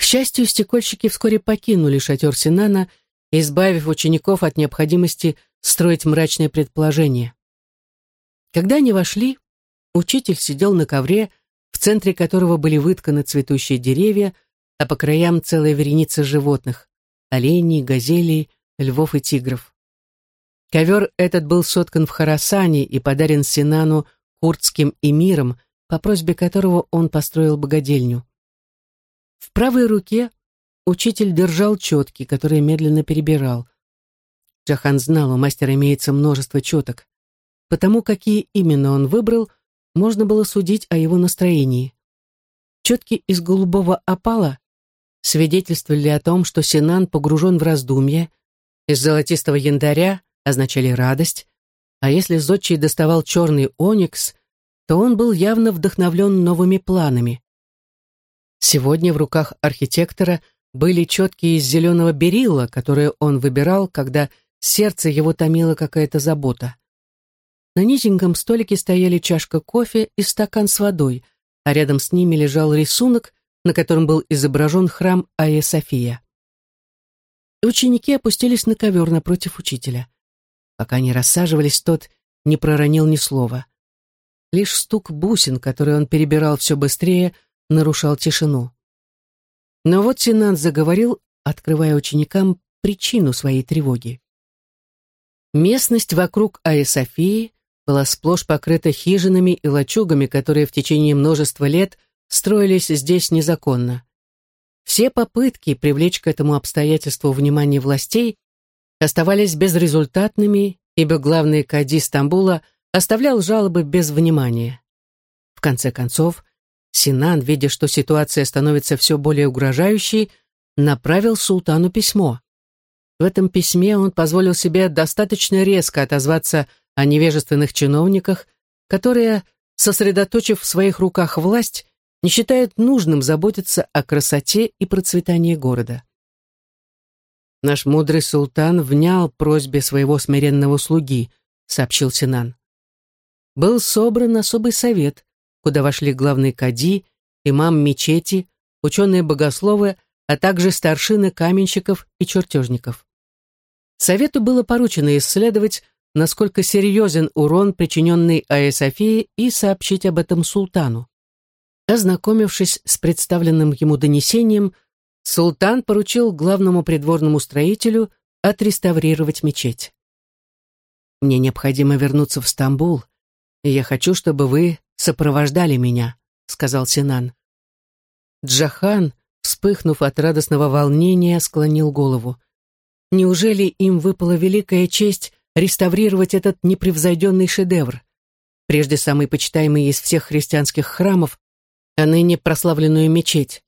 К счастью, стекольщики вскоре покинули шатер Синана, избавив учеников от необходимости строить мрачные предположения. Когда они вошли, учитель сидел на ковре, в центре которого были вытканы цветущие деревья, а по краям целая вереница животных — оленей, газелей, львов и тигров. Ковер этот был соткан в Харасане и подарен Синану курдским эмиром, по просьбе которого он построил богадельню. В правой руке учитель держал четки, которые медленно перебирал. Джахан знал, у мастера имеется множество четок. Потому какие именно он выбрал, можно было судить о его настроении. Четки из голубого опала свидетельствовали о том, что Синан погружен в раздумья, из золотистого янтаря означали радость, а если зодчий доставал черный оникс, то он был явно вдохновлен новыми планами. Сегодня в руках архитектора были четкие из зеленого берила, которые он выбирал, когда сердце его томило какая-то забота. На низеньком столике стояли чашка кофе и стакан с водой, а рядом с ними лежал рисунок, на котором был изображен храм Айя София. Ученики опустились на ковер напротив учителя. Пока они рассаживались, тот не проронил ни слова. Лишь стук бусин, который он перебирал все быстрее, — нарушал тишину. Но вот Синан заговорил, открывая ученикам причину своей тревоги. Местность вокруг Аи-Софии была сплошь покрыта хижинами и лачугами, которые в течение множества лет строились здесь незаконно. Все попытки привлечь к этому обстоятельству внимание властей оставались безрезультатными, ибо главный кади Стамбула оставлял жалобы без внимания. В конце концов, Синан, видя, что ситуация становится все более угрожающей, направил султану письмо. В этом письме он позволил себе достаточно резко отозваться о невежественных чиновниках, которые, сосредоточив в своих руках власть, не считают нужным заботиться о красоте и процветании города. «Наш мудрый султан внял просьбе своего смиренного слуги», — сообщил Синан. Был собран особый совет, куда вошли главный кади, имам мечети, ученые-богословы, а также старшины каменщиков и чертежников. Совету было поручено исследовать, насколько серьезен урон, причиненный Айя Софии, и сообщить об этом султану. Ознакомившись с представленным ему донесением, султан поручил главному придворному строителю отреставрировать мечеть. «Мне необходимо вернуться в Стамбул, и я хочу, чтобы вы сопровождали меня», — сказал Синан. Джахан, вспыхнув от радостного волнения, склонил голову. Неужели им выпала великая честь реставрировать этот непревзойденный шедевр, прежде самый почитаемый из всех христианских храмов, а ныне прославленную мечеть?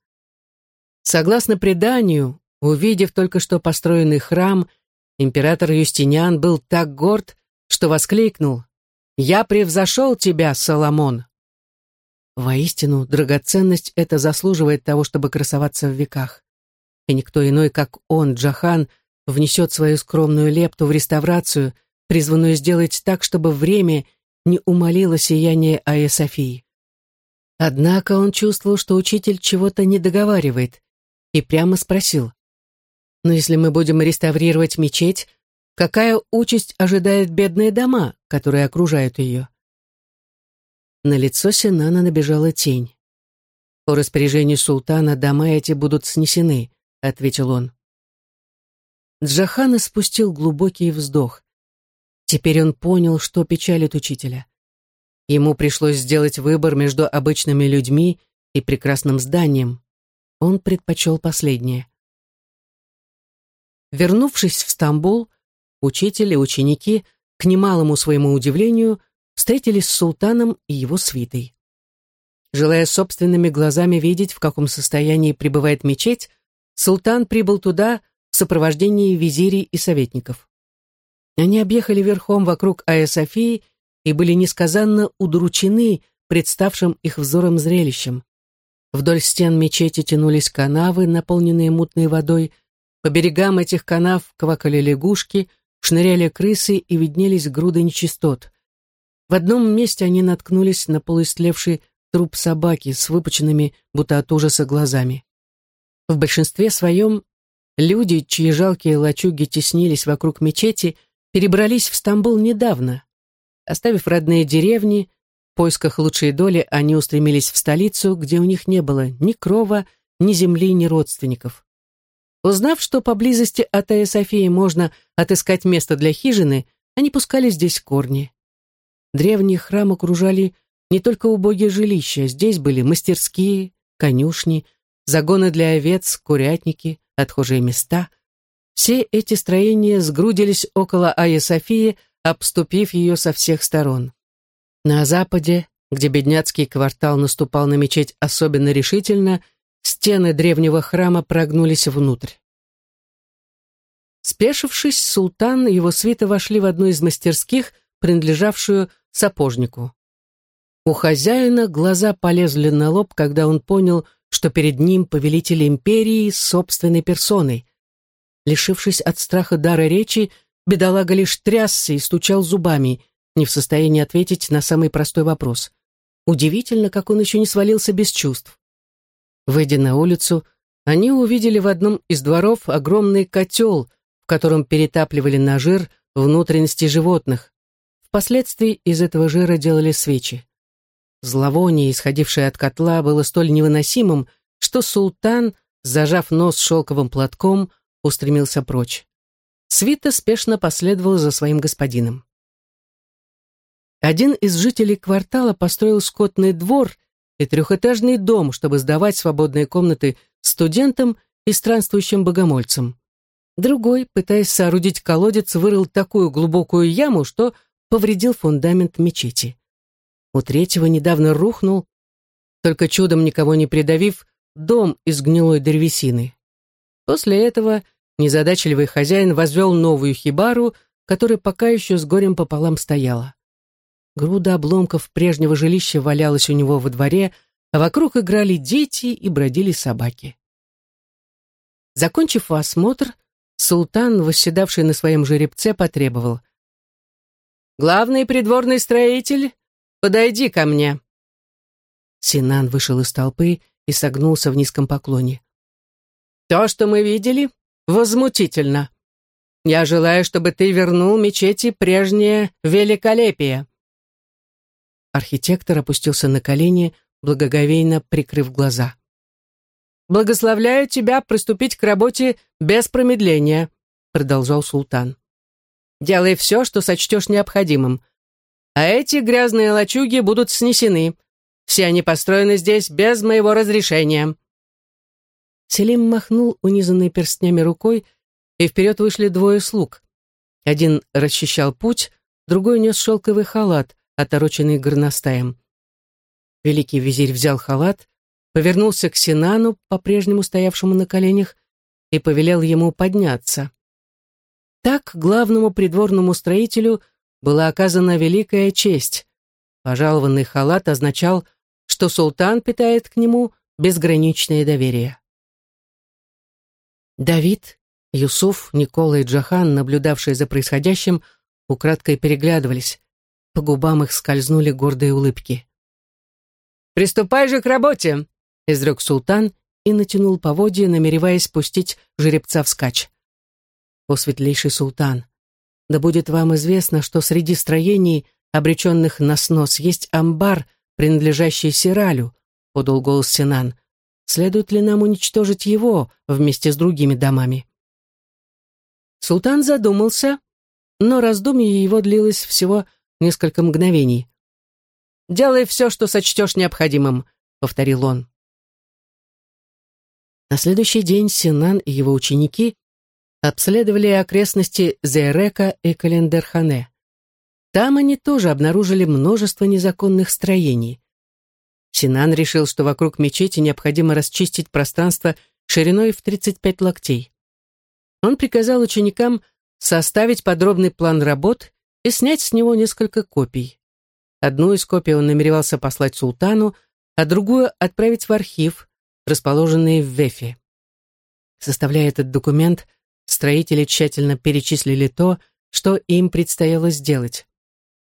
Согласно преданию, Увидев только что построенный храм, император Юстиниан был так горд, что воскликнул «Я превзошел тебя, Соломон!» Воистину, драгоценность эта заслуживает того, чтобы красоваться в веках. И никто иной, как он, Джахан, внесет свою скромную лепту в реставрацию, призванную сделать так, чтобы время не умолило сияние Айя Софии. Однако он чувствовал, что учитель чего-то не договаривает, и прямо спросил. «Но если мы будем реставрировать мечеть, какая участь ожидает бедные дома, которые окружают ее?» На лицо Синана набежала тень. «По распоряжению султана дома эти будут снесены», — ответил он. Джахан испустил глубокий вздох. Теперь он понял, что печалит учителя. Ему пришлось сделать выбор между обычными людьми и прекрасным зданием. Он предпочел последнее. Вернувшись в Стамбул, учитель и ученики, к немалому своему удивлению, встретились с султаном и его свитой. Желая собственными глазами видеть, в каком состоянии пребывает мечеть, султан прибыл туда в сопровождении визирей и советников. Они объехали верхом вокруг Айя Софии и были несказанно удручены представшим их взором зрелищем. Вдоль стен мечети тянулись канавы, наполненные мутной водой, по берегам этих канав квакали лягушки, шныряли крысы и виднелись груды нечистот. В одном месте они наткнулись на полуистлевший труп собаки с выпученными, будто от ужаса, глазами. В большинстве своем Люди, чьи жалкие лачуги теснились вокруг мечети, перебрались в Стамбул недавно. Оставив родные деревни, в поисках лучшей доли они устремились в столицу, где у них не было ни крова, ни земли, ни родственников. Узнав, что поблизости от Ая Софии можно отыскать место для хижины, они пускали здесь корни. Древний храм окружали не только убогие жилища, здесь были мастерские, конюшни, загоны для овец, курятники, отхожие места. Все эти строения сгрудились около Айя Софии, обступив ее со всех сторон. На западе, где бедняцкий квартал наступал на мечеть особенно решительно, стены древнего храма прогнулись внутрь. Спешившись, султан и его свита вошли в одну из мастерских, принадлежавшую сапожнику. У хозяина глаза полезли на лоб, когда он понял, что перед ним повелитель империи собственной персоной. Лишившись от страха дара речи, бедолага лишь трясся и стучал зубами, не в состоянии ответить на самый простой вопрос. Удивительно, как он еще не свалился без чувств. Выйдя на улицу, они увидели в одном из дворов огромный котел, в котором перетапливали на жир внутренности животных. Впоследствии из этого жира делали свечи. Зловоние, исходившее от котла, было столь невыносимым, что султан, зажав нос шелковым платком, устремился прочь. Свита спешно последовал за своим господином. Один из жителей квартала построил скотный двор и трехэтажный дом, чтобы сдавать свободные комнаты студентам и странствующим богомольцам. Другой, пытаясь соорудить колодец, вырыл такую глубокую яму, что повредил фундамент мечети. У третьего недавно рухнул, только чудом никого не придавив, дом из гнилой древесины. После этого незадачливый хозяин возвел новую хибару, которая пока еще с горем пополам стояла. Груда обломков прежнего жилища валялась у него во дворе, а вокруг играли дети и бродили собаки. Закончив осмотр, султан, восседавший на своем жеребце, потребовал. «Главный придворный строитель Подойди ко мне!» Синан вышел из толпы и согнулся в низком поклоне. «То, что мы видели, возмутительно. Я желаю, чтобы ты вернул мечети прежнее великолепие». Архитектор опустился на колени, благоговейно прикрыв глаза. «Благословляю тебя приступить к работе без промедления», продолжал султан. «Делай все, что сочтешь необходимым. А эти грязные лачуги будут снесены. Все они построены здесь без моего разрешения». Селим махнул унизанной перстнями рукой, и вперед вышли двое слуг. Один расчищал путь, другой нес шелковый халат, отороченный горностаем. Великий визирь взял халат, повернулся к Синану, по-прежнему стоявшему на коленях, и повелел ему подняться. Так главному придворному строителю была оказана великая честь. Пожалованный халат означал, что султан питает к нему безграничное доверие. Давид, Юсуф, Никола и Джахан, наблюдавшие за происходящим, украдкой переглядывались. По губам их скользнули гордые улыбки. «Приступай же к работе!» — изрек султан и натянул поводья, намереваясь пустить жеребца вскачь. «О, светлейший султан, да будет вам известно, что среди строений, обреченных на снос, есть амбар, принадлежащий Сиралю», — подал голос Синан. «Следует ли нам уничтожить его вместе с другими домами?» Султан задумался, но раздумье его длилось всего несколько мгновений. «Делай все, что сочтешь необходимым», — повторил он. На следующий день Синан и его ученики обследовали окрестности Зейрека и Календерхане. Там они тоже обнаружили множество незаконных строений. Синан решил, что вокруг мечети необходимо расчистить пространство шириной в 35 локтей. Он приказал ученикам составить подробный план работ и снять с него несколько копий. Одну из копий он намеревался послать султану, а другую отправить в архив, расположенный в Вефе. Составляя этот документ, строители тщательно перечислили то, что им предстояло сделать.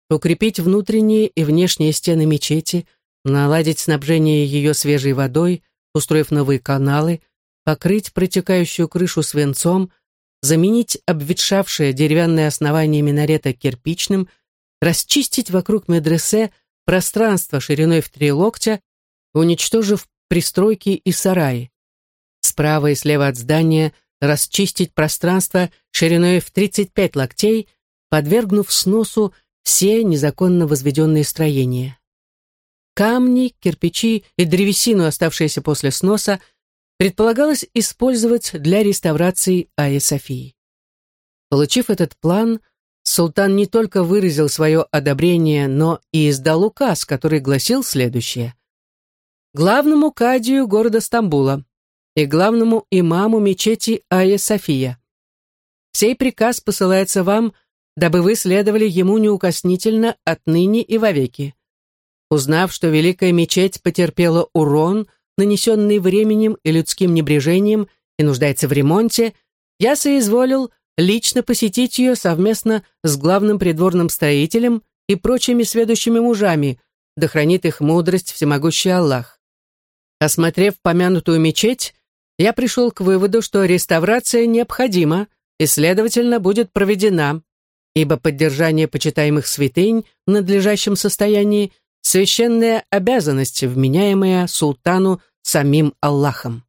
Укрепить внутренние и внешние стены мечети, наладить снабжение ее свежей водой, устроив новые каналы, покрыть протекающую крышу свинцом, заменить обветшавшее деревянное основание минарета кирпичным, расчистить вокруг медресе пространство шириной в три локтя, уничтожив пристройки и сараи. Справа и слева от здания расчистить пространство шириной в 35 локтей, подвергнув сносу все незаконно возведенные строения. Камни, кирпичи и древесину, оставшиеся после сноса, предполагалось использовать для реставрации Айя Софии. Получив этот план, султан не только выразил свое одобрение, но и издал указ, который гласил следующее. Главному кадию города Стамбула и главному имаму мечети Айя София. Сей приказ посылается вам, дабы вы следовали ему неукоснительно отныне и вовеки. Узнав, что Великая мечеть потерпела урон – нанесенный временем и людским небрежением и нуждается в ремонте, я соизволил лично посетить ее совместно с главным придворным строителем и прочими сведущими мужами, да хранит их мудрость всемогущий Аллах. Осмотрев помянутую мечеть, я пришел к выводу, что реставрация необходима и, следовательно, будет проведена, ибо поддержание почитаемых святынь в надлежащем состоянии – священная обязанность, вменяемая султану самим Аллахом.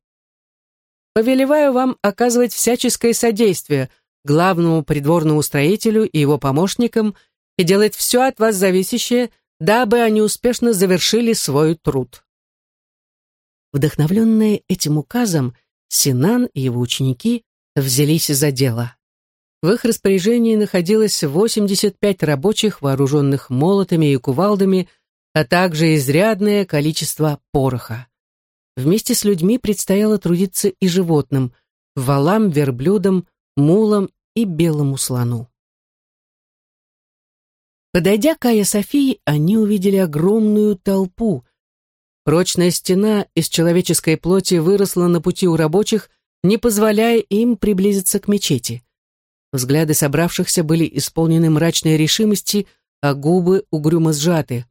Повелеваю вам оказывать всяческое содействие главному придворному строителю и его помощникам и делать все от вас зависящее, дабы они успешно завершили свой труд. Вдохновленные этим указом, Синан и его ученики взялись за дело. В их распоряжении находилось 85 рабочих, вооруженных молотами и кувалдами, а также изрядное количество пороха. Вместе с людьми предстояло трудиться и животным, валам, верблюдам, мулам и белому слону. Подойдя к Ая Софии, они увидели огромную толпу. Прочная стена из человеческой плоти выросла на пути у рабочих, не позволяя им приблизиться к мечети. Взгляды собравшихся были исполнены мрачной решимости, а губы угрюмо сжаты.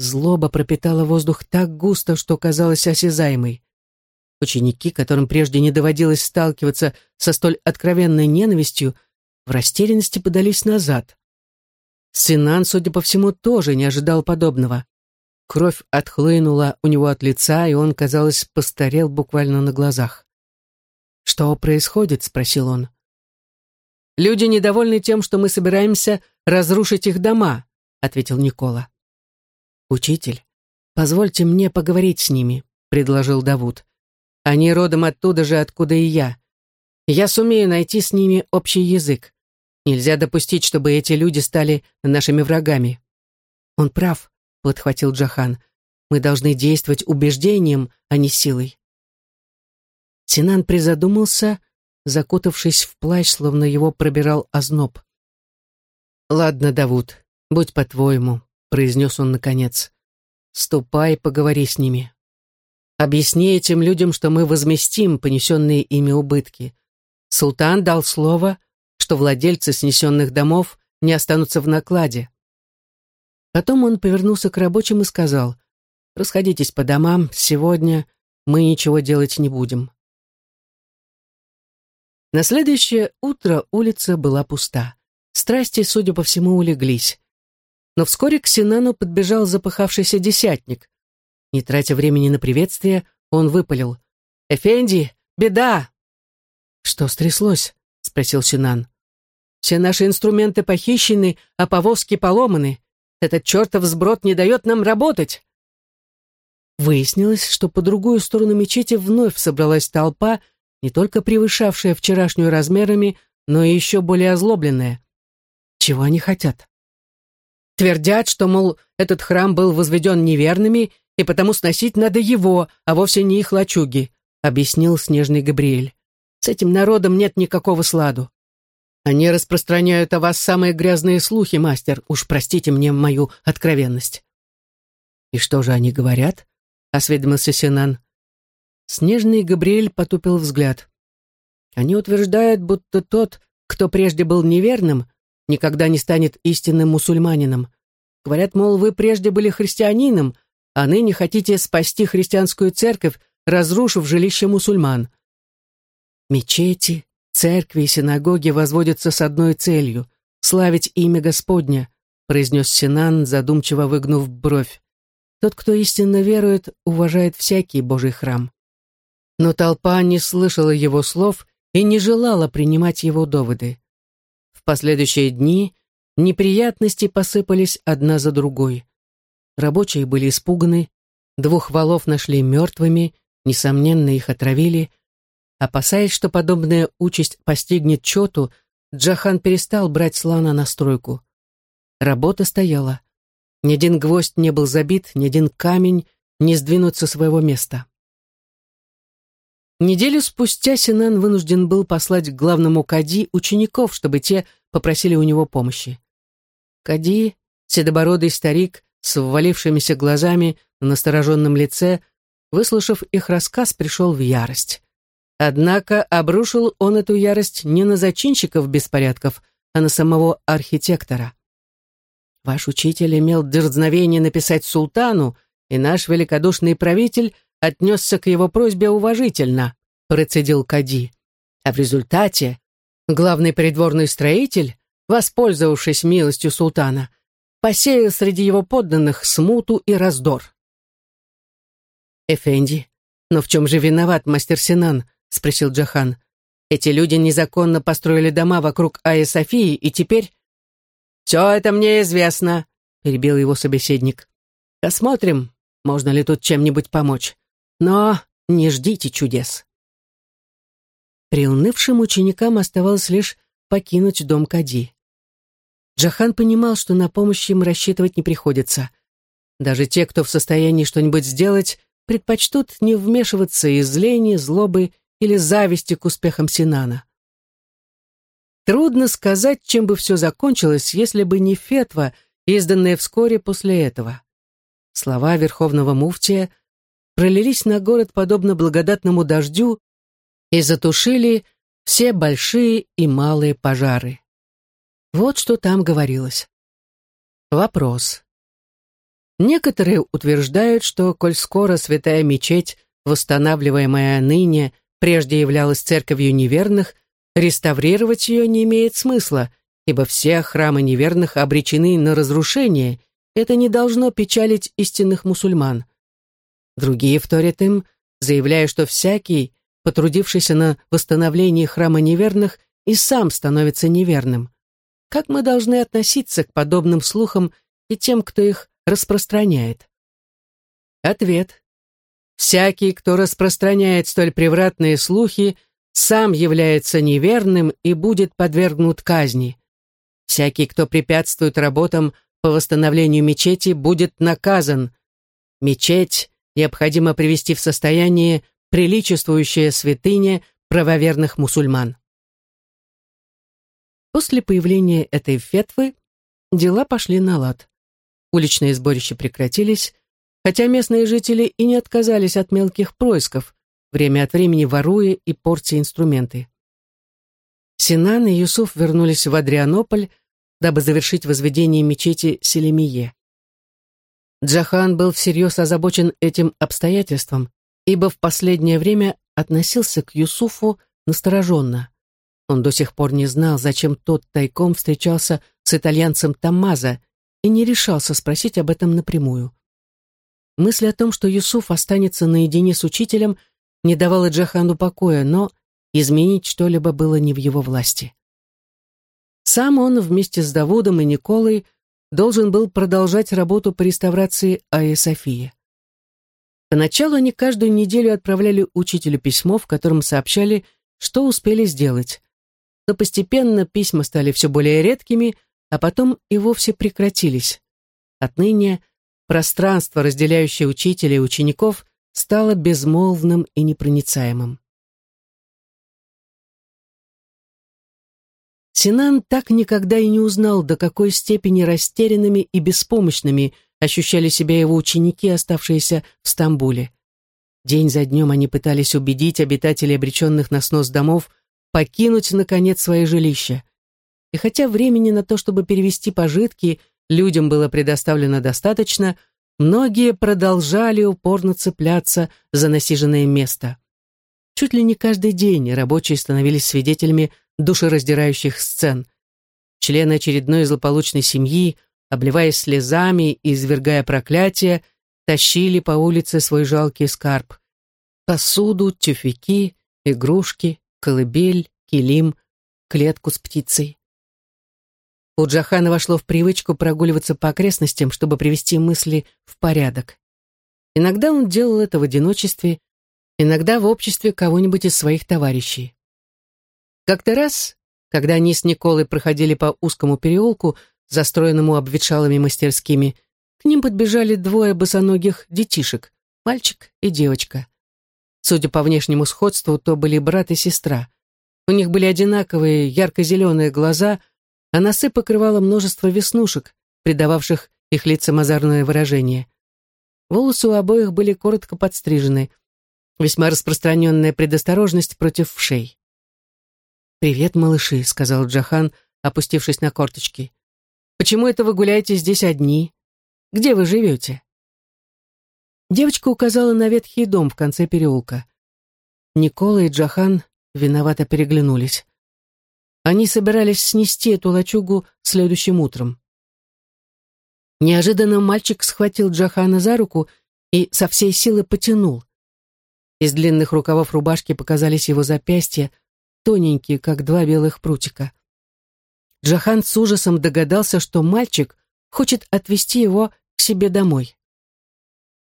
Злоба пропитала воздух так густо, что казалась осязаемой. Ученики, которым прежде не доводилось сталкиваться со столь откровенной ненавистью, в растерянности подались назад. Синан, судя по всему, тоже не ожидал подобного. Кровь отхлынула у него от лица, и он, казалось, постарел буквально на глазах. «Что происходит?» — спросил он. «Люди недовольны тем, что мы собираемся разрушить их дома», — ответил Никола. «Учитель, позвольте мне поговорить с ними», — предложил Давуд. «Они родом оттуда же, откуда и я. Я сумею найти с ними общий язык. Нельзя допустить, чтобы эти люди стали нашими врагами». «Он прав», — подхватил Джахан. «Мы должны действовать убеждением, а не силой». Синан призадумался, закутавшись в плащ, словно его пробирал озноб. «Ладно, Давуд, будь по-твоему», — произнес он наконец. «Ступай, поговори с ними. Объясни этим людям, что мы возместим понесенные ими убытки. Султан дал слово, что владельцы снесенных домов не останутся в накладе. Потом он повернулся к рабочим и сказал, «Расходитесь по домам, сегодня мы ничего делать не будем». На следующее утро улица была пуста. Страсти, судя по всему, улеглись. Но вскоре к Синану подбежал запыхавшийся десятник. Не тратя времени на приветствие, он выпалил. «Эфенди, беда!» «Что стряслось?» — спросил Синан. «Все наши инструменты похищены, а повозки поломаны. Этот чертов сброд не дает нам работать!» Выяснилось, что по другую сторону мечети вновь собралась толпа, не только превышавшая вчерашнюю размерами, но и еще более озлобленная. Чего они хотят? Твердят, что, мол, этот храм был возведен неверными, и потому сносить надо его, а вовсе не их лачуги, объяснил снежный Габриэль. С этим народом нет никакого сладу. Они распространяют о вас самые грязные слухи, мастер, уж простите мне мою откровенность. И что же они говорят? Осведомился Синан. Снежный Габриэль потупил взгляд. Они утверждают, будто тот, кто прежде был неверным, никогда не станет истинным мусульманином. Говорят, мол, вы прежде были христианином, а ныне хотите спасти христианскую церковь, разрушив жилище мусульман. Мечети, церкви и синагоги возводятся с одной целью — славить имя Господня, произнес Синан, задумчиво выгнув бровь. Тот, кто истинно верует, уважает всякий Божий храм. Но толпа не слышала его слов и не желала принимать его доводы. В последующие дни неприятности посыпались одна за другой. Рабочие были испуганы, двух валов нашли мертвыми, несомненно, их отравили. Опасаясь, что подобная участь постигнет Чоту, Джахан перестал брать слана на стройку. Работа стояла. Ни один гвоздь не был забит, ни один камень не сдвинут со своего места. Неделю спустя Синан вынужден был послать к главному Кади учеников, чтобы те попросили у него помощи. Кади, седобородый старик, с ввалившимися глазами на настороженном лице, выслушав их рассказ, пришел в ярость. Однако обрушил он эту ярость не на зачинщиков беспорядков, а на самого архитектора. Ваш учитель имел дерзновение написать султану, и наш великодушный правитель отнесся к его просьбе уважительно, процедил Кади. А в результате главный придворный строитель, воспользовавшись милостью султана, посеял среди его подданных смуту и раздор. «Эфенди, но в чем же виноват мастер Синан?» — спросил Джахан. «Эти люди незаконно построили дома вокруг Айя Софии, и теперь...» «Все это мне известно», — перебил его собеседник. «Посмотрим, можно ли тут чем-нибудь помочь. Но не ждите чудес». Приунывшим ученикам оставалось лишь покинуть дом Кади. Джахан понимал, что на помощь им рассчитывать не приходится. Даже те, кто в состоянии что-нибудь сделать, предпочтут не вмешиваться из лени, злобы или зависти к успехам Синана. Трудно сказать, чем бы все закончилось, если бы не фетва, изданная вскоре после этого. Слова верховного муфтия пролились на город подобно благодатному дождю и затушили все большие и малые пожары. Вот что там говорилось. Вопрос. Некоторые утверждают, что, коль скоро святая мечеть, восстанавливаемая ныне, прежде являлась церковью неверных, реставрировать ее не имеет смысла, ибо все храмы неверных обречены на разрушение, это не должно печалить истинных мусульман. Другие вторят им, заявляя, что всякий, потрудившийся на восстановлении храма неверных, и сам становится неверным. Как мы должны относиться к подобным слухам и тем, кто их распространяет? Ответ. Всякий, кто распространяет столь превратные слухи, сам является неверным и будет подвергнут казни. Всякий, кто препятствует работам по восстановлению мечети, будет наказан. Мечеть необходимо привести в состояние, приличествующее святыне правоверных мусульман. После появления этой фетвы дела пошли на лад. Уличные сборища прекратились, хотя местные жители и не отказались от мелких происков, время от времени воруя и портя инструменты. Синан и Юсуф вернулись в Адрианополь, дабы завершить возведение мечети Селемие. Джахан был всерьез озабочен этим обстоятельством, ибо в последнее время относился к Юсуфу настороженно. Он до сих пор не знал, зачем тот тайком встречался с итальянцем Таммазо и не решался спросить об этом напрямую. Мысль о том, что Юсуф останется наедине с учителем, не давала Джахану покоя, но изменить что-либо было не в его власти. Сам он вместе с Давудом и Николой должен был продолжать работу по реставрации Айя Софии. Поначалу они каждую неделю отправляли учителю письмо, в котором сообщали, что успели сделать. Но постепенно письма стали все более редкими, а потом и вовсе прекратились. Отныне пространство, разделяющее учителя и учеников, стало безмолвным и непроницаемым. Синан так никогда и не узнал, до какой степени растерянными и беспомощными ощущали себя его ученики, оставшиеся в Стамбуле. День за днем они пытались убедить обитателей обреченных на снос домов покинуть, наконец, свои жилища. И хотя времени на то, чтобы перевести пожитки, людям было предоставлено достаточно, многие продолжали упорно цепляться за насиженное место. Чуть ли не каждый день рабочие становились свидетелями душераздирающих сцен. Члены очередной злополучной семьи, обливаясь слезами и извергая проклятия, тащили по улице свой жалкий скарб. Посуду, тюфяки, игрушки, колыбель, килим, клетку с птицей. У Джахана вошло в привычку прогуливаться по окрестностям, чтобы привести мысли в порядок. Иногда он делал это в одиночестве, иногда в обществе кого-нибудь из своих товарищей. Как-то раз, когда они с Николой проходили по узкому переулку, застроенному обветшалыми мастерскими, к ним подбежали двое босоногих детишек, мальчик и девочка. Судя по внешнему сходству, то были брат и сестра. У них были одинаковые ярко-зеленые глаза, а носы покрывало множество веснушек, придававших их лицам озорное выражение. Волосы у обоих были коротко подстрижены, весьма распространенная предосторожность против вшей. «Привет, малыши», — сказал Джахан, опустившись на корточки. «Почему это вы гуляете здесь одни? Где вы живете?» Девочка указала на ветхий дом в конце переулка. Никола и Джахан виновато переглянулись. Они собирались снести эту лачугу следующим утром. Неожиданно мальчик схватил Джахана за руку и со всей силы потянул. Из длинных рукавов рубашки показались его запястья, тоненькие, как два белых прутика. Джахан с ужасом догадался, что мальчик хочет отвезти его к себе домой.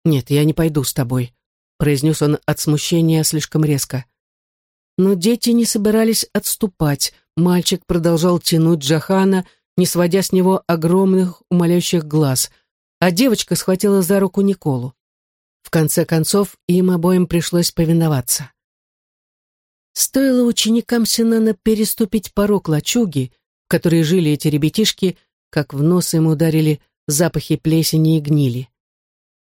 «Нет, я не пойду с тобой», — произнес он от смущения слишком резко. Но дети не собирались отступать. Мальчик продолжал тянуть Джахана, не сводя с него огромных умоляющих глаз, а девочка схватила за руку Николу. В конце концов, им обоим пришлось повиноваться. Стоило ученикам Синана переступить порог лачуги, в которой жили эти ребятишки, как в нос им ударили запахи плесени и гнили.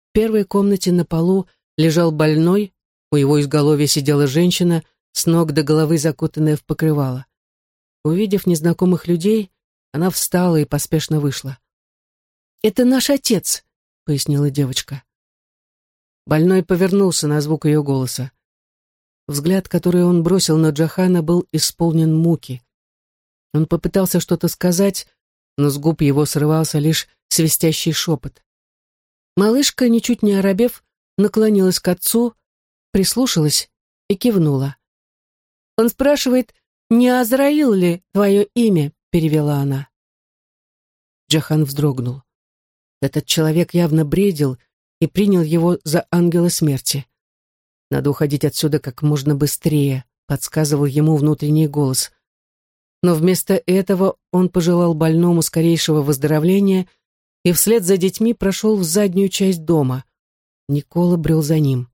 В первой комнате на полу лежал больной, у его изголовья сидела женщина, с ног до головы закутанная в покрывало. Увидев незнакомых людей, она встала и поспешно вышла. «Это наш отец», — пояснила девочка. Больной повернулся на звук ее голоса. Взгляд, который он бросил на Джахана, был исполнен муки. Он попытался что-то сказать, но с губ его срывался лишь свистящий шепот. Малышка, ничуть не оробев, наклонилась к отцу, прислушалась и кивнула. «Он спрашивает, не Азраил ли твое имя?» — перевела она. Джахан вздрогнул. Этот человек явно бредил и принял его за ангела смерти. Надо уходить отсюда как можно быстрее, подсказывал ему внутренний голос. Но вместо этого он пожелал больному скорейшего выздоровления и вслед за детьми прошел в заднюю часть дома. Никола брел за ним.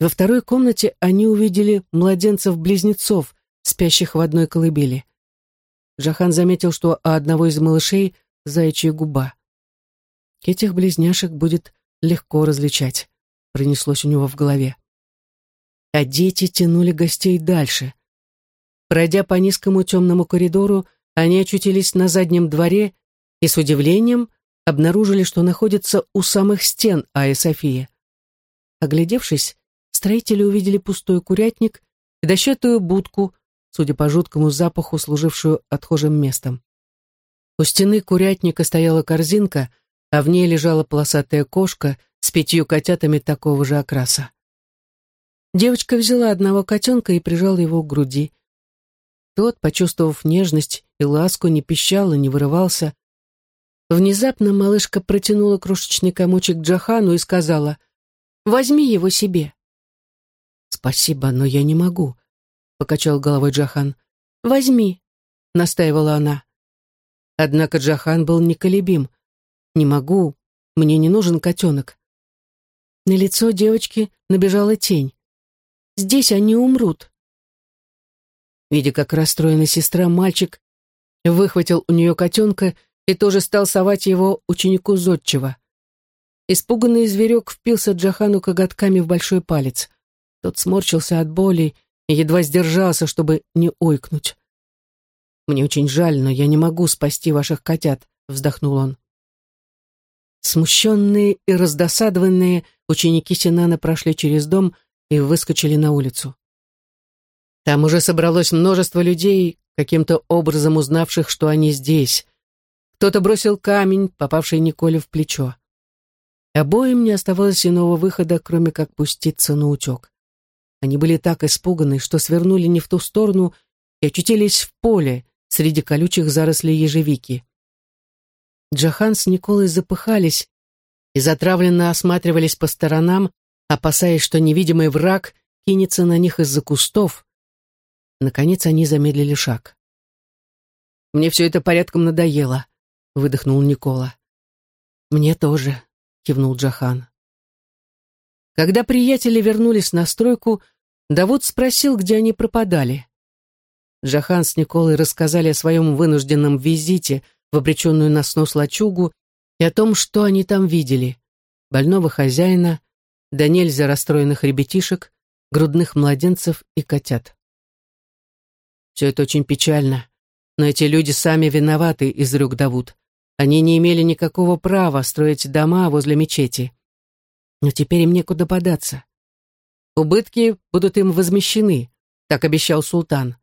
Во второй комнате они увидели младенцев-близнецов, спящих в одной колыбели. Джахан заметил, что у одного из малышей заячья губа. Этих близняшек будет легко различать, пронеслось у него в голове. А дети тянули гостей дальше. Пройдя по низкому темному коридору, они очутились на заднем дворе и с удивлением обнаружили, что находятся у самых стен Айя София. Оглядевшись, строители увидели пустой курятник и дощатую будку, судя по жуткому запаху, служившую отхожим местом. У стены курятника стояла корзинка, а в ней лежала полосатая кошка с пятью котятами такого же окраса. Девочка взяла одного котенка и прижала его к груди. Тот, почувствовав нежность и ласку, не пищал и не вырывался. Внезапно малышка протянула крошечный комочек Джахану и сказала, «Возьми его себе». «Спасибо, но я не могу», — покачал головой Джахан. «Возьми», — настаивала она. Однако Джахан был неколебим. «Не могу, мне не нужен котенок». На лицо девочки набежала тень. «Здесь они умрут». Видя, как расстроена сестра, мальчик выхватил у нее котенка и тоже стал совать его ученику Зодчего. Испуганный зверек впился Джахану коготками в большой палец. Тот сморщился от боли и едва сдержался, чтобы не ойкнуть. «Мне очень жаль, но я не могу спасти ваших котят», — вздохнул он. Смущенные и раздосадованные ученики Синана прошли через дом и выскочили на улицу. Там уже собралось множество людей, каким-то образом узнавших, что они здесь. Кто-то бросил камень, попавший Николе в плечо. Обоим не оставалось иного выхода, кроме как пуститься на утек. Они были так испуганы, что свернули не в ту сторону и очутились в поле среди колючих зарослей ежевики. Джахан с Николой запыхались и затравленно осматривались по сторонам, опасаясь, что невидимый враг кинется на них из-за кустов. Наконец они замедлили шаг. «Мне все это порядком надоело», — выдохнул Никола. «Мне тоже», — кивнул Джахан. Когда приятели вернулись на стройку, Давуд спросил, где они пропадали. Джахан с Николой рассказали о своем вынужденном визите в обреченную на снос лачугу и о том, что они там видели. Больного хозяина, да нельзя расстроенных ребятишек, грудных младенцев и котят. Все это очень печально, но эти люди сами виноваты, изрек Давуд. Они не имели никакого права строить дома возле мечети. Но теперь им некуда податься. Убытки будут им возмещены, так обещал султан.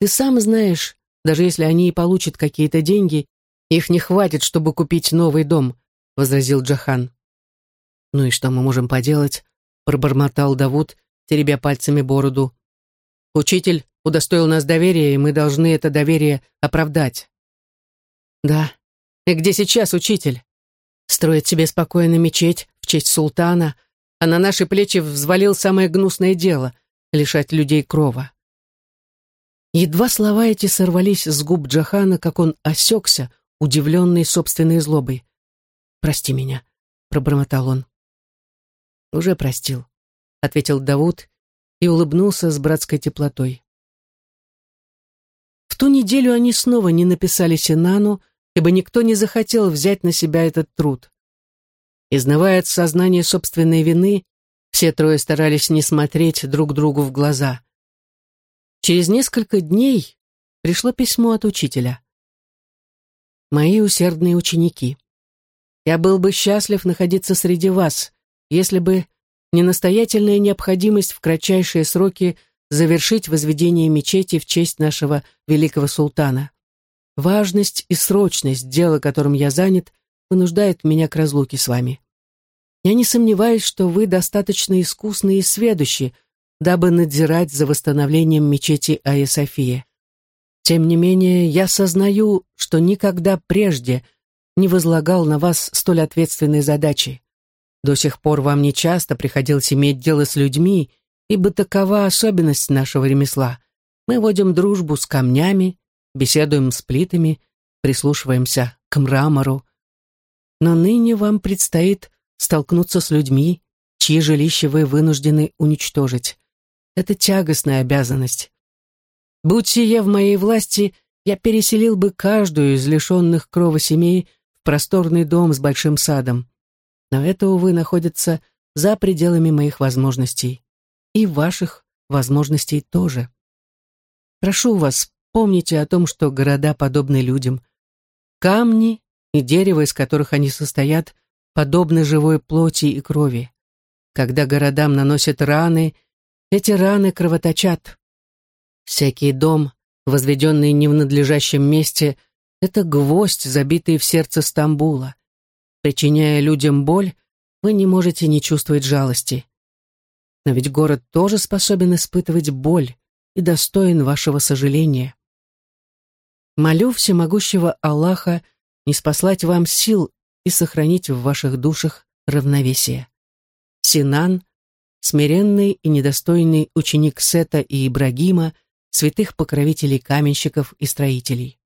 Ты сам знаешь, даже если они и получат какие-то деньги, их не хватит, чтобы купить новый дом, возразил Джахан. Ну и что мы можем поделать? пробормотал Давуд, теребя пальцами бороду. Учитель удостоил нас доверия, и мы должны это доверие оправдать. Да. И где сейчас учитель? Строит себе спокойно мечеть в честь султана, а на наши плечи взвалил самое гнусное дело — лишать людей крова. Едва слова эти сорвались с губ Джахана, как он осекся, удивленный собственной злобой. «Прости меня», — пробормотал он. «Уже простил», — ответил Давуд и улыбнулся с братской теплотой. В ту неделю они снова не написали Синану, ибо никто не захотел взять на себя этот труд. Изнывая от сознания собственной вины, все трое старались не смотреть друг другу в глаза. Через несколько дней пришло письмо от учителя. «Мои усердные ученики, я был бы счастлив находиться среди вас, если бы не настоятельная необходимость в кратчайшие сроки завершить возведение мечети в честь нашего великого султана. Важность и срочность дела, которым я занят, вынуждает меня к разлуке с вами. Я не сомневаюсь, что вы достаточно искусны и сведущи, дабы надзирать за восстановлением мечети Айя София. Тем не менее, я сознаю, что никогда прежде не возлагал на вас столь ответственной задачи. До сих пор вам не часто приходилось иметь дело с людьми, ибо такова особенность нашего ремесла. Мы водим дружбу с камнями, беседуем с плитами, прислушиваемся к мрамору. Но ныне вам предстоит столкнуться с людьми, чьи жилища вы вынуждены уничтожить. Это тягостная обязанность. Будь сие в моей власти, я переселил бы каждую из лишенных крова семей в просторный дом с большим садом. Но это, увы, находится за пределами моих возможностей. И ваших возможностей тоже. Прошу вас, помните о том, что города подобны людям. Камни и дерево, из которых они состоят, подобны живой плоти и крови. Когда городам наносят раны, эти раны кровоточат. Всякий дом, возведенный не в надлежащем месте, это гвоздь, забитый в сердце Стамбула. Причиняя людям боль, вы не можете не чувствовать жалости. Но ведь город тоже способен испытывать боль и достоин вашего сожаления. Молю всемогущего Аллаха не спаслать вам сил и сохранить в ваших душах равновесие. Синан, смиренный и недостойный ученик Сета и Ибрагима, святых покровителей каменщиков и строителей.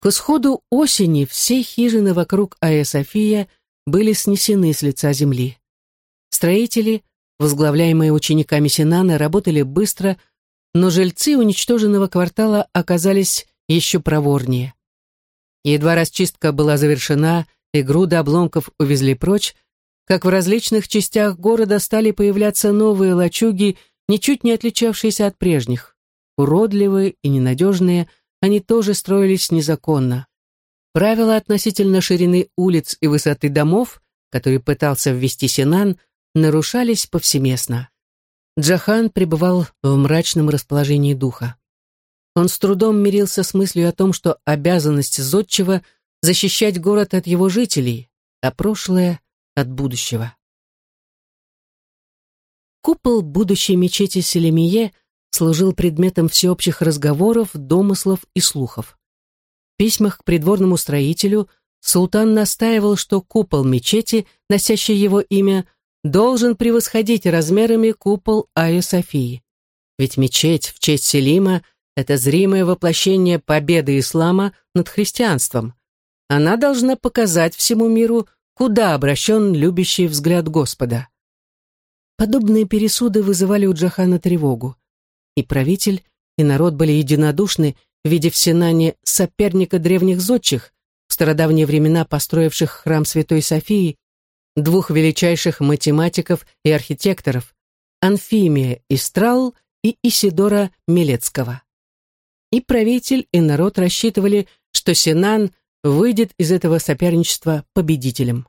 К исходу осени все хижины вокруг Айя София были снесены с лица земли. Строители, возглавляемые учениками Синана, работали быстро, но жильцы уничтоженного квартала оказались еще проворнее. Едва расчистка была завершена и груды обломков увезли прочь, как в различных частях города стали появляться новые лачуги, ничуть не отличавшиеся от прежних. Уродливые и ненадежные, они тоже строились незаконно. Правила относительно ширины улиц и высоты домов, которые пытался ввести Синан, нарушались повсеместно. Джахан пребывал в мрачном расположении духа. Он с трудом мирился с мыслью о том, что обязанность зодчего — защищать город от его жителей, а прошлое — от будущего. Купол будущей мечети Селемие служил предметом всеобщих разговоров, домыслов и слухов. В письмах к придворному строителю султан настаивал, что купол мечети, носящий его имя, должен превосходить размерами купол Айя Софии. Ведь мечеть в честь Селима — это зримое воплощение победы ислама над христианством. Она должна показать всему миру, куда обращен любящий взгляд Господа. Подобные пересуды вызывали у Джахана тревогу. И правитель, и народ были единодушны, видя в Синане соперника древних зодчих, в стародавние времена построивших храм Святой Софии двух величайших математиков и архитекторов Анфимия Истрал и Исидора Милецкого. И правитель, и народ рассчитывали, что Синан выйдет из этого соперничества победителем.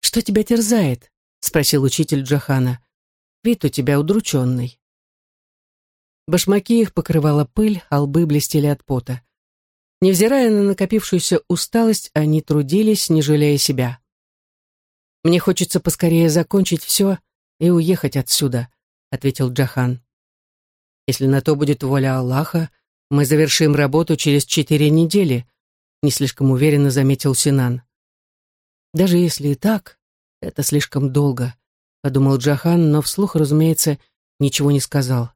«Что тебя терзает?» — спросил учитель Джахана. «Вид у тебя удрученный». Башмаки их покрывала пыль, а лбы блестели от пота. Невзирая на накопившуюся усталость, они трудились, не жалея себя. «Мне хочется поскорее закончить все и уехать отсюда», — ответил Джахан. «Если на то будет воля Аллаха, мы завершим работу через четыре недели», — не слишком уверенно заметил Синан. «Даже если и так, это слишком долго», — подумал Джахан, но вслух, разумеется, ничего не сказал.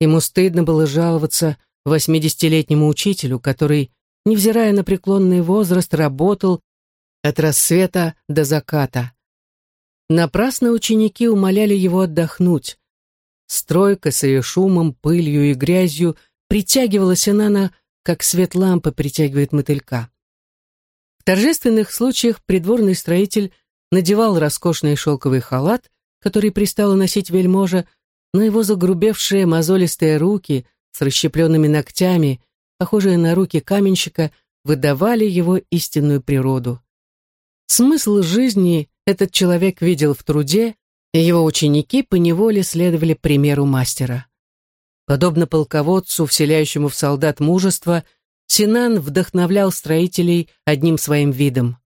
Ему стыдно было жаловаться восьмидесятилетнему учителю, который, невзирая на преклонный возраст, работал от рассвета до заката. Напрасно ученики умоляли его отдохнуть. Стройка с ее шумом, пылью и грязью притягивала Синана, как свет лампы притягивает мотылька. В торжественных случаях придворный строитель надевал роскошный шелковый халат, который пристало носить вельможа, но его загрубевшие мозолистые руки — с расщепленными ногтями, похожие на руки каменщика, выдавали его истинную природу. Смысл жизни этот человек видел в труде, и его ученики поневоле следовали примеру мастера. Подобно полководцу, вселяющему в солдат мужество, Синан вдохновлял строителей одним своим видом.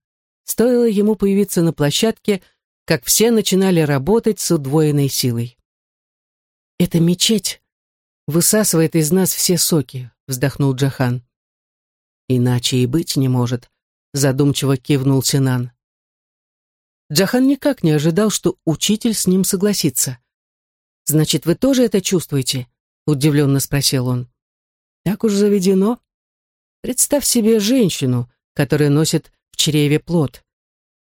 Стоило ему появиться на площадке, как все начинали работать с удвоенной силой. «Это мечеть», высасывает из нас все соки», — вздохнул Джахан. «Иначе и быть не может», — задумчиво кивнул Синан. Джахан никак не ожидал, что учитель с ним согласится. «Значит, вы тоже это чувствуете?» — удивленно спросил он. «Так уж заведено. Представь себе женщину, которая носит в чреве плод.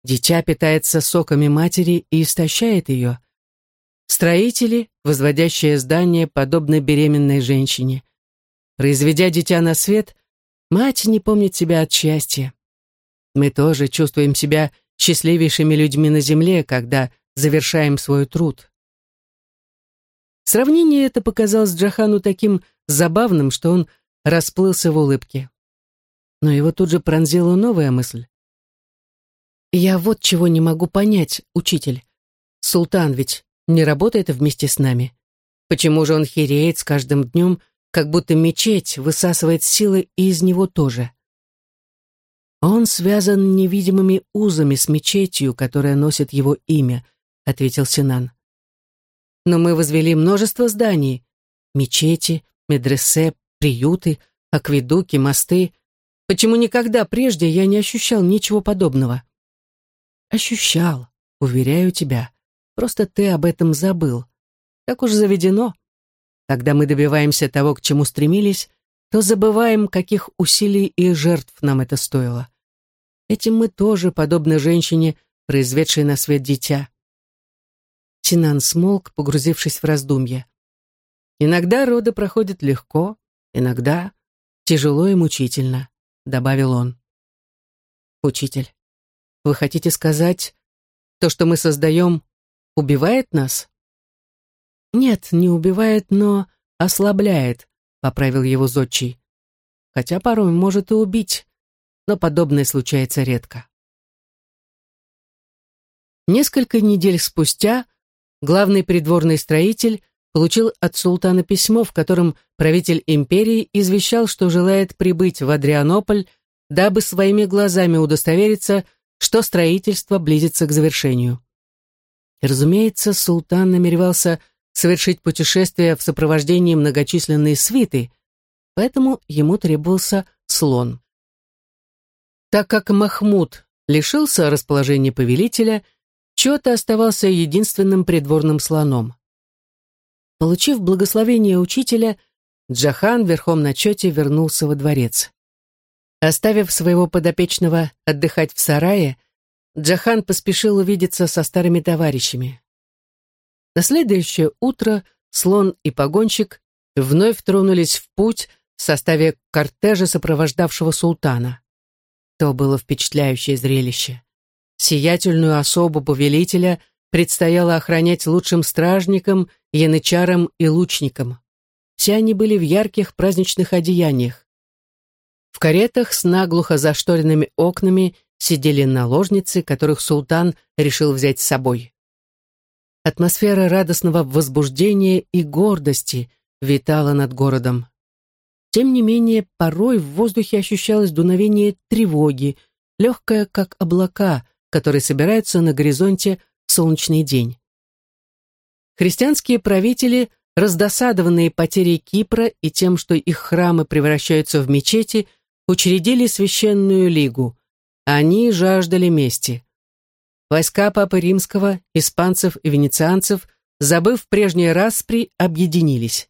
Дитя питается соками матери и истощает ее. Строители, возводящие здание, подобно беременной женщине. Произведя дитя на свет, мать не помнит себя от счастья. Мы тоже чувствуем себя счастливейшими людьми на земле, когда завершаем свой труд. Сравнение это показалось Джахану таким забавным, что он расплылся в улыбке. Но его тут же пронзила новая мысль. «Я вот чего не могу понять, учитель. Султан ведь не работает вместе с нами. Почему же он хереет с каждым днем, как будто мечеть высасывает силы и из него тоже?» «Он связан невидимыми узами с мечетью, которая носит его имя», — ответил Синан. «Но мы возвели множество зданий. Мечети, медресе, приюты, акведуки, мосты. Почему никогда прежде я не ощущал ничего подобного?» «Ощущал, уверяю тебя. Просто ты об этом забыл. Так уж заведено. Когда мы добиваемся того, к чему стремились, то забываем, каких усилий и жертв нам это стоило. Этим мы тоже, подобно женщине, произведшей на свет дитя. Синан смолк, погрузившись в раздумья. «Иногда роды проходят легко, иногда тяжело и мучительно», — добавил он. «Учитель, вы хотите сказать, то, что мы создаем, убивает нас?» «Нет, не убивает, но ослабляет», — поправил его зодчий. «Хотя порой может и убить, но подобное случается редко». Несколько недель спустя главный придворный строитель получил от султана письмо, в котором правитель империи извещал, что желает прибыть в Адрианополь, дабы своими глазами удостовериться, что строительство близится к завершению. разумеется, султан намеревался совершить путешествие в сопровождении многочисленной свиты, поэтому ему требовался слон. Так как Махмуд лишился расположения повелителя, Чота оставался единственным придворным слоном. Получив благословение учителя, Джахан верхом на Чоте вернулся во дворец. Оставив своего подопечного отдыхать в сарае, Джахан поспешил увидеться со старыми товарищами. На следующее утро слон и погонщик вновь тронулись в путь в составе кортежа, сопровождавшего султана. То было впечатляющее зрелище. Сиятельную особу повелителя предстояло охранять лучшим стражникам, янычарам и лучникам. Все они были в ярких праздничных одеяниях. В каретах с наглухо зашторенными окнами сидели наложницы, которых султан решил взять с собой. Атмосфера радостного возбуждения и гордости витала над городом. Тем не менее, порой в воздухе ощущалось дуновение тревоги, легкое, как облака, которые собираются на горизонте солнечный день. Христианские правители, раздосадованные потерей Кипра и тем, что их храмы превращаются в мечети, учредили священную лигу. Они жаждали мести. Войска Папы Римского, испанцев и венецианцев, забыв прежние распри, объединились.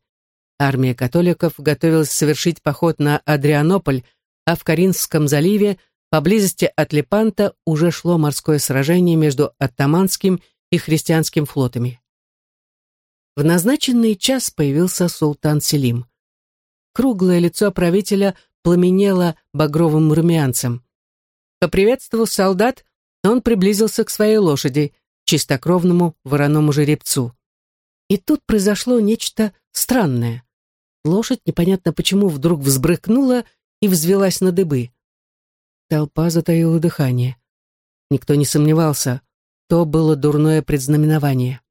Армия католиков готовилась совершить поход на Адрианополь, а в Каринском заливе, поблизости от Лепанта, уже шло морское сражение между оттаманским и христианским флотами. В назначенный час появился султан Селим. Круглое лицо правителя пламенело багровым румянцем. Поприветствовав солдат, он приблизился к своей лошади, чистокровному вороному жеребцу. И тут произошло нечто странное. Лошадь непонятно почему вдруг взбрыкнула и взвелась на дыбы. Толпа затаила дыхание. Никто не сомневался, то было дурное предзнаменование.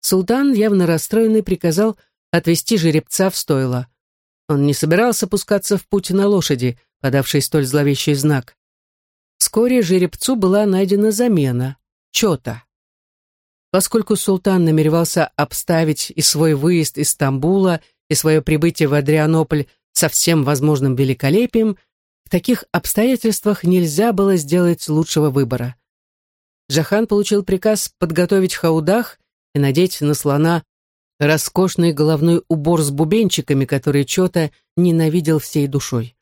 Султан, явно расстроенный, приказал отвести жеребца в стойло. Он не собирался пускаться в путь на лошади, подавшей столь зловещий знак. Вскоре жеребцу была найдена замена — чета. Поскольку султан намеревался обставить и свой выезд из Стамбула, и свое прибытие в Адрианополь со всем возможным великолепием, в таких обстоятельствах нельзя было сделать лучшего выбора. Джахан получил приказ подготовить хаудах и надеть на слона роскошный головной убор с бубенчиками, который Чота ненавидел всей душой.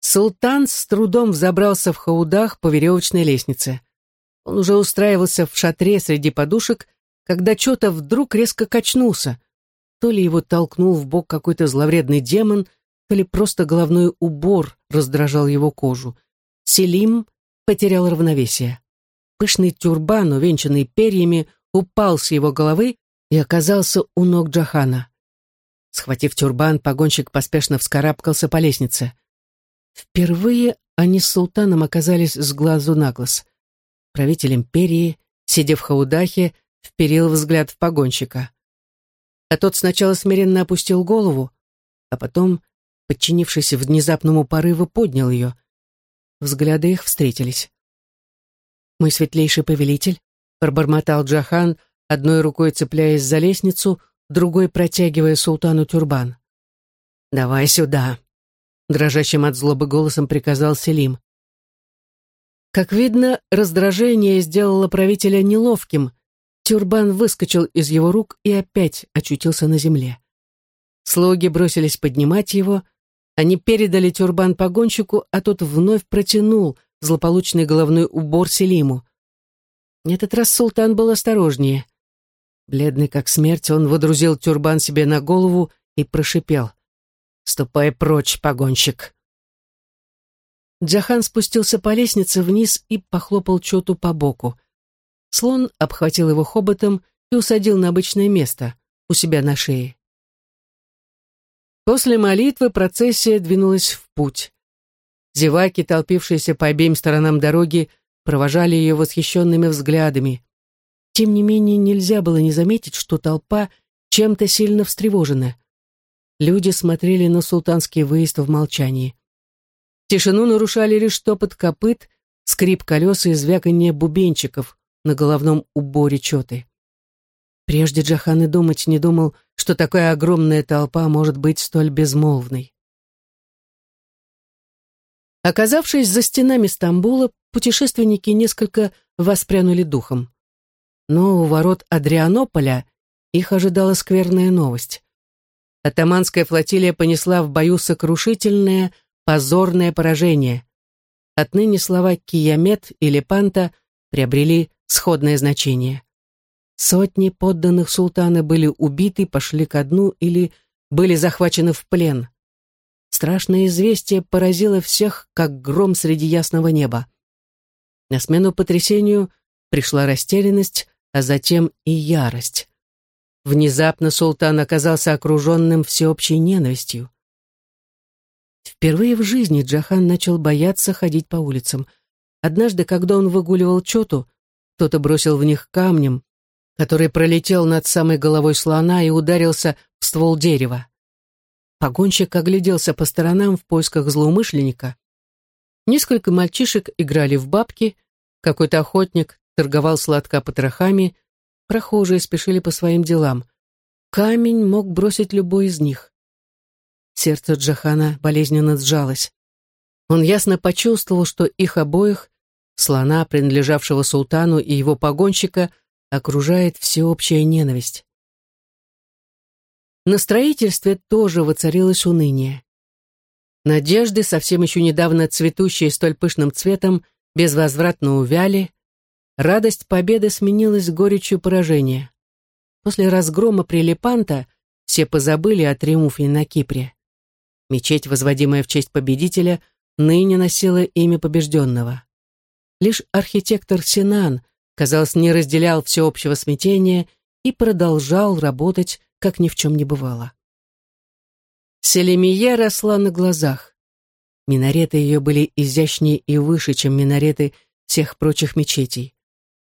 Султан с трудом взобрался в хаудах по веревочной лестнице. Он уже устраивался в шатре среди подушек, когда что-то вдруг резко качнулся. То ли его толкнул в бок какой-то зловредный демон, то ли просто головной убор раздражал его кожу. Селим потерял равновесие. Пышный тюрбан, увенчанный перьями, упал с его головы и оказался у ног Джахана. Схватив тюрбан, погонщик поспешно вскарабкался по лестнице. Впервые они с султаном оказались с глазу на глаз. Правитель империи, сидя в хаудахе, вперил взгляд в погонщика. А тот сначала смиренно опустил голову, а потом, подчинившись внезапному порыву, поднял ее. Взгляды их встретились. «Мой светлейший повелитель», — пробормотал Джахан, одной рукой цепляясь за лестницу, другой протягивая султану тюрбан. «Давай сюда», — дрожащим от злобы голосом приказал Селим. Как видно, раздражение сделало правителя неловким, Тюрбан выскочил из его рук и опять очутился на земле. Слуги бросились поднимать его, они передали тюрбан погонщику, а тот вновь протянул злополучный головной убор Селиму. Этот раз султан был осторожнее. Бледный как смерть, он водрузил тюрбан себе на голову и прошипел. «Ступай прочь, погонщик!» Джахан спустился по лестнице вниз и похлопал Чоту по боку. Слон обхватил его хоботом и усадил на обычное место, у себя на шее. После молитвы процессия двинулась в путь. Зеваки, толпившиеся по обеим сторонам дороги, провожали ее восхищенными взглядами. Тем не менее, нельзя было не заметить, что толпа чем-то сильно встревожена. Люди смотрели на султанский выезд в молчании. Тишину нарушали лишь топот копыт, скрип колес и звяканье бубенчиков, на головном уборе чоты. Прежде Джахан и думать не думал, что такая огромная толпа может быть столь безмолвной. Оказавшись за стенами Стамбула, путешественники несколько воспрянули духом. Но у ворот Адрианополя их ожидала скверная новость. Атаманская флотилия понесла в бою сокрушительное, позорное поражение. Отныне слова «Киямет» и «Лепанта» приобрели сходное значение. Сотни подданных султана были убиты, пошли ко дну или были захвачены в плен. Страшное известие поразило всех, как гром среди ясного неба. На смену потрясению пришла растерянность, а затем и ярость. Внезапно султан оказался окруженным всеобщей ненавистью. Впервые в жизни Джахан начал бояться ходить по улицам. Однажды, когда он выгуливал Чоту, кто-то бросил в них камнем, который пролетел над самой головой слона и ударился в ствол дерева. Погонщик огляделся по сторонам в поисках злоумышленника. Несколько мальчишек играли в бабки, какой-то охотник торговал сладко потрохами, прохожие спешили по своим делам. Камень мог бросить любой из них. Сердце Джахана болезненно сжалось. Он ясно почувствовал, что их обоих слона, принадлежавшего султану и его погонщика, окружает всеобщая ненависть. На строительстве тоже воцарилось уныние. Надежды, совсем еще недавно цветущие столь пышным цветом, безвозвратно увяли, радость победы сменилась горечью поражения. После разгрома Прилипанта все позабыли о триумфе на Кипре. Мечеть, возводимая в честь победителя, ныне носила имя побежденного. Лишь архитектор Синан, казалось, не разделял всеобщего смятения и продолжал работать, как ни в чем не бывало. Селемия росла на глазах. Минареты ее были изящнее и выше, чем минареты всех прочих мечетей.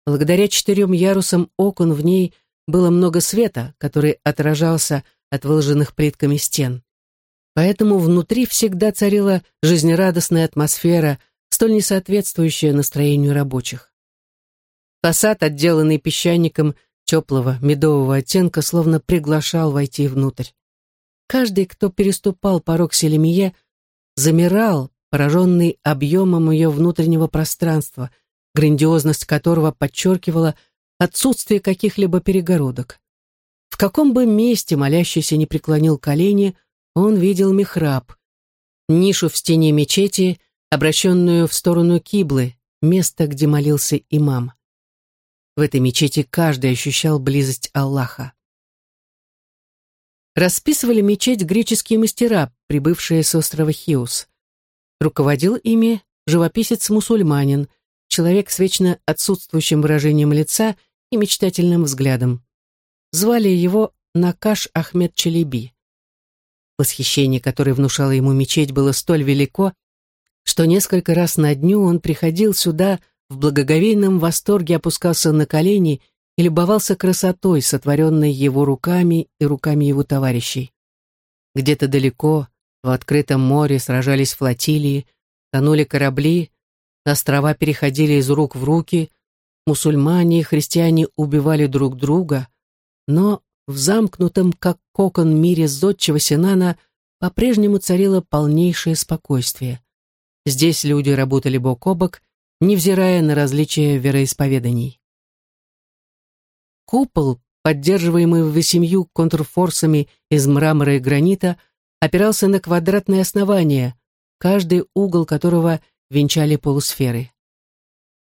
Благодаря четырем ярусам окон в ней было много света, который отражался от выложенных плитками стен. Поэтому внутри всегда царила жизнерадостная атмосфера, столь не соответствующее настроению рабочих. Фасад, отделанный песчаником теплого медового оттенка, словно приглашал войти внутрь. Каждый, кто переступал порог Селемие, замирал, пораженный объемом ее внутреннего пространства, грандиозность которого подчеркивала отсутствие каких-либо перегородок. В каком бы месте молящийся не преклонил колени, он видел михраб, нишу в стене мечети, обращенную в сторону Киблы, место, где молился имам. В этой мечети каждый ощущал близость Аллаха. Расписывали мечеть греческие мастера, прибывшие с острова Хиус. Руководил ими живописец-мусульманин, человек с вечно отсутствующим выражением лица и мечтательным взглядом. Звали его Накаш Ахмед Челеби. Восхищение, которое внушало ему мечеть, было столь велико, что несколько раз на дню он приходил сюда, в благоговейном восторге опускался на колени и любовался красотой, сотворенной его руками и руками его товарищей. Где-то далеко, в открытом море, сражались флотилии, тонули корабли, острова переходили из рук в руки, мусульмане и христиане убивали друг друга, но в замкнутом, как кокон, мире зодчего Синана по-прежнему царило полнейшее спокойствие. Здесь люди работали бок о бок, невзирая на различия вероисповеданий. Купол, поддерживаемый восемью контрфорсами из мрамора и гранита, опирался на квадратное основание, каждый угол которого венчали полусферы.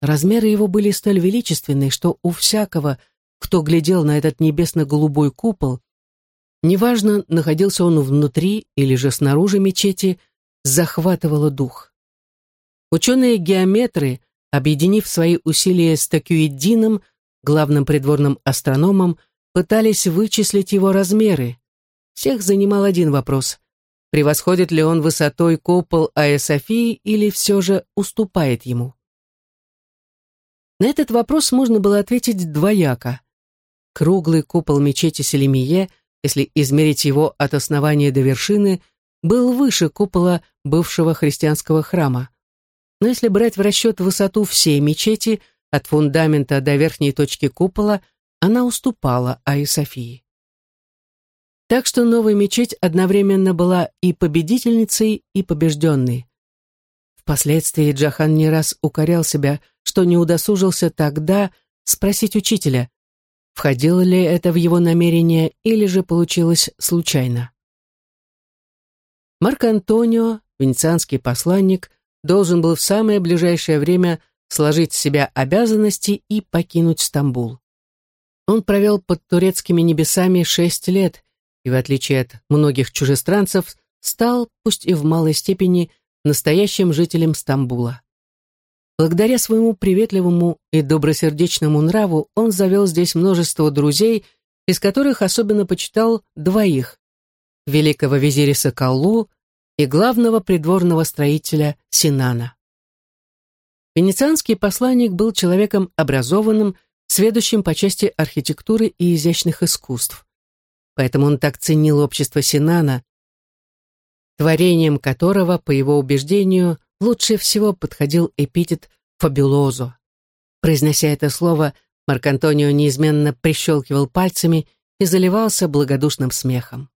Размеры его были столь величественны, что у всякого – кто глядел на этот небесно-голубой купол, неважно, находился он внутри или же снаружи мечети, захватывало дух. Ученые-геометры, объединив свои усилия с Такюиддином, главным придворным астрономом, пытались вычислить его размеры. Всех занимал один вопрос. Превосходит ли он высотой купол Айя Софии или все же уступает ему? На этот вопрос можно было ответить двояко. Круглый купол мечети Селимие, если измерить его от основания до вершины, был выше купола бывшего христианского храма. Но если брать в расчет высоту всей мечети, от фундамента до верхней точки купола, она уступала Айи Софии. Так что новая мечеть одновременно была и победительницей, и побежденной. Впоследствии Джахан не раз укорял себя, что не удосужился тогда спросить учителя, Входило ли это в его намерение или же получилось случайно? Марк Антонио, венецианский посланник, должен был в самое ближайшее время сложить с себя обязанности и покинуть Стамбул. Он провел под турецкими небесами шесть лет и, в отличие от многих чужестранцев, стал, пусть и в малой степени, настоящим жителем Стамбула. Благодаря своему приветливому и добросердечному нраву он завел здесь множество друзей, из которых особенно почитал двоих – великого визиря Соколу и главного придворного строителя Синана. Венецианский посланник был человеком образованным, сведущим по части архитектуры и изящных искусств. Поэтому он так ценил общество Синана, творением которого, по его убеждению, лучше всего подходил эпитет «фабулозо». Произнося это слово, Марк Антонио неизменно прищелкивал пальцами и заливался благодушным смехом.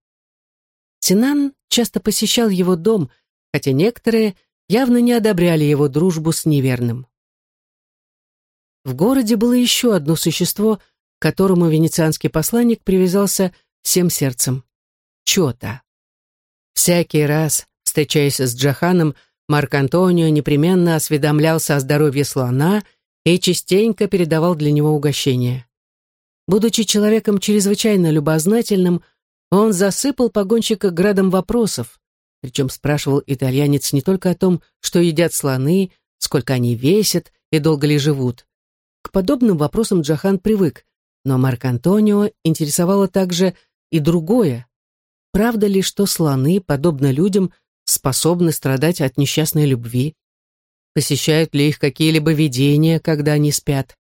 Синан часто посещал его дом, хотя некоторые явно не одобряли его дружбу с неверным. В городе было еще одно существо, к которому венецианский посланник привязался всем сердцем — Чота. Всякий раз, встречаясь с Джаханом, Марк Антонио непременно осведомлялся о здоровье слона и частенько передавал для него угощения. Будучи человеком чрезвычайно любознательным, он засыпал погонщика градом вопросов, причем спрашивал итальянец не только о том, что едят слоны, сколько они весят и долго ли живут. К подобным вопросам Джахан привык, но Марк Антонио интересовало также и другое. Правда ли, что слоны, подобно людям, способны страдать от несчастной любви? Посещают ли их какие-либо видения, когда они спят?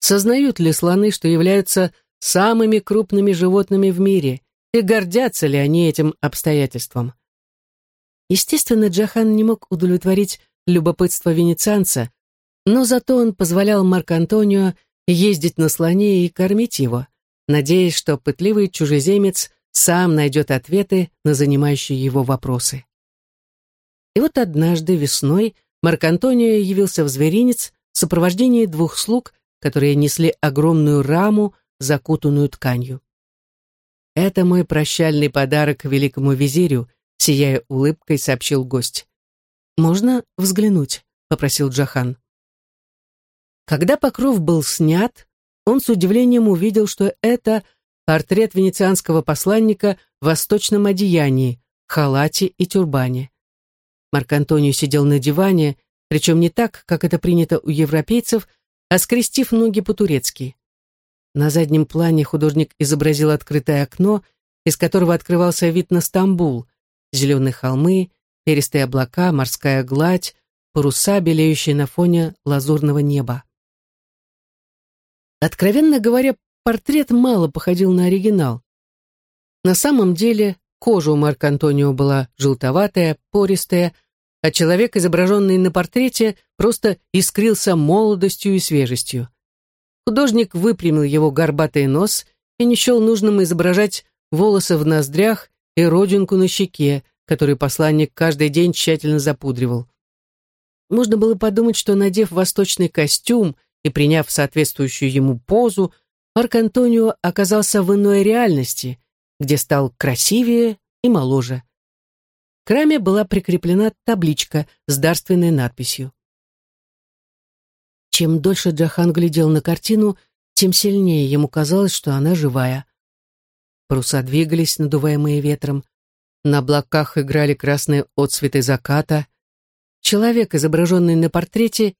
Сознают ли слоны, что являются самыми крупными животными в мире, и гордятся ли они этим обстоятельством? Естественно, Джахан не мог удовлетворить любопытство венецианца, но зато он позволял Марк Антонио ездить на слоне и кормить его, надеясь, что пытливый чужеземец сам найдет ответы на занимающие его вопросы. И вот однажды весной Марк Антонио явился в зверинец в сопровождении двух слуг, которые несли огромную раму, закутанную тканью. «Это мой прощальный подарок великому визирю», сияя улыбкой, сообщил гость. «Можно взглянуть?» — попросил Джахан. Когда покров был снят, он с удивлением увидел, что это портрет венецианского посланника в восточном одеянии, халате и тюрбане. Марк Антонио сидел на диване, причем не так, как это принято у европейцев, а скрестив ноги по-турецки. На заднем плане художник изобразил открытое окно, из которого открывался вид на Стамбул, зеленые холмы, перистые облака, морская гладь, паруса, белеющие на фоне лазурного неба. Откровенно говоря, портрет мало походил на оригинал. На самом деле кожа у Марка Антонио была желтоватая, пористая, а человек, изображенный на портрете, просто искрился молодостью и свежестью. Художник выпрямил его горбатый нос и не счел нужным изображать волосы в ноздрях и родинку на щеке, которую посланник каждый день тщательно запудривал. Можно было подумать, что, надев восточный костюм и приняв соответствующую ему позу, Марк Антонио оказался в иной реальности, где стал красивее и моложе. К раме была прикреплена табличка с дарственной надписью. Чем дольше Джахан глядел на картину, тем сильнее ему казалось, что она живая. Паруса двигались, надуваемые ветром. На облаках играли красные отцветы заката. Человек, изображенный на портрете,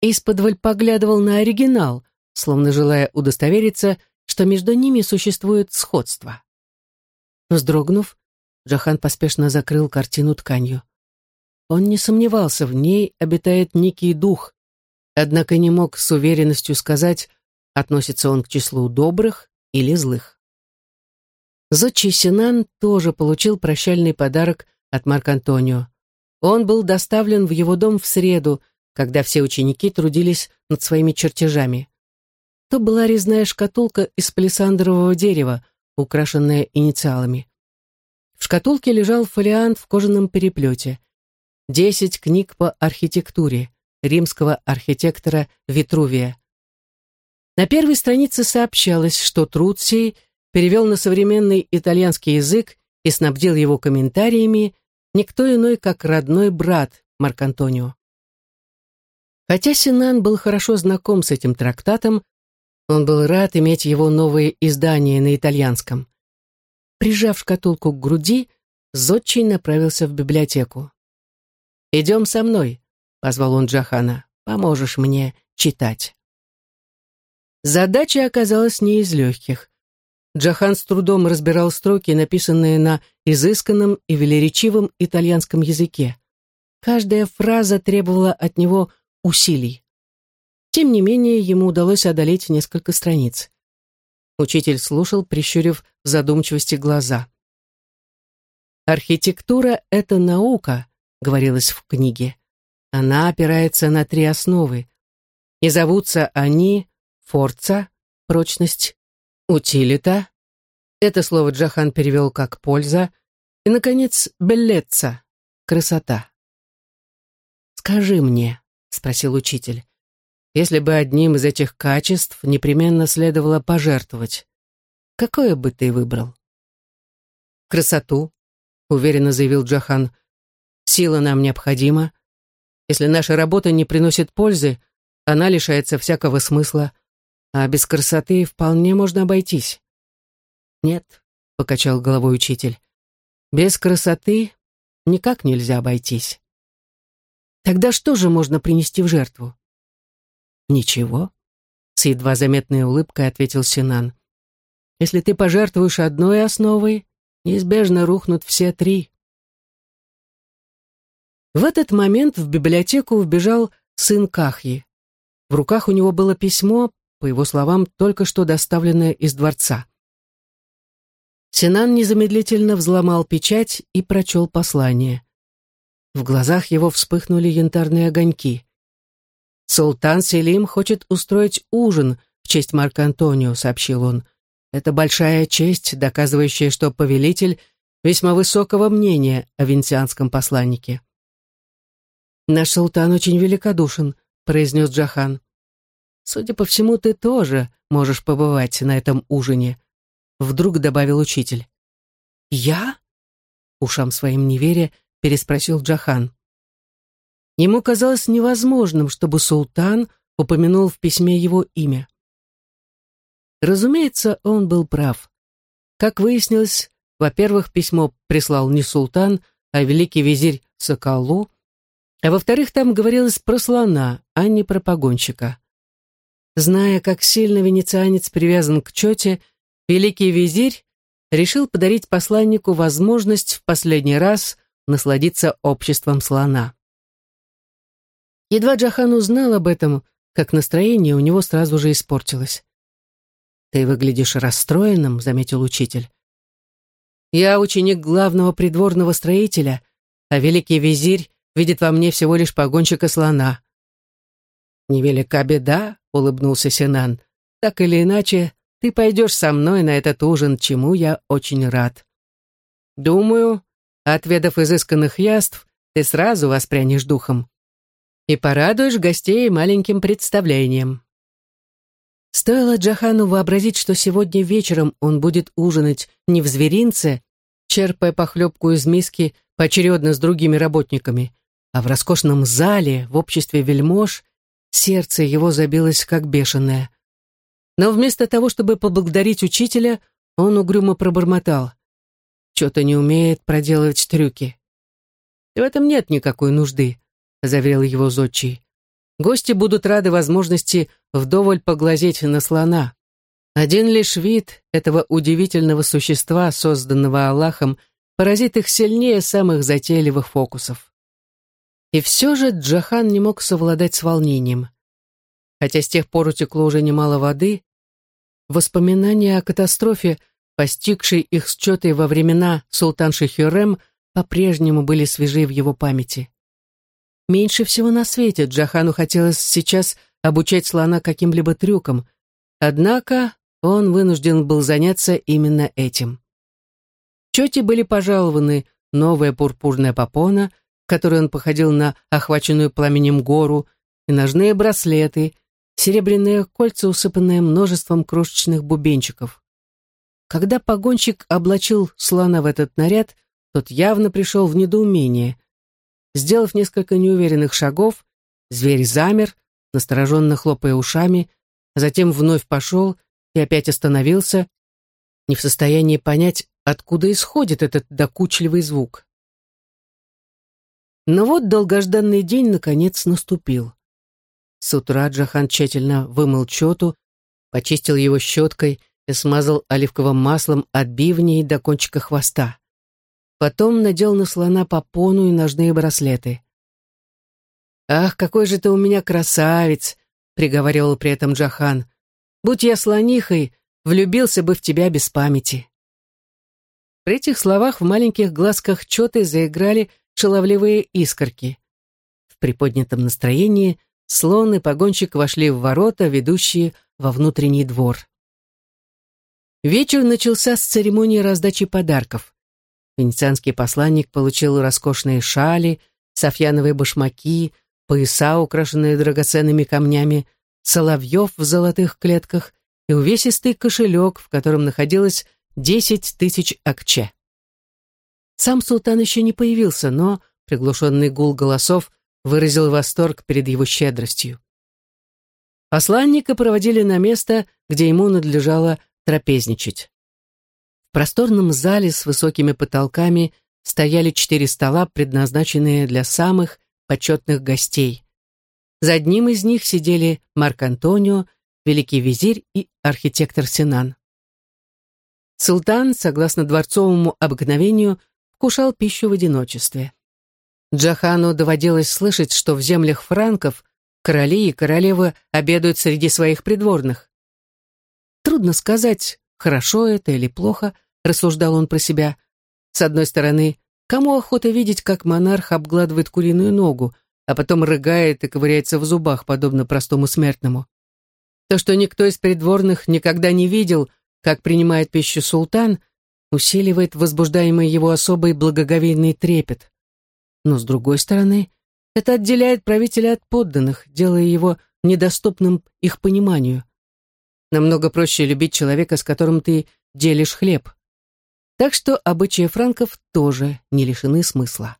из-под поглядывал на оригинал, словно желая удостовериться, что между ними существует сходство. Вздрогнув, Джахан поспешно закрыл картину тканью. Он не сомневался, в ней обитает некий дух, однако не мог с уверенностью сказать, относится он к числу добрых или злых. Зодчий Синан тоже получил прощальный подарок от Марк Антонио. Он был доставлен в его дом в среду, когда все ученики трудились над своими чертежами. То была резная шкатулка из палисандрового дерева, украшенная инициалами. В шкатулке лежал фолиант в кожаном переплете. Десять книг по архитектуре римского архитектора Витрувия. На первой странице сообщалось, что труд сей перевел на современный итальянский язык и снабдил его комментариями никто иной, как родной брат Марк Антонио. Хотя Синан был хорошо знаком с этим трактатом, он был рад иметь его новое издание на итальянском. Прижав шкатулку к груди, Зодчий направился в библиотеку. «Идем со мной», — позвал он Джахана. «Поможешь мне читать». Задача оказалась не из легких. Джахан с трудом разбирал строки, написанные на изысканном и велеречивом итальянском языке. Каждая фраза требовала от него усилий. Тем не менее, ему удалось одолеть несколько страниц. Учитель слушал, прищурив в задумчивости глаза. «Архитектура — это наука», — говорилось в книге. «Она опирается на три основы. И зовутся они форца, прочность, утилита, это слово Джахан перевел как «польза», и, наконец, «беллеца» — «красота». «Скажи мне», — спросил учитель, если бы одним из этих качеств непременно следовало пожертвовать, какое бы ты выбрал? Красоту, уверенно заявил Джахан. Сила нам необходима. Если наша работа не приносит пользы, она лишается всякого смысла, а без красоты вполне можно обойтись. Нет, покачал головой учитель. Без красоты никак нельзя обойтись. Тогда что же можно принести в жертву? «Ничего», — с едва заметной улыбкой ответил Синан. «Если ты пожертвуешь одной основой, неизбежно рухнут все три». В этот момент в библиотеку вбежал сын Кахьи. В руках у него было письмо, по его словам, только что доставленное из дворца. Синан незамедлительно взломал печать и прочел послание. В глазах его вспыхнули янтарные огоньки. «Султан Селим хочет устроить ужин в честь Марка Антонио», — сообщил он. «Это большая честь, доказывающая, что повелитель весьма высокого мнения о венецианском посланнике». «Наш султан очень великодушен», — произнес Джахан. «Судя по всему, ты тоже можешь побывать на этом ужине», — вдруг добавил учитель. «Я?» — ушам своим неверия переспросил Джахан. Ему казалось невозможным, чтобы султан упомянул в письме его имя. Разумеется, он был прав. Как выяснилось, во-первых, письмо прислал не султан, а великий визирь Соколу, а во-вторых, там говорилось про слона, а не про погонщика. Зная, как сильно венецианец привязан к чете, великий визирь решил подарить посланнику возможность в последний раз насладиться обществом слона. Едва Джахан узнал об этом, как настроение у него сразу же испортилось. «Ты выглядишь расстроенным», — заметил учитель. «Я ученик главного придворного строителя, а великий визирь видит во мне всего лишь погонщика слона». «Невелика беда», — улыбнулся Синан. «Так или иначе, ты пойдешь со мной на этот ужин, чему я очень рад. Думаю, отведав изысканных яств, ты сразу воспрянешь духом и порадуешь гостей маленьким представлением». Стоило Джахану вообразить, что сегодня вечером он будет ужинать не в зверинце, черпая похлебку из миски поочередно с другими работниками, а в роскошном зале в обществе вельмож, сердце его забилось как бешеное. Но вместо того, чтобы поблагодарить учителя, он угрюмо пробормотал. Что-то не умеет проделывать трюки. в этом нет никакой нужды, заверил его зодчий. Гости будут рады возможности вдоволь поглазеть на слона. Один лишь вид этого удивительного существа, созданного Аллахом, поразит их сильнее самых затейливых фокусов. И все же Джахан не мог совладать с волнением. Хотя с тех пор утекло уже немало воды, воспоминания о катастрофе, постигшей их с четой во времена султанши Хюррем, по-прежнему были свежи в его памяти. Меньше всего на свете Джахану хотелось сейчас обучать слона каким-либо трюкам, однако он вынужден был заняться именно этим. Чете были пожалованы новая пурпурная попона, которой он походил на охваченную пламенем гору, и ножные браслеты, серебряные кольца, усыпанные множеством крошечных бубенчиков. Когда погонщик облачил слона в этот наряд, тот явно пришел в недоумение. Сделав несколько неуверенных шагов, зверь замер, настороженно хлопая ушами, а затем вновь пошел и опять остановился, не в состоянии понять, откуда исходит этот докучливый звук. Но вот долгожданный день наконец наступил. С утра Джахан тщательно вымыл чету, почистил его щеткой и смазал оливковым маслом от бивней до кончика хвоста. Потом надел на слона попону и ножные браслеты. «Ах, какой же ты у меня красавец!» — приговаривал при этом Джахан. «Будь я слонихой, влюбился бы в тебя без памяти». При этих словах в маленьких глазках Чоты заиграли шаловливые искорки. В приподнятом настроении слон и погонщик вошли в ворота, ведущие во внутренний двор. Вечер начался с церемонии раздачи подарков. Венецианский посланник получил роскошные шали, софьяновые башмаки, пояса, украшенные драгоценными камнями, соловьев в золотых клетках и увесистый кошелек, в котором находилось десять тысяч акче. Сам султан еще не появился, но приглушенный гул голосов выразил восторг перед его щедростью. Посланника проводили на место, где ему надлежало трапезничать просторном зале с высокими потолками стояли четыре стола, предназначенные для самых почетных гостей. За одним из них сидели Марк Антонио, великий визирь и архитектор Синан. Султан, согласно дворцовому обыкновению, вкушал пищу в одиночестве. Джахану доводилось слышать, что в землях франков короли и королевы обедают среди своих придворных. Трудно сказать, хорошо это или плохо, рассуждал он про себя. С одной стороны, кому охота видеть, как монарх обгладывает куриную ногу, а потом рыгает и ковыряется в зубах, подобно простому смертному? То, что никто из придворных никогда не видел, как принимает пищу султан, усиливает возбуждаемый его особый благоговейный трепет. Но, с другой стороны, это отделяет правителя от подданных, делая его недоступным их пониманию. Намного проще любить человека, с которым ты делишь хлеб. Так что обычаи франков тоже не лишены смысла.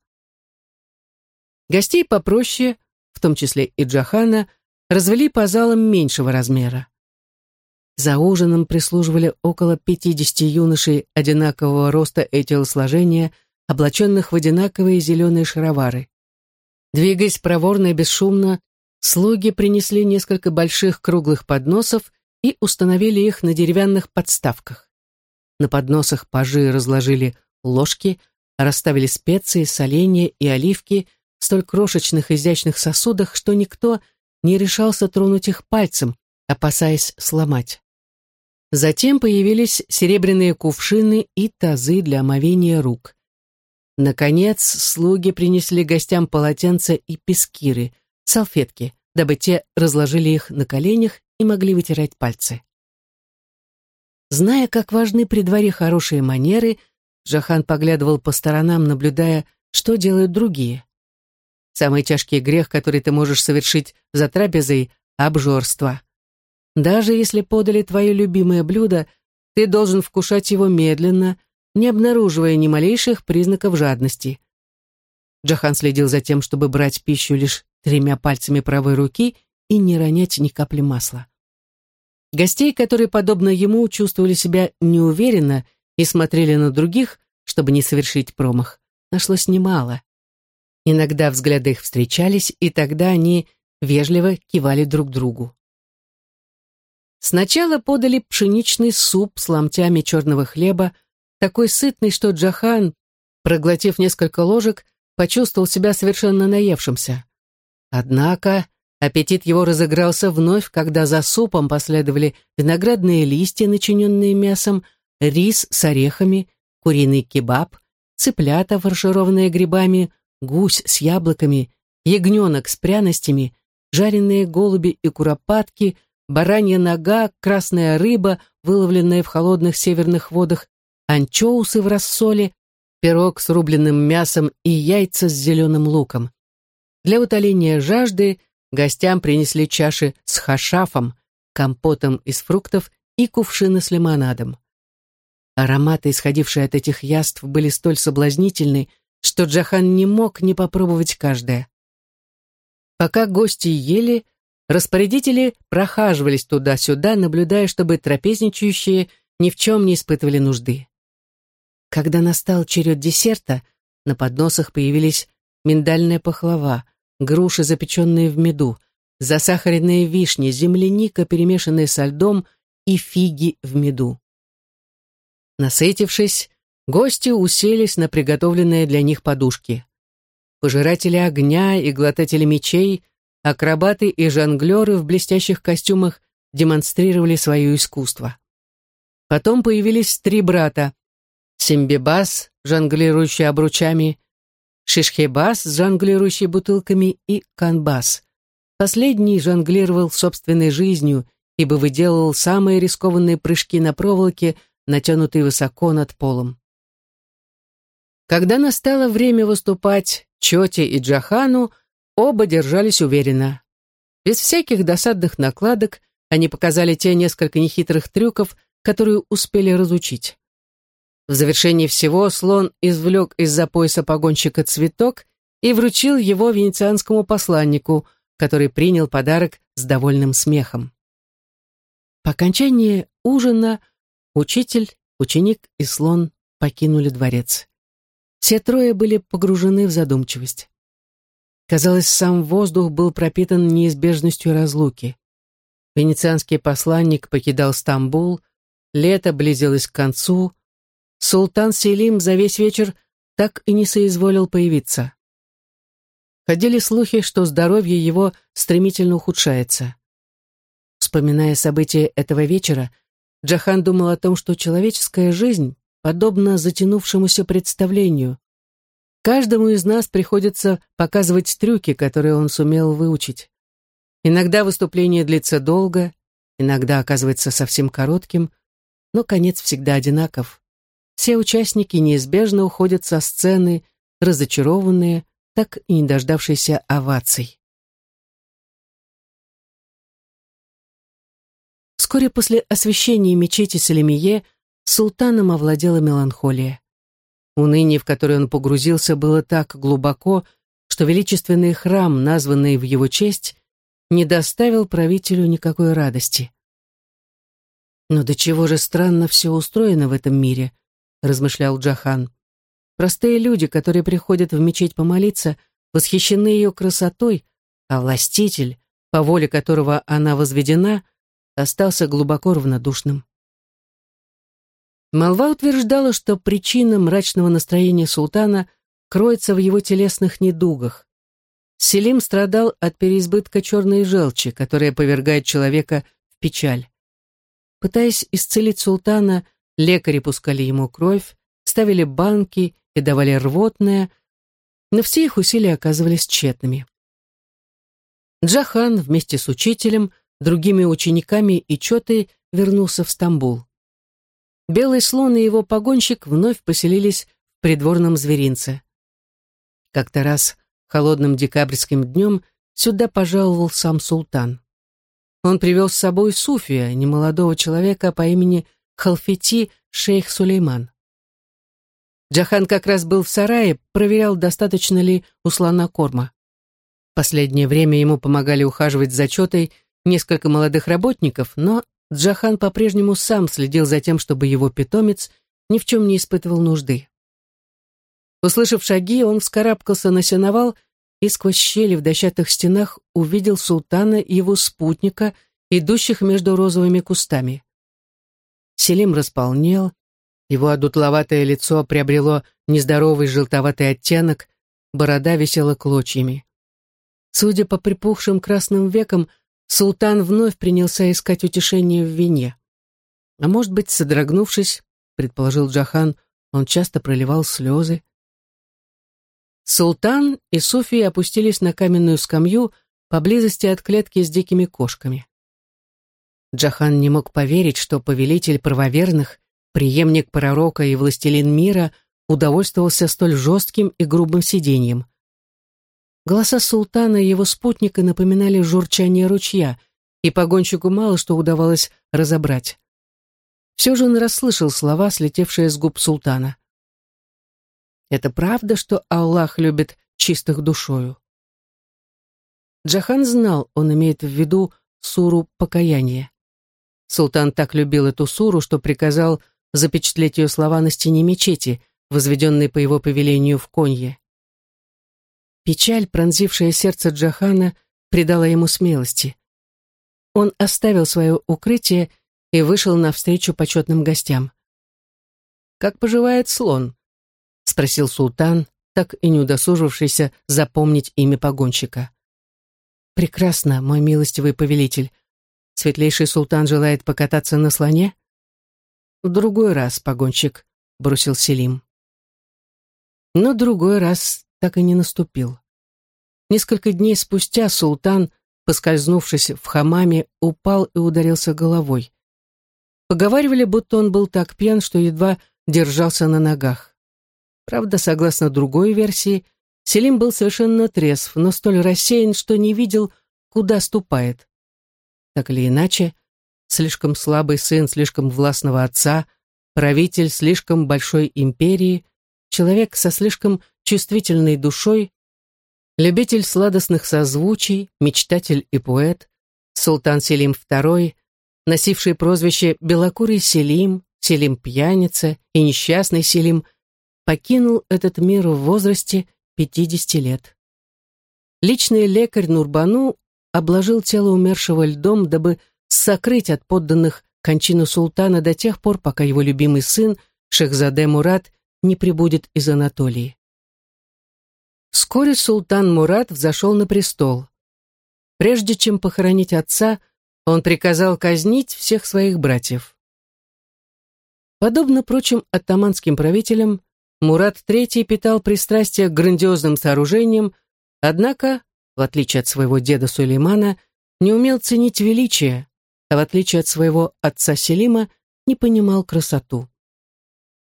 Гостей попроще, в том числе и Джахана, развели по залам меньшего размера. За ужином прислуживали около 50 юношей одинакового роста и телосложения, облаченных в одинаковые зеленые шаровары. Двигаясь проворно и бесшумно, слуги принесли несколько больших круглых подносов и установили их на деревянных подставках. На подносах пажи разложили ложки, расставили специи, соленья и оливки в столь крошечных изящных сосудах, что никто не решался тронуть их пальцем, опасаясь сломать. Затем появились серебряные кувшины и тазы для омовения рук. Наконец, слуги принесли гостям полотенца и пескиры, салфетки, дабы те разложили их на коленях и могли вытирать пальцы. Зная, как важны при дворе хорошие манеры, Джахан поглядывал по сторонам, наблюдая, что делают другие. Самый тяжкий грех, который ты можешь совершить за трапезой — обжорство. Даже если подали твое любимое блюдо, ты должен вкушать его медленно, не обнаруживая ни малейших признаков жадности. Джахан следил за тем, чтобы брать пищу лишь тремя пальцами правой руки и не ронять ни капли масла. Гостей, которые, подобно ему, чувствовали себя неуверенно и смотрели на других, чтобы не совершить промах, нашлось немало. Иногда взгляды их встречались, и тогда они вежливо кивали друг другу. Сначала подали пшеничный суп с ломтями черного хлеба, такой сытный, что Джахан, проглотив несколько ложек, почувствовал себя совершенно наевшимся. Однако аппетит его разыгрался вновь, когда за супом последовали виноградные листья, начиненные мясом, рис с орехами, куриный кебаб, цыплята, фаршированные грибами, гусь с яблоками, ягненок с пряностями, жареные голуби и куропатки, баранья нога, красная рыба, выловленная в холодных северных водах, анчоусы в рассоле, пирог с рубленным мясом и яйца с зеленым луком. Для утоления жажды гостям принесли чаши с хашафом, компотом из фруктов и кувшины с лимонадом. Ароматы, исходившие от этих яств, были столь соблазнительны, что Джахан не мог не попробовать каждое. Пока гости ели, распорядители прохаживались туда-сюда, наблюдая, чтобы трапезничающие ни в чем не испытывали нужды. Когда настал черед десерта, на подносах появились миндальная пахлава, груши, запеченные в меду, засахаренные вишни, земляника, перемешанная со льдом, и фиги в меду. Насытившись, гости уселись на приготовленные для них подушки. Пожиратели огня и глотатели мечей, акробаты и жонглеры в блестящих костюмах демонстрировали свое искусство. Потом появились три брата Симбибас, жонглирующий обручами, Шишхебас, жонглирующий бутылками, и Канбас. Последний жонглировал собственной жизнью, ибо выделывал самые рискованные прыжки на проволоке, натянутые высоко над полом. Когда настало время выступать Чоте и Джахану, оба держались уверенно. Без всяких досадных накладок они показали те несколько нехитрых трюков, которые успели разучить. В завершении всего слон извлек из-за пояса погонщика цветок и вручил его венецианскому посланнику, который принял подарок с довольным смехом. По окончании ужина учитель, ученик и слон покинули дворец. Все трое были погружены в задумчивость. Казалось, сам воздух был пропитан неизбежностью разлуки. Венецианский посланник покидал Стамбул, лето близилось к концу, Султан Селим за весь вечер так и не соизволил появиться. Ходили слухи, что здоровье его стремительно ухудшается. Вспоминая события этого вечера, Джахан думал о том, что человеческая жизнь подобна затянувшемуся представлению. Каждому из нас приходится показывать трюки, которые он сумел выучить. Иногда выступление длится долго, иногда оказывается совсем коротким, но конец всегда одинаков. Все участники неизбежно уходят со сцены, разочарованные, так и не дождавшиеся оваций. Вскоре после освящения мечети Салемие султаном овладела меланхолия. Уныние, в которое он погрузился, было так глубоко, что величественный храм, названный в его честь, не доставил правителю никакой радости. «Но до чего же странно все устроено в этом мире», — размышлял Джахан. «Простые люди, которые приходят в мечеть помолиться, восхищены ее красотой, а властитель, по воле которого она возведена, остался глубоко равнодушным». Молва утверждала, что причина мрачного настроения султана кроется в его телесных недугах. Селим страдал от переизбытка черной желчи, которая повергает человека в печаль. Пытаясь исцелить султана, лекари пускали ему кровь, ставили банки и давали рвотное, но все их усилия оказывались тщетными. Джахан вместе с учителем, другими учениками и Чотой вернулся в Стамбул. Белый слон и его погонщик вновь поселились в придворном зверинце. Как-то раз холодным декабрьским днем сюда пожаловал сам султан. Он привел с собой Суфия, немолодого человека по имени Халфети шейх Сулейман. Джахан как раз был в сарае, проверял, достаточно ли у слона корма. Последнее время ему помогали ухаживать за четой несколько молодых работников, но Джахан по-прежнему сам следил за тем, чтобы его питомец ни в чем не испытывал нужды. Услышав шаги, он вскарабкался на сеновал и сквозь щели в дощатых стенах увидел султана и его спутника, идущих между розовыми кустами. Селим располнел, его одутловатое лицо приобрело нездоровый желтоватый оттенок, борода висела клочьями. Судя по припухшим красным векам, султан вновь принялся искать утешение в вине. А может быть, содрогнувшись, предположил Джахан, он часто проливал слезы. Султан и София опустились на каменную скамью поблизости от клетки с дикими кошками. Джахан не мог поверить, что повелитель правоверных, преемник пророка и властелин мира удовольствовался столь жестким и грубым сиденьем. Голоса султана и его спутника напоминали журчание ручья, и погонщику мало что удавалось разобрать. Все же он расслышал слова, слетевшие с губ султана. Это правда, что Аллах любит чистых душою? Джахан знал, он имеет в виду суру покаяния. Султан так любил эту суру, что приказал запечатлеть ее слова на стене мечети, возведенной по его повелению в Конье. Печаль, пронзившая сердце Джахана, придала ему смелости. Он оставил свое укрытие и вышел навстречу почетным гостям. «Как поживает слон?» — спросил султан, так и не удосужившийся запомнить имя погонщика. «Прекрасно, мой милостивый повелитель. Светлейший султан желает покататься на слоне?» «В другой раз, погонщик», — бросил Селим. Но другой раз так и не наступил. Несколько дней спустя султан, поскользнувшись в хамаме, упал и ударился головой. Поговаривали, будто он был так пьян, что едва держался на ногах. Правда, согласно другой версии, Селим был совершенно трезв, но столь рассеян, что не видел, куда ступает. Так или иначе, слишком слабый сын слишком властного отца, правитель слишком большой империи, человек со слишком чувствительной душой, любитель сладостных созвучий, мечтатель и поэт, султан Селим II, носивший прозвище «Белокурый Селим», «Селим-пьяница» и «Несчастный Селим», покинул этот мир в возрасте 50 лет. Личный лекарь Нурбану обложил тело умершего льдом, дабы сокрыть от подданных кончину султана до тех пор, пока его любимый сын, Шехзаде Мурат, не прибудет из Анатолии. Вскоре султан Мурат взошел на престол. Прежде чем похоронить отца, он приказал казнить всех своих братьев. Подобно прочим оттаманским правителям, Мурат III питал пристрастие к грандиозным сооружениям, однако, в отличие от своего деда Сулеймана, не умел ценить величие, а в отличие от своего отца Селима, не понимал красоту.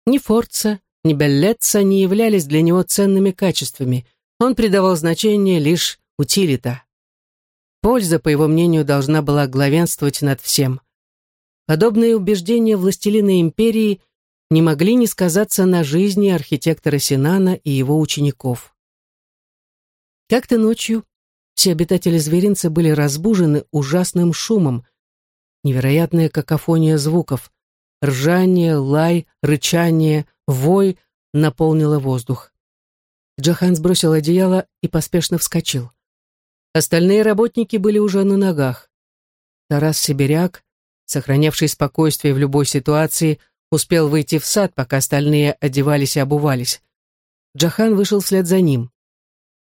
Ни Форца, ни Беллетца не являлись для него ценными качествами, он придавал значение лишь утилита. Польза, по его мнению, должна была главенствовать над всем. Подобные убеждения властелина империи – не могли не сказаться на жизни архитектора Синана и его учеников. Как-то ночью все обитатели зверинца были разбужены ужасным шумом. невероятная какофония звуков. Ржание, лай, рычание, вой наполнило воздух. Джохан сбросил одеяло и поспешно вскочил. Остальные работники были уже на ногах. Тарас Сибиряк, сохранявший спокойствие в любой ситуации, успел выйти в сад, пока остальные одевались и обувались. Джахан вышел вслед за ним.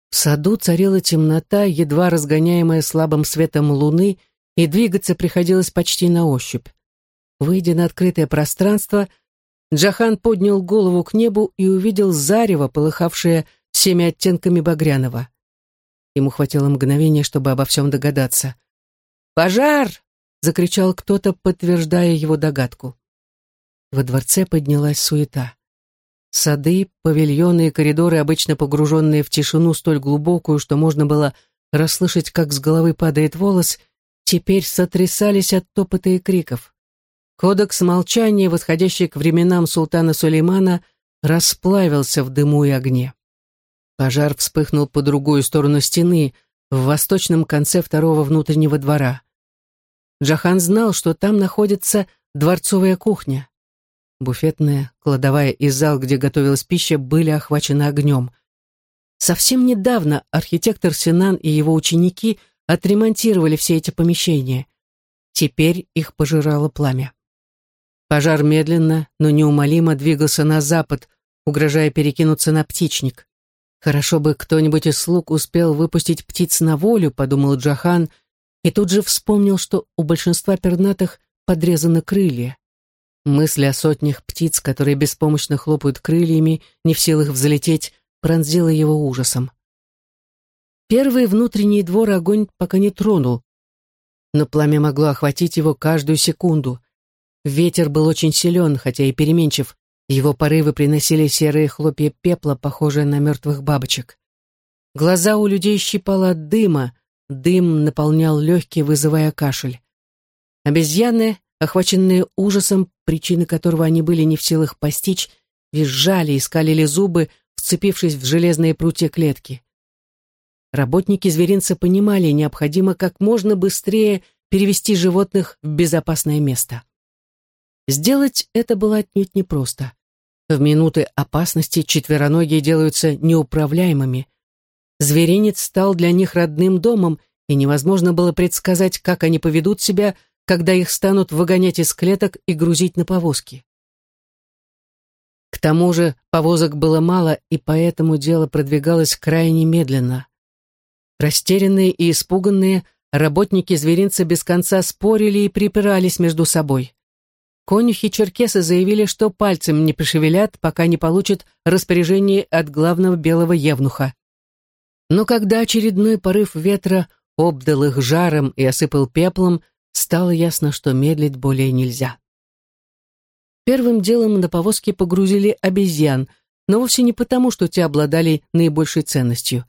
В саду царила темнота, едва разгоняемая слабым светом луны, и двигаться приходилось почти на ощупь. Выйдя на открытое пространство, Джахан поднял голову к небу и увидел зарево, полыхавшее всеми оттенками багряного. Ему хватило мгновения, чтобы обо всем догадаться. «Пожар!» — закричал кто-то, подтверждая его догадку. Во дворце поднялась суета. Сады, павильоны и коридоры, обычно погруженные в тишину столь глубокую, что можно было расслышать, как с головы падает волос, теперь сотрясались от топота и криков. Кодекс молчания, восходящий к временам султана Сулеймана, расплавился в дыму и огне. Пожар вспыхнул по другую сторону стены, в восточном конце второго внутреннего двора. Джахан знал, что там находится дворцовая кухня. Буфетная, кладовая и зал, где готовилась пища, были охвачены огнем. Совсем недавно архитектор Синан и его ученики отремонтировали все эти помещения. Теперь их пожирало пламя. Пожар медленно, но неумолимо двигался на запад, угрожая перекинуться на птичник. «Хорошо бы кто-нибудь из слуг успел выпустить птиц на волю», — подумал Джахан, и тут же вспомнил, что у большинства пернатых подрезаны крылья. Мысль о сотнях птиц, которые беспомощно хлопают крыльями, не в силах взлететь, пронзила его ужасом. Первый внутренний двор огонь пока не тронул, но пламя могло охватить его каждую секунду. Ветер был очень силен, хотя и переменчив. Его порывы приносили серые хлопья пепла, похожие на мертвых бабочек. Глаза у людей щипало от дыма, дым наполнял легкие, вызывая кашель. Обезьяны охваченные ужасом, причины которого они были не в силах постичь, визжали и скалили зубы, вцепившись в железные прутья клетки. Работники зверинца понимали, необходимо как можно быстрее перевести животных в безопасное место. Сделать это было отнюдь непросто. В минуты опасности четвероногие делаются неуправляемыми. Зверинец стал для них родным домом, и невозможно было предсказать, как они поведут себя когда их станут выгонять из клеток и грузить на повозки. К тому же повозок было мало, и поэтому дело продвигалось крайне медленно. Растерянные и испуганные, работники зверинца без конца спорили и припирались между собой. Конюхи-черкесы заявили, что пальцем не пошевелят, пока не получат распоряжение от главного белого евнуха. Но когда очередной порыв ветра обдал их жаром и осыпал пеплом, стало ясно, что медлить более нельзя. Первым делом на повозке погрузили обезьян, но вовсе не потому, что те обладали наибольшей ценностью.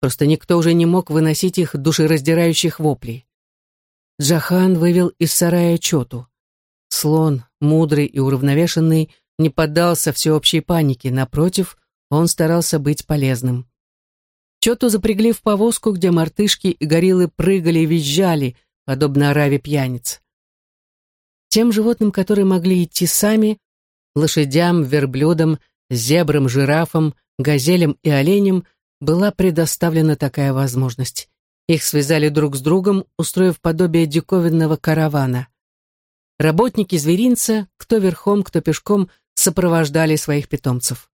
Просто никто уже не мог выносить их душераздирающих воплей. Джахан вывел из сарая Чоту. Слон, мудрый и уравновешенный, не поддался всеобщей панике, напротив, он старался быть полезным. Чоту запрягли в повозку, где мартышки и гориллы прыгали и визжали, подобно ораве пьяниц. Тем животным, которые могли идти сами, лошадям, верблюдам, зебрам, жирафам, газелям и оленям, была предоставлена такая возможность. Их связали друг с другом, устроив подобие диковинного каравана. Работники зверинца, кто верхом, кто пешком, сопровождали своих питомцев.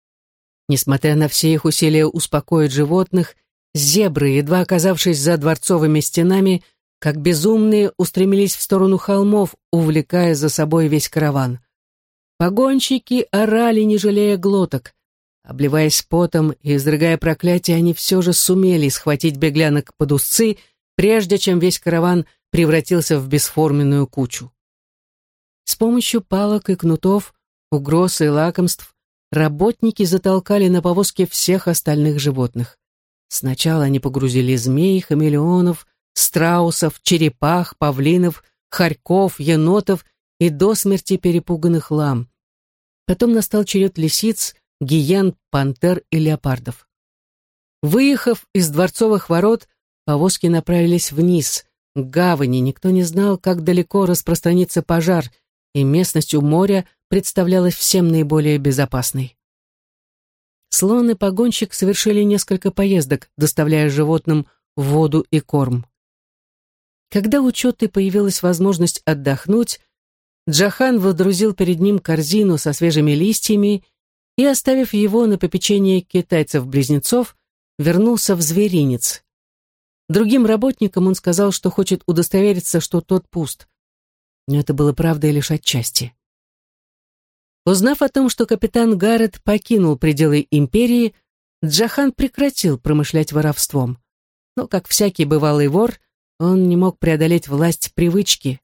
Несмотря на все их усилия успокоить животных, зебры, едва оказавшись за дворцовыми стенами, как безумные устремились в сторону холмов, увлекая за собой весь караван. Погонщики орали, не жалея глоток. Обливаясь потом и изрыгая проклятия, они все же сумели схватить беглянок под узцы, прежде чем весь караван превратился в бесформенную кучу. С помощью палок и кнутов, угроз и лакомств работники затолкали на повозке всех остальных животных. Сначала они погрузили змей, хамелеонов, страусов, черепах, павлинов, хорьков, енотов и до смерти перепуганных лам. Потом настал черед лисиц, гиен, пантер и леопардов. Выехав из дворцовых ворот, повозки направились вниз, гавани, никто не знал, как далеко распространится пожар, и местность у моря представлялась всем наиболее безопасной. Слон и погонщик совершили несколько поездок, доставляя животным воду и корм. Когда у Чоты появилась возможность отдохнуть, Джахан водрузил перед ним корзину со свежими листьями и, оставив его на попечение китайцев-близнецов, вернулся в зверинец. Другим работникам он сказал, что хочет удостовериться, что тот пуст. Но это было правдой лишь отчасти. Узнав о том, что капитан Гаррет покинул пределы империи, Джахан прекратил промышлять воровством. Но, как всякий бывалый вор, он не мог преодолеть власть привычки.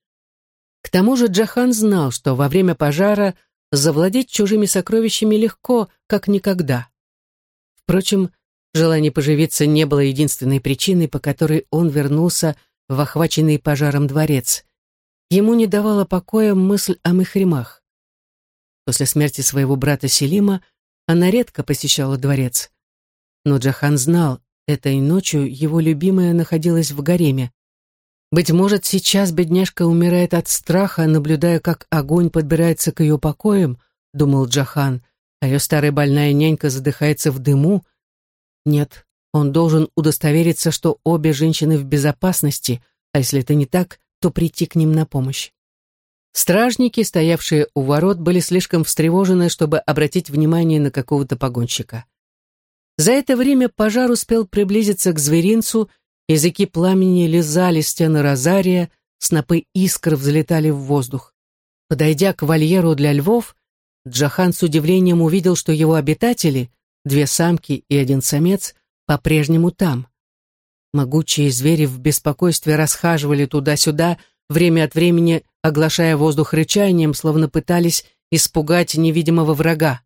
К тому же Джахан знал, что во время пожара завладеть чужими сокровищами легко, как никогда. Впрочем, желание поживиться не было единственной причиной, по которой он вернулся в охваченный пожаром дворец. Ему не давала покоя мысль о Мехримах. После смерти своего брата Селима она редко посещала дворец. Но Джахан знал, этой ночью его любимая находилась в гареме. Быть может, сейчас бедняжка умирает от страха, наблюдая, как огонь подбирается к ее покоям, думал Джахан, а ее старая больная нянька задыхается в дыму. Нет, он должен удостовериться, что обе женщины в безопасности, а если это не так, то прийти к ним на помощь. Стражники, стоявшие у ворот, были слишком встревожены, чтобы обратить внимание на какого-то погонщика. За это время пожар успел приблизиться к зверинцу, языки пламени лизали стены розария, снопы искр взлетали в воздух. Подойдя к вольеру для львов, Джахан с удивлением увидел, что его обитатели, две самки и один самец, по-прежнему там. Могучие звери в беспокойстве расхаживали туда-сюда, время от времени оглашая воздух рычанием, словно пытались испугать невидимого врага.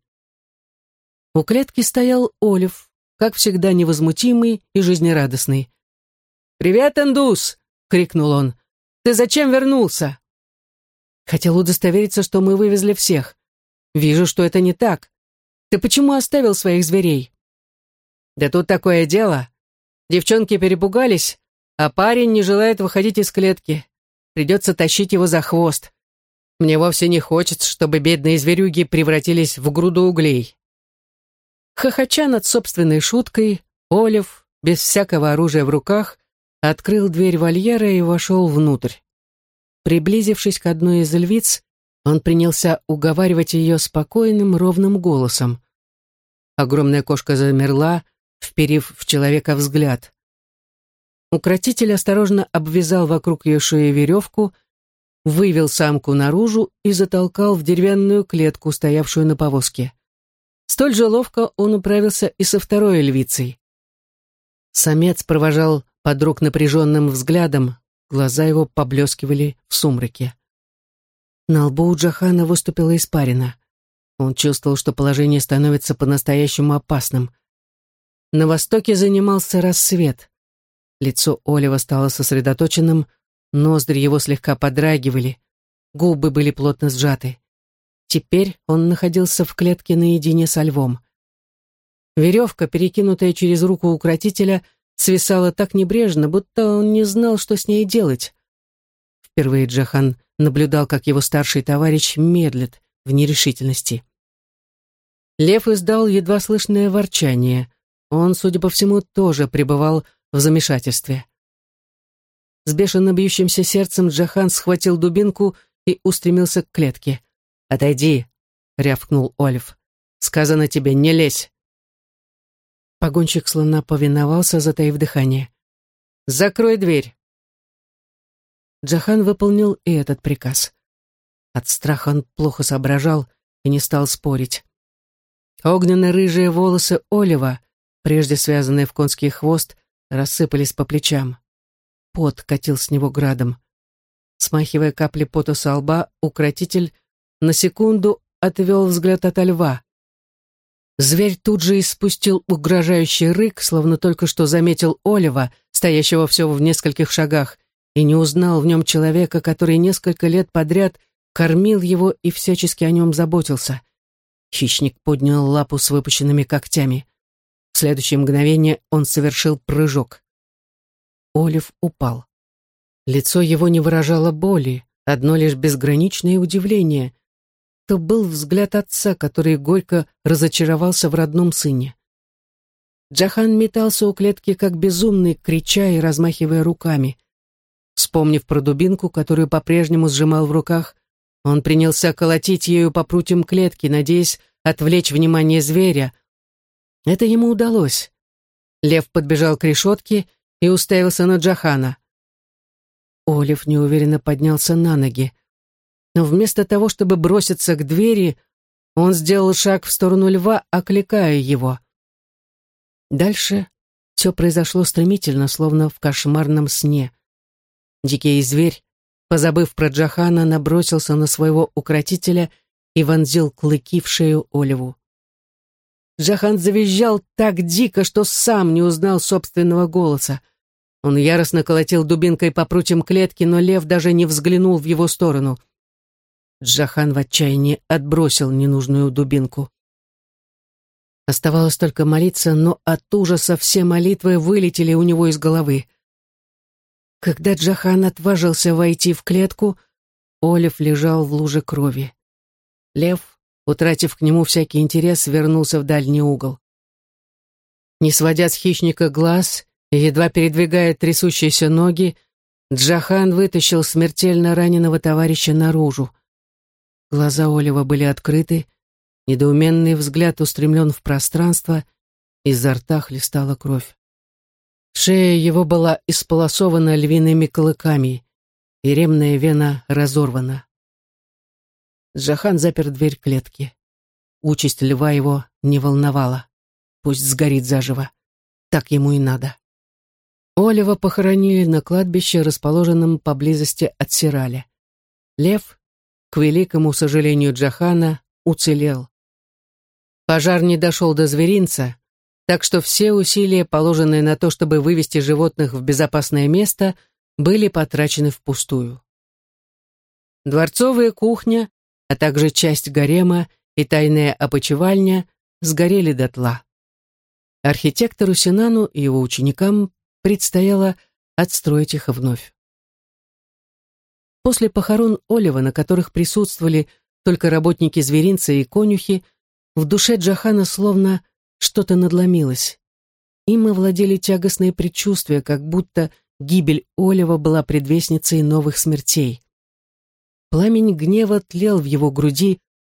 У клетки стоял Олив, как всегда невозмутимый и жизнерадостный. «Привет, Эндус!» — крикнул он. «Ты зачем вернулся?» «Хотел удостовериться, что мы вывезли всех. Вижу, что это не так. Ты почему оставил своих зверей?» «Да тут такое дело. Девчонки перепугались, а парень не желает выходить из клетки. Придется тащить его за хвост. Мне вовсе не хочется, чтобы бедные зверюги превратились в груду углей. Хохоча над собственной шуткой, Олив, без всякого оружия в руках, открыл дверь вольера и вошел внутрь. Приблизившись к одной из львиц, он принялся уговаривать ее спокойным, ровным голосом. Огромная кошка замерла, вперив в человека взгляд. Укротитель осторожно обвязал вокруг ее шеи веревку, вывел самку наружу и затолкал в деревянную клетку, стоявшую на повозке. Столь же ловко он управился и со второй львицей. Самец провожал подруг напряженным взглядом, глаза его поблескивали в сумраке. На лбу у Джахана выступила испарина. Он чувствовал, что положение становится по-настоящему опасным. На востоке занимался рассвет. Лицо Олива стало сосредоточенным, ноздри его слегка подрагивали, губы были плотно сжаты. Теперь он находился в клетке наедине со львом. Веревка, перекинутая через руку укротителя, свисала так небрежно, будто он не знал, что с ней делать. Впервые Джахан наблюдал, как его старший товарищ медлит в нерешительности. Лев издал едва слышное ворчание. Он, судя по всему, тоже пребывал в замешательстве. С бешено бьющимся сердцем Джахан схватил дубинку и устремился к клетке. «Отойди!» — рявкнул Олив. «Сказано тебе, не лезь!» Погонщик слона повиновался, затаив дыхание. «Закрой дверь!» Джахан выполнил и этот приказ. От страха он плохо соображал и не стал спорить. Огненно-рыжие волосы Олива, прежде связанные в конский хвост, рассыпались по плечам. Пот катил с него градом. Смахивая капли пота со лба, укротитель на секунду отвел взгляд от льва. Зверь тут же испустил угрожающий рык, словно только что заметил Олива, стоящего всего в нескольких шагах, и не узнал в нем человека, который несколько лет подряд кормил его и всячески о нем заботился. Хищник поднял лапу с выпущенными когтями. В следующее мгновение он совершил прыжок. Олив упал. Лицо его не выражало боли, одно лишь безграничное удивление. То был взгляд отца, который горько разочаровался в родном сыне. Джахан метался у клетки как безумный, крича и размахивая руками. Вспомнив про дубинку, которую по-прежнему сжимал в руках, он принялся колотить ею по прутьям клетки, надеясь отвлечь внимание зверя. Это ему удалось. Лев подбежал к решетке и уставился на Джахана. Олив неуверенно поднялся на ноги. Но вместо того, чтобы броситься к двери, он сделал шаг в сторону льва, окликая его. Дальше все произошло стремительно, словно в кошмарном сне. Дикий зверь, позабыв про Джахана, набросился на своего укротителя и вонзил клыки в шею Оливу. Джахан завизжал так дико, что сам не узнал собственного голоса. Он яростно колотил дубинкой по прутьям клетки, но лев даже не взглянул в его сторону. Джахан в отчаянии отбросил ненужную дубинку. Оставалось только молиться, но от ужаса все молитвы вылетели у него из головы. Когда Джахан отважился войти в клетку, Олив лежал в луже крови. Лев, утратив к нему всякий интерес, вернулся в дальний угол. Не сводя с хищника глаз, Едва передвигая трясущиеся ноги, Джахан вытащил смертельно раненого товарища наружу. Глаза Олива были открыты, недоуменный взгляд устремлен в пространство, изо рта хлестала кровь. Шея его была исполосована львиными клыками, и ремная вена разорвана. Джахан запер дверь клетки. Участь льва его не волновала. Пусть сгорит заживо. Так ему и надо. Олива похоронили на кладбище, расположенном поблизости от Сираля. Лев, к великому сожалению Джахана, уцелел. Пожар не дошел до зверинца, так что все усилия, положенные на то, чтобы вывести животных в безопасное место, были потрачены впустую. Дворцовая кухня, а также часть гарема и тайная опочивальня сгорели дотла. Архитектору Синану и его ученикам предстояло отстроить их вновь. После похорон Олива, на которых присутствовали только работники зверинца и конюхи, в душе Джахана словно что-то надломилось. Им овладели тягостные предчувствия, как будто гибель Олива была предвестницей новых смертей. Пламень гнева тлел в его груди,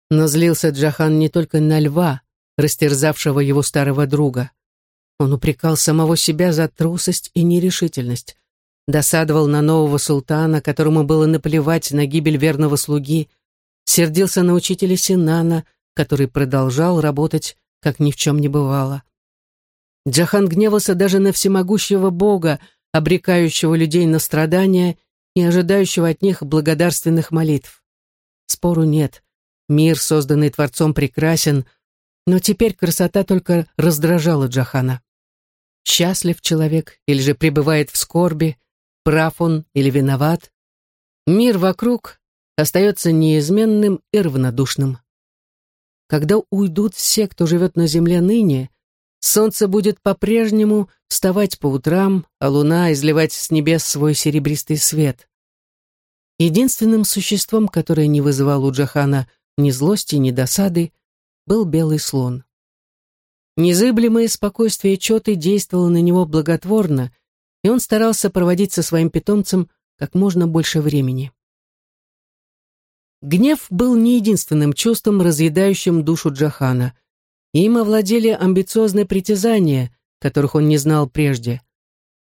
но злился Джахан не только на льва, растерзавшего его старого друга. Он упрекал самого себя за трусость и нерешительность, досадовал на нового султана, которому было наплевать на гибель верного слуги, сердился на учителя Синана, который продолжал работать, как ни в чем не бывало. Джахан гневался даже на всемогущего Бога, обрекающего людей на страдания и ожидающего от них благодарственных молитв. Спору нет. Мир, созданный Творцом, прекрасен, но теперь красота только раздражала Джахана. Счастлив человек или же пребывает в скорби, прав он или виноват. Мир вокруг остается неизменным и равнодушным. Когда уйдут все, кто живет на земле ныне, солнце будет по-прежнему вставать по утрам, а луна изливать с небес свой серебристый свет. Единственным существом, которое не вызывало у Джахана ни злости, ни досады, был белый слон. Незыблемое спокойствие Чоты действовало на него благотворно, и он старался проводить со своим питомцем как можно больше времени. Гнев был не единственным чувством, разъедающим душу Джахана. Им овладели амбициозные притязания, которых он не знал прежде.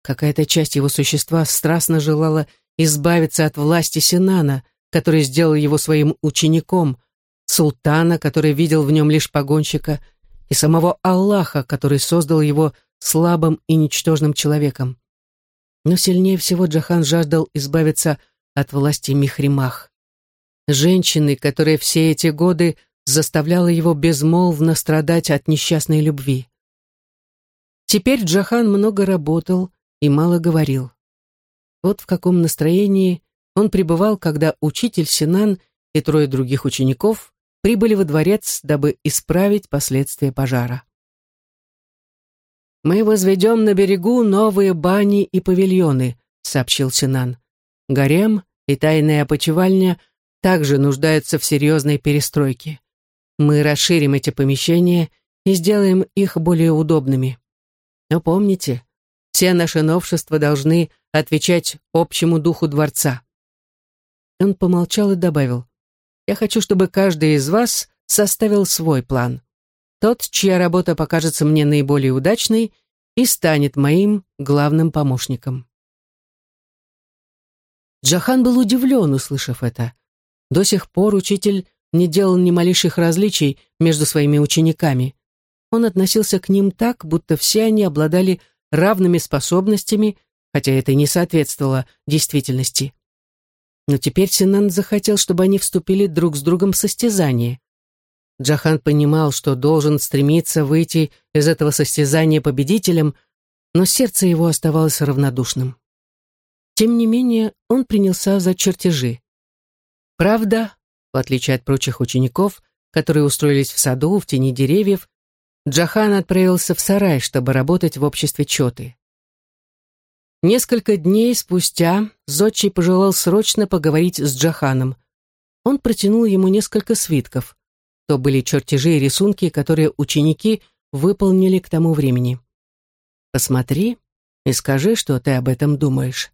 Какая-то часть его существа страстно желала избавиться от власти Синана, который сделал его своим учеником, султана, который видел в нем лишь погонщика, и самого Аллаха, который создал его слабым и ничтожным человеком. Но сильнее всего Джахан жаждал избавиться от власти Михримах. Женщины, которая все эти годы заставляла его безмолвно страдать от несчастной любви. Теперь Джахан много работал и мало говорил. Вот в каком настроении он пребывал, когда учитель Синан и трое других учеников прибыли во дворец, дабы исправить последствия пожара. «Мы возведем на берегу новые бани и павильоны», — сообщил Синан. Гарем и тайная опочивальня также нуждаются в серьезной перестройке. Мы расширим эти помещения и сделаем их более удобными. Но помните, все наши новшества должны отвечать общему духу дворца. Он помолчал и добавил, «Я хочу, чтобы каждый из вас составил свой план. Тот, чья работа покажется мне наиболее удачной, и станет моим главным помощником». Джахан был удивлен, услышав это. До сих пор учитель не делал ни малейших различий между своими учениками. Он относился к ним так, будто все они обладали равными способностями, хотя это не соответствовало действительности. Но теперь Синан захотел, чтобы они вступили друг с другом в состязание. Джахан понимал, что должен стремиться выйти из этого состязания победителем, но сердце его оставалось равнодушным. Тем не менее, он принялся за чертежи. Правда, в отличие от прочих учеников, которые устроились в саду, в тени деревьев, Джахан отправился в сарай, чтобы работать в обществе Чоты. Несколько дней спустя Зодчий пожелал срочно поговорить с Джаханом. Он протянул ему несколько свитков. То были чертежи и рисунки, которые ученики выполнили к тому времени. «Посмотри и скажи, что ты об этом думаешь».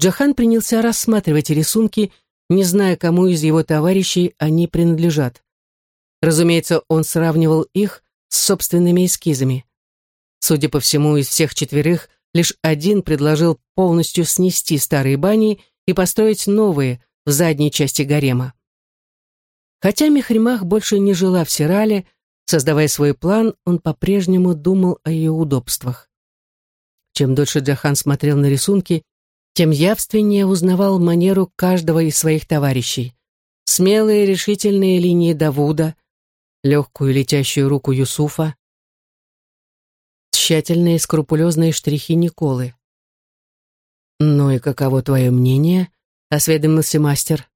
Джахан принялся рассматривать рисунки, не зная, кому из его товарищей они принадлежат. Разумеется, он сравнивал их с собственными эскизами. Судя по всему, из всех четверых лишь один предложил полностью снести старые бани и построить новые в задней части гарема. Хотя Мехримах больше не жила в Сирале, создавая свой план, он по-прежнему думал о ее удобствах. Чем дольше Джахан смотрел на рисунки, тем явственнее узнавал манеру каждого из своих товарищей. Смелые решительные линии Давуда, легкую летящую руку Юсуфа, тщательные скрупулезные штрихи Николы. «Ну и каково твое мнение?» — осведомился мастер.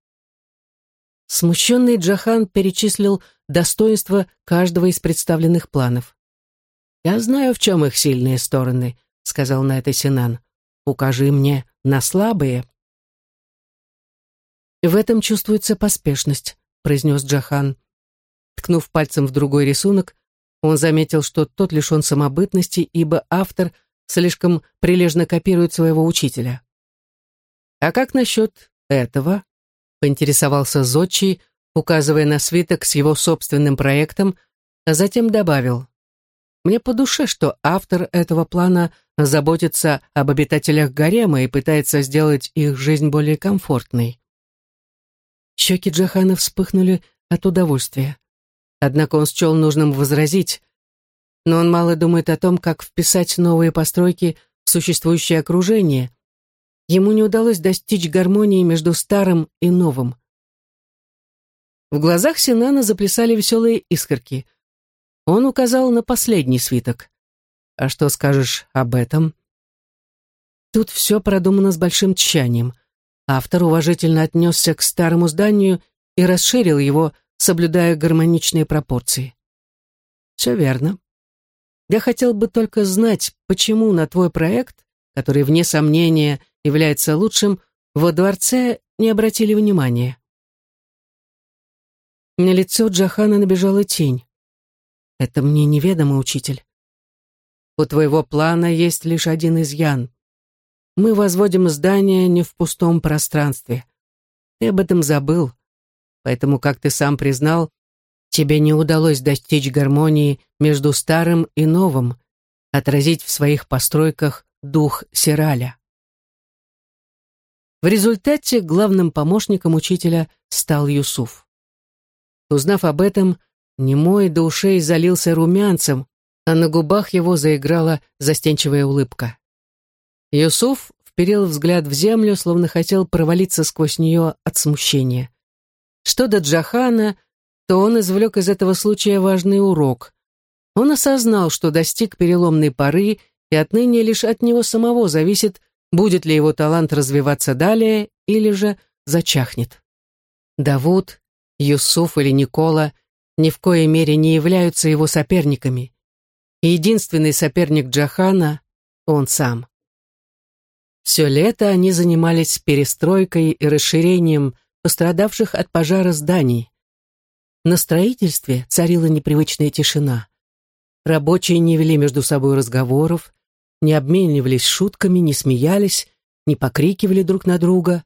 Смущенный Джахан перечислил достоинства каждого из представленных планов. «Я знаю, в чем их сильные стороны», — сказал на это Синан. «Укажи мне на слабые». «В этом чувствуется поспешность», — произнес Джахан. Ткнув пальцем в другой рисунок, он заметил, что тот лишен самобытности, ибо автор слишком прилежно копирует своего учителя. «А как насчет этого?» — поинтересовался Зодчий, указывая на свиток с его собственным проектом, а затем добавил. «Мне по душе, что автор этого плана заботится об обитателях гарема и пытается сделать их жизнь более комфортной. Щеки Джахана вспыхнули от удовольствия. Однако он счел нужным возразить, но он мало думает о том, как вписать новые постройки в существующее окружение. Ему не удалось достичь гармонии между старым и новым. В глазах Синана заплясали веселые искорки. Он указал на последний свиток. А что скажешь об этом? Тут все продумано с большим тщанием. Автор уважительно отнесся к старому зданию и расширил его, соблюдая гармоничные пропорции. Все верно. Я хотел бы только знать, почему на твой проект, который, вне сомнения, является лучшим, во дворце не обратили внимания. На лицо Джахана набежала тень. Это мне неведомо, учитель. У твоего плана есть лишь один изъян. Мы возводим здание не в пустом пространстве. Ты об этом забыл. Поэтому, как ты сам признал, тебе не удалось достичь гармонии между старым и новым, отразить в своих постройках дух Сираля. В результате главным помощником учителя стал Юсуф. Узнав об этом, немой до ушей залился румянцем, а на губах его заиграла застенчивая улыбка. Юсуф вперил взгляд в землю, словно хотел провалиться сквозь нее от смущения. Что до Джахана, то он извлек из этого случая важный урок. Он осознал, что достиг переломной поры, и отныне лишь от него самого зависит, будет ли его талант развиваться далее или же зачахнет. Давуд, Юсуф или Никола ни в коей мере не являются его соперниками единственный соперник Джахана — он сам. Все лето они занимались перестройкой и расширением пострадавших от пожара зданий. На строительстве царила непривычная тишина. Рабочие не вели между собой разговоров, не обменивались шутками, не смеялись, не покрикивали друг на друга.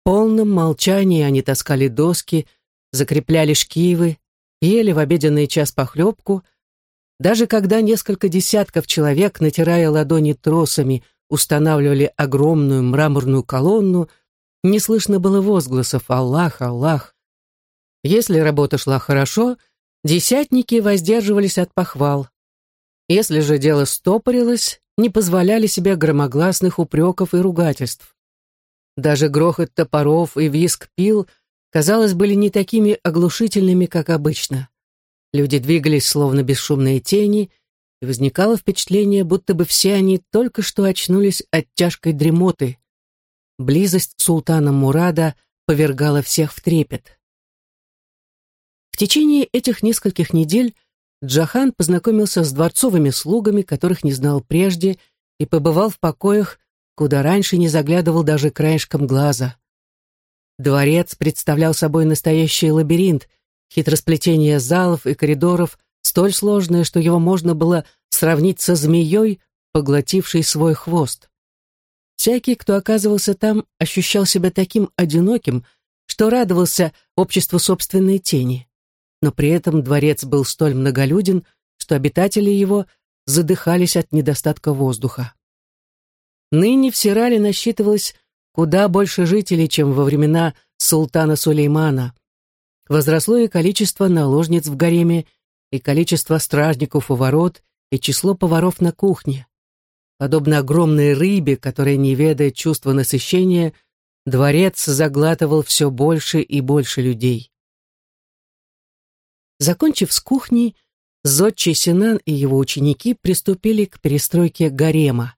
В полном молчании они таскали доски, закрепляли шкивы, ели в обеденный час похлебку. Даже когда несколько десятков человек, натирая ладони тросами, устанавливали огромную мраморную колонну, не слышно было возгласов «Аллах, Аллах». Если работа шла хорошо, десятники воздерживались от похвал. Если же дело стопорилось, не позволяли себе громогласных упреков и ругательств. Даже грохот топоров и визг пил, казалось, были не такими оглушительными, как обычно. Люди двигались словно бесшумные тени, и возникало впечатление, будто бы все они только что очнулись от тяжкой дремоты. Близость султана Мурада повергала всех в трепет. В течение этих нескольких недель Джахан познакомился с дворцовыми слугами, которых не знал прежде, и побывал в покоях, куда раньше не заглядывал даже краешком глаза. Дворец представлял собой настоящий лабиринт, хитросплетение залов и коридоров, столь сложное, что его можно было сравнить со змеей, поглотившей свой хвост. Всякий, кто оказывался там, ощущал себя таким одиноким, что радовался обществу собственной тени но при этом дворец был столь многолюден, что обитатели его задыхались от недостатка воздуха. Ныне в Сирале насчитывалось куда больше жителей, чем во времена султана Сулеймана. Возросло и количество наложниц в гареме, и количество стражников у ворот, и число поваров на кухне. Подобно огромной рыбе, которая, не ведая чувства насыщения, дворец заглатывал все больше и больше людей. Закончив с кухней, Зодчий Синан и его ученики приступили к перестройке гарема.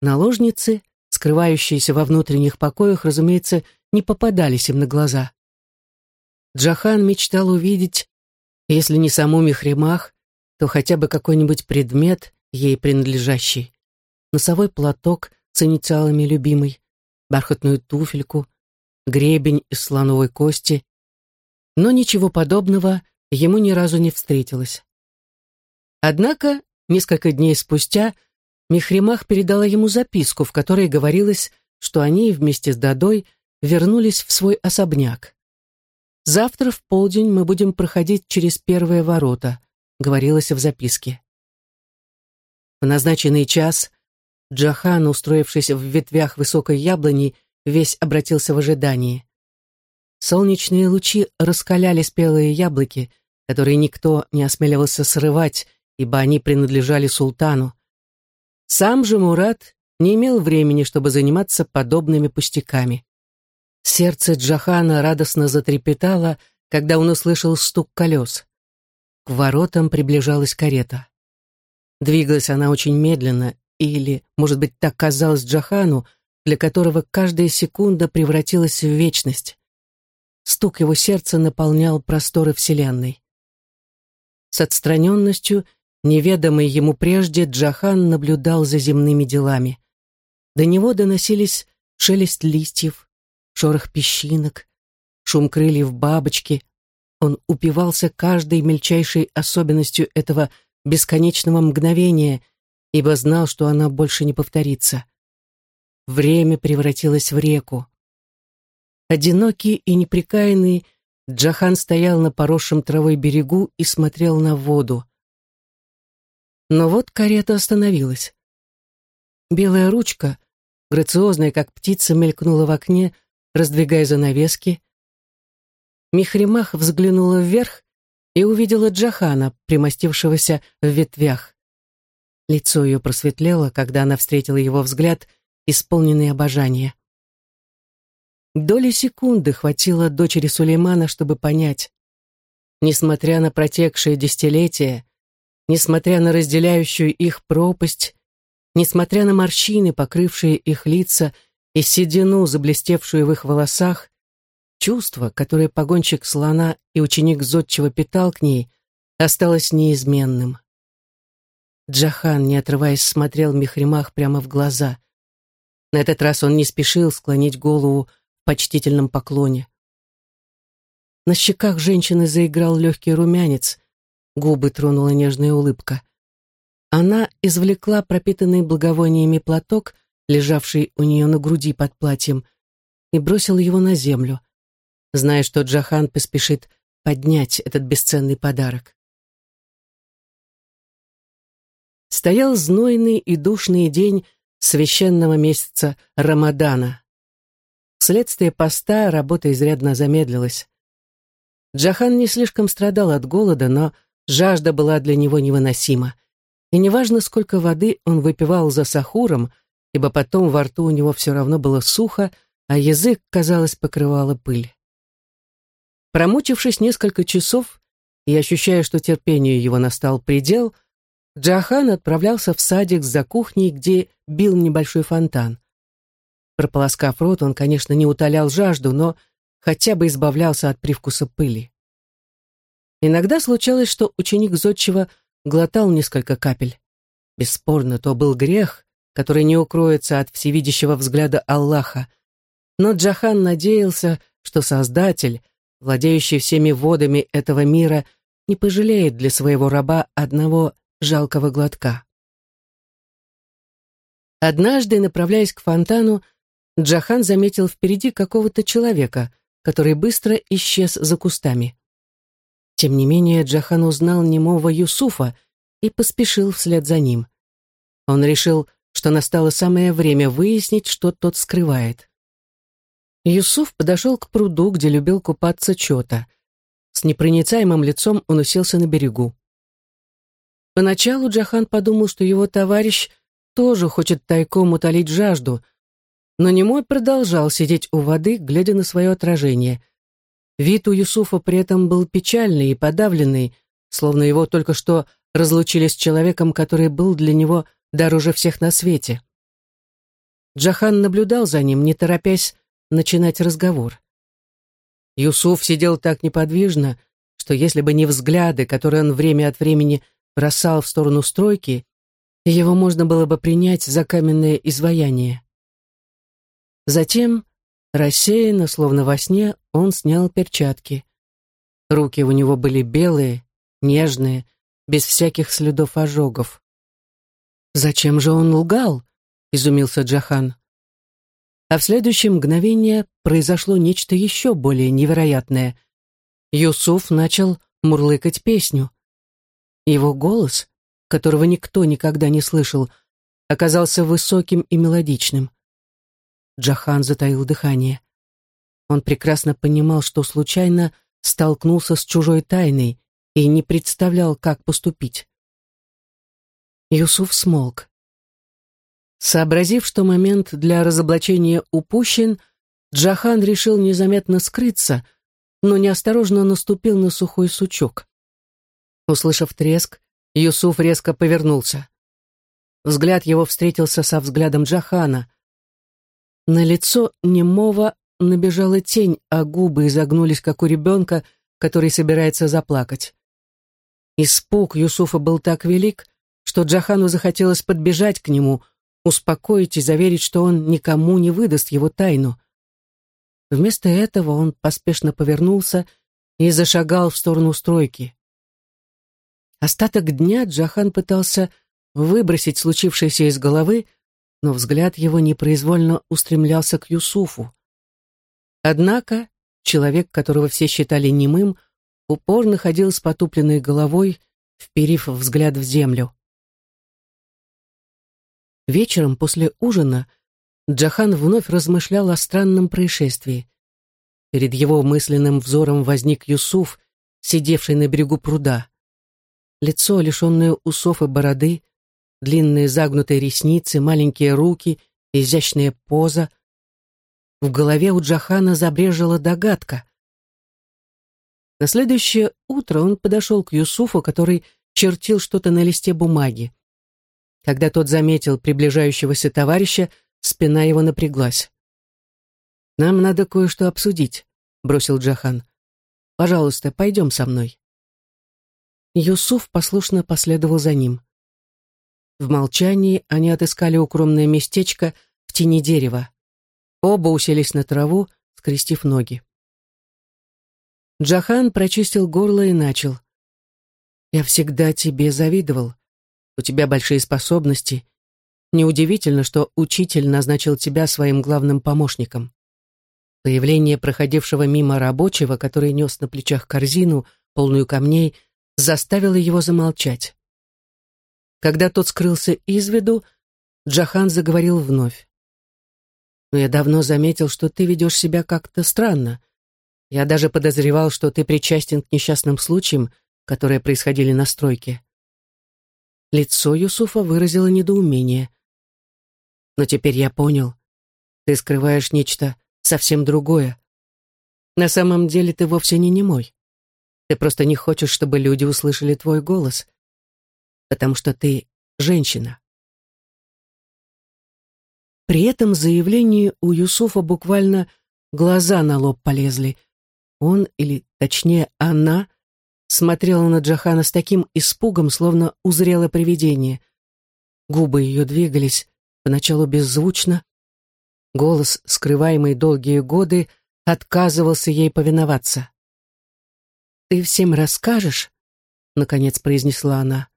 Наложницы, скрывающиеся во внутренних покоях, разумеется, не попадались им на глаза. Джахан мечтал увидеть, если не саму Мехримах, то хотя бы какой-нибудь предмет, ей принадлежащий. Носовой платок с инициалами любимой, бархатную туфельку, гребень из слоновой кости но ничего подобного ему ни разу не встретилось. Однако, несколько дней спустя, Мехримах передала ему записку, в которой говорилось, что они вместе с Дадой вернулись в свой особняк. «Завтра в полдень мы будем проходить через первые ворота», — говорилось в записке. В назначенный час Джахан, устроившись в ветвях высокой яблони, весь обратился в ожидании. Солнечные лучи раскаляли спелые яблоки, которые никто не осмеливался срывать, ибо они принадлежали султану. Сам же Мурат не имел времени, чтобы заниматься подобными пустяками. Сердце Джахана радостно затрепетало, когда он услышал стук колес. К воротам приближалась карета. Двигалась она очень медленно, или, может быть, так казалось Джахану, для которого каждая секунда превратилась в вечность. Стук его сердца наполнял просторы Вселенной. С отстраненностью, неведомой ему прежде, Джахан наблюдал за земными делами. До него доносились шелест листьев, шорох песчинок, шум крыльев бабочки. Он упивался каждой мельчайшей особенностью этого бесконечного мгновения, ибо знал, что она больше не повторится. Время превратилось в реку. Одинокий и неприкаянный, Джахан стоял на поросшем травой берегу и смотрел на воду. Но вот карета остановилась. Белая ручка, грациозная, как птица, мелькнула в окне, раздвигая занавески. Михримах взглянула вверх и увидела Джахана, примостившегося в ветвях. Лицо ее просветлело, когда она встретила его взгляд, исполненный обожания. Доли секунды хватило дочери Сулеймана, чтобы понять. Несмотря на протекшие десятилетия, несмотря на разделяющую их пропасть, несмотря на морщины, покрывшие их лица, и седину, заблестевшую в их волосах, чувство, которое погонщик слона и ученик Зодчего питал к ней, осталось неизменным. Джахан, не отрываясь, смотрел Мехримах прямо в глаза. На этот раз он не спешил склонить голову в почтительном поклоне. На щеках женщины заиграл легкий румянец, губы тронула нежная улыбка. Она извлекла пропитанный благовониями платок, лежавший у нее на груди под платьем, и бросила его на землю, зная, что Джахан поспешит поднять этот бесценный подарок. Стоял знойный и душный день священного месяца Рамадана. Вследствие поста работа изрядно замедлилась. Джахан не слишком страдал от голода, но жажда была для него невыносима. И неважно, сколько воды он выпивал за сахуром, ибо потом во рту у него все равно было сухо, а язык, казалось, покрывала пыль. Промучившись несколько часов и ощущая, что терпению его настал предел, Джахан отправлялся в садик за кухней, где бил небольшой фонтан. Прополоскав рот, он, конечно, не утолял жажду, но хотя бы избавлялся от привкуса пыли. Иногда случалось, что ученик Зодчего глотал несколько капель. Бесспорно, то был грех, который не укроется от всевидящего взгляда Аллаха. Но Джахан надеялся, что Создатель, владеющий всеми водами этого мира, не пожалеет для своего раба одного жалкого глотка. Однажды, направляясь к фонтану, Джахан заметил впереди какого-то человека, который быстро исчез за кустами. Тем не менее, Джахан узнал немого Юсуфа и поспешил вслед за ним. Он решил, что настало самое время выяснить, что тот скрывает. Юсуф подошел к пруду, где любил купаться Чота. С непроницаемым лицом он уселся на берегу. Поначалу Джахан подумал, что его товарищ тоже хочет тайком утолить жажду, но немой продолжал сидеть у воды, глядя на свое отражение. Вид у Юсуфа при этом был печальный и подавленный, словно его только что разлучили с человеком, который был для него дороже всех на свете. Джахан наблюдал за ним, не торопясь начинать разговор. Юсуф сидел так неподвижно, что если бы не взгляды, которые он время от времени бросал в сторону стройки, его можно было бы принять за каменное изваяние. Затем, рассеянно, словно во сне, он снял перчатки. Руки у него были белые, нежные, без всяких следов ожогов. «Зачем же он лгал?» — изумился Джахан. А в следующее мгновение произошло нечто еще более невероятное. Юсуф начал мурлыкать песню. Его голос, которого никто никогда не слышал, оказался высоким и мелодичным. Джахан затаил дыхание. Он прекрасно понимал, что случайно столкнулся с чужой тайной и не представлял, как поступить. Юсуф смолк. Сообразив, что момент для разоблачения упущен, Джахан решил незаметно скрыться, но неосторожно наступил на сухой сучок. Услышав треск, Юсуф резко повернулся. Взгляд его встретился со взглядом Джахана. На лицо немого набежала тень, а губы изогнулись, как у ребенка, который собирается заплакать. Испуг Юсуфа был так велик, что Джахану захотелось подбежать к нему, успокоить и заверить, что он никому не выдаст его тайну. Вместо этого он поспешно повернулся и зашагал в сторону стройки. Остаток дня Джахан пытался выбросить случившееся из головы, но взгляд его непроизвольно устремлялся к Юсуфу. Однако человек, которого все считали немым, упорно ходил с потупленной головой, вперив взгляд в землю. Вечером после ужина Джахан вновь размышлял о странном происшествии. Перед его мысленным взором возник Юсуф, сидевший на берегу пруда лицо, лишенное усов и бороды, длинные загнутые ресницы, маленькие руки, изящная поза. В голове у Джахана забрежила догадка. На следующее утро он подошел к Юсуфу, который чертил что-то на листе бумаги. Когда тот заметил приближающегося товарища, спина его напряглась. «Нам надо кое-что обсудить», — бросил Джахан. «Пожалуйста, пойдем со мной». Юсуф послушно последовал за ним. В молчании они отыскали укромное местечко в тени дерева. Оба уселись на траву, скрестив ноги. Джахан прочистил горло и начал. «Я всегда тебе завидовал. У тебя большие способности. Неудивительно, что учитель назначил тебя своим главным помощником». Появление проходившего мимо рабочего, который нес на плечах корзину, полную камней, заставило его замолчать. Когда тот скрылся из виду, Джахан заговорил вновь. «Но я давно заметил, что ты ведешь себя как-то странно. Я даже подозревал, что ты причастен к несчастным случаям, которые происходили на стройке». Лицо Юсуфа выразило недоумение. «Но теперь я понял. Ты скрываешь нечто совсем другое. На самом деле ты вовсе не немой. Ты просто не хочешь, чтобы люди услышали твой голос, потому что ты женщина. При этом заявлении у Юсуфа буквально глаза на лоб полезли. Он, или точнее она, смотрела на Джахана с таким испугом, словно узрела привидение. Губы ее двигались, поначалу беззвучно. Голос, скрываемый долгие годы, отказывался ей повиноваться. «Ты всем расскажешь?» — наконец произнесла она.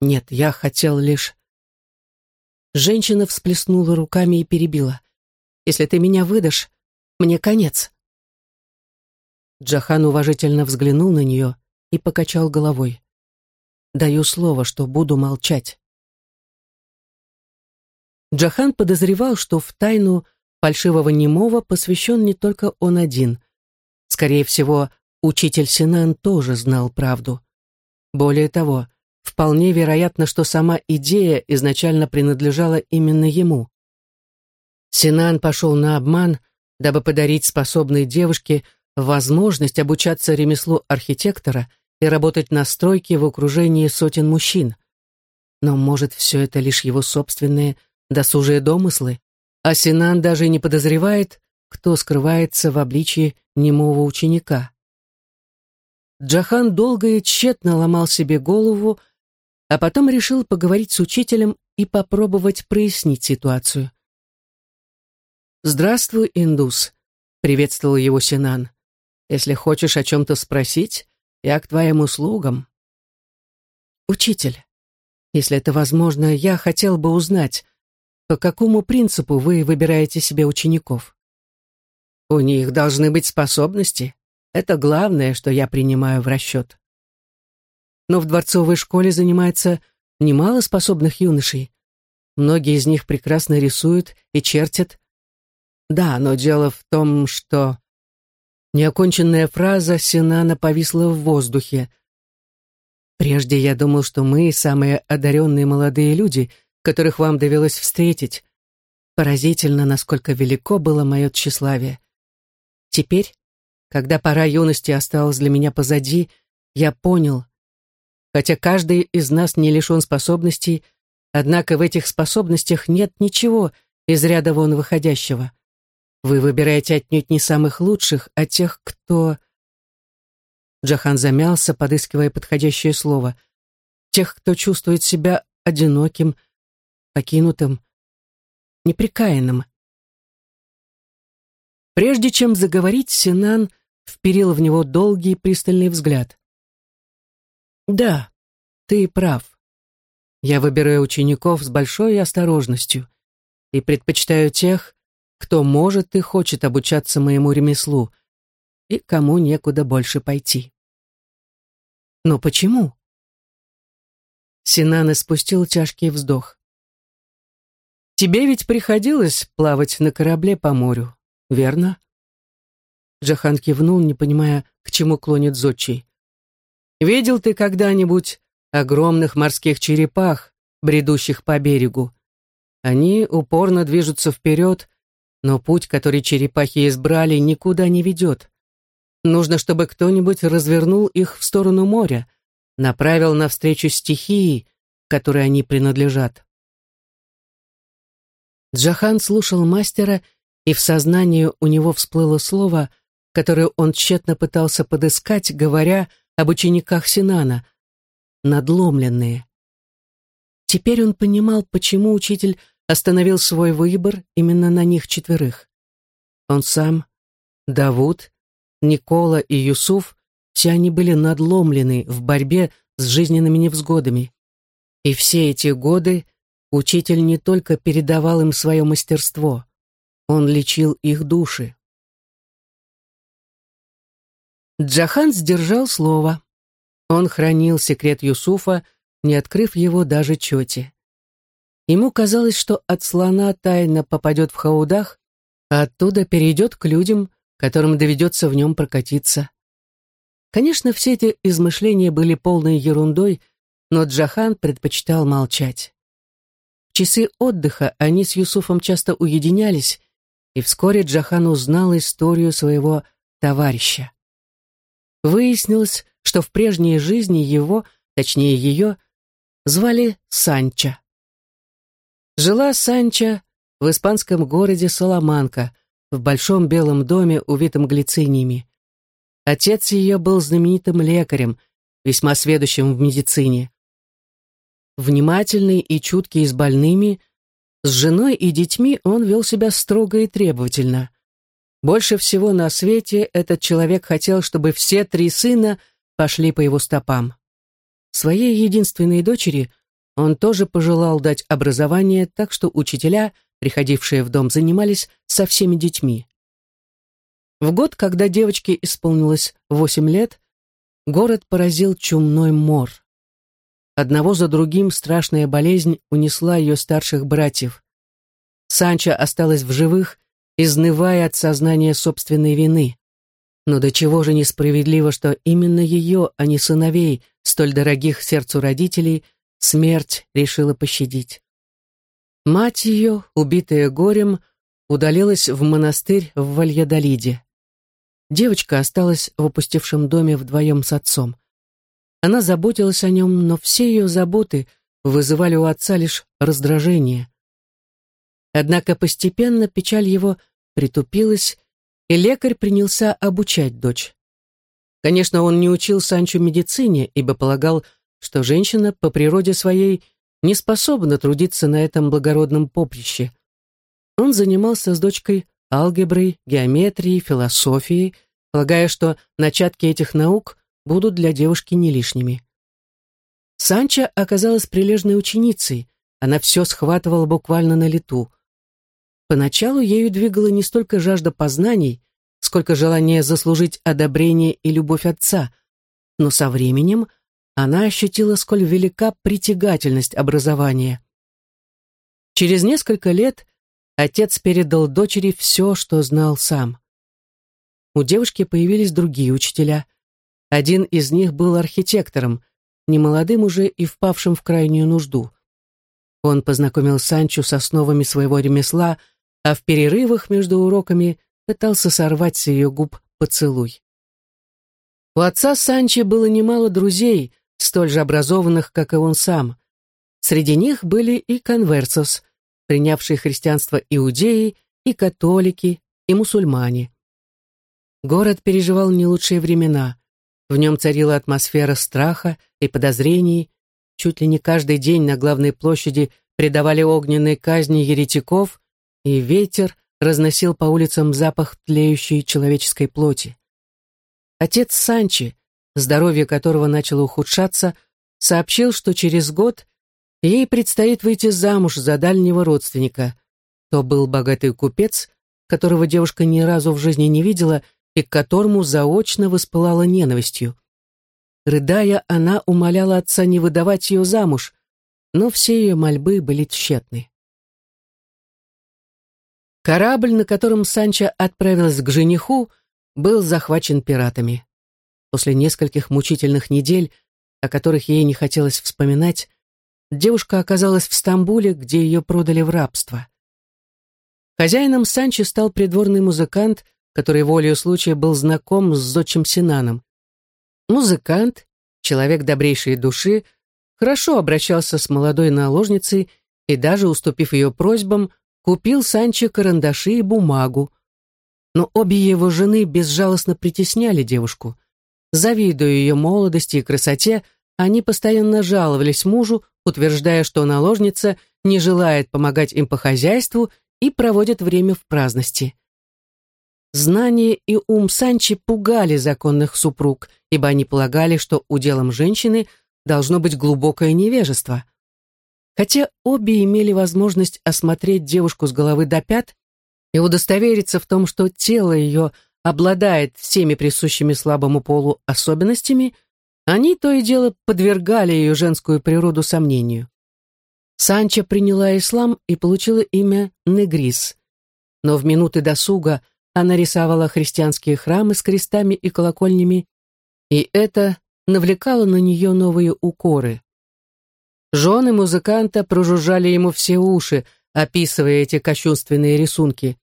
«Нет, я хотел лишь...» Женщина всплеснула руками и перебила. «Если ты меня выдашь, мне конец». Джахан уважительно взглянул на нее и покачал головой. «Даю слово, что буду молчать». Джахан подозревал, что в тайну фальшивого немого посвящен не только он один. Скорее всего, Учитель Синан тоже знал правду. Более того, вполне вероятно, что сама идея изначально принадлежала именно ему. Синан пошел на обман, дабы подарить способной девушке возможность обучаться ремеслу архитектора и работать на стройке в окружении сотен мужчин. Но, может, все это лишь его собственные досужие домыслы, а Синан даже не подозревает, кто скрывается в обличии немого ученика. Джахан долго и тщетно ломал себе голову, а потом решил поговорить с учителем и попробовать прояснить ситуацию. «Здравствуй, индус», — приветствовал его Синан. «Если хочешь о чем-то спросить, я к твоим услугам». «Учитель, если это возможно, я хотел бы узнать, по какому принципу вы выбираете себе учеников?» «У них должны быть способности», это главное, что я принимаю в расчет. Но в дворцовой школе занимается немало способных юношей. Многие из них прекрасно рисуют и чертят. Да, но дело в том, что... Неоконченная фраза Синана повисла в воздухе. Прежде я думал, что мы самые одаренные молодые люди, которых вам довелось встретить. Поразительно, насколько велико было мое тщеславие. Теперь когда пора юности осталась для меня позади, я понял, хотя каждый из нас не лишен способностей, однако в этих способностях нет ничего из ряда вон выходящего. Вы выбираете отнюдь не самых лучших, а тех, кто... Джахан замялся, подыскивая подходящее слово. Тех, кто чувствует себя одиноким, покинутым, неприкаянным. Прежде чем заговорить, Синан вперил в него долгий пристальный взгляд. «Да, ты прав. Я выбираю учеников с большой осторожностью и предпочитаю тех, кто может и хочет обучаться моему ремеслу, и кому некуда больше пойти». «Но почему?» Синан испустил тяжкий вздох. «Тебе ведь приходилось плавать на корабле по морю, верно?» Джахан кивнул, не понимая, к чему клонит Зодчий. «Видел ты когда-нибудь огромных морских черепах, бредущих по берегу? Они упорно движутся вперед, но путь, который черепахи избрали, никуда не ведет. Нужно, чтобы кто-нибудь развернул их в сторону моря, направил навстречу стихии, которой они принадлежат. Джахан слушал мастера, и в сознании у него всплыло слово, которое он тщетно пытался подыскать, говоря об учениках Синана, надломленные. Теперь он понимал, почему учитель остановил свой выбор именно на них четверых. Он сам, Давуд, Никола и Юсуф, все они были надломлены в борьбе с жизненными невзгодами. И все эти годы учитель не только передавал им свое мастерство, он лечил их души. Джахан сдержал слово. Он хранил секрет Юсуфа, не открыв его даже чете. Ему казалось, что от слона тайна попадет в хаудах, а оттуда перейдет к людям, которым доведется в нем прокатиться. Конечно, все эти измышления были полной ерундой, но Джахан предпочитал молчать. В часы отдыха они с Юсуфом часто уединялись, и вскоре Джахан узнал историю своего товарища. Выяснилось, что в прежней жизни его, точнее ее, звали Санча. Жила Санча в испанском городе Саламанка, в большом белом доме, увитом глициниями. Отец ее был знаменитым лекарем, весьма сведущим в медицине. Внимательный и чуткий с больными, с женой и детьми он вел себя строго и требовательно. Больше всего на свете этот человек хотел, чтобы все три сына пошли по его стопам. Своей единственной дочери он тоже пожелал дать образование, так что учителя – приходившие в дом, занимались со всеми детьми. В год, когда девочке исполнилось восемь лет, город поразил чумной мор. Одного за другим страшная болезнь унесла ее старших братьев. Санчо осталась в живых, изнывая от сознания собственной вины. Но до чего же несправедливо, что именно ее, а не сыновей, столь дорогих сердцу родителей, смерть решила пощадить. Мать ее, убитая горем, удалилась в монастырь в Вальядолиде. Девочка осталась в опустевшем доме вдвоем с отцом. Она заботилась о нем, но все ее заботы вызывали у отца лишь раздражение. Однако постепенно печаль его притупилась, и лекарь принялся обучать дочь. Конечно, он не учил Санчо медицине, ибо полагал, что женщина по природе своей – не способна трудиться на этом благородном поприще. Он занимался с дочкой алгеброй, геометрией, философией, полагая, что начатки этих наук будут для девушки не лишними. Санча оказалась прилежной ученицей, она все схватывала буквально на лету. Поначалу ею двигала не столько жажда познаний, сколько желание заслужить одобрение и любовь отца, но со временем она ощутила, сколь велика притягательность образования. Через несколько лет отец передал дочери все, что знал сам. У девушки появились другие учителя. Один из них был архитектором, немолодым уже и впавшим в крайнюю нужду. Он познакомил Санчу с основами своего ремесла, а в перерывах между уроками пытался сорвать с ее губ поцелуй. У отца Санчи было немало друзей, столь же образованных, как и он сам. Среди них были и конверсос, принявшие христианство иудеи, и католики, и мусульмане. Город переживал не лучшие времена. В нем царила атмосфера страха и подозрений. Чуть ли не каждый день на главной площади предавали огненной казни еретиков, и ветер разносил по улицам запах тлеющей человеческой плоти. Отец Санчи, здоровье которого начало ухудшаться, сообщил, что через год ей предстоит выйти замуж за дальнего родственника. То был богатый купец, которого девушка ни разу в жизни не видела и к которому заочно воспылала ненавистью. Рыдая, она умоляла отца не выдавать ее замуж, но все ее мольбы были тщетны. Корабль, на котором Санчо отправилась к жениху, был захвачен пиратами. После нескольких мучительных недель, о которых ей не хотелось вспоминать, девушка оказалась в Стамбуле, где ее продали в рабство. Хозяином Санчи стал придворный музыкант, который волею случая был знаком с зодчим Синаном. Музыкант, человек добрейшей души, хорошо обращался с молодой наложницей и даже, уступив ее просьбам, купил Санче карандаши и бумагу. Но обе его жены безжалостно притесняли девушку. Завидуя ее молодости и красоте, они постоянно жаловались мужу, утверждая, что наложница не желает помогать им по хозяйству и проводит время в праздности. Знание и ум Санчи пугали законных супруг, ибо они полагали, что уделом женщины должно быть глубокое невежество. Хотя обе имели возможность осмотреть девушку с головы до пят и удостовериться в том, что тело ее обладает всеми присущими слабому полу особенностями, они то и дело подвергали ее женскую природу сомнению. Санча приняла ислам и получила имя Негрис, но в минуты досуга – она рисовала христианские храмы с крестами и колокольнями, и это навлекало на нее новые укоры. Жены музыканта прожужжали ему все уши, описывая эти кощунственные рисунки.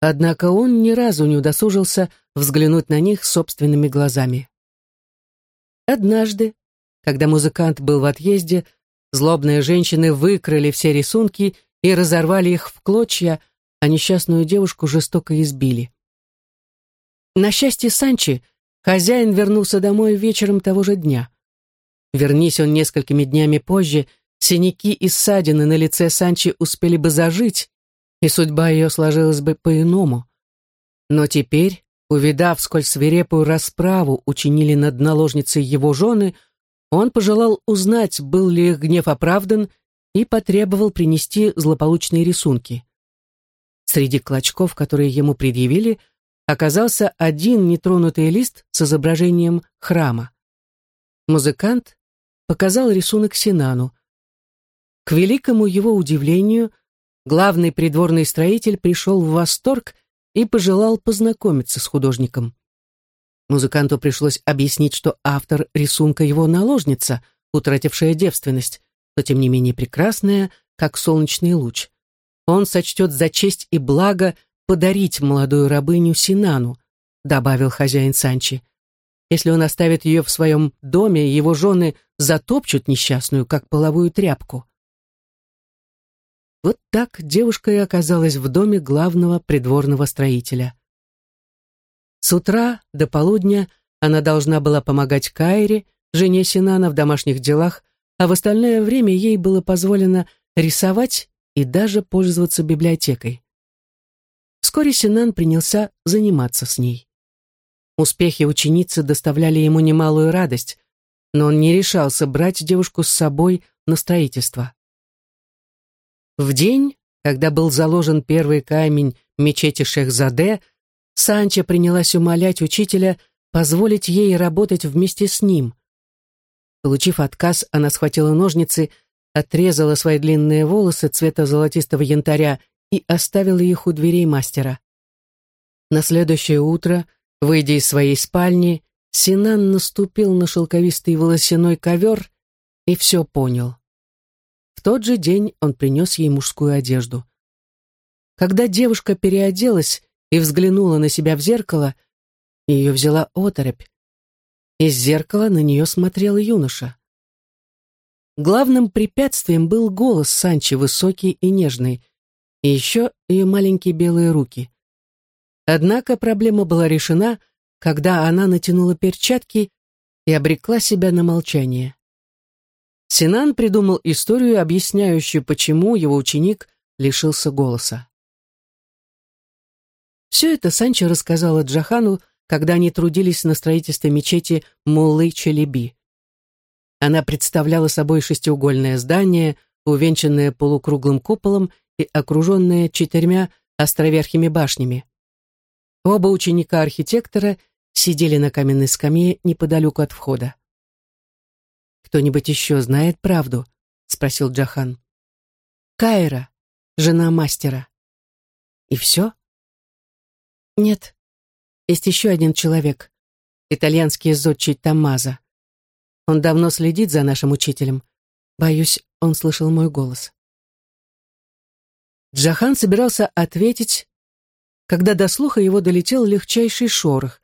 Однако он ни разу не удосужился взглянуть на них собственными глазами. Однажды, когда музыкант был в отъезде, злобные женщины выкрали все рисунки и разорвали их в клочья, а несчастную девушку жестоко избили. На счастье Санчи, хозяин вернулся домой вечером того же дня. Вернись он несколькими днями позже, синяки и ссадины на лице Санчи успели бы зажить, и судьба ее сложилась бы по-иному. Но теперь, увидав, сколь свирепую расправу учинили над наложницей его жены, он пожелал узнать, был ли их гнев оправдан, и потребовал принести злополучные рисунки. Среди клочков, которые ему предъявили, оказался один нетронутый лист с изображением храма. Музыкант показал рисунок Синану. К великому его удивлению, главный придворный строитель пришел в восторг и пожелал познакомиться с художником. Музыканту пришлось объяснить, что автор рисунка его наложница, утратившая девственность, но тем не менее прекрасная, как солнечный луч он сочтет за честь и благо подарить молодую рабыню Синану, добавил хозяин Санчи. Если он оставит ее в своем доме, его жены затопчут несчастную, как половую тряпку. Вот так девушка и оказалась в доме главного придворного строителя. С утра до полудня она должна была помогать Кайре, жене Синана, в домашних делах, а в остальное время ей было позволено рисовать и даже пользоваться библиотекой. Вскоре Синан принялся заниматься с ней. Успехи ученицы доставляли ему немалую радость, но он не решался брать девушку с собой на строительство. В день, когда был заложен первый камень мечети Шехзаде, Санча принялась умолять учителя позволить ей работать вместе с ним. Получив отказ, она схватила ножницы отрезала свои длинные волосы цвета золотистого янтаря и оставила их у дверей мастера. На следующее утро, выйдя из своей спальни, Синан наступил на шелковистый волосяной ковер и все понял. В тот же день он принес ей мужскую одежду. Когда девушка переоделась и взглянула на себя в зеркало, ее взяла оторопь. Из зеркала на нее смотрел юноша. Главным препятствием был голос Санчи, высокий и нежный, и еще ее маленькие белые руки. Однако проблема была решена, когда она натянула перчатки и обрекла себя на молчание. Синан придумал историю, объясняющую, почему его ученик лишился голоса. Все это Санчо рассказала Джахану, когда они трудились на строительстве мечети Муллы Челеби. Она представляла собой шестиугольное здание, увенчанное полукруглым куполом и окруженное четырьмя островерхими башнями. Оба ученика архитектора сидели на каменной скамье неподалеку от входа. «Кто-нибудь еще знает правду?» — спросил Джахан. «Кайра, жена мастера». «И все?» «Нет. Есть еще один человек. Итальянский зодчий Тамаза. Он давно следит за нашим учителем. Боюсь, он слышал мой голос. Джахан собирался ответить, когда до слуха его долетел легчайший шорох.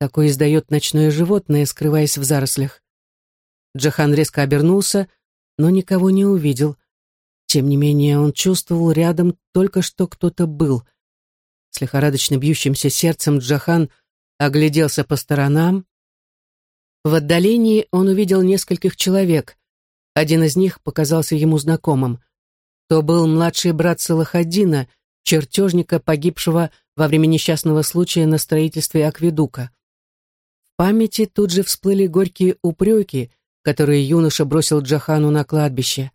Такой издает ночное животное, скрываясь в зарослях. Джахан резко обернулся, но никого не увидел. Тем не менее, он чувствовал рядом только что кто-то был. С лихорадочно бьющимся сердцем Джахан огляделся по сторонам, в отдалении он увидел нескольких человек. Один из них показался ему знакомым. то был младший брат Салахаддина, чертежника, погибшего во время несчастного случая на строительстве акведука. В памяти тут же всплыли горькие упреки, которые юноша бросил Джахану на кладбище.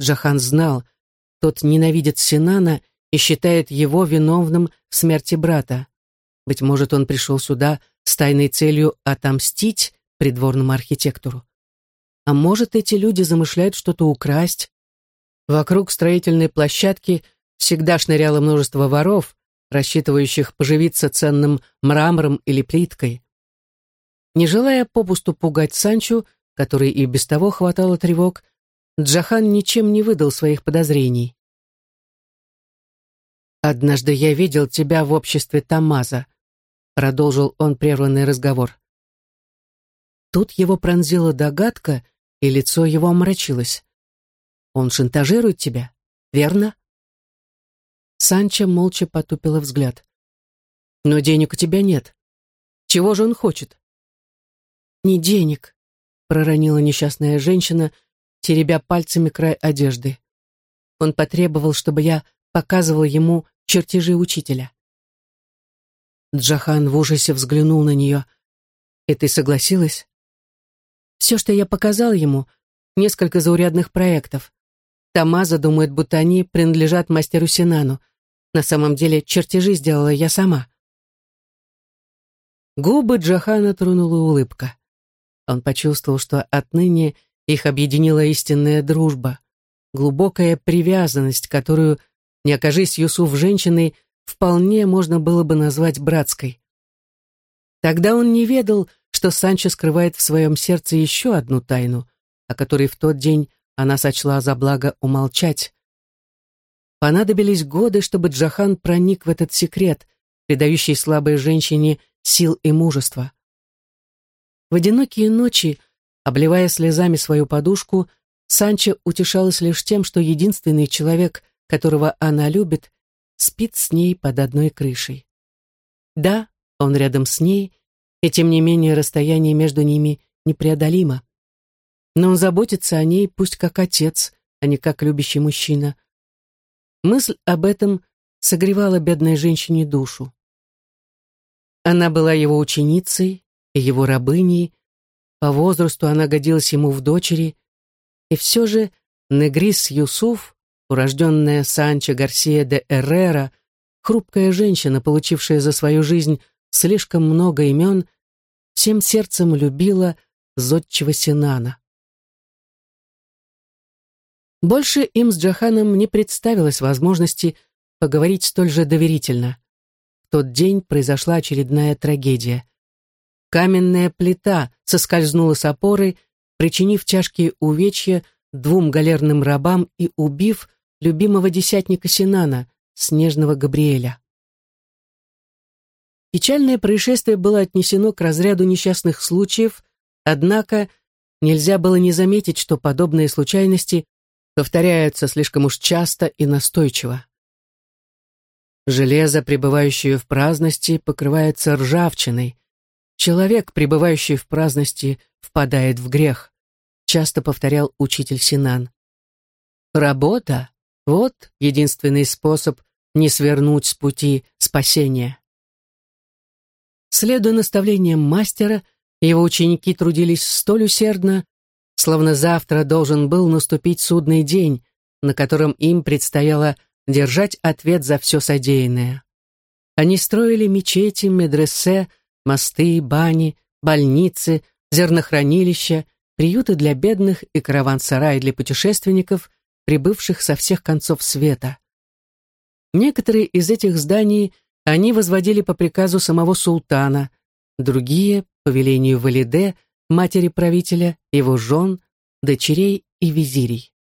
Джахан знал, тот ненавидит Синана и считает его виновным в смерти брата. Быть может, он пришел сюда с тайной целью отомстить придворному архитектору. А может, эти люди замышляют что-то украсть. Вокруг строительной площадки всегда шныряло множество воров, рассчитывающих поживиться ценным мрамором или плиткой. Не желая попусту пугать Санчо, который и без того хватало тревог, Джахан ничем не выдал своих подозрений. «Однажды я видел тебя в обществе Тамаза», — продолжил он прерванный разговор. Тут его пронзила догадка, и лицо его омрачилось. «Он шантажирует тебя, верно?» Санчо молча потупила взгляд. «Но денег у тебя нет. Чего же он хочет?» «Не денег», — проронила несчастная женщина, теребя пальцами край одежды. Он потребовал, чтобы я показывал ему чертежи учителя. Джахан в ужасе взглянул на нее. «И ты согласилась?» «Все, что я показал ему, несколько заурядных проектов. Тамаза думает, будто они принадлежат мастеру Синану. На самом деле чертежи сделала я сама». Губы Джахана тронула улыбка. Он почувствовал, что отныне их объединила истинная дружба, глубокая привязанность, которую не окажись Юсуф женщиной, вполне можно было бы назвать братской. Тогда он не ведал, что Санчо скрывает в своем сердце еще одну тайну, о которой в тот день она сочла за благо умолчать. Понадобились годы, чтобы Джахан проник в этот секрет, придающий слабой женщине сил и мужества. В одинокие ночи, обливая слезами свою подушку, Санчо утешалась лишь тем, что единственный человек, которого она любит, спит с ней под одной крышей. Да, он рядом с ней, и тем не менее расстояние между ними непреодолимо. Но он заботится о ней пусть как отец, а не как любящий мужчина. Мысль об этом согревала бедной женщине душу. Она была его ученицей и его рабыней, по возрасту она годилась ему в дочери, и все же Негрис Юсуф урожденная Санчо Гарсия де Эррера, хрупкая женщина, получившая за свою жизнь слишком много имен, всем сердцем любила зодчего Синана. Больше им с Джаханом не представилось возможности поговорить столь же доверительно. В тот день произошла очередная трагедия. Каменная плита соскользнула с опоры, причинив тяжкие увечья двум галерным рабам и убив любимого десятника Синана, снежного Габриэля. Печальное происшествие было отнесено к разряду несчастных случаев, однако нельзя было не заметить, что подобные случайности повторяются слишком уж часто и настойчиво. Железо, пребывающее в праздности, покрывается ржавчиной. Человек, пребывающий в праздности, впадает в грех, часто повторял учитель Синан. Работа вот единственный способ не свернуть с пути спасения. Следуя наставлениям мастера, его ученики трудились столь усердно, словно завтра должен был наступить судный день, на котором им предстояло держать ответ за все содеянное. Они строили мечети, медресе, мосты, бани, больницы, зернохранилища, приюты для бедных и караван-сарай для путешественников, прибывших со всех концов света. Некоторые из этих зданий они возводили по приказу самого султана, другие — по велению Валиде, матери правителя, его жен, дочерей и визирей.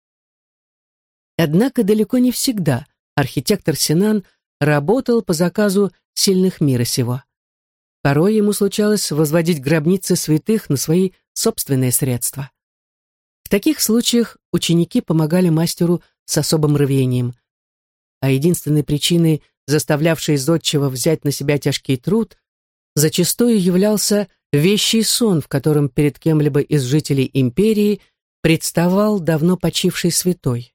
Однако далеко не всегда архитектор Синан работал по заказу сильных мира сего. Порой ему случалось возводить гробницы святых на свои собственные средства. В таких случаях ученики помогали мастеру с особым рвением. А единственной причиной, заставлявшей зодчего взять на себя тяжкий труд, зачастую являлся вещий сон, в котором перед кем-либо из жителей империи представал давно почивший святой.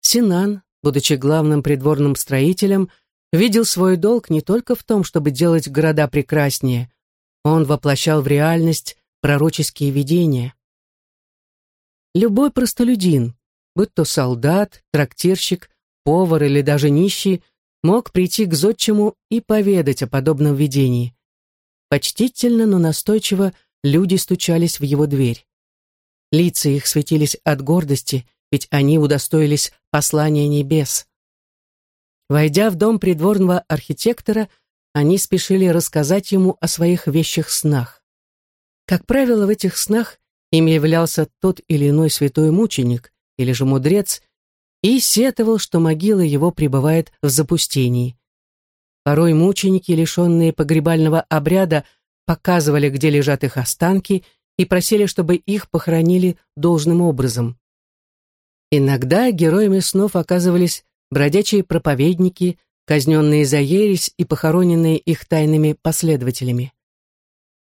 Синан, будучи главным придворным строителем, видел свой долг не только в том, чтобы делать города прекраснее, он воплощал в реальность пророческие видения. Любой простолюдин, будь то солдат, трактирщик, повар или даже нищий, мог прийти к зодчему и поведать о подобном видении. Почтительно, но настойчиво люди стучались в его дверь. Лица их светились от гордости, ведь они удостоились послания небес. Войдя в дом придворного архитектора, они спешили рассказать ему о своих вещих снах. Как правило, в этих снах им являлся тот или иной святой мученик или же мудрец и сетовал, что могила его пребывает в запустении. Порой мученики, лишенные погребального обряда, показывали, где лежат их останки, и просили, чтобы их похоронили должным образом. Иногда героями снов оказывались бродячие проповедники, казненные за ересь и похороненные их тайными последователями.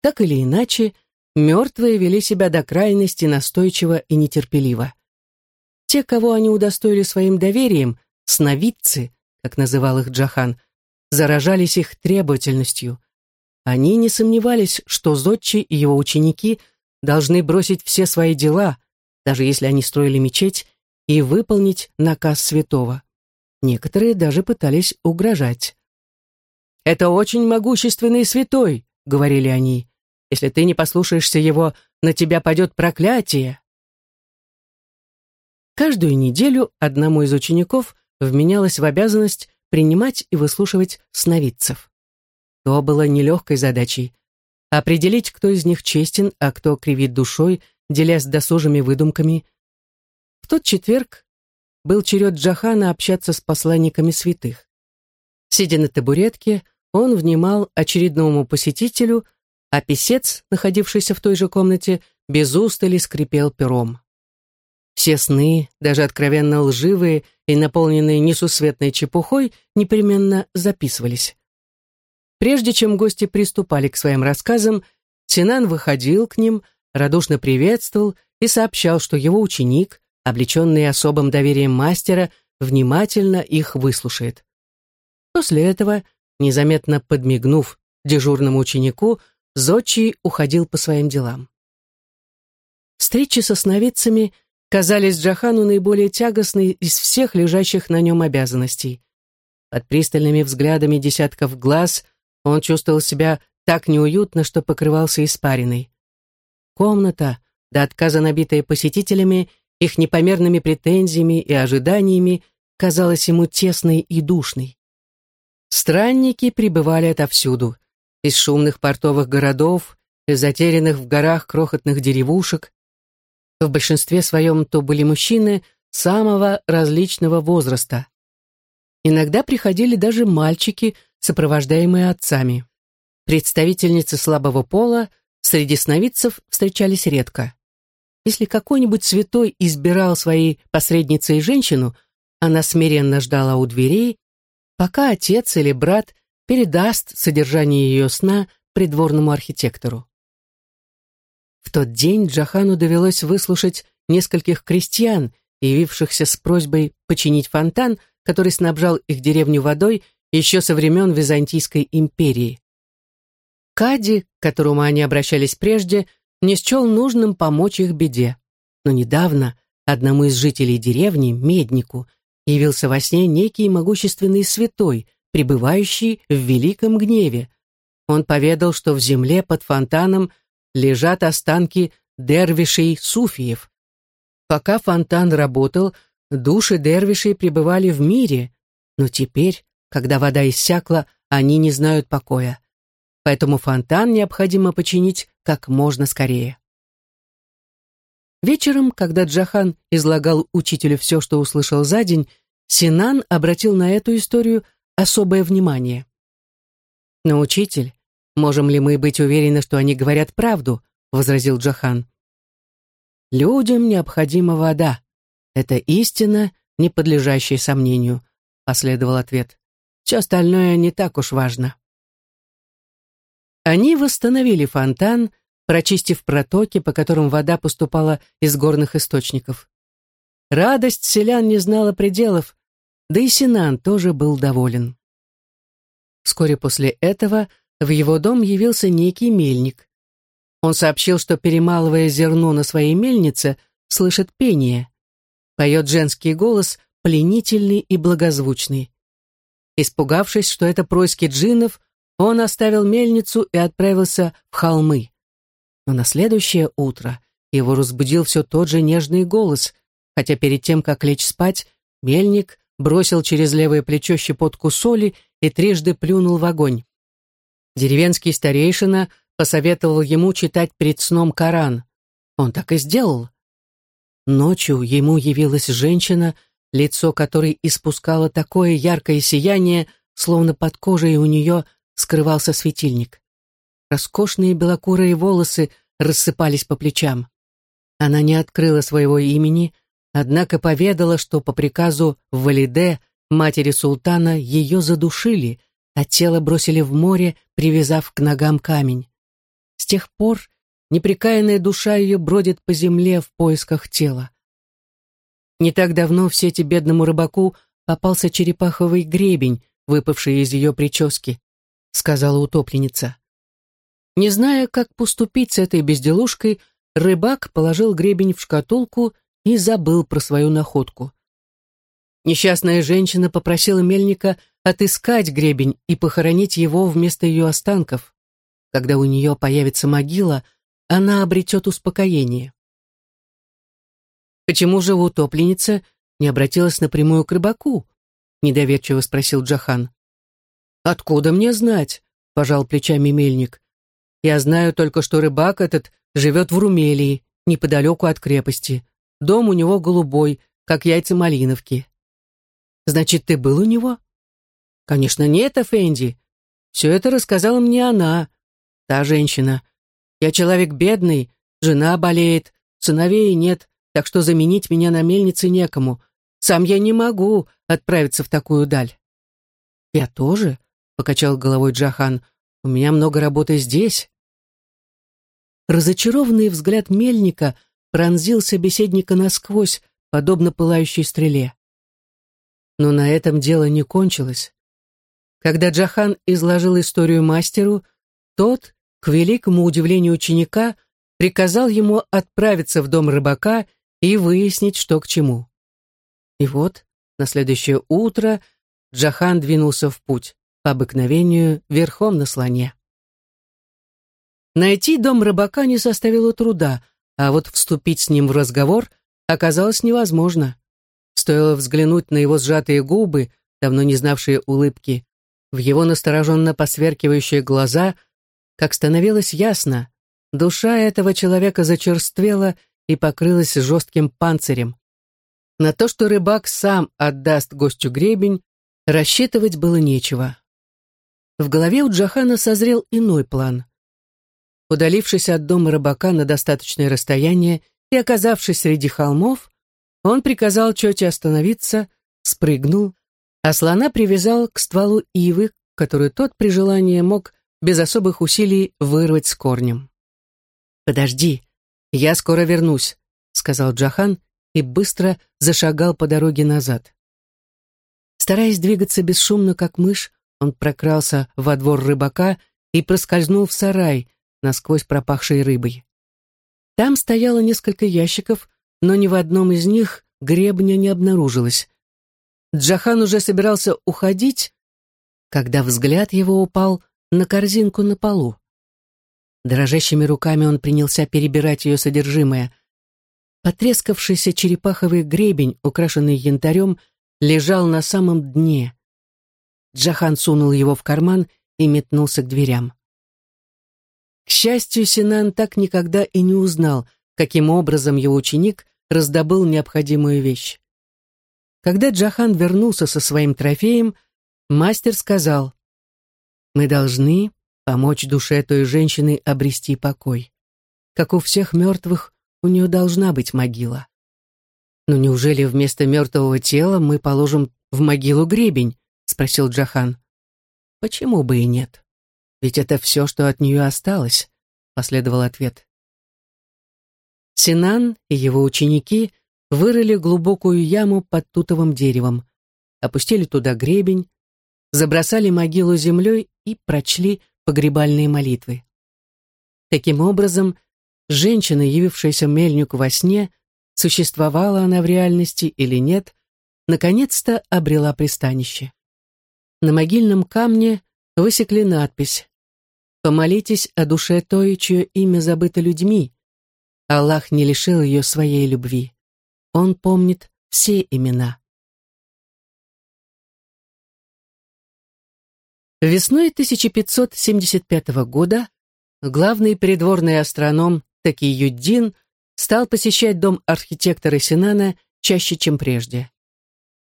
Так или иначе, мертвые вели себя до крайности настойчиво и нетерпеливо. Те, кого они удостоили своим доверием, сновидцы, как называл их Джахан, заражались их требовательностью. Они не сомневались, что Зодчи и его ученики должны бросить все свои дела, даже если они строили мечеть, и выполнить наказ святого. Некоторые даже пытались угрожать. «Это очень могущественный святой», — говорили они. «Если ты не послушаешься его, на тебя падет проклятие». Каждую неделю одному из учеников вменялось в обязанность принимать и выслушивать сновидцев. То было нелегкой задачей. Определить, кто из них честен, а кто кривит душой, делясь досужими выдумками. В тот четверг был черед Джахана общаться с посланниками святых. Сидя на табуретке, он внимал очередному посетителю, а писец, находившийся в той же комнате, без устали скрипел пером. Все сны, даже откровенно лживые и наполненные несусветной чепухой, непременно записывались. Прежде чем гости приступали к своим рассказам, Синан выходил к ним, радушно приветствовал и сообщал, что его ученик, облеченный особым доверием мастера, внимательно их выслушает. После этого, незаметно подмигнув дежурному ученику, Зодчий уходил по своим делам. Встречи со сновидцами – казались Джахану наиболее тягостной из всех лежащих на нем обязанностей. Под пристальными взглядами десятков глаз он чувствовал себя так неуютно, что покрывался испариной. Комната, до отказа набитая посетителями, их непомерными претензиями и ожиданиями, казалась ему тесной и душной. Странники прибывали отовсюду, из шумных портовых городов, из затерянных в горах крохотных деревушек, в большинстве своем то были мужчины самого различного возраста. Иногда приходили даже мальчики, сопровождаемые отцами. Представительницы слабого пола среди сновидцев встречались редко. Если какой-нибудь святой избирал своей посредницей женщину, она смиренно ждала у дверей, пока отец или брат передаст содержание ее сна придворному архитектору. В тот день Джахану довелось выслушать нескольких крестьян, явившихся с просьбой починить фонтан, который снабжал их деревню водой еще со времен Византийской империи. Кади, к которому они обращались прежде, не счел нужным помочь их беде. Но недавно одному из жителей деревни, Меднику, явился во сне некий могущественный святой, пребывающий в великом гневе. Он поведал, что в земле под фонтаном – лежат останки дервишей суфиев. Пока фонтан работал, души дервишей пребывали в мире, но теперь, когда вода иссякла, они не знают покоя. Поэтому фонтан необходимо починить как можно скорее. Вечером, когда Джахан излагал учителю все, что услышал за день, Синан обратил на эту историю особое внимание. Но учитель, «Можем ли мы быть уверены, что они говорят правду?» — возразил Джахан. «Людям необходима вода. Это истина, не подлежащая сомнению», — последовал ответ. «Все остальное не так уж важно». Они восстановили фонтан, прочистив протоки, по которым вода поступала из горных источников. радость селян не знала пределов, да и Синан тоже был доволен. Вскоре после этого в его дом явился некий мельник. Он сообщил, что, перемалывая зерно на своей мельнице, слышит пение. Поет женский голос, пленительный и благозвучный. Испугавшись, что это происки джиннов, он оставил мельницу и отправился в холмы. Но на следующее утро его разбудил все тот же нежный голос, хотя перед тем, как лечь спать, мельник бросил через левое плечо щепотку соли и трижды плюнул в огонь. Деревенский старейшина посоветовал ему читать перед сном Коран. Он так и сделал. Ночью ему явилась женщина, лицо которой испускало такое яркое сияние, словно под кожей у нее скрывался светильник. Роскошные белокурые волосы рассыпались по плечам. Она не открыла своего имени, однако поведала, что по приказу Валиде, матери султана, ее задушили, а тело бросили в море, привязав к ногам камень. С тех пор непрекаянная душа ее бродит по земле в поисках тела. Не так давно в сети бедному рыбаку попался черепаховый гребень, выпавший из ее прически, сказала утопленница. Не зная, как поступить с этой безделушкой, рыбак положил гребень в шкатулку и забыл про свою находку. Несчастная женщина попросила мельника отыскать гребень и похоронить его вместо ее останков. Когда у нее появится могила, она обретет успокоение. «Почему же утопленница не обратилась напрямую к рыбаку?» — недоверчиво спросил Джахан. «Откуда мне знать?» — пожал плечами мельник. «Я знаю только, что рыбак этот живет в Румелии, неподалеку от крепости. Дом у него голубой, как яйца малиновки». «Значит, ты был у него?» «Конечно нет, Эфенди. Все это рассказала мне она, та женщина. Я человек бедный, жена болеет, сыновей нет, так что заменить меня на мельнице некому. Сам я не могу отправиться в такую даль». «Я тоже», — покачал головой Джахан, — «у меня много работы здесь». Разочарованный взгляд мельника пронзил собеседника насквозь, подобно пылающей стреле. Но на этом дело не кончилось. Когда Джахан изложил историю мастеру, тот, к великому удивлению ученика, приказал ему отправиться в дом рыбака и выяснить, что к чему. И вот, на следующее утро Джахан двинулся в путь, по обыкновению верхом на слоне. Найти дом рыбака не составило труда, а вот вступить с ним в разговор оказалось невозможно. Стоило взглянуть на его сжатые губы, давно не знавшие улыбки, в его настороженно посверкивающие глаза, как становилось ясно, душа этого человека зачерствела и покрылась жестким панцирем. На то, что рыбак сам отдаст гостю гребень, рассчитывать было нечего. В голове у Джахана созрел иной план. Удалившись от дома рыбака на достаточное расстояние и оказавшись среди холмов, он приказал Чоте остановиться, спрыгнул, а слона привязал к стволу ивы, которую тот при желании мог без особых усилий вырвать с корнем. «Подожди, я скоро вернусь», — сказал Джахан и быстро зашагал по дороге назад. Стараясь двигаться бесшумно, как мышь, он прокрался во двор рыбака и проскользнул в сарай, насквозь пропахший рыбой. Там стояло несколько ящиков, но ни в одном из них гребня не обнаружилось. Джахан уже собирался уходить, когда взгляд его упал на корзинку на полу. Дрожащими руками он принялся перебирать ее содержимое. Потрескавшийся черепаховый гребень, украшенный янтарем, лежал на самом дне. Джахан сунул его в карман и метнулся к дверям. К счастью, Синан так никогда и не узнал, каким образом его ученик раздобыл необходимую вещь. Когда Джахан вернулся со своим трофеем, мастер сказал, «Мы должны помочь душе той женщины обрести покой. Как у всех мертвых, у нее должна быть могила. Но неужели вместо мертвого тела мы положим в могилу гребень?» — спросил Джахан. «Почему бы и нет? Ведь это все, что от нее осталось», — последовал ответ. Синан и его ученики вырыли глубокую яму под тутовым деревом, опустили туда гребень, забросали могилу землей и прочли погребальные молитвы. Таким образом, женщина, явившаяся мельнику во сне, существовала она в реальности или нет, наконец-то обрела пристанище. На могильном камне высекли надпись «Помолитесь о душе той, чье имя забыто людьми. Аллах не лишил ее своей любви. Он помнит все имена». Весной 1575 года главный придворный астроном Такиюддин стал посещать дом архитектора Синана чаще, чем прежде.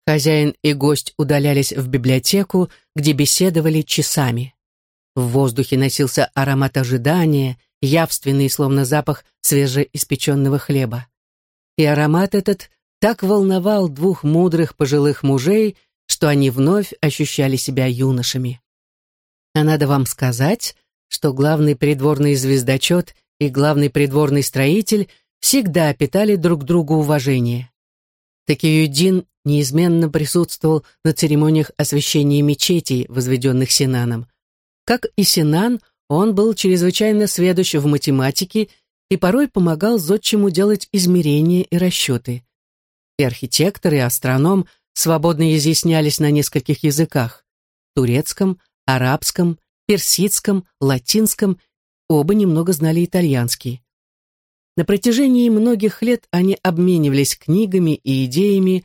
Хозяин и гость удалялись в библиотеку, где беседовали часами. В воздухе носился аромат ожидания, явственный, словно запах свежеиспеченного хлеба. И аромат этот так волновал двух мудрых пожилых мужей, что они вновь ощущали себя юношами. А надо вам сказать, что главный придворный звездочет и главный придворный строитель всегда питали друг другу уважение. Такиюдин неизменно присутствовал на церемониях освящения мечетей, возведенных Синаном. Как и Синан, он был чрезвычайно сведущ в математике и порой помогал зодчему делать измерения и расчеты. И архитектор, и астроном свободно изъяснялись на нескольких языках – турецком, арабском, персидском, латинском, оба немного знали итальянский. На протяжении многих лет они обменивались книгами и идеями,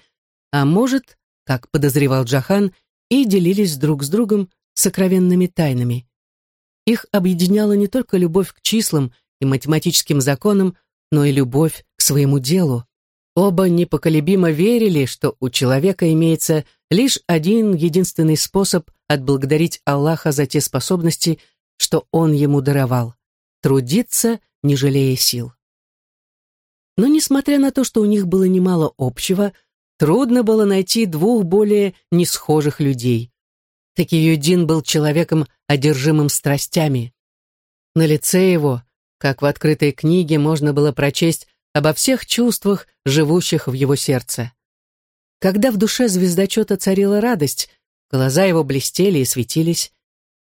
а может, как подозревал Джахан, и делились друг с другом сокровенными тайнами. Их объединяла не только любовь к числам и математическим законам, но и любовь к своему делу. Оба непоколебимо верили, что у человека имеется лишь один единственный способ отблагодарить Аллаха за те способности, что Он ему даровал — трудиться, не жалея сил. Но, несмотря на то, что у них было немало общего, трудно было найти двух более несхожих людей. Такиюдин был человеком, одержимым страстями. На лице его, как в открытой книге, можно было прочесть обо всех чувствах, живущих в его сердце. Когда в душе звездочета царила радость, глаза его блестели и светились.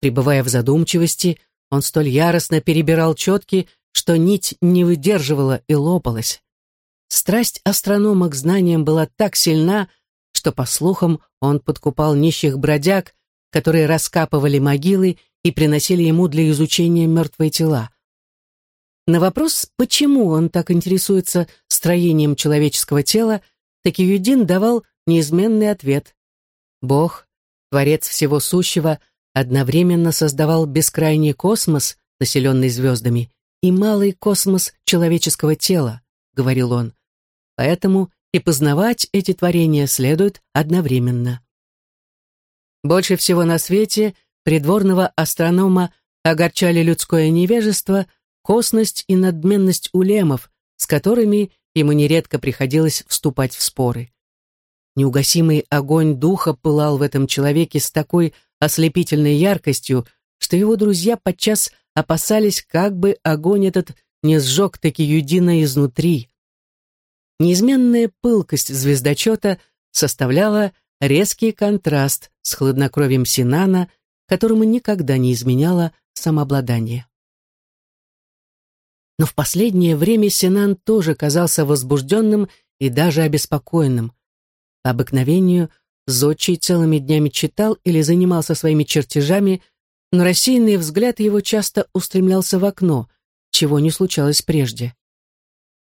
Пребывая в задумчивости, он столь яростно перебирал четки, что нить не выдерживала и лопалась. Страсть астронома к знаниям была так сильна, что, по слухам, он подкупал нищих бродяг, которые раскапывали могилы и приносили ему для изучения мертвые тела. На вопрос, почему он так интересуется строением человеческого тела, Такиюдин давал неизменный ответ. Бог, Творец всего сущего, одновременно создавал бескрайний космос, населенный звездами, и малый космос человеческого тела, говорил он. Поэтому и познавать эти творения следует одновременно. Больше всего на свете придворного астронома огорчали людское невежество – косность и надменность улемов, с которыми ему нередко приходилось вступать в споры. Неугасимый огонь духа пылал в этом человеке с такой ослепительной яркостью, что его друзья подчас опасались, как бы огонь этот не сжег таки Юдина изнутри. Неизменная пылкость звездочета составляла резкий контраст с хладнокровием Синана, которому никогда не изменяло самообладание. Но в последнее время Синан тоже казался возбужденным и даже обеспокоенным. По обыкновению Зодчий целыми днями читал или занимался своими чертежами, но рассеянный взгляд его часто устремлялся в окно, чего не случалось прежде.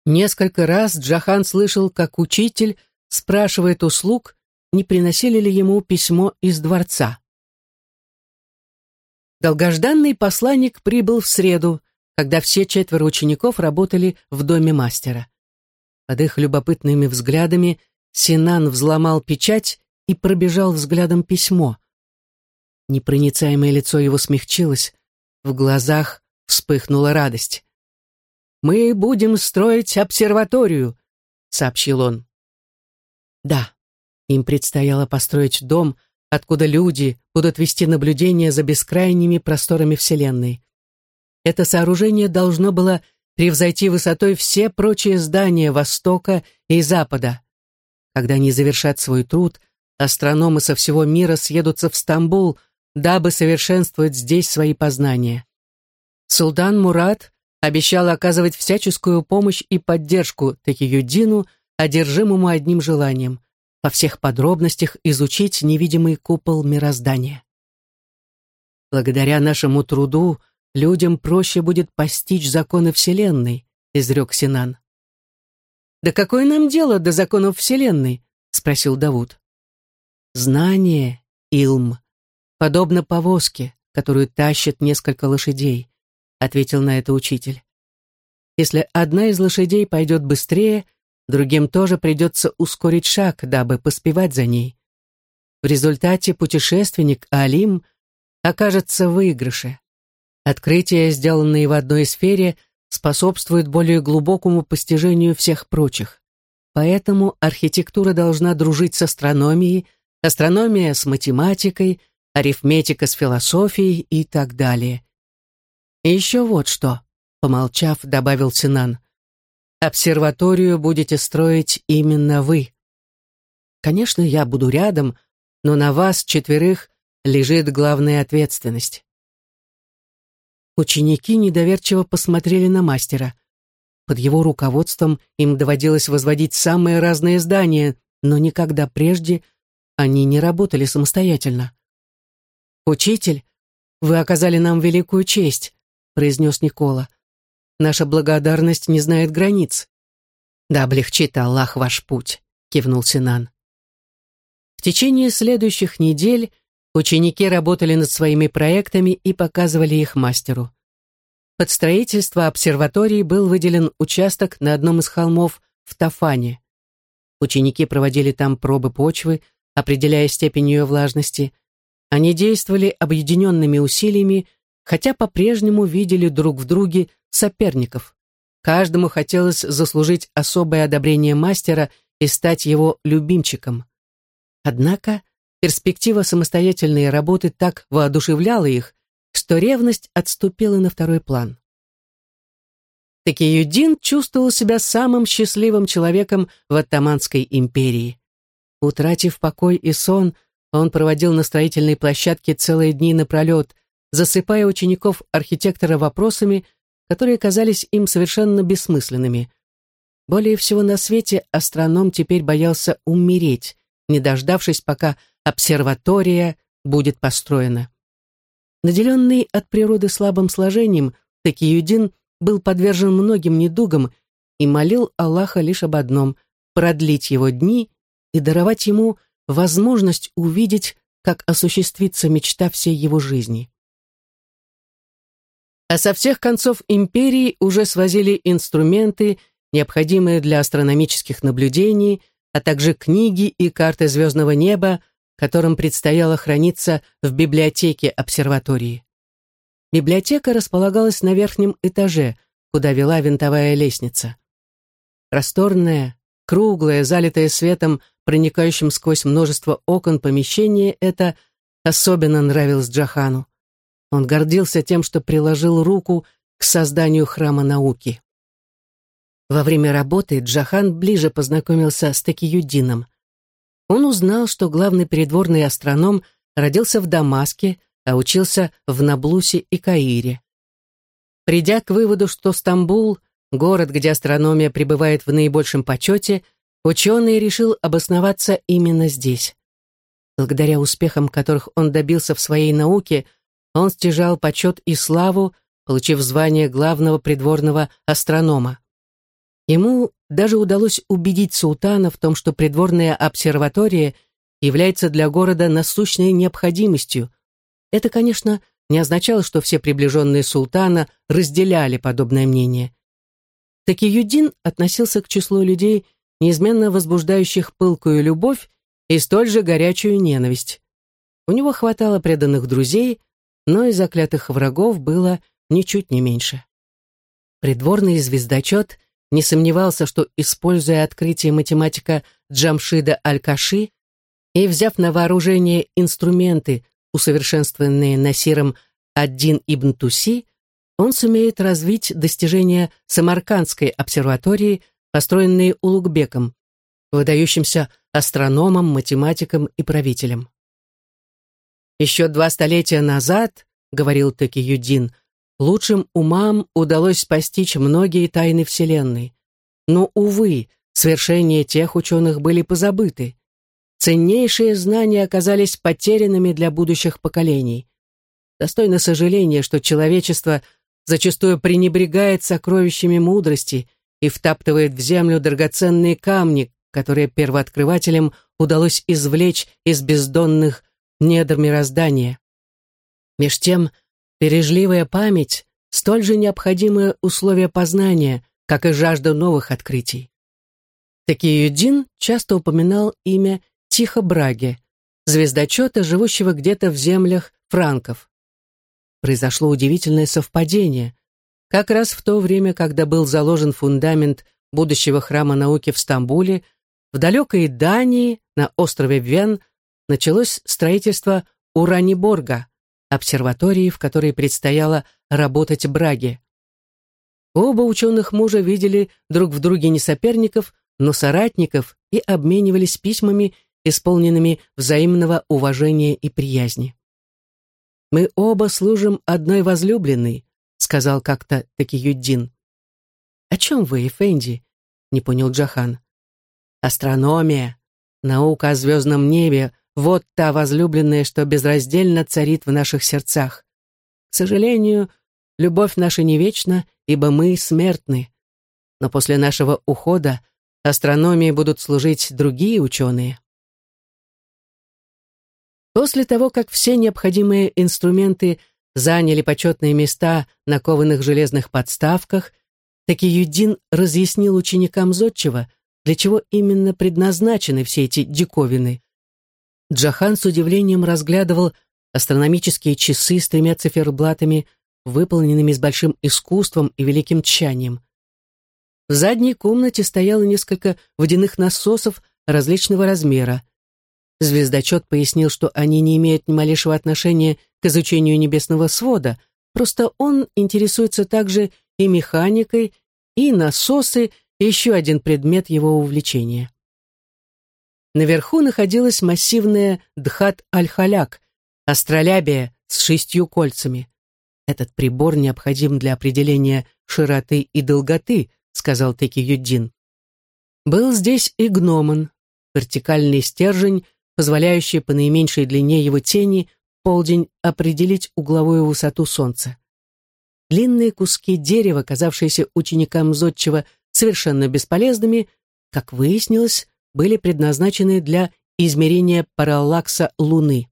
Несколько раз Джахан слышал, как учитель спрашивает у слуг, не приносили ли ему письмо из дворца. Долгожданный посланник прибыл в среду, когда все четверо учеников работали в доме мастера. Под их любопытными взглядами Синан взломал печать и пробежал взглядом письмо. Непроницаемое лицо его смягчилось, в глазах вспыхнула радость. «Мы будем строить обсерваторию», — сообщил он. Да, им предстояло построить дом, откуда люди будут вести наблюдение за бескрайними просторами Вселенной. Это сооружение должно было превзойти высотой все прочие здания Востока и Запада. Когда они завершат свой труд, астрономы со всего мира съедутся в Стамбул, дабы совершенствовать здесь свои познания. Султан Мурат обещал оказывать всяческую помощь и поддержку Такиюддину, одержимому одним желанием – во всех подробностях изучить невидимый купол мироздания. Благодаря нашему труду людям проще будет постичь законы Вселенной, изрек Синан. «Да какое нам дело до законов Вселенной?» — спросил Давуд. «Знание, Илм, подобно повозке, которую тащат несколько лошадей», — ответил на это учитель. «Если одна из лошадей пойдет быстрее, другим тоже придется ускорить шаг, дабы поспевать за ней. В результате путешественник Алим окажется в выигрыше. Открытия, сделанные в одной сфере, способствуют более глубокому постижению всех прочих. Поэтому архитектура должна дружить с астрономией, астрономия с математикой, арифметика с философией и так далее. И еще вот что, помолчав, добавил Синан. Обсерваторию будете строить именно вы. Конечно, я буду рядом, но на вас четверых лежит главная ответственность. Ученики недоверчиво посмотрели на мастера. Под его руководством им доводилось возводить самые разные здания, но никогда прежде они не работали самостоятельно. «Учитель, вы оказали нам великую честь», — произнес Никола. Наша благодарность не знает границ. Да облегчит Аллах ваш путь, кивнул Синан. В течение следующих недель ученики работали над своими проектами и показывали их мастеру. Под строительство обсерватории был выделен участок на одном из холмов в Тафане. Ученики проводили там пробы почвы, определяя степень ее влажности. Они действовали объединенными усилиями, хотя по-прежнему видели друг в друге соперников. Каждому хотелось заслужить особое одобрение мастера и стать его любимчиком. Однако перспектива самостоятельной работы так воодушевляла их, что ревность отступила на второй план. Такиюдин чувствовал себя самым счастливым человеком в Оттаманской империи. Утратив покой и сон, он проводил на строительной площадке целые дни напролет, засыпая учеников архитектора вопросами, которые казались им совершенно бессмысленными. Более всего на свете астроном теперь боялся умереть, не дождавшись, пока обсерватория будет построена. Наделенный от природы слабым сложением, Такиюдин был подвержен многим недугам и молил Аллаха лишь об одном — продлить его дни и даровать ему возможность увидеть, как осуществится мечта всей его жизни а со всех концов империи уже свозили инструменты, необходимые для астрономических наблюдений, а также книги и карты звездного неба, которым предстояло храниться в библиотеке обсерватории. Библиотека располагалась на верхнем этаже, куда вела винтовая лестница. Просторное, круглое, залитое светом, проникающим сквозь множество окон помещение это особенно нравилось Джахану. Он гордился тем, что приложил руку к созданию храма науки. Во время работы Джахан ближе познакомился с Такиюдином. Он узнал, что главный придворный астроном родился в Дамаске, а учился в Наблусе и Каире. Придя к выводу, что Стамбул — город, где астрономия пребывает в наибольшем почете, ученый решил обосноваться именно здесь. Благодаря успехам, которых он добился в своей науке — он стяжал почет и славу, получив звание главного придворного астронома. Ему даже удалось убедить султана в том, что придворная обсерватория является для города насущной необходимостью. Это, конечно, не означало, что все приближенные султана разделяли подобное мнение. Такиюдин относился к числу людей, неизменно возбуждающих пылкую любовь и столь же горячую ненависть. У него хватало преданных друзей, но и заклятых врагов было ничуть не меньше. Придворный звездочет не сомневался, что, используя открытие математика Джамшида Аль-Каши и взяв на вооружение инструменты, усовершенствованные Насиром Аддин ибн Туси, он сумеет развить достижения Самаркандской обсерватории, построенной Улугбеком, выдающимся астрономом, математиком и правителем. Еще два столетия назад, говорил Юдин, лучшим умам удалось постичь многие тайны Вселенной. Но, увы, свершения тех ученых были позабыты. Ценнейшие знания оказались потерянными для будущих поколений. Достойно сожаления, что человечество зачастую пренебрегает сокровищами мудрости и втаптывает в землю драгоценные камни, которые первооткрывателям удалось извлечь из бездонных недр мироздания. Меж тем, бережливая память — столь же необходимое условие познания, как и жажда новых открытий. Такиюдин часто упоминал имя Тихо Браги, звездочета, живущего где-то в землях франков. Произошло удивительное совпадение. Как раз в то время, когда был заложен фундамент будущего храма науки в Стамбуле, в далекой Дании, на острове Вен, началось строительство Ураниборга, обсерватории, в которой предстояло работать Браге. Оба ученых мужа видели друг в друге не соперников, но соратников и обменивались письмами, исполненными взаимного уважения и приязни. «Мы оба служим одной возлюбленной», — сказал как-то Такиюддин. «О чем вы, Эфенди?» — не понял Джахан. «Астрономия, наука о звездном небе, вот та возлюбленная, что безраздельно царит в наших сердцах. К сожалению, любовь наша не вечна, ибо мы смертны. Но после нашего ухода астрономии будут служить другие ученые. После того, как все необходимые инструменты заняли почетные места на кованых железных подставках, Такиюдин разъяснил ученикам Зодчего, для чего именно предназначены все эти диковины. Джахан с удивлением разглядывал астрономические часы с тремя циферблатами, выполненными с большим искусством и великим тщанием. В задней комнате стояло несколько водяных насосов различного размера. Звездочет пояснил, что они не имеют ни малейшего отношения к изучению небесного свода, просто он интересуется также и механикой, и насосы, и еще один предмет его увлечения. Наверху находилась массивная Дхат-аль-Халяк, астролябия с шестью кольцами. Этот прибор необходим для определения широты и долготы, сказал Теки Был здесь и гномон, вертикальный стержень, позволяющий по наименьшей длине его тени полдень определить угловую высоту солнца. Длинные куски дерева, казавшиеся ученикам Зодчего совершенно бесполезными, как выяснилось, были предназначены для измерения параллакса Луны.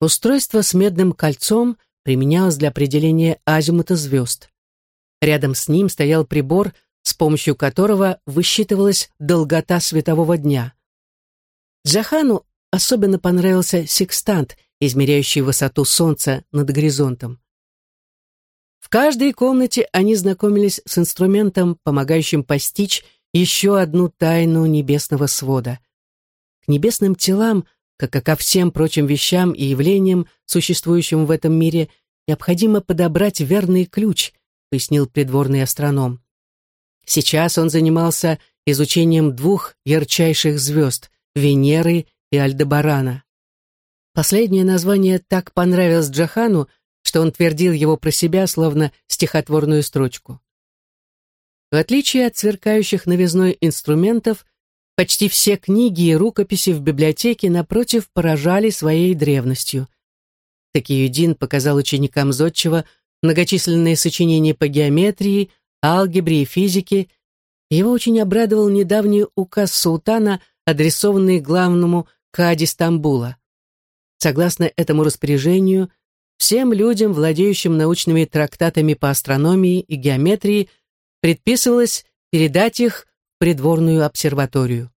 Устройство с медным кольцом применялось для определения азимута звезд. Рядом с ним стоял прибор, с помощью которого высчитывалась долгота светового дня. Джахану особенно понравился секстант, измеряющий высоту Солнца над горизонтом. В каждой комнате они знакомились с инструментом, помогающим постичь еще одну тайну небесного свода. К небесным телам, как и ко всем прочим вещам и явлениям, существующим в этом мире, необходимо подобрать верный ключ, пояснил придворный астроном. Сейчас он занимался изучением двух ярчайших звезд — Венеры и Альдебарана. Последнее название так понравилось Джахану, что он твердил его про себя, словно стихотворную строчку. В отличие от сверкающих новизной инструментов, почти все книги и рукописи в библиотеке, напротив, поражали своей древностью. Такиюдин показал ученикам Зодчего многочисленные сочинения по геометрии, алгебре и физике. Его очень обрадовал недавний указ султана, адресованный главному кади Стамбула. Согласно этому распоряжению, всем людям, владеющим научными трактатами по астрономии и геометрии, предписывалось передать их в придворную обсерваторию.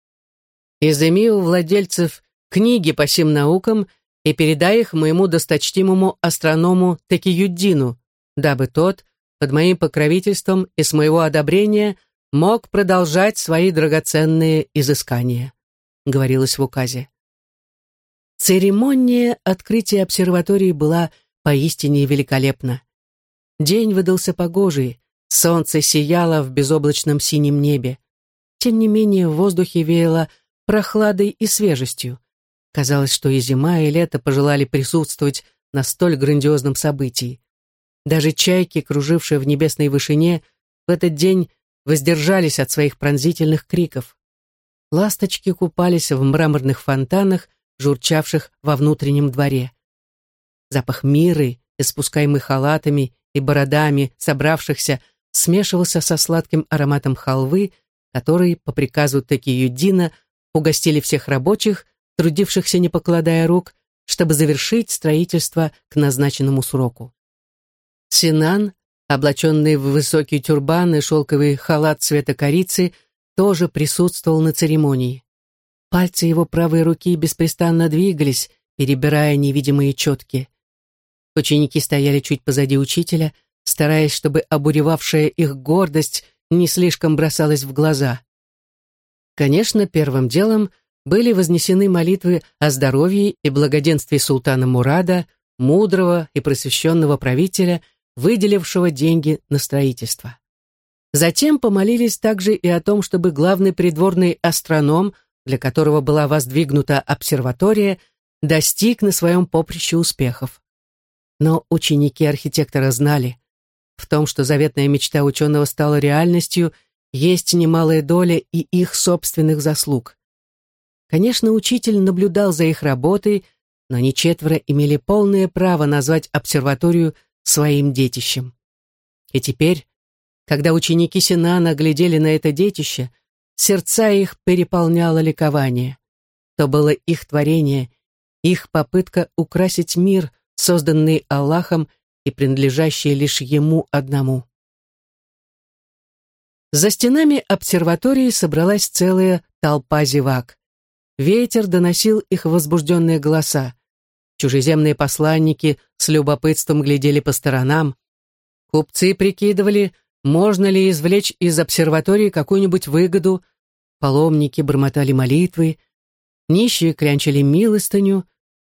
Изыми у владельцев книги по сим наукам и передай их моему досточтимому астроному Текиюддину, дабы тот, под моим покровительством и с моего одобрения, мог продолжать свои драгоценные изыскания», — говорилось в указе. Церемония открытия обсерватории была поистине великолепна. День выдался погожий, солнце сияло в безоблачном синем небе. Тем не менее, в воздухе веяло прохладой и свежестью. Казалось, что и зима, и лето пожелали присутствовать на столь грандиозном событии. Даже чайки, кружившие в небесной вышине, в этот день воздержались от своих пронзительных криков. Ласточки купались в мраморных фонтанах, журчавших во внутреннем дворе. Запах миры, испускаемый халатами и бородами собравшихся, смешивался со сладким ароматом халвы, который, по приказу Такиюдина, угостили всех рабочих, трудившихся не покладая рук, чтобы завершить строительство к назначенному сроку. Синан, облаченный в высокий тюрбан и шелковый халат цвета корицы, тоже присутствовал на церемонии. Пальцы его правой руки беспрестанно двигались, перебирая невидимые четки. Ученики стояли чуть позади учителя, стараясь, чтобы обуревавшая их гордость не слишком бросалась в глаза. Конечно, первым делом были вознесены молитвы о здоровье и благоденствии султана Мурада, мудрого и просвещенного правителя, выделившего деньги на строительство. Затем помолились также и о том, чтобы главный придворный астроном, для которого была воздвигнута обсерватория, достиг на своем поприще успехов. Но ученики архитектора знали, в том, что заветная мечта ученого стала реальностью, есть немалая доля и их собственных заслуг. Конечно, учитель наблюдал за их работой, но они четверо имели полное право назвать обсерваторию своим детищем. И теперь, когда ученики Синана глядели на это детище, сердца их переполняло ликование. То было их творение, их попытка украсить мир, созданный Аллахом и принадлежащий лишь ему одному. За стенами обсерватории собралась целая толпа зевак. Ветер доносил их возбужденные голоса. Чужеземные посланники с любопытством глядели по сторонам. Купцы прикидывали, можно ли извлечь из обсерватории какую-нибудь выгоду. Паломники бормотали молитвы. Нищие клянчили милостыню.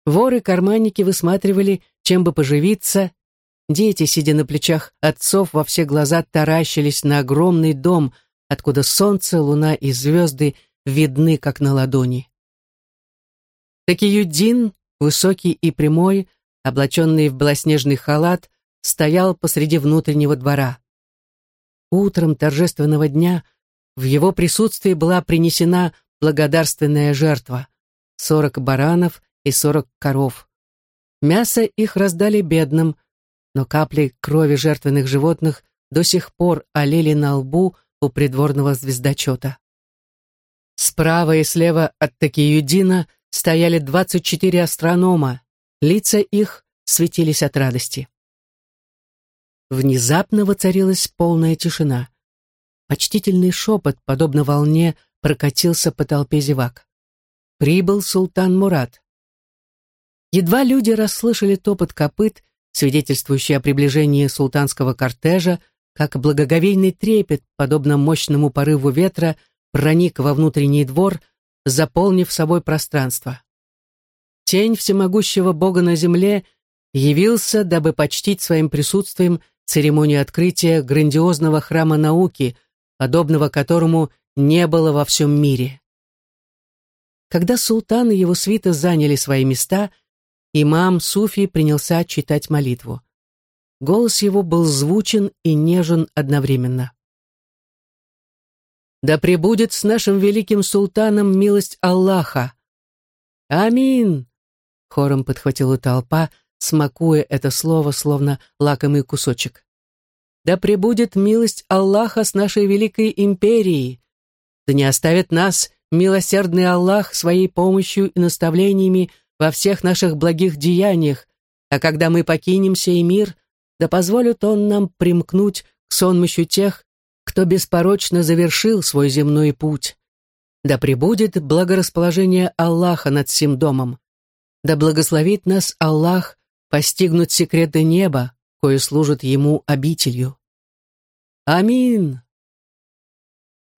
Воры-карманники высматривали, чем бы поживиться. Дети, сидя на плечах отцов, во все глаза таращились на огромный дом, откуда солнце, луна и звезды видны, как на ладони. Такиюдин, высокий и прямой, облаченный в белоснежный халат, стоял посреди внутреннего двора. Утром торжественного дня в его присутствии была принесена благодарственная жертва — сорок баранов и сорок коров. Мясо их раздали бедным — но капли крови жертвенных животных до сих пор олели на лбу у придворного звездочета. Справа и слева от Такиюдина стояли двадцать четыре астронома, лица их светились от радости. Внезапно воцарилась полная тишина. Почтительный шепот, подобно волне, прокатился по толпе зевак. Прибыл султан Мурат. Едва люди расслышали топот копыт свидетельствующий о приближении султанского кортежа, как благоговейный трепет, подобно мощному порыву ветра, проник во внутренний двор, заполнив собой пространство. Тень всемогущего Бога на земле явился, дабы почтить своим присутствием церемонию открытия грандиозного храма науки, подобного которому не было во всем мире. Когда султан и его свита заняли свои места – Имам Суфи принялся читать молитву. Голос его был звучен и нежен одновременно. «Да пребудет с нашим великим султаном милость Аллаха!» «Амин!» — хором подхватила толпа, смакуя это слово, словно лакомый кусочек. «Да пребудет милость Аллаха с нашей великой империей! Да не оставит нас милосердный Аллах своей помощью и наставлениями во всех наших благих деяниях, а когда мы покинем сей мир, да позволит он нам примкнуть к сонмищу тех, кто беспорочно завершил свой земной путь. Да пребудет благорасположение Аллаха над всем домом. Да благословит нас Аллах постигнуть секреты неба, кое служит ему обителью. Амин.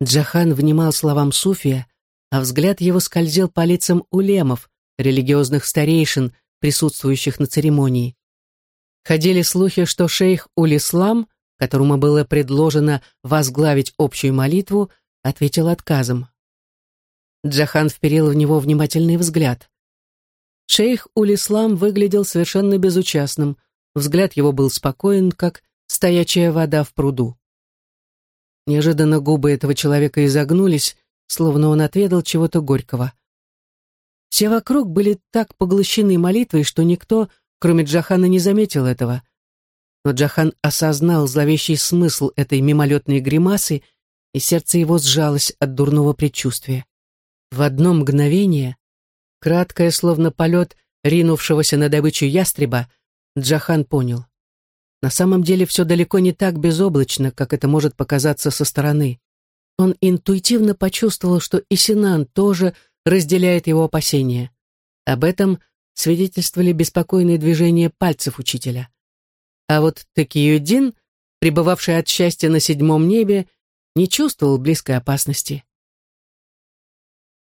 Джахан внимал словам Суфия, а взгляд его скользил по лицам улемов, религиозных старейшин, присутствующих на церемонии. Ходили слухи, что шейх Улислам, которому было предложено возглавить общую молитву, ответил отказом. Джахан вперил в него внимательный взгляд. Шейх Улислам выглядел совершенно безучастным, взгляд его был спокоен, как стоячая вода в пруду. Неожиданно губы этого человека изогнулись, словно он отведал чего-то горького. Все вокруг были так поглощены молитвой, что никто, кроме Джахана, не заметил этого. Но Джахан осознал зловещий смысл этой мимолетной гримасы, и сердце его сжалось от дурного предчувствия. В одно мгновение, краткое, словно полет ринувшегося на добычу ястреба, Джахан понял. На самом деле все далеко не так безоблачно, как это может показаться со стороны. Он интуитивно почувствовал, что и Синан тоже разделяет его опасения. Об этом свидетельствовали беспокойные движения пальцев учителя. А вот Такиюдин, пребывавший от счастья на седьмом небе, не чувствовал близкой опасности.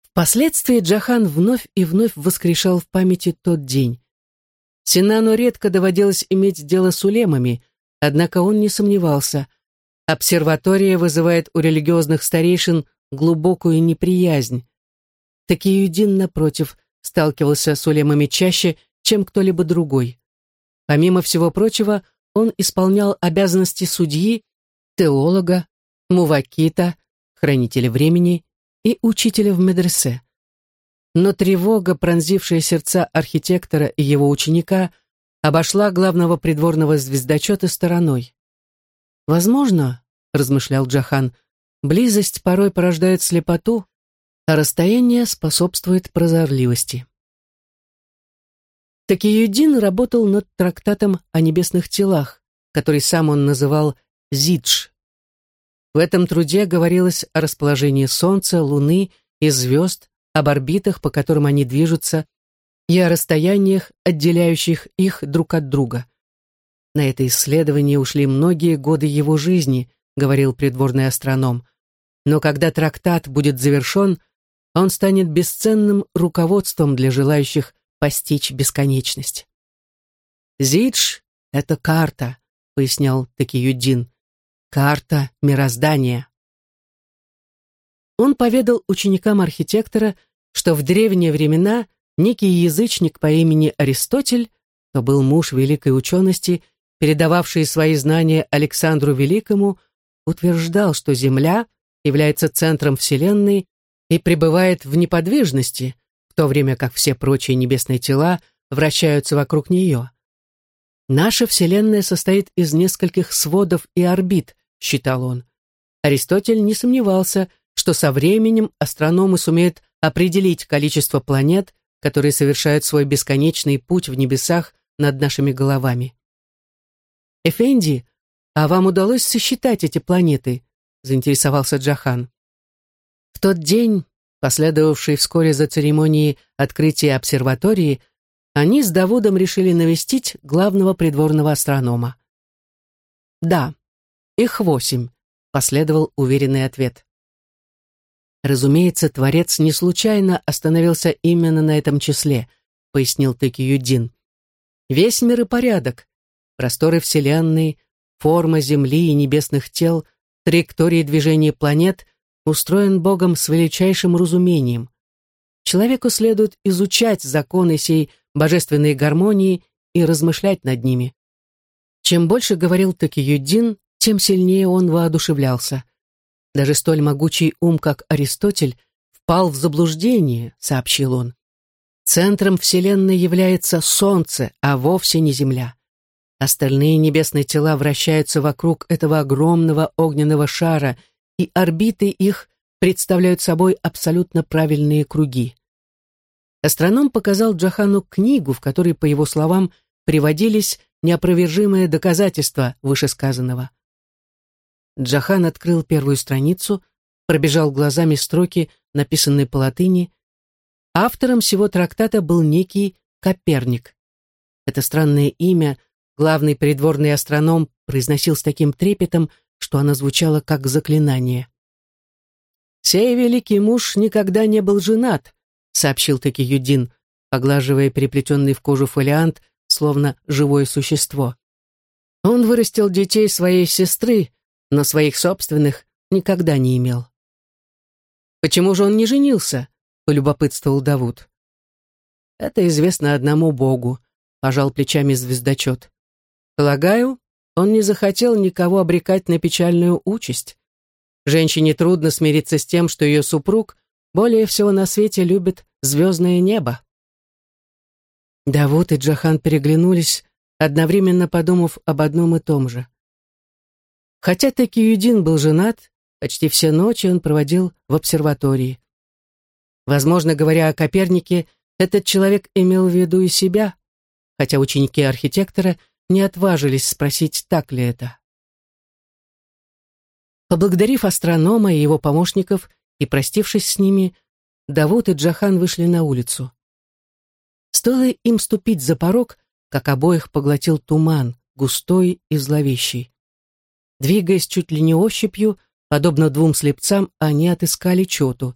Впоследствии Джахан вновь и вновь воскрешал в памяти тот день. Синану редко доводилось иметь дело с улемами, однако он не сомневался. Обсерватория вызывает у религиозных старейшин глубокую неприязнь. Такиюдин, напротив, сталкивался с улемами чаще, чем кто-либо другой. Помимо всего прочего, он исполнял обязанности судьи, теолога, мувакита, хранителя времени и учителя в медресе. Но тревога, пронзившая сердца архитектора и его ученика, обошла главного придворного звездочета стороной. «Возможно, — размышлял Джахан, — близость порой порождает слепоту, а расстояние способствует прозорливости». Такиюдин работал над трактатом о небесных телах, который сам он называл «Зидж». В этом труде говорилось о расположении Солнца, Луны и звезд, об орбитах, по которым они движутся, и о расстояниях, отделяющих их друг от друга. На это исследование ушли многие годы его жизни, говорил придворный астроном. Но когда трактат будет завершен, он станет бесценным руководством для желающих постичь бесконечность. «Зидж — это карта», — пояснял Такиюдин. «Карта мироздания». Он поведал ученикам архитектора, что в древние времена некий язычник по имени Аристотель, то был муж великой учености, передававший свои знания Александру Великому, утверждал, что Земля является центром Вселенной и пребывает в неподвижности, в то время как все прочие небесные тела вращаются вокруг нее. Наша Вселенная состоит из нескольких сводов и орбит, считал он. Аристотель не сомневался, что со временем астрономы сумеют определить количество планет, которые совершают свой бесконечный путь в небесах над нашими головами. «Эфенди, а вам удалось сосчитать эти планеты?» — заинтересовался Джахан. Тот день, последовавший вскоре за церемонией открытия обсерватории, они с Давудом решили навестить главного придворного астронома. «Да, их восемь», — последовал уверенный ответ. Разумеется, Творец не случайно остановился именно на этом числе, пояснил Текиюдин. Весь мир и порядок, просторы Вселенной, форма Земли и небесных тел, траектории движения планет устроен Богом с величайшим разумением. Человеку следует изучать законы сей божественной гармонии и размышлять над ними. Чем больше говорил Такиюдин, тем сильнее он воодушевлялся. Даже столь могучий ум, как Аристотель, впал в заблуждение, сообщил он. Центром Вселенной является Солнце, а вовсе не Земля. Остальные небесные тела вращаются вокруг этого огромного огненного шара, и орбиты их представляют собой абсолютно правильные круги. Астроном показал Джахану книгу, в которой, по его словам, приводились неопровержимые доказательства вышесказанного. Джахан открыл первую страницу, пробежал глазами строки, написанные по латыни. Автором всего трактата был некий Коперник. Это странное имя главный придворный астроном произносил с таким трепетом, что оно звучало как заклинание. «Сей великий муж никогда не был женат», сообщил таки Юдин, поглаживая переплетенный в кожу фолиант, словно живое существо. Он вырастил детей своей сестры, но своих собственных никогда не имел. «Почему же он не женился?» — полюбопытствовал Давуд. «Это известно одному Богу», — пожал плечами звездочет. «Полагаю, он не захотел никого обрекать на печальную участь. Женщине трудно смириться с тем, что ее супруг более всего на свете любит звездное небо». Давуд и Джахан переглянулись, одновременно подумав об одном и том же. Хотя Такиюдин был женат, почти все ночи он проводил в обсерватории. Возможно, говоря о Копернике, этот человек имел в виду и себя, хотя ученики архитектора не отважились спросить, так ли это. Поблагодарив астронома и его помощников и простившись с ними, Давуд и Джахан вышли на улицу. Стоило им ступить за порог, как обоих поглотил туман, густой и зловещий. Двигаясь чуть ли не ощупью, подобно двум слепцам, они отыскали Чоту.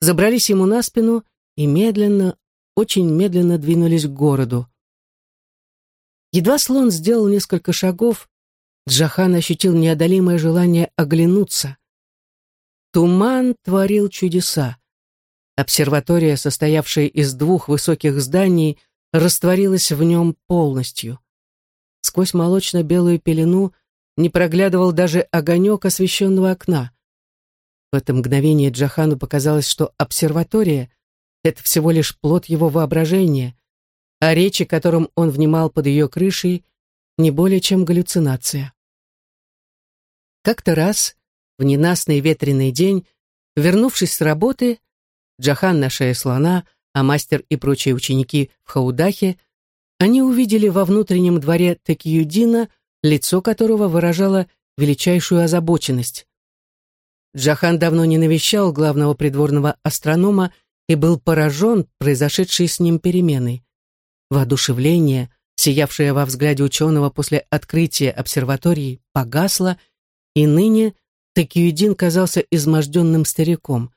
Забрались ему на спину и медленно, очень медленно двинулись к городу. Едва слон сделал несколько шагов, Джахан ощутил неодолимое желание оглянуться. Туман творил чудеса. Обсерватория, состоявшая из двух высоких зданий, растворилась в нем полностью. Сквозь молочно-белую пелену не проглядывал даже огонек освещенного окна. В это мгновение Джахану показалось, что обсерватория — это всего лишь плод его воображения, а речи, которым он внимал под ее крышей, не более чем галлюцинация. Как-то раз, в ненастный ветреный день, вернувшись с работы, Джахан на шее слона, а мастер и прочие ученики в Хаудахе, они увидели во внутреннем дворе Текиюдина, лицо которого выражало величайшую озабоченность. Джахан давно не навещал главного придворного астронома и был поражен произошедшей с ним переменой. Воодушевление, сиявшее во взгляде ученого после открытия обсерватории, погасло, и ныне Такиюдин казался изможденным стариком.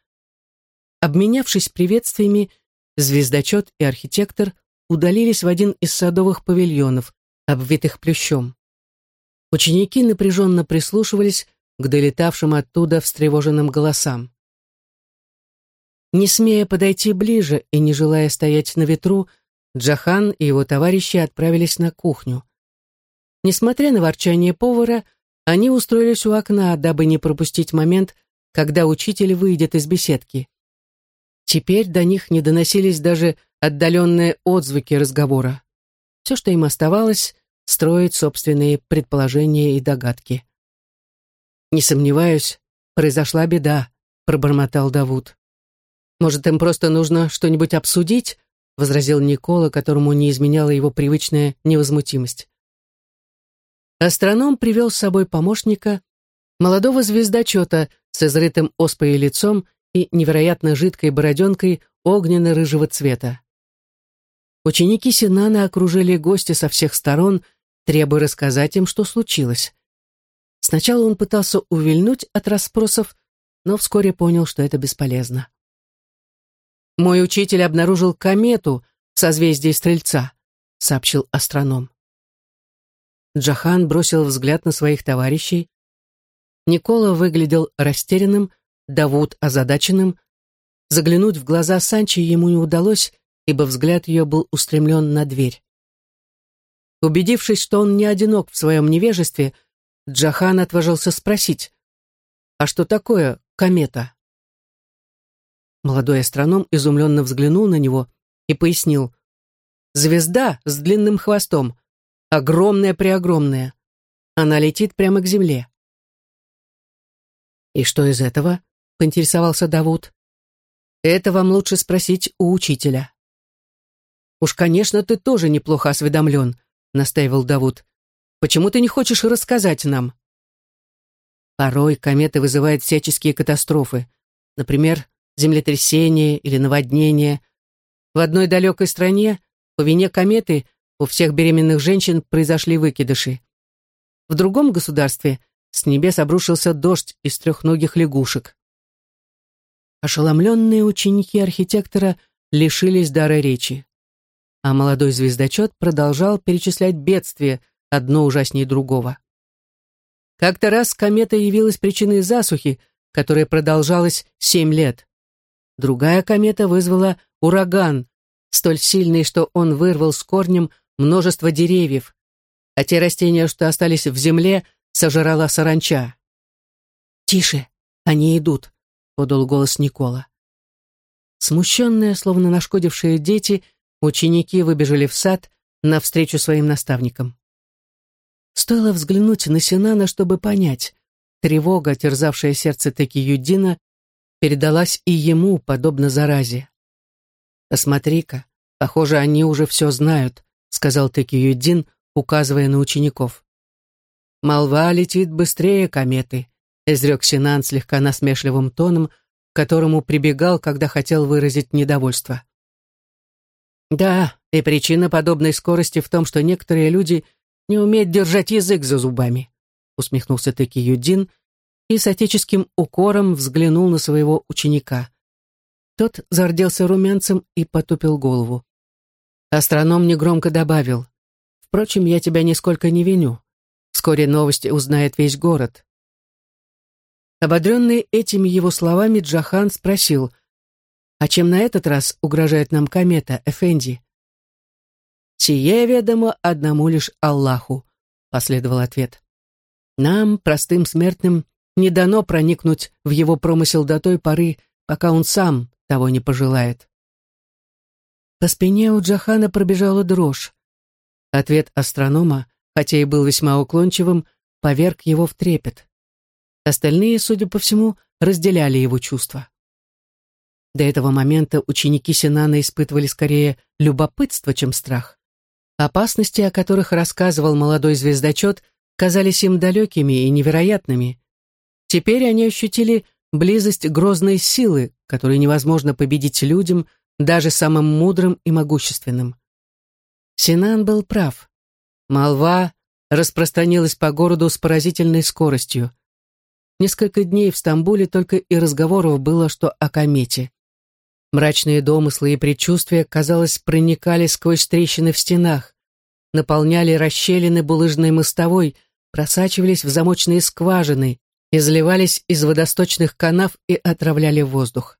Обменявшись приветствиями, звездочет и архитектор удалились в один из садовых павильонов, обвитых плющом. Ученики напряженно прислушивались к долетавшим оттуда встревоженным голосам. Не смея подойти ближе и не желая стоять на ветру, Джахан и его товарищи отправились на кухню. Несмотря на ворчание повара, они устроились у окна, дабы не пропустить момент, когда учитель выйдет из беседки. Теперь до них не доносились даже отдаленные отзвуки разговора. Все, что им оставалось, строить собственные предположения и догадки. «Не сомневаюсь, произошла беда», — пробормотал Давуд. «Может, им просто нужно что-нибудь обсудить?» — возразил Никола, которому не изменяла его привычная невозмутимость. Астроном привел с собой помощника, молодого звездочета с изрытым оспой лицом и невероятно жидкой бороденкой огненно-рыжего цвета. Ученики Синана окружили гостя со всех сторон, требуя рассказать им, что случилось. Сначала он пытался увильнуть от расспросов, но вскоре понял, что это бесполезно. «Мой учитель обнаружил комету в созвездии Стрельца», — сообщил астроном. Джахан бросил взгляд на своих товарищей. Никола выглядел растерянным, Давуд озадаченным. Заглянуть в глаза Санчи ему не удалось, ибо взгляд ее был устремлен на дверь. Убедившись, что он не одинок в своем невежестве, Джахан отважился спросить, «А что такое комета?» Молодой астроном изумленно взглянул на него и пояснил, «Звезда с длинным хвостом, огромная-преогромная. Она летит прямо к Земле». «И что из этого?» — поинтересовался Давуд. «Это вам лучше спросить у учителя». «Уж, конечно, ты тоже неплохо осведомлен», — настаивал Давуд. Почему ты не хочешь рассказать нам?» Порой кометы вызывают всяческие катастрофы, например, землетрясение или наводнение. В одной далекой стране по вине кометы у всех беременных женщин произошли выкидыши. В другом государстве с небес обрушился дождь из трехногих лягушек. Ошеломленные ученики архитектора лишились дара речи. А молодой звездочет продолжал перечислять бедствия, одно ужаснее другого. Как-то раз комета явилась причиной засухи, которая продолжалась семь лет. Другая комета вызвала ураган, столь сильный, что он вырвал с корнем множество деревьев, а те растения, что остались в земле, сожрала саранча. «Тише, они идут», — подал голос Никола. Смущенные, словно нашкодившие дети, ученики выбежали в сад навстречу своим наставникам. Стоило взглянуть на Синана, чтобы понять. Тревога, терзавшая сердце Текиюдина, передалась и ему, подобно заразе. «Посмотри-ка, похоже, они уже все знают», — сказал Текиюдин, указывая на учеников. «Молва летит быстрее кометы», — изрек Синан слегка насмешливым тоном, к которому прибегал, когда хотел выразить недовольство. «Да, и причина подобной скорости в том, что некоторые люди не умеют держать язык за зубами», — усмехнулся таки Юдин и с отеческим укором взглянул на своего ученика. Тот зарделся румянцем и потупил голову. Астроном негромко добавил, «Впрочем, я тебя нисколько не виню. Вскоре новости узнает весь город». Ободренный этими его словами, Джахан спросил, «А чем на этот раз угрожает нам комета, Эфенди?» «Сие ведомо одному лишь Аллаху», — последовал ответ. «Нам, простым смертным, не дано проникнуть в его промысел до той поры, пока он сам того не пожелает». По спине у Джахана пробежала дрожь. Ответ астронома, хотя и был весьма уклончивым, поверг его в трепет. Остальные, судя по всему, разделяли его чувства. До этого момента ученики Синана испытывали скорее любопытство, чем страх. Опасности, о которых рассказывал молодой звездочет, казались им далекими и невероятными. Теперь они ощутили близость грозной силы, которую невозможно победить людям, даже самым мудрым и могущественным. Синан был прав. Молва распространилась по городу с поразительной скоростью. Несколько дней в Стамбуле только и разговоров было, что о комете. Мрачные домыслы и предчувствия, казалось, проникали сквозь трещины в стенах, наполняли расщелины булыжной мостовой, просачивались в замочные скважины, изливались из водосточных канав и отравляли воздух.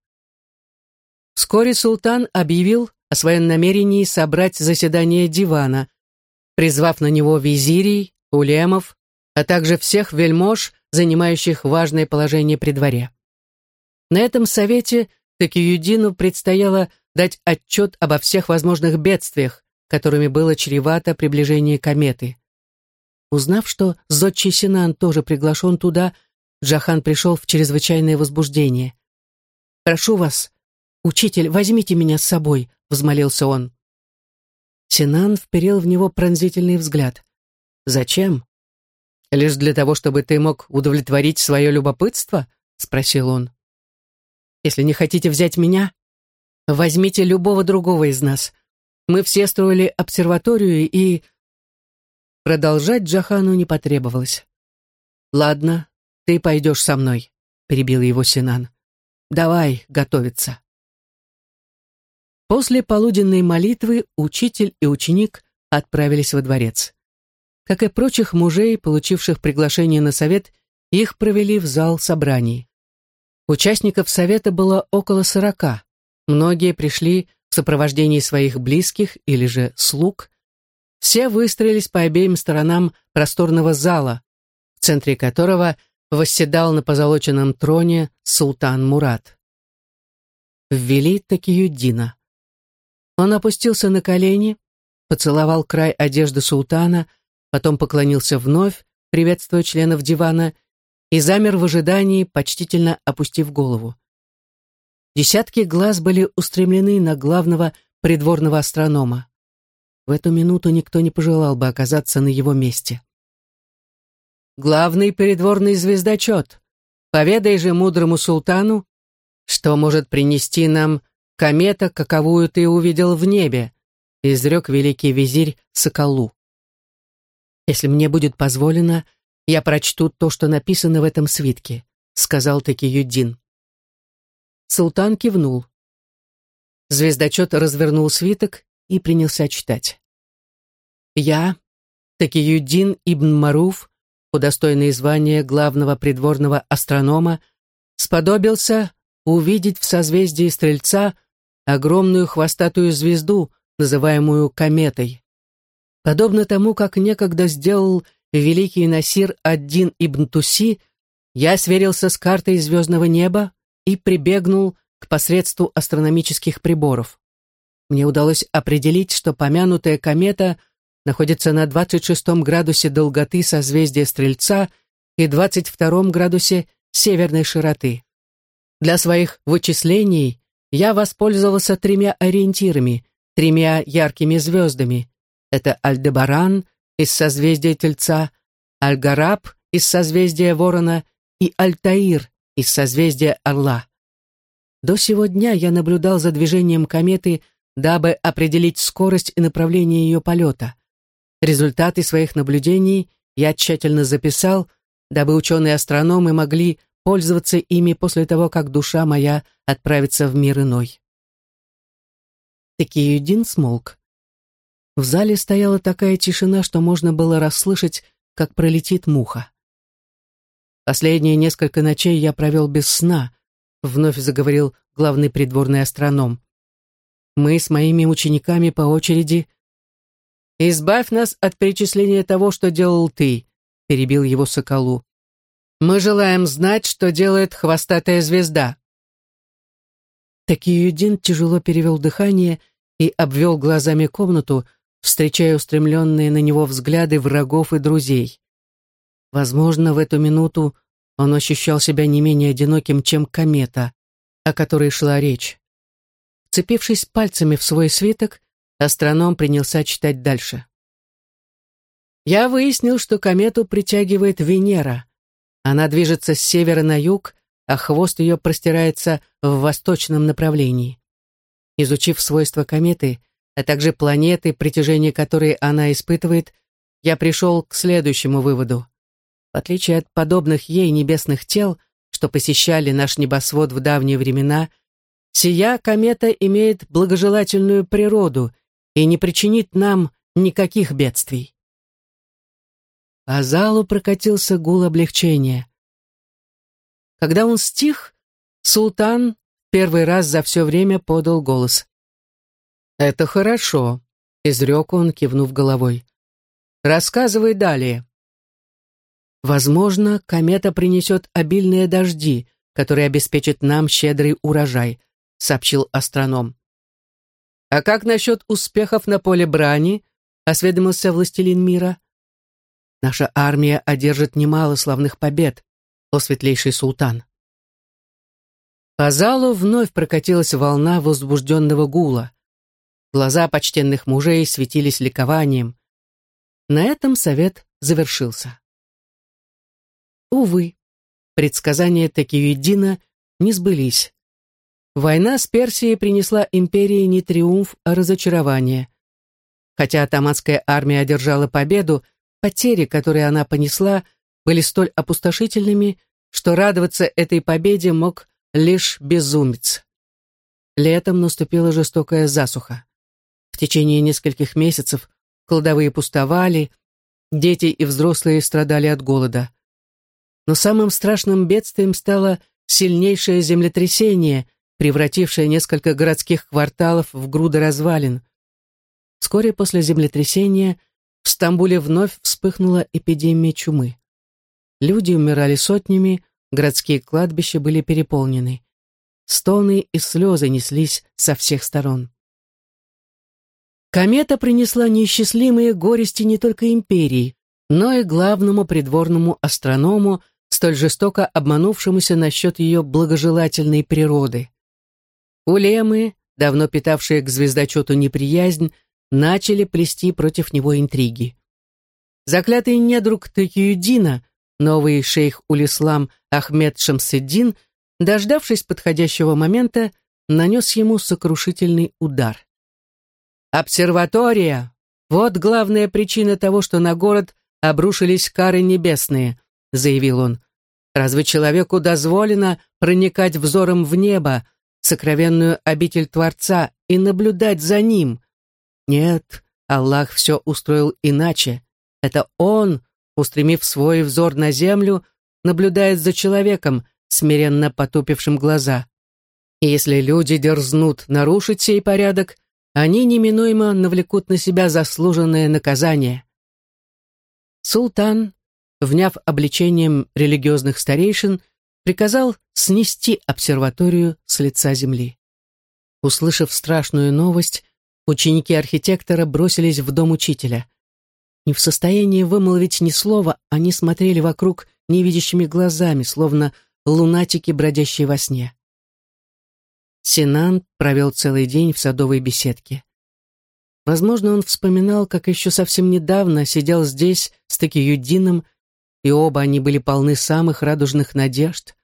Вскоре султан объявил о своем намерении собрать заседание дивана, призвав на него визирей, улемов, а также всех вельмож, занимающих важное положение при дворе. На этом совете Такиюдину предстояло дать отчет обо всех возможных бедствиях, которыми было чревато приближение кометы. Узнав, что Зодчий Синан тоже приглашен туда, Джахан пришел в чрезвычайное возбуждение. «Прошу вас, учитель, возьмите меня с собой», — взмолился он. Синан вперил в него пронзительный взгляд. «Зачем? Лишь для того, чтобы ты мог удовлетворить свое любопытство?» — спросил он. Если не хотите взять меня, возьмите любого другого из нас. Мы все строили обсерваторию и...» Продолжать Джахану не потребовалось. «Ладно, ты пойдешь со мной», — перебил его Синан. «Давай готовиться». После полуденной молитвы учитель и ученик отправились во дворец. Как и прочих мужей, получивших приглашение на совет, их провели в зал собраний. Участников совета было около сорока. Многие пришли в сопровождении своих близких или же слуг. Все выстроились по обеим сторонам просторного зала, в центре которого восседал на позолоченном троне султан Мурат. Ввели Такиюддина. Он опустился на колени, поцеловал край одежды султана, потом поклонился вновь, приветствуя членов дивана, и замер в ожидании, почтительно опустив голову. Десятки глаз были устремлены на главного придворного астронома. В эту минуту никто не пожелал бы оказаться на его месте. «Главный придворный звездочет, поведай же мудрому султану, что может принести нам комета, каковую ты увидел в небе», изрек великий визирь Соколу. «Если мне будет позволено, «Я прочту то, что написано в этом свитке», — сказал таки Юдин. Султан кивнул. Звездочет развернул свиток и принялся читать. «Я, Такиюдин ибн Маруф, удостоенный звания главного придворного астронома, сподобился увидеть в созвездии Стрельца огромную хвостатую звезду, называемую кометой. Подобно тому, как некогда сделал великий Насир Аддин ибн Туси, я сверился с картой звездного неба и прибегнул к посредству астрономических приборов. Мне удалось определить, что помянутая комета находится на 26 градусе долготы созвездия Стрельца и 22 градусе северной широты. Для своих вычислений я воспользовался тремя ориентирами, тремя яркими звездами. Это Альдебаран из созвездия Тельца, Альгараб из созвездия Ворона и Альтаир из созвездия Орла. До сего дня я наблюдал за движением кометы, дабы определить скорость и направление ее полета. Результаты своих наблюдений я тщательно записал, дабы ученые-астрономы могли пользоваться ими после того, как душа моя отправится в мир иной. Такиюдин смолк. В зале стояла такая тишина, что можно было расслышать, как пролетит муха. Последние несколько ночей я провел без сна, вновь заговорил главный придворный астроном. Мы с моими учениками по очереди... «Избавь нас от перечисления того, что делал ты», — перебил его Соколу. «Мы желаем знать, что делает хвостатая звезда». Такиюдин тяжело перевел дыхание и обвел глазами комнату, встречая устремленные на него взгляды врагов и друзей. Возможно, в эту минуту он ощущал себя не менее одиноким, чем комета, о которой шла речь. Цепившись пальцами в свой свиток, астроном принялся читать дальше. Я выяснил, что комету притягивает Венера. Она движется с севера на юг, а хвост ее простирается в восточном направлении. Изучив свойства кометы, а также планеты, притяжение которой она испытывает, я пришел к следующему выводу. В отличие от подобных ей небесных тел, что посещали наш небосвод в давние времена, сия комета имеет благожелательную природу и не причинит нам никаких бедствий. По залу прокатился гул облегчения. Когда он стих, султан первый раз за все время подал голос. «Это хорошо», — изрек он, кивнув головой. «Рассказывай далее». Возможно, комета принесет обильные дожди, которые обеспечат нам щедрый урожай, сообщил астроном. А как насчет успехов на поле брани? осведомился властелин мира. Наша армия одержит немало славных побед, о светлейший султан. По залу вновь прокатилась волна возбужденного гула. Глаза почтенных мужей светились ликованием. На этом совет завершился. Увы, предсказания Такиюдина не сбылись. Война с Персией принесла империи не триумф, а разочарование. Хотя атаманская армия одержала победу, потери, которые она понесла, были столь опустошительными, что радоваться этой победе мог лишь безумец. Летом наступила жестокая засуха. В течение нескольких месяцев кладовые пустовали, дети и взрослые страдали от голода. Но самым страшным бедствием стало сильнейшее землетрясение, превратившее несколько городских кварталов в груды развалин. Вскоре после землетрясения в Стамбуле вновь вспыхнула эпидемия чумы. Люди умирали сотнями, городские кладбища были переполнены. Стоны и слезы неслись со всех сторон. Комета принесла неисчислимые горести не только империи, но и главному придворному астроному столь жестоко обманувшемуся насчет ее благожелательной природы. Улемы, давно питавшие к звездочету неприязнь, начали плести против него интриги. Заклятый недруг Такиюдина, новый шейх Улислам Ахмед Шамседдин, дождавшись подходящего момента, нанес ему сокрушительный удар. «Обсерватория! Вот главная причина того, что на город обрушились кары небесные», — заявил он. Разве человеку дозволено проникать взором в небо, сокровенную обитель Творца, и наблюдать за ним? Нет, Аллах все устроил иначе, Это он, устремив свой взор на землю, наблюдает за человеком, смиренно потупившим глаза. И если люди дерзнут нарушить сей порядок, они неминуемо навлекут на себя заслуженное наказание. Султан, вняв обличением религиозных старейшин, приказал снести обсерваторию с лица земли. Услышав страшную новость, ученики архитектора бросились в дом учителя. Не в состоянии вымолвить ни слова, они смотрели вокруг невидящими глазами, словно лунатики, бродящие во сне. Синан провел целый день в садовой беседке. Возможно, он вспоминал, как еще совсем недавно сидел здесь с Такиюдином, и оба они были полны самых радужных надежд.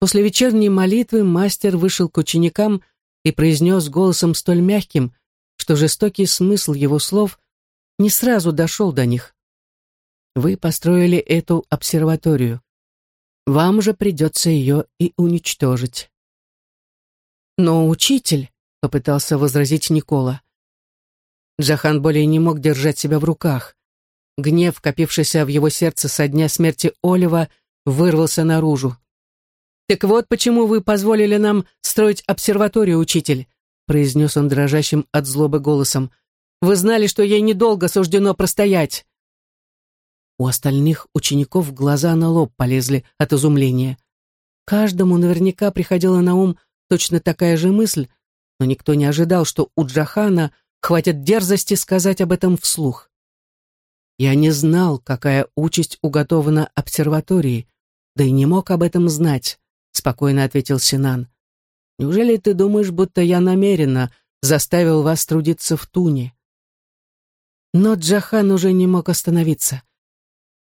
После вечерней молитвы мастер вышел к ученикам и произнес голосом столь мягким, что жестокий смысл его слов не сразу дошел до них. «Вы построили эту обсерваторию. Вам же придется ее и уничтожить». «Но учитель», — попытался возразить Никола. Джахан более не мог держать себя в руках. Гнев, копившийся в его сердце со дня смерти Олива, вырвался наружу. «Так вот почему вы позволили нам строить обсерваторию, учитель», произнес он дрожащим от злобы голосом. «Вы знали, что ей недолго суждено простоять». У остальных учеников глаза на лоб полезли от изумления. Каждому наверняка приходила на ум точно такая же мысль, но никто не ожидал, что у Джахана хватит дерзости сказать об этом вслух. Я не знал, какая участь уготована обсерватории, да и не мог об этом знать, спокойно ответил Синан. Неужели ты думаешь, будто я намеренно заставил вас трудиться в Туне? Но Джахан уже не мог остановиться.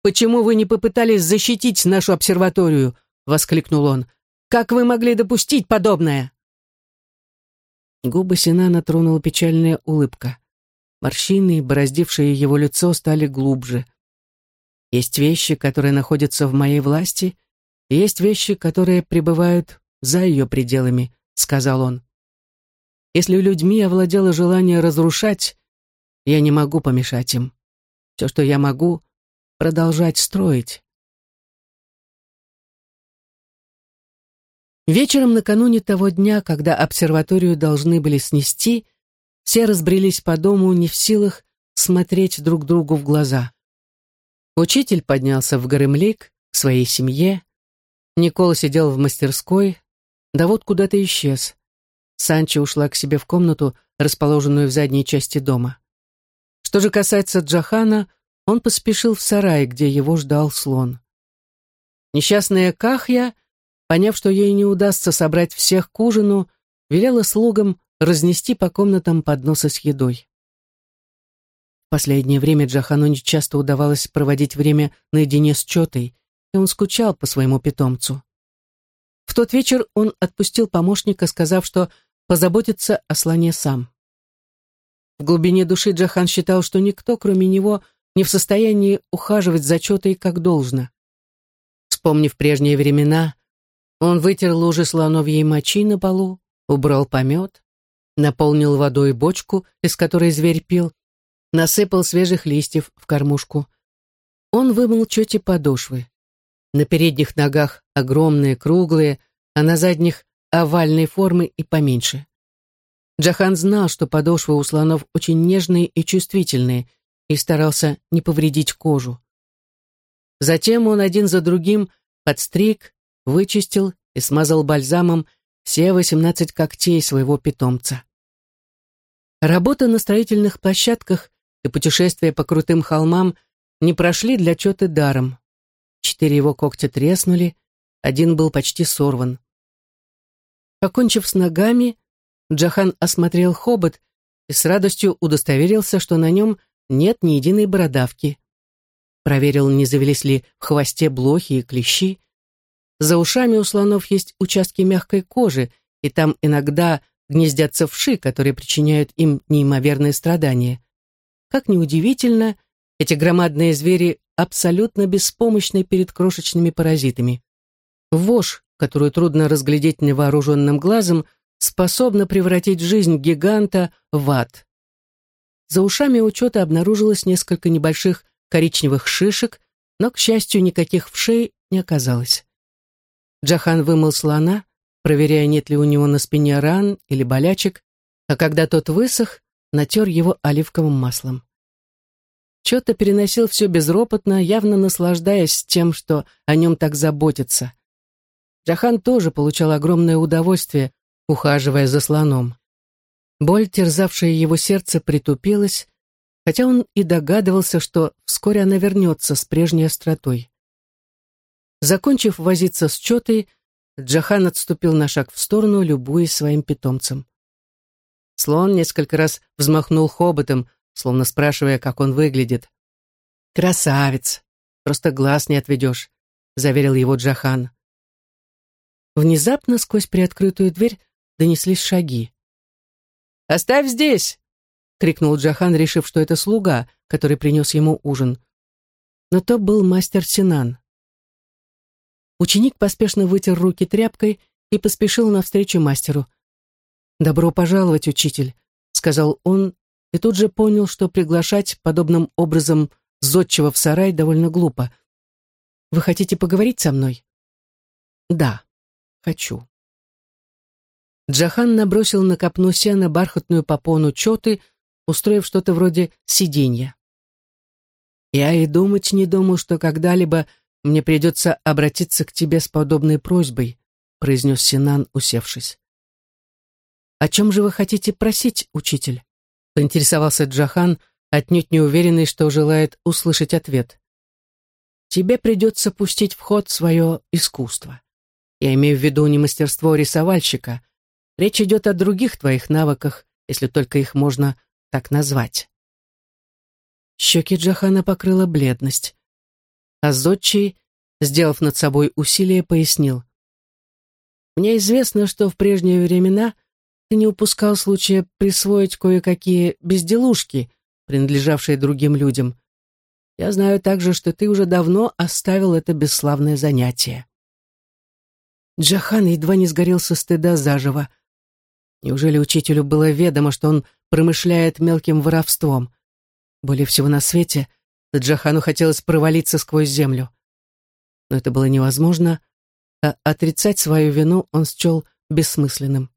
«Почему вы не попытались защитить нашу обсерваторию?» — воскликнул он. Как вы могли допустить подобное?» Губы Синана тронула печальная улыбка. Морщины, бороздившие его лицо, стали глубже. «Есть вещи, которые находятся в моей власти, и есть вещи, которые пребывают за ее пределами», — сказал он. «Если людьми овладело желание разрушать, я не могу помешать им. Все, что я могу, продолжать строить. Вечером накануне того дня, когда обсерваторию должны были снести, все разбрелись по дому, не в силах смотреть друг другу в глаза. Учитель поднялся в Горемлик к своей семье. Никола сидел в мастерской, да вот куда-то исчез. Санчо ушла к себе в комнату, расположенную в задней части дома. Что же касается Джахана, он поспешил в сарай, где его ждал слон. Несчастная Кахья поняв, что ей не удастся собрать всех к ужину, велела слугам разнести по комнатам подносы с едой. В последнее время Джахану не часто удавалось проводить время наедине с Чотой, и он скучал по своему питомцу. В тот вечер он отпустил помощника, сказав, что позаботится о слоне сам. В глубине души Джахан считал, что никто, кроме него, не в состоянии ухаживать за Чотой как должно. Вспомнив прежние времена, он вытер лужи слоновьей мочи на полу, убрал помет, наполнил водой бочку, из которой зверь пил, насыпал свежих листьев в кормушку. Он вымыл чете подошвы. На передних ногах огромные, круглые, а на задних овальной формы и поменьше. Джахан знал, что подошвы у слонов очень нежные и чувствительные, и старался не повредить кожу. Затем он один за другим подстриг, вычистил и смазал бальзамом все восемнадцать когтей своего питомца. Работа на строительных площадках и путешествия по крутым холмам не прошли для Чоты даром. Четыре его когтя треснули, один был почти сорван. Покончив с ногами, Джахан осмотрел хобот и с радостью удостоверился, что на нем нет ни единой бородавки. Проверил, не завелись ли в хвосте блохи и клещи, за ушами у слонов есть участки мягкой кожи, и там иногда гнездятся вши, которые причиняют им неимоверные страдания. Как ни удивительно, эти громадные звери абсолютно беспомощны перед крошечными паразитами. Вошь, которую трудно разглядеть невооруженным глазом, способна превратить жизнь гиганта в ад. за ушами учета обнаружилось несколько небольших коричневых шишек, но, к счастью, никаких вшей не оказалось. Джахан вымыл слона, проверяя, нет ли у него на спине ран или болячек, а когда тот высох, натер его оливковым маслом. Чё-то переносил все безропотно, явно наслаждаясь тем, что о нем так заботятся. Джахан тоже получал огромное удовольствие, ухаживая за слоном. Боль, терзавшая его сердце, притупилась, хотя он и догадывался, что вскоре она вернется с прежней остротой. Закончив возиться с чётой, Джахан отступил на шаг в сторону, любуясь своим питомцем. Слон несколько раз взмахнул хоботом, словно спрашивая, как он выглядит. «Красавец! Просто глаз не отведешь», — заверил его Джахан. Внезапно сквозь приоткрытую дверь донеслись шаги. «Оставь здесь!» — крикнул Джахан, решив, что это слуга, который принес ему ужин. Но то был мастер Синан. Ученик поспешно вытер руки тряпкой и поспешил навстречу мастеру. «Добро пожаловать, учитель», — сказал он, и тут же понял, что приглашать подобным образом зодчего в сарай довольно глупо. «Вы хотите поговорить со мной?» «Да, хочу». Джахан набросил на копну сена бархатную попону чоты, устроив что-то вроде сиденья. «Я и думать не думал, что когда-либо мне придется обратиться к тебе с подобной просьбой», произнес Синан, усевшись. «О чем же вы хотите просить, учитель?» поинтересовался Джахан, отнюдь не уверенный, что желает услышать ответ. «Тебе придется пустить в ход свое искусство. Я имею в виду не мастерство рисовальщика, Речь идет о других твоих навыках, если только их можно так назвать. Щеки Джахана покрыла бледность. А Зодчий, сделав над собой усилие, пояснил. «Мне известно, что в прежние времена ты не упускал случая присвоить кое-какие безделушки, принадлежавшие другим людям. Я знаю также, что ты уже давно оставил это бесславное занятие». Джахан едва не сгорел со стыда заживо. Неужели учителю было ведомо, что он промышляет мелким воровством? Более всего на свете Джахану хотелось провалиться сквозь землю. Но это было невозможно, а отрицать свою вину он счел бессмысленным.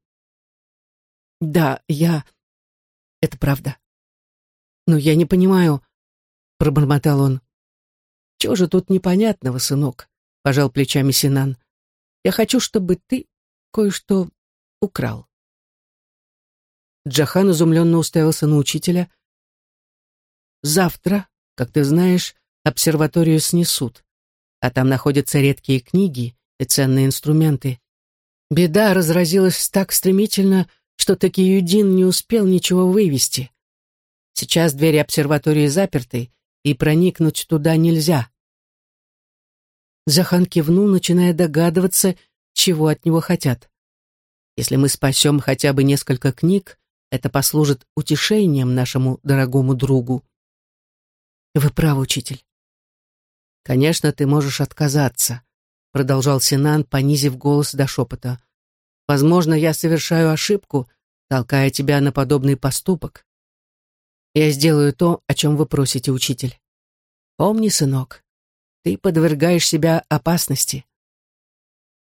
«Да, я... Это правда. Но я не понимаю...» — пробормотал он. «Чего же тут непонятного, сынок?» — пожал плечами Синан. «Я хочу, чтобы ты кое-что украл». Джахан изумленно уставился на учителя. «Завтра, как ты знаешь, обсерваторию снесут, а там находятся редкие книги и ценные инструменты. Беда разразилась так стремительно, что Такиюдин не успел ничего вывести. Сейчас двери обсерватории заперты, и проникнуть туда нельзя». Захан кивнул, начиная догадываться, чего от него хотят. «Если мы спасем хотя бы несколько книг, это послужит утешением нашему дорогому другу. Вы правы, учитель. Конечно, ты можешь отказаться, продолжал Синан, понизив голос до шепота. Возможно, я совершаю ошибку, толкая тебя на подобный поступок. Я сделаю то, о чем вы просите, учитель. Помни, сынок, ты подвергаешь себя опасности.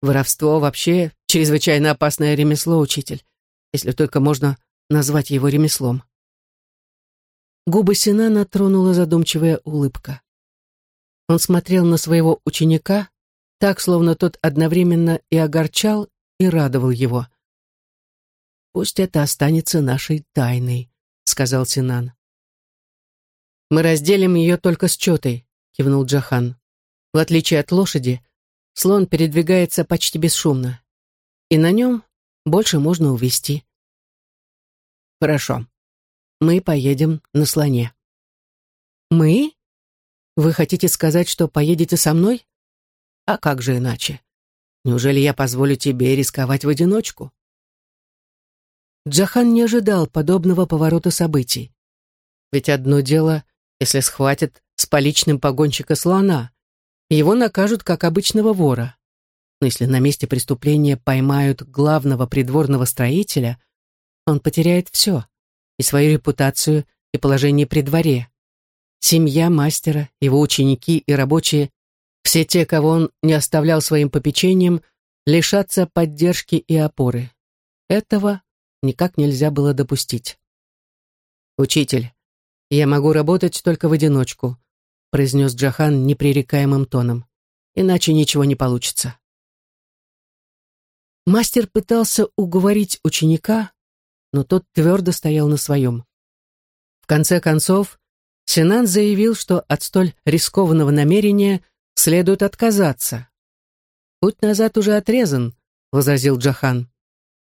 Воровство вообще чрезвычайно опасное ремесло, учитель, если только можно назвать его ремеслом. Губы Синана тронула задумчивая улыбка. Он смотрел на своего ученика, так, словно тот одновременно и огорчал, и радовал его. «Пусть это останется нашей тайной», — сказал Синан. «Мы разделим ее только с четой», — кивнул Джахан. «В отличие от лошади, слон передвигается почти бесшумно, и на нем больше можно увести. Хорошо. Мы поедем на слоне. Мы? Вы хотите сказать, что поедете со мной? А как же иначе? Неужели я позволю тебе рисковать в одиночку? Джахан не ожидал подобного поворота событий. Ведь одно дело, если схватят с поличным погонщика слона, его накажут как обычного вора. Но если на месте преступления поймают главного придворного строителя, он потеряет все, и свою репутацию, и положение при дворе. Семья мастера, его ученики и рабочие, все те, кого он не оставлял своим попечением, лишатся поддержки и опоры. Этого никак нельзя было допустить. «Учитель, я могу работать только в одиночку», произнес Джахан непререкаемым тоном. «Иначе ничего не получится». Мастер пытался уговорить ученика, но тот твердо стоял на своем. В конце концов, Синан заявил, что от столь рискованного намерения следует отказаться. «Путь назад уже отрезан», — возразил Джахан.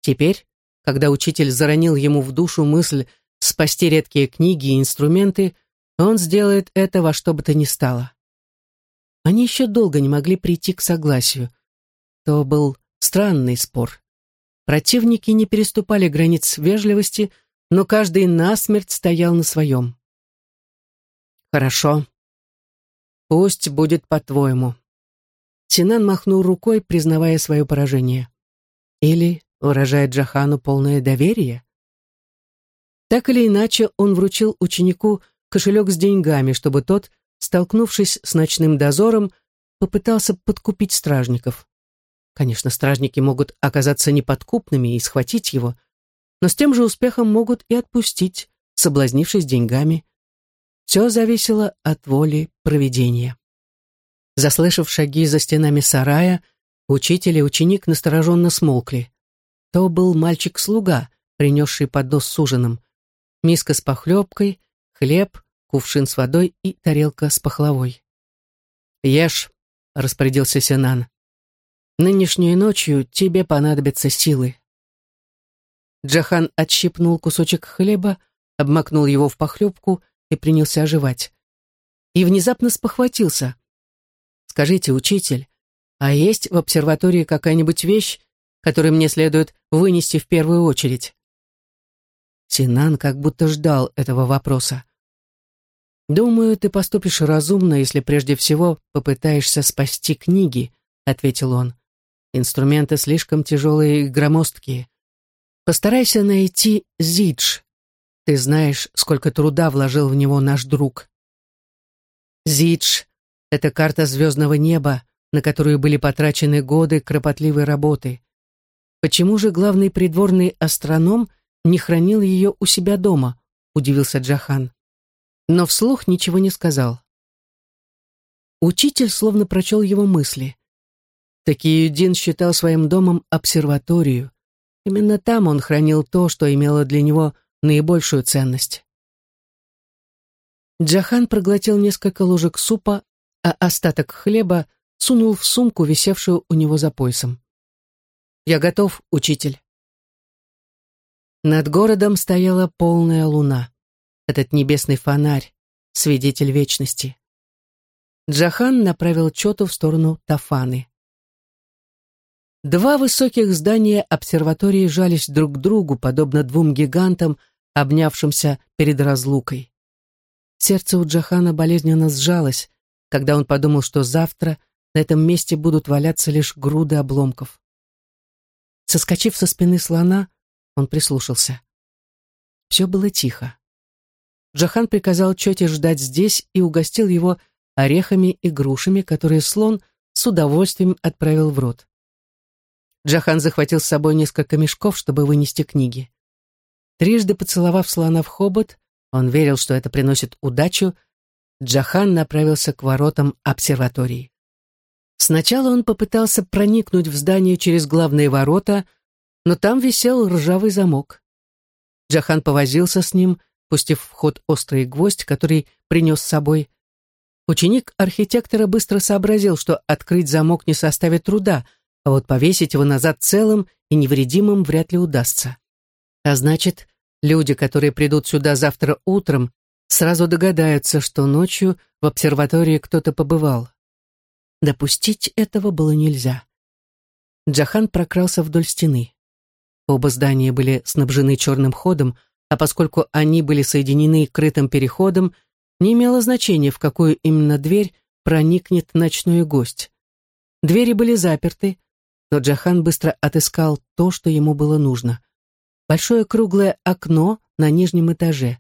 Теперь, когда учитель заронил ему в душу мысль спасти редкие книги и инструменты, он сделает это во что бы то ни стало. Они еще долго не могли прийти к согласию. То был странный спор. Противники не переступали границ вежливости, но каждый насмерть стоял на своем. «Хорошо. Пусть будет по-твоему». Синан махнул рукой, признавая свое поражение. Или выражает Джахану полное доверие? Так или иначе, он вручил ученику кошелек с деньгами, чтобы тот, столкнувшись с ночным дозором, попытался подкупить стражников. Конечно, стражники могут оказаться неподкупными и схватить его, но с тем же успехом могут и отпустить, соблазнившись деньгами. Все зависело от воли проведения. Заслышав шаги за стенами сарая, учитель и ученик настороженно смолкли. То был мальчик-слуга, принесший поднос с ужином. Миска с похлебкой, хлеб, кувшин с водой и тарелка с пахлавой. «Ешь», — распорядился Синан. «Нынешней ночью тебе понадобятся силы». Джахан отщипнул кусочек хлеба, обмакнул его в похлебку и принялся оживать. И внезапно спохватился. «Скажите, учитель, а есть в обсерватории какая-нибудь вещь, которую мне следует вынести в первую очередь?» Синан как будто ждал этого вопроса. «Думаю, ты поступишь разумно, если прежде всего попытаешься спасти книги», — ответил он. «Инструменты слишком тяжелые и громоздкие. Постарайся найти Зидж. Ты знаешь, сколько труда вложил в него наш друг». Зидж — это карта звездного неба, на которую были потрачены годы кропотливой работы. Почему же главный придворный астроном не хранил ее у себя дома?» — удивился Джахан но вслух ничего не сказал. Учитель словно прочел его мысли. Такиюдин считал своим домом обсерваторию. Именно там он хранил то, что имело для него наибольшую ценность. Джахан проглотил несколько ложек супа, а остаток хлеба сунул в сумку, висевшую у него за поясом. «Я готов, учитель». Над городом стояла полная луна этот небесный фонарь, свидетель вечности. Джахан направил Чоту в сторону Тафаны. Два высоких здания обсерватории жались друг к другу, подобно двум гигантам, обнявшимся перед разлукой. Сердце у Джахана болезненно сжалось, когда он подумал, что завтра на этом месте будут валяться лишь груды обломков. Соскочив со спины слона, он прислушался. Все было тихо. Джахан приказал Чоте ждать здесь и угостил его орехами и грушами, которые слон с удовольствием отправил в рот. Джахан захватил с собой несколько мешков, чтобы вынести книги. Трижды поцеловав слона в хобот, он верил, что это приносит удачу, Джахан направился к воротам обсерватории. Сначала он попытался проникнуть в здание через главные ворота, но там висел ржавый замок. Джахан повозился с ним, пустив в ход острый гвоздь, который принес с собой. Ученик архитектора быстро сообразил, что открыть замок не составит труда, а вот повесить его назад целым и невредимым вряд ли удастся. А значит, люди, которые придут сюда завтра утром, сразу догадаются, что ночью в обсерватории кто-то побывал. Допустить этого было нельзя. Джахан прокрался вдоль стены. Оба здания были снабжены черным ходом, а поскольку они были соединены крытым переходом, не имело значения, в какую именно дверь проникнет ночной гость. Двери были заперты, но Джахан быстро отыскал то, что ему было нужно. Большое круглое окно на нижнем этаже.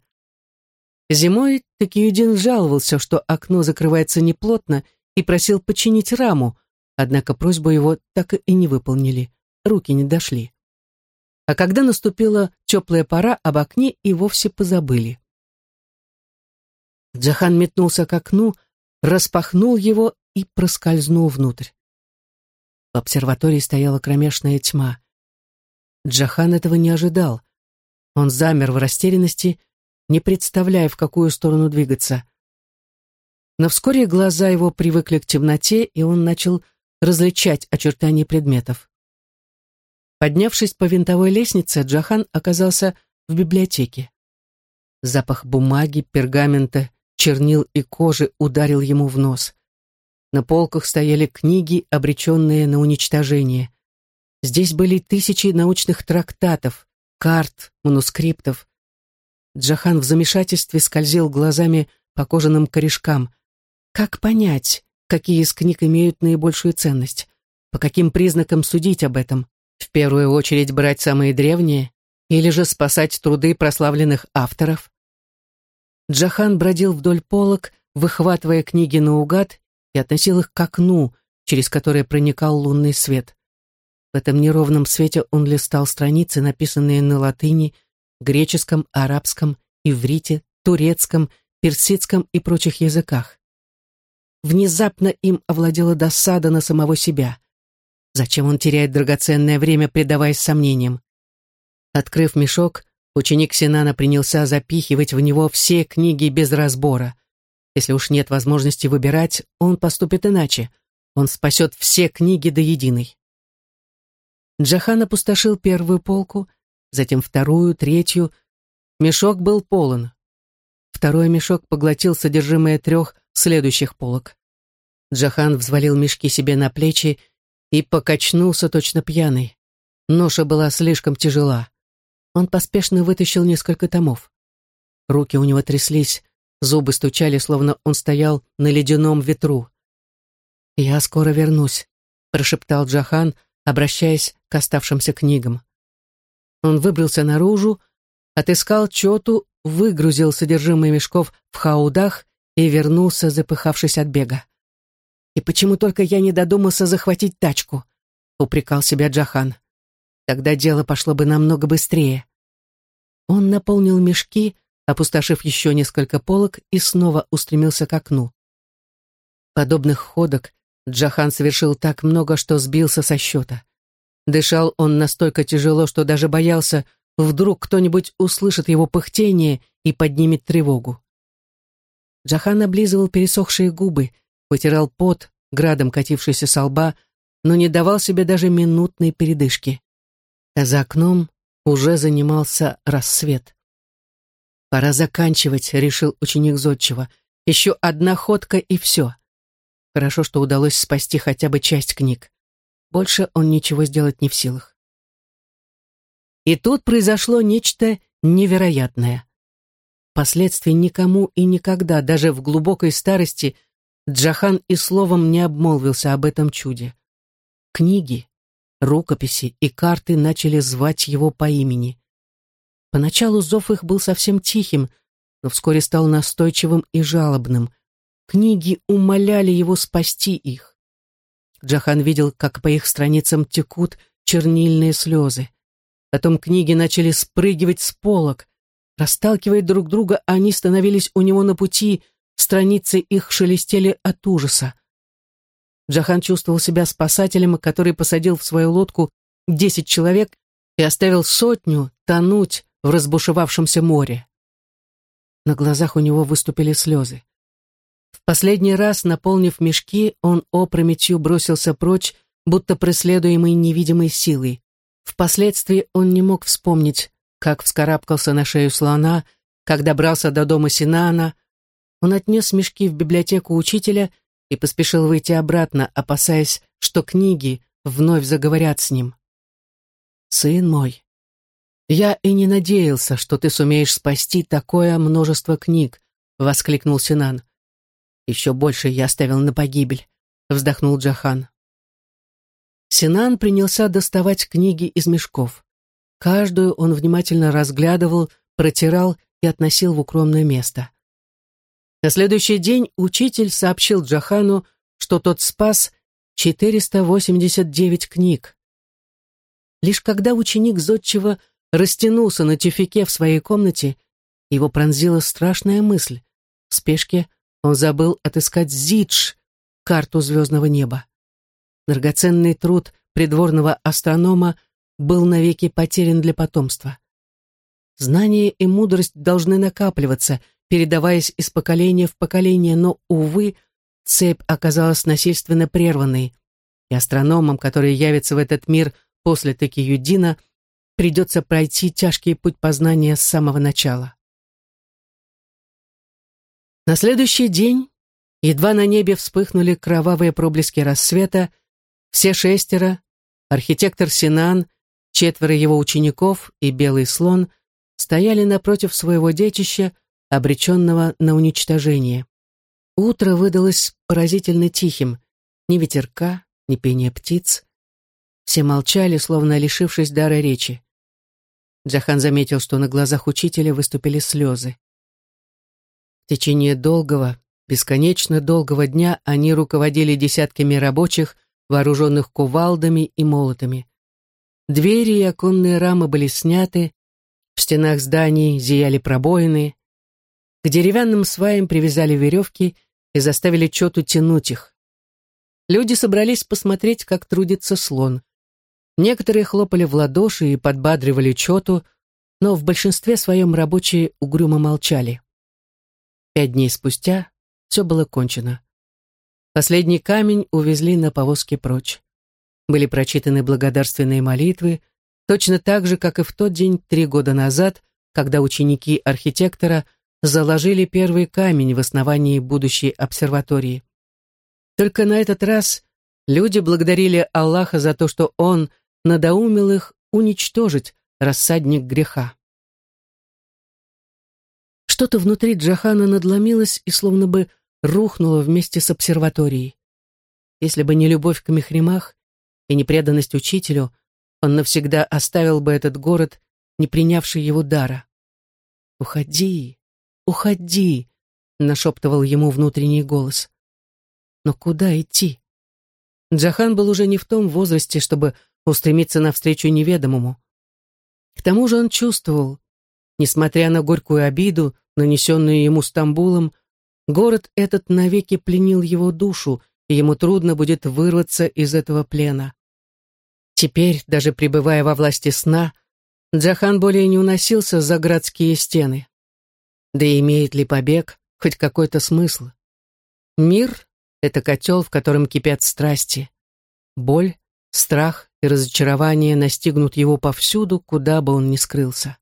Зимой Такиюдин жаловался, что окно закрывается неплотно и просил починить раму, однако просьбу его так и не выполнили, руки не дошли. А когда наступила теплая пора, об окне и вовсе позабыли. Джахан метнулся к окну, распахнул его и проскользнул внутрь. В обсерватории стояла кромешная тьма. Джахан этого не ожидал. Он замер в растерянности, не представляя, в какую сторону двигаться. Но вскоре глаза его привыкли к темноте, и он начал различать очертания предметов. Поднявшись по винтовой лестнице, Джахан оказался в библиотеке. Запах бумаги, пергамента, чернил и кожи ударил ему в нос. На полках стояли книги, обреченные на уничтожение. Здесь были тысячи научных трактатов, карт, манускриптов. Джахан в замешательстве скользил глазами по кожаным корешкам. Как понять, какие из книг имеют наибольшую ценность? По каким признакам судить об этом? В первую очередь брать самые древние или же спасать труды прославленных авторов? Джахан бродил вдоль полок, выхватывая книги наугад и относил их к окну, через которое проникал лунный свет. В этом неровном свете он листал страницы, написанные на латыни, греческом, арабском, иврите, турецком, персидском и прочих языках. Внезапно им овладела досада на самого себя. Зачем он теряет драгоценное время, предаваясь сомнениям? Открыв мешок, ученик Синана принялся запихивать в него все книги без разбора. Если уж нет возможности выбирать, он поступит иначе. Он спасет все книги до единой. Джахан опустошил первую полку, затем вторую, третью. Мешок был полон. Второй мешок поглотил содержимое трех следующих полок. Джахан взвалил мешки себе на плечи и покачнулся точно пьяный. Ноша была слишком тяжела. Он поспешно вытащил несколько томов. Руки у него тряслись, зубы стучали, словно он стоял на ледяном ветру. «Я скоро вернусь», — прошептал Джахан, обращаясь к оставшимся книгам. Он выбрался наружу, отыскал чету, выгрузил содержимое мешков в хаудах и вернулся, запыхавшись от бега. «И почему только я не додумался захватить тачку?» — упрекал себя Джахан. «Тогда дело пошло бы намного быстрее». Он наполнил мешки, опустошив еще несколько полок, и снова устремился к окну. Подобных ходок Джахан совершил так много, что сбился со счета. Дышал он настолько тяжело, что даже боялся, вдруг кто-нибудь услышит его пыхтение и поднимет тревогу. Джахан облизывал пересохшие губы, вытирал пот, градом катившийся со лба, но не давал себе даже минутной передышки. За окном уже занимался рассвет. «Пора заканчивать», — решил ученик Зодчего. «Еще одна ходка и все». Хорошо, что удалось спасти хотя бы часть книг. Больше он ничего сделать не в силах. И тут произошло нечто невероятное. Впоследствии никому и никогда, даже в глубокой старости, Джахан и словом не обмолвился об этом чуде. Книги, рукописи и карты начали звать его по имени. Поначалу зов их был совсем тихим, но вскоре стал настойчивым и жалобным — Книги умоляли его спасти их. Джахан видел, как по их страницам текут чернильные слезы. Потом книги начали спрыгивать с полок. Расталкивая друг друга, они становились у него на пути, страницы их шелестели от ужаса. Джахан чувствовал себя спасателем, который посадил в свою лодку десять человек и оставил сотню тонуть в разбушевавшемся море. На глазах у него выступили слезы. В последний раз, наполнив мешки, он опрометью бросился прочь, будто преследуемый невидимой силой. Впоследствии он не мог вспомнить, как вскарабкался на шею слона, как добрался до дома Синана. Он отнес мешки в библиотеку учителя и поспешил выйти обратно, опасаясь, что книги вновь заговорят с ним. «Сын мой, я и не надеялся, что ты сумеешь спасти такое множество книг», — воскликнул Синан. Еще больше я оставил на погибель, вздохнул Джахан. Синан принялся доставать книги из мешков. Каждую он внимательно разглядывал, протирал и относил в укромное место. На следующий день учитель сообщил Джахану, что тот спас 489 книг. Лишь когда ученик зодчего растянулся на тюфике в своей комнате, его пронзила страшная мысль. В спешке он забыл отыскать Зидж, карту звездного неба. Драгоценный труд придворного астронома был навеки потерян для потомства. Знание и мудрость должны накапливаться, передаваясь из поколения в поколение, но, увы, цепь оказалась насильственно прерванной, и астрономам, которые явятся в этот мир после Такиюдина, придется пройти тяжкий путь познания с самого начала. На следующий день, едва на небе вспыхнули кровавые проблески рассвета, все шестеро, архитектор Синан, четверо его учеников и белый слон стояли напротив своего детища, обреченного на уничтожение. Утро выдалось поразительно тихим, ни ветерка, ни пения птиц. Все молчали, словно лишившись дара речи. Джахан заметил, что на глазах учителя выступили слезы. В течение долгого, бесконечно долгого дня они руководили десятками рабочих, вооруженных кувалдами и молотами. Двери и оконные рамы были сняты, в стенах зданий зияли пробоины, к деревянным сваям привязали веревки и заставили Чоту тянуть их. Люди собрались посмотреть, как трудится слон. Некоторые хлопали в ладоши и подбадривали Чоту, но в большинстве своем рабочие угрюмо молчали. Пять дней спустя все было кончено. Последний камень увезли на повозке прочь. Были прочитаны благодарственные молитвы, точно так же, как и в тот день три года назад, когда ученики архитектора заложили первый камень в основании будущей обсерватории. Только на этот раз люди благодарили Аллаха за то, что Он надоумил их уничтожить рассадник греха. Что-то внутри Джахана надломилось и словно бы рухнуло вместе с обсерваторией. Если бы не любовь к Мехримах и не преданность учителю, он навсегда оставил бы этот город, не принявший его дара. «Уходи, «Уходи!» — нашептывал ему внутренний голос. Но куда идти? Джахан был уже не в том возрасте, чтобы устремиться навстречу неведомому. К тому же он чувствовал, несмотря на горькую обиду, нанесенную ему Стамбулом, город этот навеки пленил его душу, и ему трудно будет вырваться из этого плена. Теперь, даже пребывая во власти сна, Джахан более не уносился за городские стены. Да и имеет ли побег хоть какой-то смысл? Мир — это котел, в котором кипят страсти. Боль, страх и разочарование настигнут его повсюду, куда бы он ни скрылся.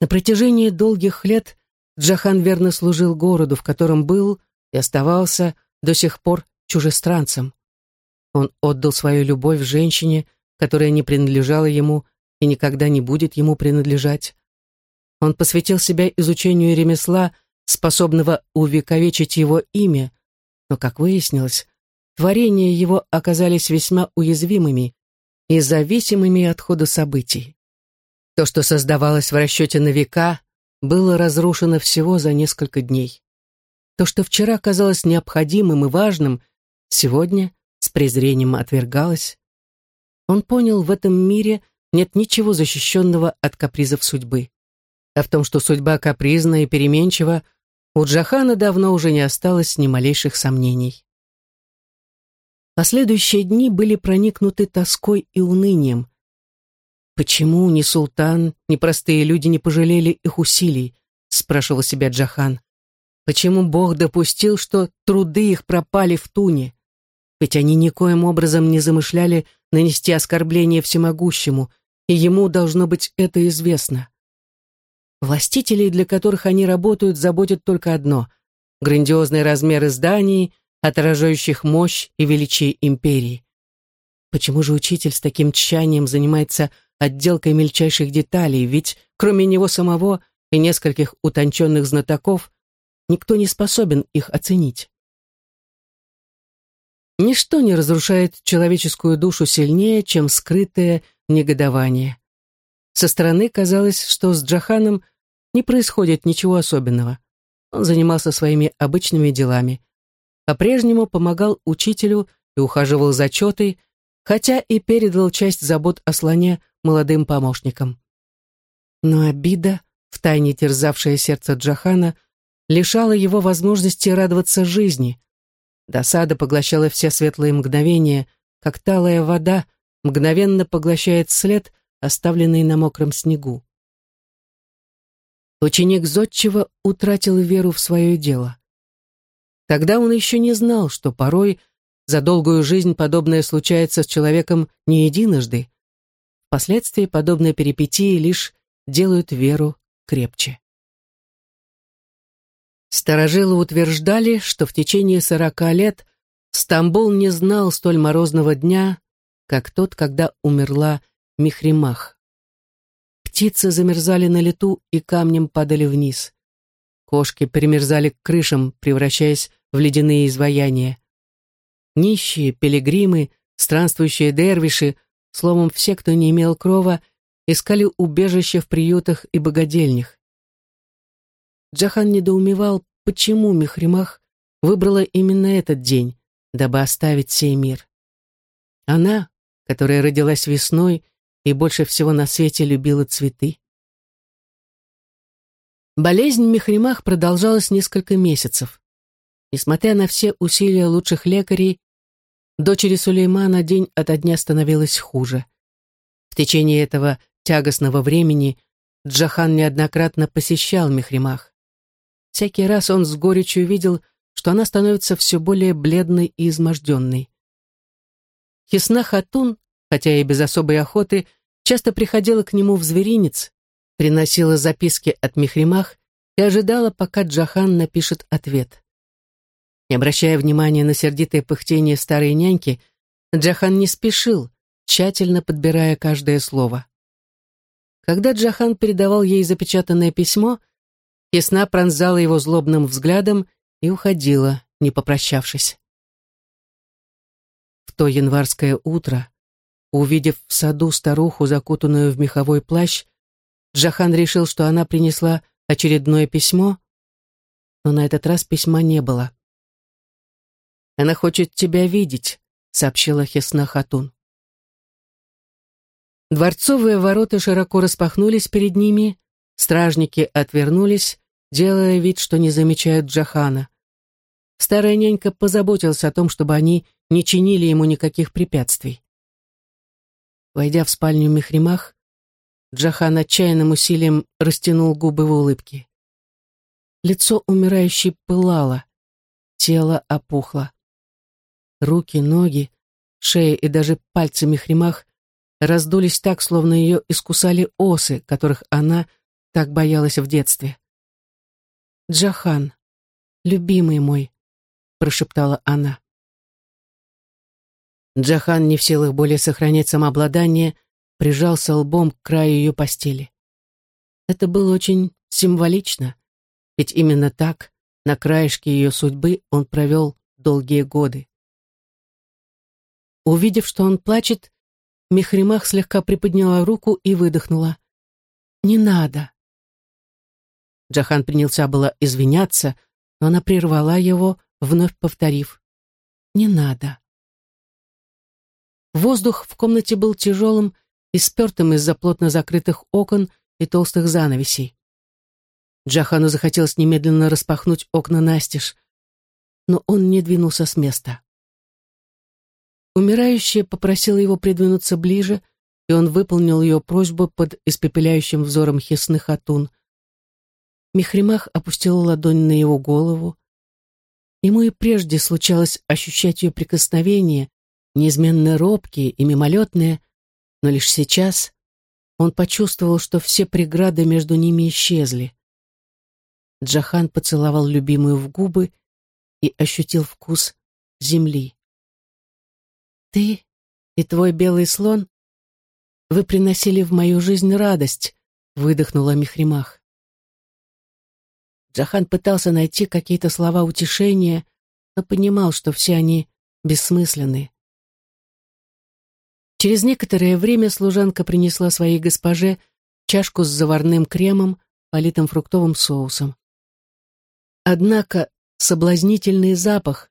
На протяжении долгих лет Джахан верно служил городу, в котором был и оставался до сих пор чужестранцем. Он отдал свою любовь женщине, которая не принадлежала ему и никогда не будет ему принадлежать. Он посвятил себя изучению ремесла, способного увековечить его имя, но, как выяснилось, творения его оказались весьма уязвимыми и зависимыми от хода событий. То, что создавалось в расчете на века, было разрушено всего за несколько дней. То, что вчера казалось необходимым и важным, сегодня с презрением отвергалось. Он понял, в этом мире нет ничего защищенного от капризов судьбы. А в том, что судьба капризна и переменчива, у Джахана давно уже не осталось ни малейших сомнений. Последующие дни были проникнуты тоской и унынием. «Почему ни султан, ни простые люди не пожалели их усилий?» — спрашивал себя Джахан. «Почему Бог допустил, что труды их пропали в туне? Ведь они никоим образом не замышляли нанести оскорбление всемогущему, и ему должно быть это известно. Властителей, для которых они работают, заботит только одно — грандиозные размеры зданий, отражающих мощь и величие империи. Почему же учитель с таким тщанием занимается отделкой мельчайших деталей, ведь кроме него самого и нескольких утонченных знатоков никто не способен их оценить? Ничто не разрушает человеческую душу сильнее, чем скрытое негодование. Со стороны казалось, что с Джаханом не происходит ничего особенного. он занимался своими обычными делами. По-прежнему помогал учителю и ухаживал за четой, хотя и передал часть забот о слоне молодым помощникам. Но обида, втайне терзавшая сердце Джахана, лишала его возможности радоваться жизни. Досада поглощала все светлые мгновения, как талая вода мгновенно поглощает след, оставленный на мокром снегу. Ученик Зодчего утратил веру в свое дело. Тогда он еще не знал, что порой за долгую жизнь подобное случается с человеком не единожды. Впоследствии подобные перипетии лишь делают веру крепче. Старожилы утверждали, что в течение сорока лет Стамбул не знал столь морозного дня, как тот, когда умерла Михримах. Птицы замерзали на лету и камнем падали вниз. Кошки примерзали к крышам, превращаясь в ледяные изваяния. Нищие, пилигримы, странствующие дервиши, словом, все, кто не имел крова, искали убежище в приютах и богадельнях. Джахан недоумевал, почему Мехримах выбрала именно этот день, дабы оставить сей мир. Она, которая родилась весной и больше всего на свете любила цветы. Болезнь Мехримах продолжалась несколько месяцев. Несмотря на все усилия лучших лекарей, дочери Сулеймана день ото дня становилась хуже. В течение этого тягостного времени Джахан неоднократно посещал Мехримах. Всякий раз он с горечью видел, что она становится все более бледной и изможденной. Хисна Хатун, хотя и без особой охоты, часто приходила к нему в зверинец, приносила записки от Мехримах и ожидала, пока Джахан напишет ответ. Не обращая внимания на сердитое пыхтение старой няньки, Джахан не спешил, тщательно подбирая каждое слово. Когда Джахан передавал ей запечатанное письмо, Ясна пронзала его злобным взглядом и уходила, не попрощавшись. В то январское утро, увидев в саду старуху, закутанную в меховой плащ, Джахан решил, что она принесла очередное письмо, но на этот раз письма не было. Она хочет тебя видеть», — сообщила Хесна Хатун. Дворцовые ворота широко распахнулись перед ними, стражники отвернулись, делая вид, что не замечают Джахана. Старая нянька позаботилась о том, чтобы они не чинили ему никаких препятствий. Войдя в спальню Мехримах, Джахан отчаянным усилием растянул губы в улыбке. Лицо умирающей пылало, тело опухло. Руки, ноги, шея и даже пальцы Мехримах раздулись так, словно ее искусали осы, которых она так боялась в детстве. «Джахан, любимый мой», — прошептала она. Джахан, не в силах более сохранять самообладание, прижался лбом к краю ее постели. Это было очень символично, ведь именно так, на краешке ее судьбы, он провел долгие годы. Увидев, что он плачет, Мехримах слегка приподняла руку и выдохнула. «Не надо». Джахан принялся было извиняться, но она прервала его, вновь повторив. «Не надо». Воздух в комнате был тяжелым и спертым из-за плотно закрытых окон и толстых занавесей. Джахану захотелось немедленно распахнуть окна настежь, но он не двинулся с места. Умирающая попросила его придвинуться ближе, и он выполнил ее просьбу под испепеляющим взором Хесны Хатун. Михримах опустил ладонь на его голову. Ему и прежде случалось ощущать ее прикосновение, неизменно робкие и мимолетные, но лишь сейчас он почувствовал, что все преграды между ними исчезли. Джахан поцеловал любимую в губы и ощутил вкус земли. Ты и твой белый слон, вы приносили в мою жизнь радость, выдохнула Михримах. Джахан пытался найти какие-то слова утешения, но понимал, что все они бессмысленны. Через некоторое время служанка принесла своей госпоже чашку с заварным кремом, политым фруктовым соусом. Однако соблазнительный запах,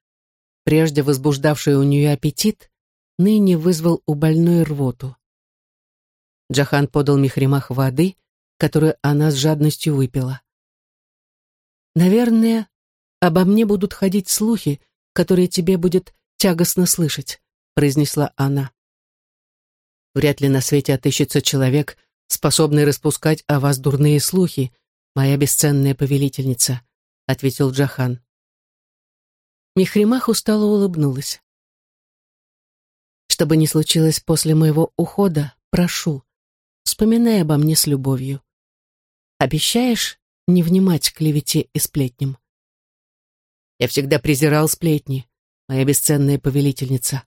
прежде возбуждавший у нее аппетит, ныне вызвал у больной рвоту. Джахан подал Михримах воды, которую она с жадностью выпила. «Наверное, обо мне будут ходить слухи, которые тебе будет тягостно слышать», произнесла она. «Вряд ли на свете отыщется человек, способный распускать о вас дурные слухи, моя бесценная повелительница», ответил Джахан. Михримах устало улыбнулась. «Что бы ни случилось после моего ухода, прошу, вспоминай обо мне с любовью. Обещаешь не внимать клевете и сплетням?» «Я всегда презирал сплетни, моя бесценная повелительница».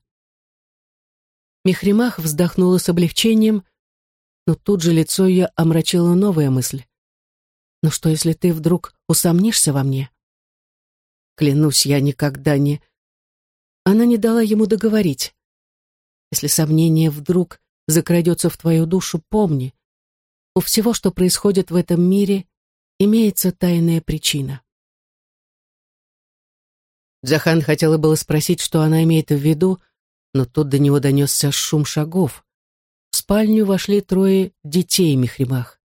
Михримах вздохнула с облегчением, но тут же лицо ее омрачила новая мысль. «Но что, если ты вдруг усомнишься во мне?» «Клянусь, я никогда не...» Она не дала ему договорить. «Если сомнение вдруг закрадется в твою душу, помни, у всего, что происходит в этом мире, имеется тайная причина». Джахан хотела было спросить, что она имеет в виду, но тут до него донесся шум шагов. В спальню вошли трое детей Михримах.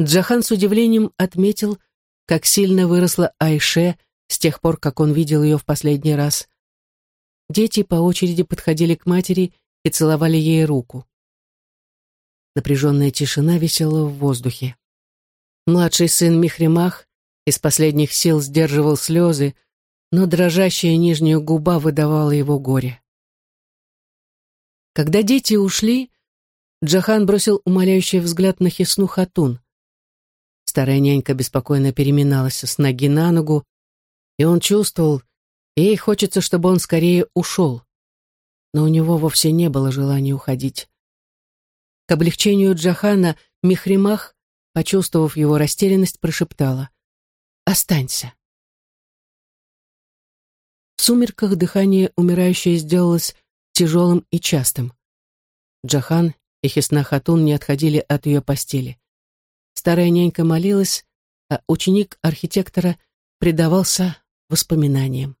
Джахан с удивлением отметил, как сильно выросла Айше с тех пор, как он видел ее в последний раз. Дети по очереди подходили к матери и целовали ей руку. Напряженная тишина висела в воздухе. Младший сын Михримах из последних сил сдерживал слезы, но дрожащая нижняя губа выдавала его горе. Когда дети ушли, Джахан бросил умоляющий взгляд на Хисну Хатун. Старая нянька беспокойно переминалась с ноги на ногу, и он чувствовал, ей хочется, чтобы он скорее ушел. Но у него вовсе не было желания уходить. К облегчению Джахана Михримах, почувствовав его растерянность, прошептала «Останься». В сумерках дыхание умирающей сделалось тяжелым и частым. Джахан и Хисна Хатун не отходили от ее постели. Старая нянька молилась, а ученик архитектора предавался воспоминаниям.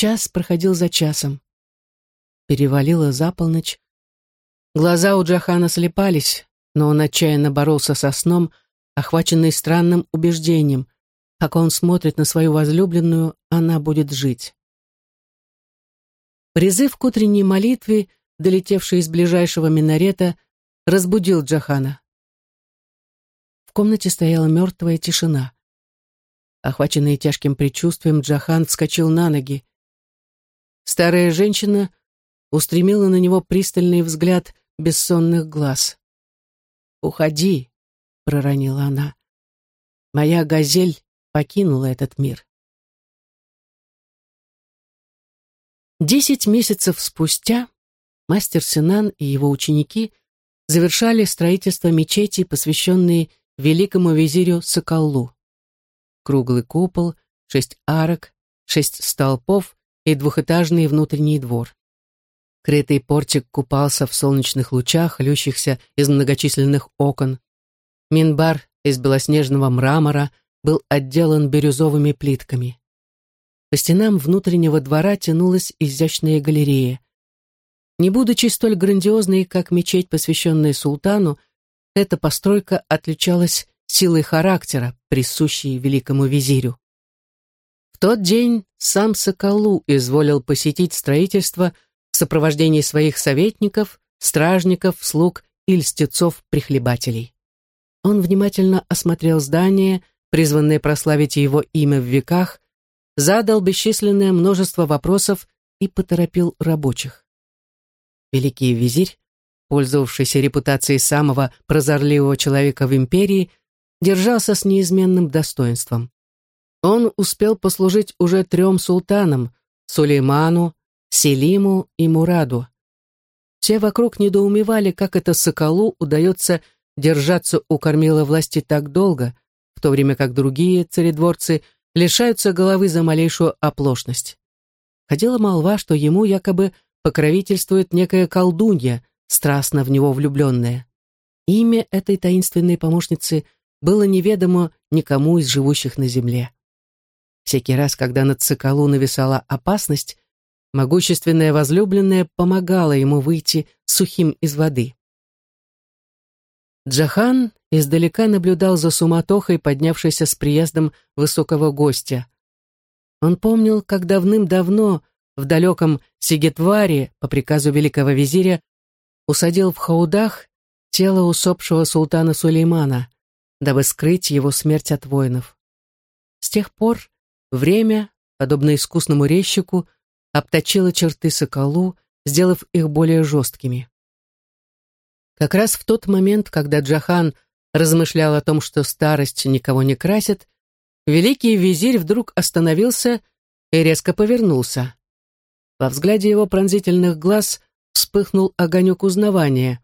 Час проходил за часом. Перевалило за полночь. Глаза у Джахана слепались, но он отчаянно боролся со сном, охваченный странным убеждением. Пока он смотрит на свою возлюбленную, она будет жить. Призыв к утренней молитве, долетевший из ближайшего минарета, разбудил Джахана. В комнате стояла мертвая тишина. Охваченный тяжким предчувствием, Джахан вскочил на ноги. Старая женщина устремила на него пристальный взгляд бессонных глаз. «Уходи», — проронила она. «Моя газель покинула этот мир». Десять месяцев спустя мастер Синан и его ученики завершали строительство мечети, посвященной великому визирю Соколлу. Круглый купол, шесть арок, шесть столпов и двухэтажный внутренний двор. Крытый портик купался в солнечных лучах, льющихся из многочисленных окон. Минбар из белоснежного мрамора был отделан бирюзовыми плитками. По стенам внутреннего двора тянулась изящная галерея. Не будучи столь грандиозной, как мечеть, посвященная султану, эта постройка отличалась силой характера, присущей великому визирю. Тот день сам Соколу изволил посетить строительство в сопровождении своих советников, стражников, слуг и льстецов-прихлебателей. Он внимательно осмотрел здание, призванное прославить его имя в веках, задал бесчисленное множество вопросов и поторопил рабочих. Великий визирь, пользовавшийся репутацией самого прозорливого человека в империи, держался с неизменным достоинством. Он успел послужить уже трем султанам – Сулейману, Селиму и Мураду. Все вокруг недоумевали, как это Соколу удается держаться у кормила власти так долго, в то время как другие царедворцы – лишаются головы за малейшую оплошность. Ходила молва, что ему якобы покровительствует некая колдунья, страстно в него влюбленная. Имя этой таинственной помощницы было неведомо никому из живущих на земле. Всякий раз, когда над Цикалу нависала опасность, могущественная возлюбленная помогала ему выйти сухим из воды. Джахан издалека наблюдал за суматохой, поднявшейся с приездом высокого гостя. Он помнил, как давным-давно в далеком Сигетваре по приказу великого визиря усадил в хаудах тело усопшего султана Сулеймана, дабы скрыть его смерть от воинов. С тех пор время, подобно искусному резчику, обточило черты Соколу, сделав их более жесткими. Как раз в тот момент, когда Джахан размышлял о том, что старость никого не красит, великий визирь вдруг остановился и резко повернулся. Во взгляде его пронзительных глаз вспыхнул огонек узнавания.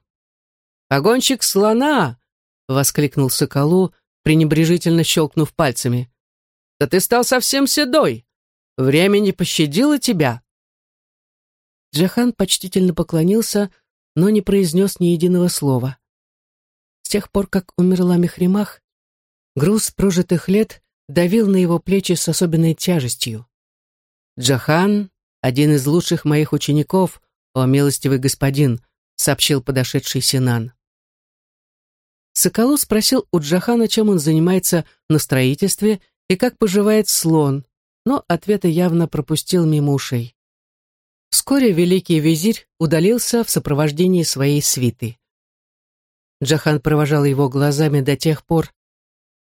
«Погонщик слона!» — воскликнул Соколу, пренебрежительно щелкнув пальцами. «Да ты стал совсем седой! Время не пощадило тебя!» Джахан почтительно поклонился, но не произнес ни единого слова. С тех пор, как умерла Мехримах, груз прожитых лет давил на его плечи с особенной тяжестью. «Джахан — один из лучших моих учеников, о милостивый господин», — сообщил подошедший Синан. Соколу спросил у Джахана, чем он занимается на строительстве и как поживает слон, но ответа явно пропустил мимо ушей. Вскоре великий визирь удалился в сопровождении своей свиты. Джахан провожал его глазами до тех пор,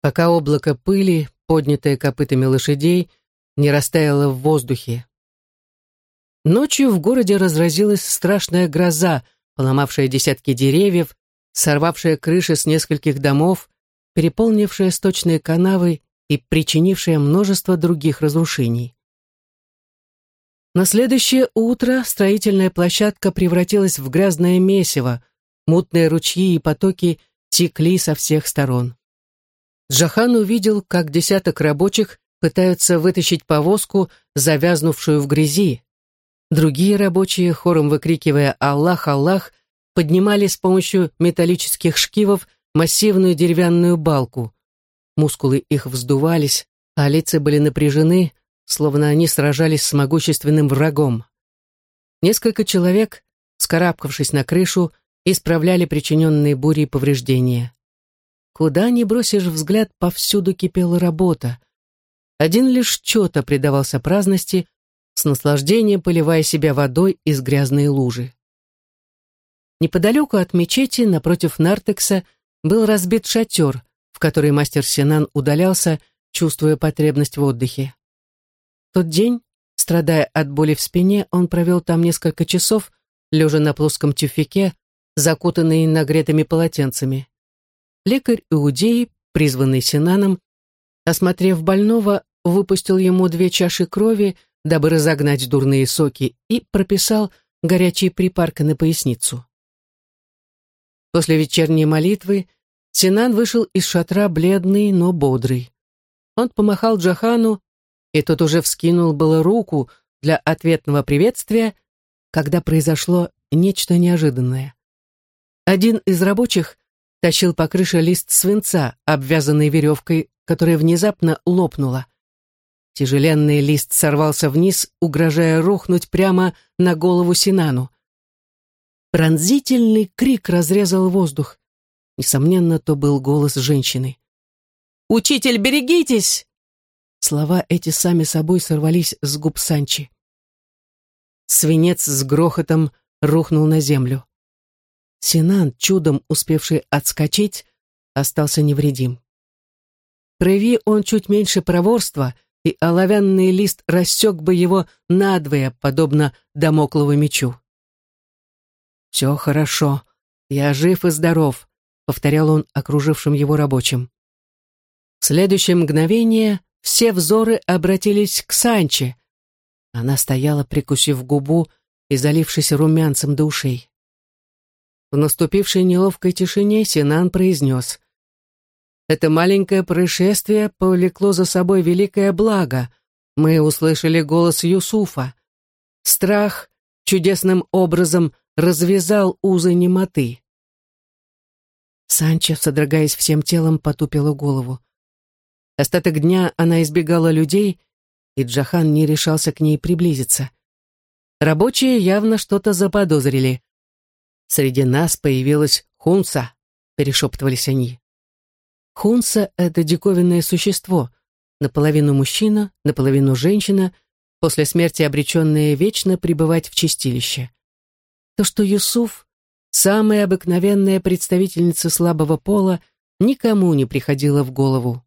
пока облако пыли, поднятое копытами лошадей, не растаяло в воздухе. Ночью в городе разразилась страшная гроза, поломавшая десятки деревьев, сорвавшая крыши с нескольких домов, переполнившая сточные канавы и причинившая множество других разрушений. На следующее утро строительная площадка превратилась в грязное месиво, мутные ручьи и потоки текли со всех сторон. Джахан увидел, как десяток рабочих пытаются вытащить повозку, завязнувшую в грязи. Другие рабочие, хором выкрикивая «Аллах, Аллах!», поднимали с помощью металлических шкивов массивную деревянную балку. Мускулы их вздувались, а лица были напряжены, словно они сражались с могущественным врагом. Несколько человек, скарабкавшись на крышу, исправляли причиненные бурей повреждения. Куда ни бросишь взгляд, повсюду кипела работа. Один лишь Чота предавался праздности, с наслаждением поливая себя водой из грязной лужи. Неподалеку от мечети, напротив нартекса, был разбит шатер, в который мастер Синан удалялся, чувствуя потребность в отдыхе. Тот день, страдая от боли в спине, он провел там несколько часов, лежа на плоском тюфике, закутанный нагретыми полотенцами. Лекарь Иудеи, призванный Синаном, осмотрев больного, выпустил ему две чаши крови, дабы разогнать дурные соки, и прописал горячие припарка на поясницу. После вечерней молитвы Синан вышел из шатра бледный, но бодрый. Он помахал Джахану, и тот уже вскинул было руку для ответного приветствия, когда произошло нечто неожиданное. Один из рабочих тащил по крыше лист свинца, обвязанный веревкой, которая внезапно лопнула. Тяжеленный лист сорвался вниз, угрожая рухнуть прямо на голову Синану. Пронзительный крик разрезал воздух. Несомненно, то был голос женщины. «Учитель, берегитесь!» Слова эти сами собой сорвались с губ Санчи. Свинец с грохотом рухнул на землю. Синан, чудом успевший отскочить, остался невредим. Прояви он чуть меньше проворства, и оловянный лист рассек бы его надвое, подобно домоклову мечу. «Все хорошо. Я жив и здоров», — повторял он окружившим его рабочим. В следующее мгновение все взоры обратились к Санче. Она стояла, прикусив губу и залившись румянцем до ушей. В наступившей неловкой тишине Синан произнес. «Это маленькое происшествие повлекло за собой великое благо. Мы услышали голос Юсуфа. Страх чудесным образом развязал узы немоты. Санчо, содрогаясь всем телом, потупила голову. Остаток дня она избегала людей, и Джахан не решался к ней приблизиться. Рабочие явно что-то заподозрили. Среди нас появилась Хунса, перешептывались они. Хунса — это диковинное существо, наполовину мужчина, наполовину женщина, после смерти обреченная вечно пребывать в чистилище. То, что Юсуф самая обыкновенная представительница слабого пола, никому не приходило в голову.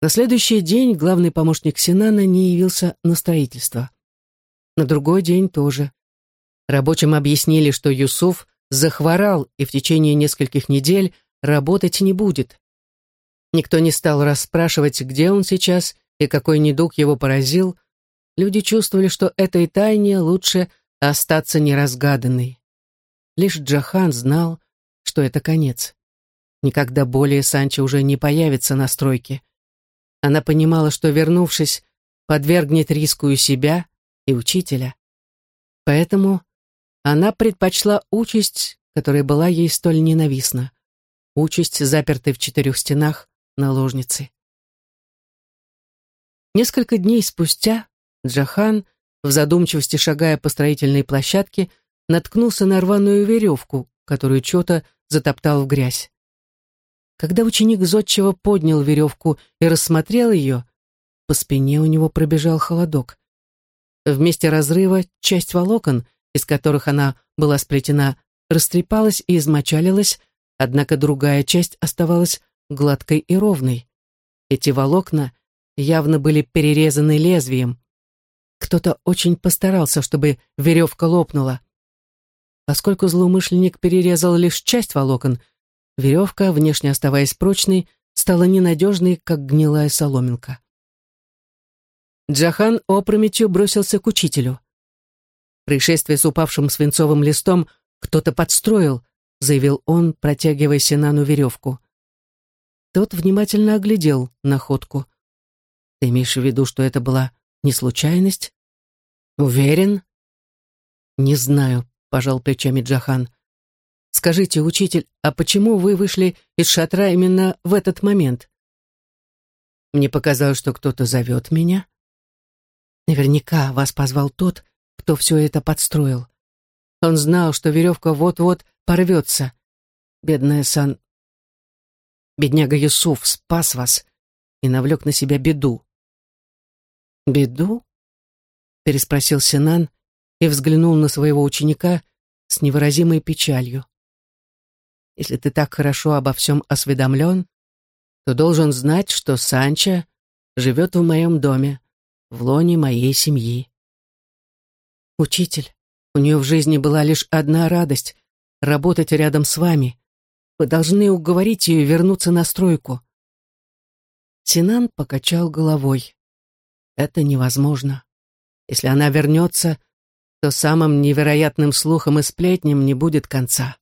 На следующий день главный помощник Синана не явился на строительство. На другой день тоже. Рабочим объяснили, что Юсуф захворал и в течение нескольких недель работать не будет. Никто не стал расспрашивать, где он сейчас и какой недуг его поразил. Люди чувствовали, что этой тайне лучше остаться неразгаданной. Лишь Джахан знал, что это конец. Никогда более Санчо уже не появится на стройке. Она понимала, что, вернувшись, подвергнет риску и себя, и учителя. Поэтому она предпочла участь, которая была ей столь ненавистна. Участь, запертой в четырех стенах, наложницы. Несколько дней спустя Джахан в задумчивости шагая по строительной площадке, наткнулся на рваную веревку, которую Чота затоптал в грязь. Когда ученик Зодчего поднял веревку и рассмотрел ее, по спине у него пробежал холодок. В месте разрыва часть волокон, из которых она была сплетена, растрепалась и измочалилась, однако другая часть оставалась гладкой и ровной. Эти волокна явно были перерезаны лезвием, кто-то очень постарался, чтобы веревка лопнула. Поскольку злоумышленник перерезал лишь часть волокон, веревка, внешне оставаясь прочной, стала ненадежной, как гнилая соломинка. Джахан опрометью бросился к учителю. Происшествие с упавшим свинцовым листом кто-то подстроил, заявил он, протягивая Синану веревку. Тот внимательно оглядел находку. Ты имеешь в виду, что это была не случайность? Уверен? Не знаю, пожал плечами Джахан. Скажите, учитель, а почему вы вышли из шатра именно в этот момент? Мне показалось, что кто-то зовет меня. Наверняка вас позвал тот, кто все это подстроил. Он знал, что веревка вот-вот порвется. Бедная Сан... Бедняга Юсуф спас вас и навлек на себя беду. «Беду?» — переспросил Синан и взглянул на своего ученика с невыразимой печалью. «Если ты так хорошо обо всем осведомлен, то должен знать, что Санчо живет в моем доме, в лоне моей семьи». «Учитель, у нее в жизни была лишь одна радость — работать рядом с вами. Вы должны уговорить ее вернуться на стройку». Синан покачал головой. Это невозможно. Если она вернется, то самым невероятным слухом и сплетням не будет конца.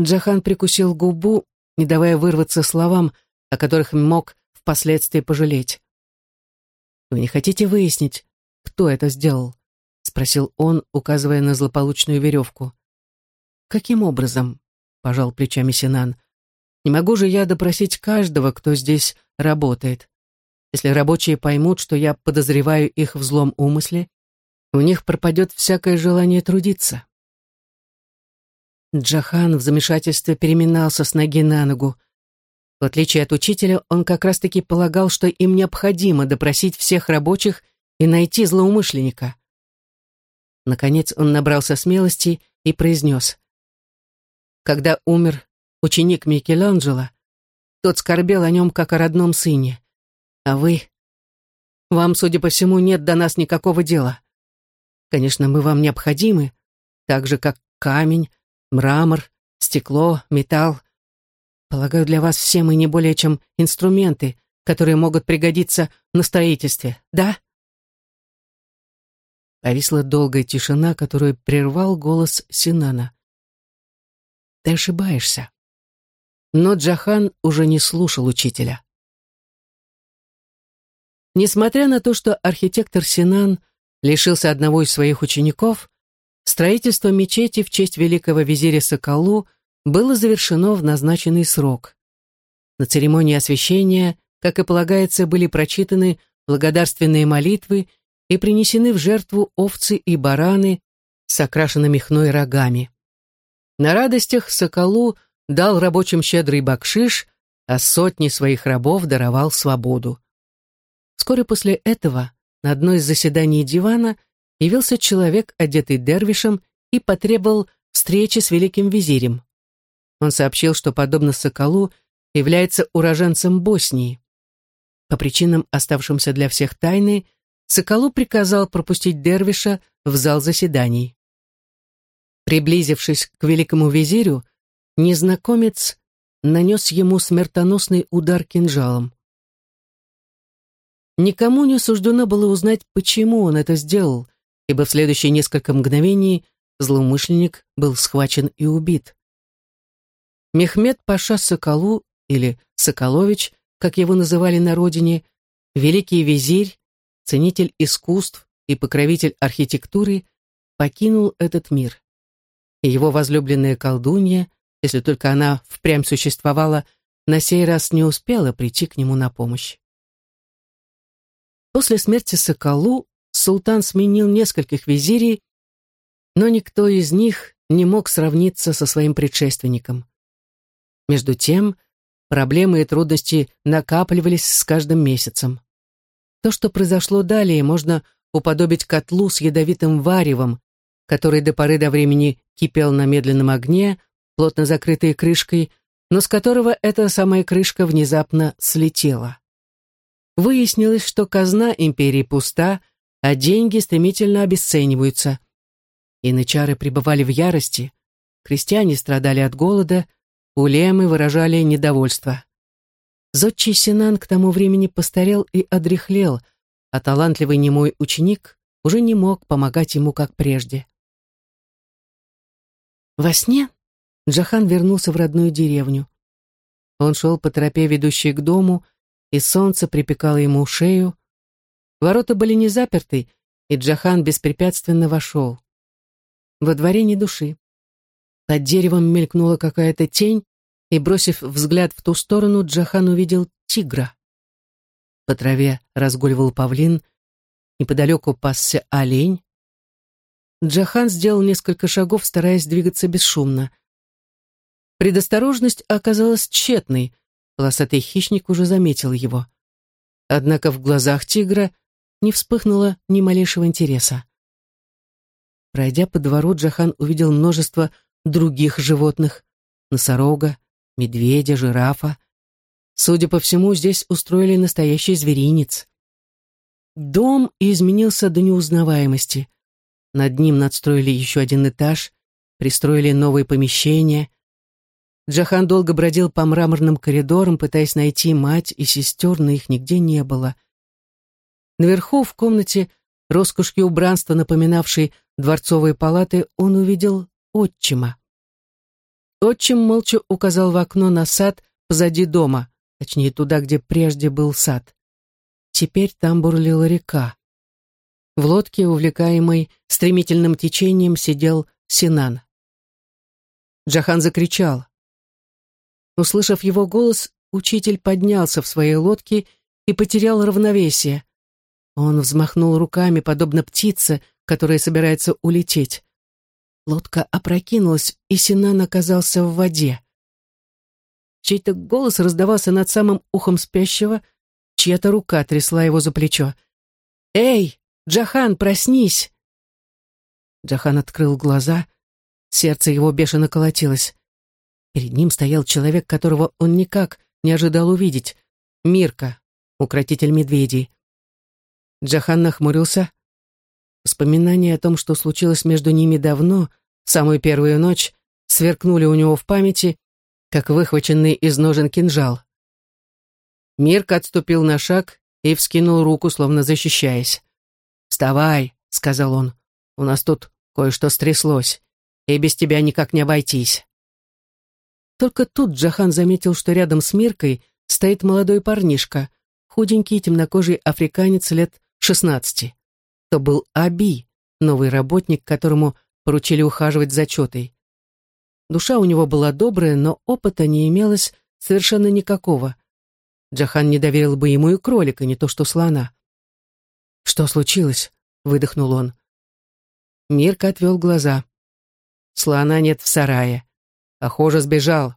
Джахан прикусил губу, не давая вырваться словам, о которых мог впоследствии пожалеть. «Вы не хотите выяснить, кто это сделал?» — спросил он, указывая на злополучную веревку. «Каким образом?» — пожал плечами Синан. «Не могу же я допросить каждого, кто здесь работает. Если рабочие поймут, что я подозреваю их в злом умысле, у них пропадет всякое желание трудиться. Джахан в замешательстве переминался с ноги на ногу. В отличие от учителя, он как раз-таки полагал, что им необходимо допросить всех рабочих и найти злоумышленника. Наконец он набрался смелости и произнес. Когда умер ученик Микеланджело, тот скорбел о нем как о родном сыне. А вы? Вам, судя по всему, нет до нас никакого дела. Конечно, мы вам необходимы, так же, как камень, мрамор, стекло, металл. Полагаю, для вас все мы не более чем инструменты, которые могут пригодиться на строительстве, да? Повисла долгая тишина, которую прервал голос Синана. Ты ошибаешься. Но Джахан уже не слушал учителя. Несмотря на то, что архитектор Синан лишился одного из своих учеников, Строительство мечети в честь великого визиря Соколу было завершено в назначенный срок. На церемонии освящения, как и полагается, были прочитаны благодарственные молитвы и принесены в жертву овцы и бараны с окрашенными хной рогами. На радостях Соколу дал рабочим щедрый бакшиш, а сотни своих рабов даровал свободу. Вскоре после этого на одно из заседаний дивана явился человек, одетый дервишем, и потребовал встречи с великим визирем. Он сообщил, что, подобно Соколу, является уроженцем Боснии. По причинам, оставшимся для всех тайны, Соколу приказал пропустить Дервиша в зал заседаний. Приблизившись к великому визирю, незнакомец нанес ему смертоносный удар кинжалом. Никому не суждено было узнать, почему он это сделал, ибо в следующие несколько мгновений злоумышленник был схвачен и убит. Мехмед Паша Соколу, или Соколович, как его называли на родине, великий визирь, ценитель искусств и покровитель архитектуры, покинул этот мир. И его возлюбленная колдунья, если только она впрямь существовала, на сей раз не успела прийти к нему на помощь. После смерти Соколу султан сменил нескольких визирей, но никто из них не мог сравниться со своим предшественником. Между тем, проблемы и трудности накапливались с каждым месяцем. То, что произошло далее, можно уподобить котлу с ядовитым варевом, который до поры до времени кипел на медленном огне, плотно закрытой крышкой, но с которого эта самая крышка внезапно слетела. Выяснилось, что казна империи пуста, а деньги стремительно обесцениваются. Иначары пребывали в ярости, крестьяне страдали от голода, Улемы выражали недовольство. Зодчий Синан к тому времени постарел и одряхлел, а талантливый немой ученик уже не мог помогать ему, как прежде. Во сне Джахан вернулся в родную деревню. Он шел по тропе, ведущей к дому, и солнце припекало ему шею. Ворота были не заперты, и Джахан беспрепятственно вошел. Во дворе ни души. Под деревом мелькнула какая-то тень, и, бросив взгляд в ту сторону, Джахан увидел тигра. По траве разгуливал павлин, неподалеку пасся олень. Джахан сделал несколько шагов, стараясь двигаться бесшумно. Предосторожность оказалась тщетной, полосатый хищник уже заметил его. Однако в глазах тигра не вспыхнуло ни малейшего интереса. Пройдя по двору, Джахан увидел множество других животных, носорога, медведя, жирафа. Судя по всему, здесь устроили настоящий зверинец. Дом изменился до неузнаваемости. Над ним надстроили еще один этаж, пристроили новые помещения. Джахан долго бродил по мраморным коридорам, пытаясь найти мать и сестер, но их нигде не было. Наверху, в комнате, роскошью убранства, напоминавшей дворцовые палаты, он увидел отчима. Отчим молча указал в окно на сад позади дома, точнее туда, где прежде был сад. Теперь там бурлила река. В лодке, увлекаемой стремительным течением, сидел Синан. Джахан закричал. Услышав его голос, учитель поднялся в своей лодке и потерял равновесие. Он взмахнул руками, подобно птице, которая собирается улететь. Лодка опрокинулась, и Синан оказался в воде. Чей-то голос раздавался над самым ухом спящего, чья-то рука трясла его за плечо. «Эй, Джахан, проснись!» Джахан открыл глаза, сердце его бешено колотилось. Перед ним стоял человек, которого он никак не ожидал увидеть. Мирка, укротитель медведей. Джахан нахмурился, Воспоминания о том, что случилось между ними давно, самую первую ночь, сверкнули у него в памяти, как выхваченный из ножен кинжал. Мирк отступил на шаг и вскинул руку, словно защищаясь. «Вставай», — сказал он, — «у нас тут кое-что стряслось, и без тебя никак не обойтись». Только тут Джахан заметил, что рядом с Миркой стоит молодой парнишка, худенький темнокожий африканец лет шестнадцати то был Аби, новый работник, которому поручили ухаживать за Чотой. Душа у него была добрая, но опыта не имелось совершенно никакого. Джахан не доверил бы ему и кролика, не то что слона. «Что случилось?» — выдохнул он. Мирка отвел глаза. «Слона нет в сарае. Похоже, сбежал».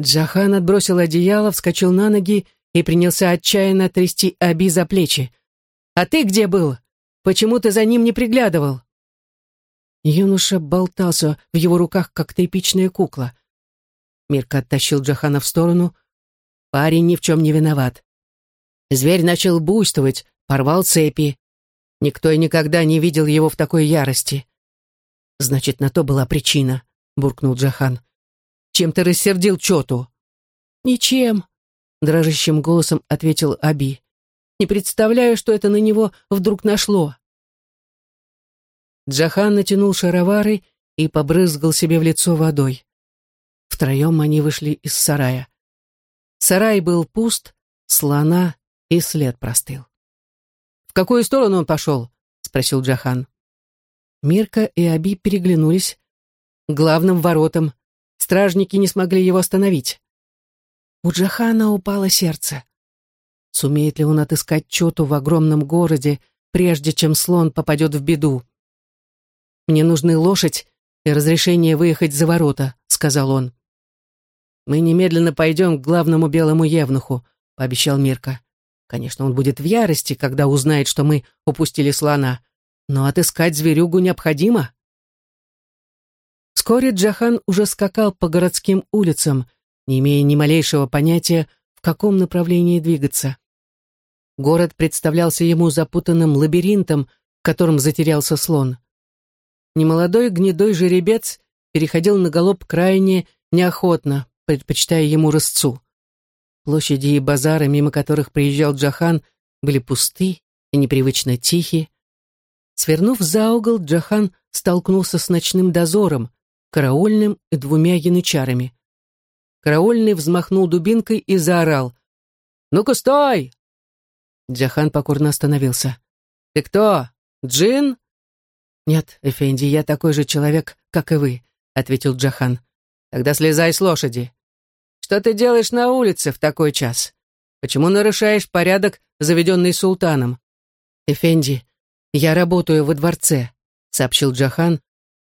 Джахан отбросил одеяло, вскочил на ноги и принялся отчаянно трясти Аби за плечи. «А ты где был? Почему ты за ним не приглядывал?» Юноша болтался в его руках, как тряпичная кукла. Мирка оттащил Джахана в сторону. Парень ни в чем не виноват. Зверь начал буйствовать, порвал цепи. Никто и никогда не видел его в такой ярости. «Значит, на то была причина», — буркнул Джахан. «Чем ты рассердил Чоту?» «Ничем», — дрожащим голосом ответил Аби. «Не представляю, что это на него вдруг нашло». Джахан натянул шаровары и побрызгал себе в лицо водой. Втроем они вышли из сарая. Сарай был пуст, слона и след простыл. «В какую сторону он пошел?» — спросил Джахан. Мирка и Аби переглянулись. Главным воротам. Стражники не смогли его остановить. У Джахана упало сердце. Сумеет ли он отыскать Чоту в огромном городе, прежде чем слон попадет в беду? «Мне нужны лошадь и разрешение выехать за ворота», — сказал он. «Мы немедленно пойдем к главному белому евнуху», — пообещал Мирка. «Конечно, он будет в ярости, когда узнает, что мы упустили слона, но отыскать зверюгу необходимо». Вскоре Джахан уже скакал по городским улицам, не имея ни малейшего понятия, в каком направлении двигаться. Город представлялся ему запутанным лабиринтом, в котором затерялся слон немолодой гнедой жеребец переходил на галоп крайне неохотно, предпочитая ему рысцу. Площади и базары, мимо которых приезжал Джахан, были пусты и непривычно тихи. Свернув за угол, Джахан столкнулся с ночным дозором, караульным и двумя янычарами. Караульный взмахнул дубинкой и заорал. «Ну-ка, стой!» Джахан покорно остановился. «Ты кто? Джин?» «Нет, Эфенди, я такой же человек, как и вы», — ответил Джахан. «Тогда слезай с лошади. Что ты делаешь на улице в такой час? Почему нарушаешь порядок, заведенный султаном?» «Эфенди, я работаю во дворце», — сообщил Джахан,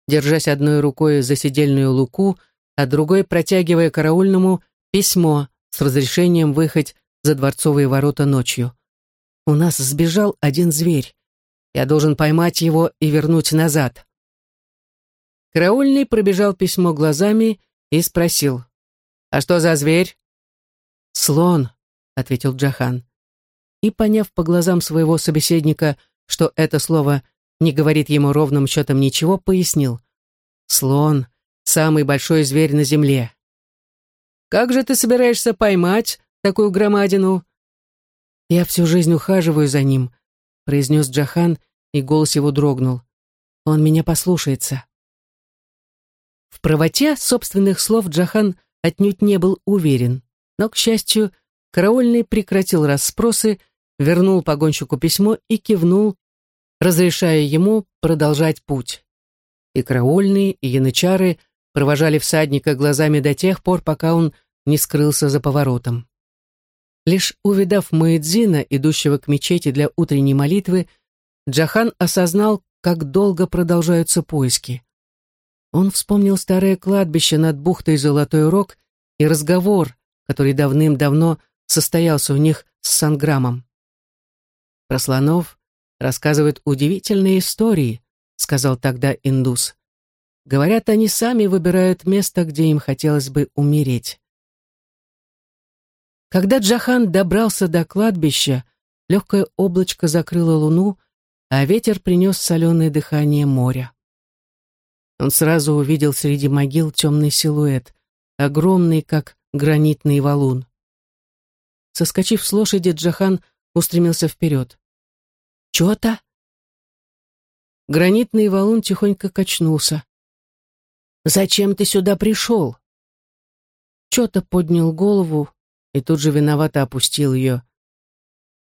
держась одной рукой за седельную луку, а другой протягивая караульному письмо с разрешением выехать за дворцовые ворота ночью. «У нас сбежал один зверь. Я должен поймать его и вернуть назад. Караульный пробежал письмо глазами и спросил. «А что за зверь?» «Слон», — ответил Джахан. И, поняв по глазам своего собеседника, что это слово не говорит ему ровным счетом ничего, пояснил. «Слон — самый большой зверь на земле». «Как же ты собираешься поймать такую громадину?» «Я всю жизнь ухаживаю за ним», произнес Джахан, и голос его дрогнул. «Он меня послушается». В правоте собственных слов Джахан отнюдь не был уверен, но, к счастью, караульный прекратил расспросы, вернул погонщику письмо и кивнул, разрешая ему продолжать путь. И караульные, и янычары провожали всадника глазами до тех пор, пока он не скрылся за поворотом. Лишь увидав Муэдзина, идущего к мечети для утренней молитвы, Джахан осознал, как долго продолжаются поиски. Он вспомнил старое кладбище над бухтой Золотой Рог и разговор, который давным-давно состоялся у них с Санграмом. Про слонов рассказывают удивительные истории, сказал тогда индус. Говорят, они сами выбирают место, где им хотелось бы умереть. Когда Джахан добрался до кладбища, легкое облачко закрыло луну, а ветер принес соленое дыхание моря. Он сразу увидел среди могил темный силуэт, огромный, как гранитный валун. Соскочив с лошади, Джахан устремился вперед. «Чё-то?» Гранитный валун тихонько качнулся. «Зачем ты сюда пришел?» Чё-то поднял голову, и тут же виновато опустил ее.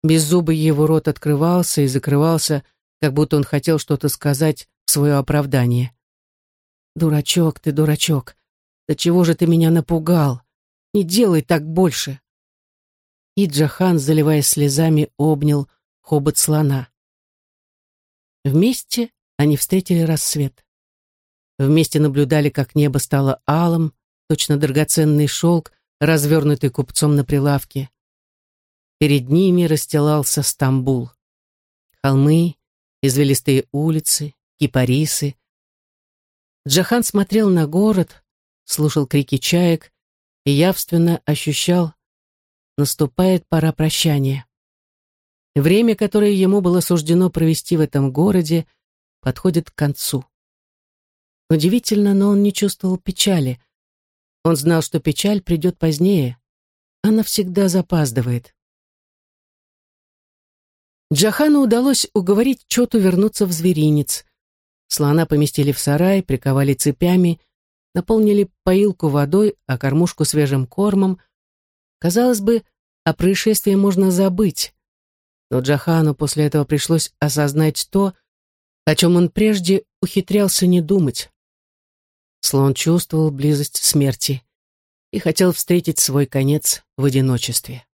Беззубый его рот открывался и закрывался, как будто он хотел что-то сказать, в свое оправдание. «Дурачок ты, дурачок! Да чего же ты меня напугал? Не делай так больше!» И Джахан, заливаясь слезами, обнял хобот слона. Вместе они встретили рассвет. Вместе наблюдали, как небо стало алым, точно драгоценный шелк, развернутый купцом на прилавке. Перед ними расстилался Стамбул. Холмы, извилистые улицы, кипарисы. Джахан смотрел на город, слушал крики чаек и явственно ощущал, наступает пора прощания. Время, которое ему было суждено провести в этом городе, подходит к концу. Удивительно, но он не чувствовал печали. Он знал, что печаль придет позднее. Она всегда запаздывает. Джахану удалось уговорить Чоту вернуться в зверинец. Слона поместили в сарай, приковали цепями, наполнили поилку водой, а кормушку свежим кормом. Казалось бы, о происшествии можно забыть. Но Джахану после этого пришлось осознать то, о чем он прежде ухитрялся не думать. Слон чувствовал близость смерти и хотел встретить свой конец в одиночестве.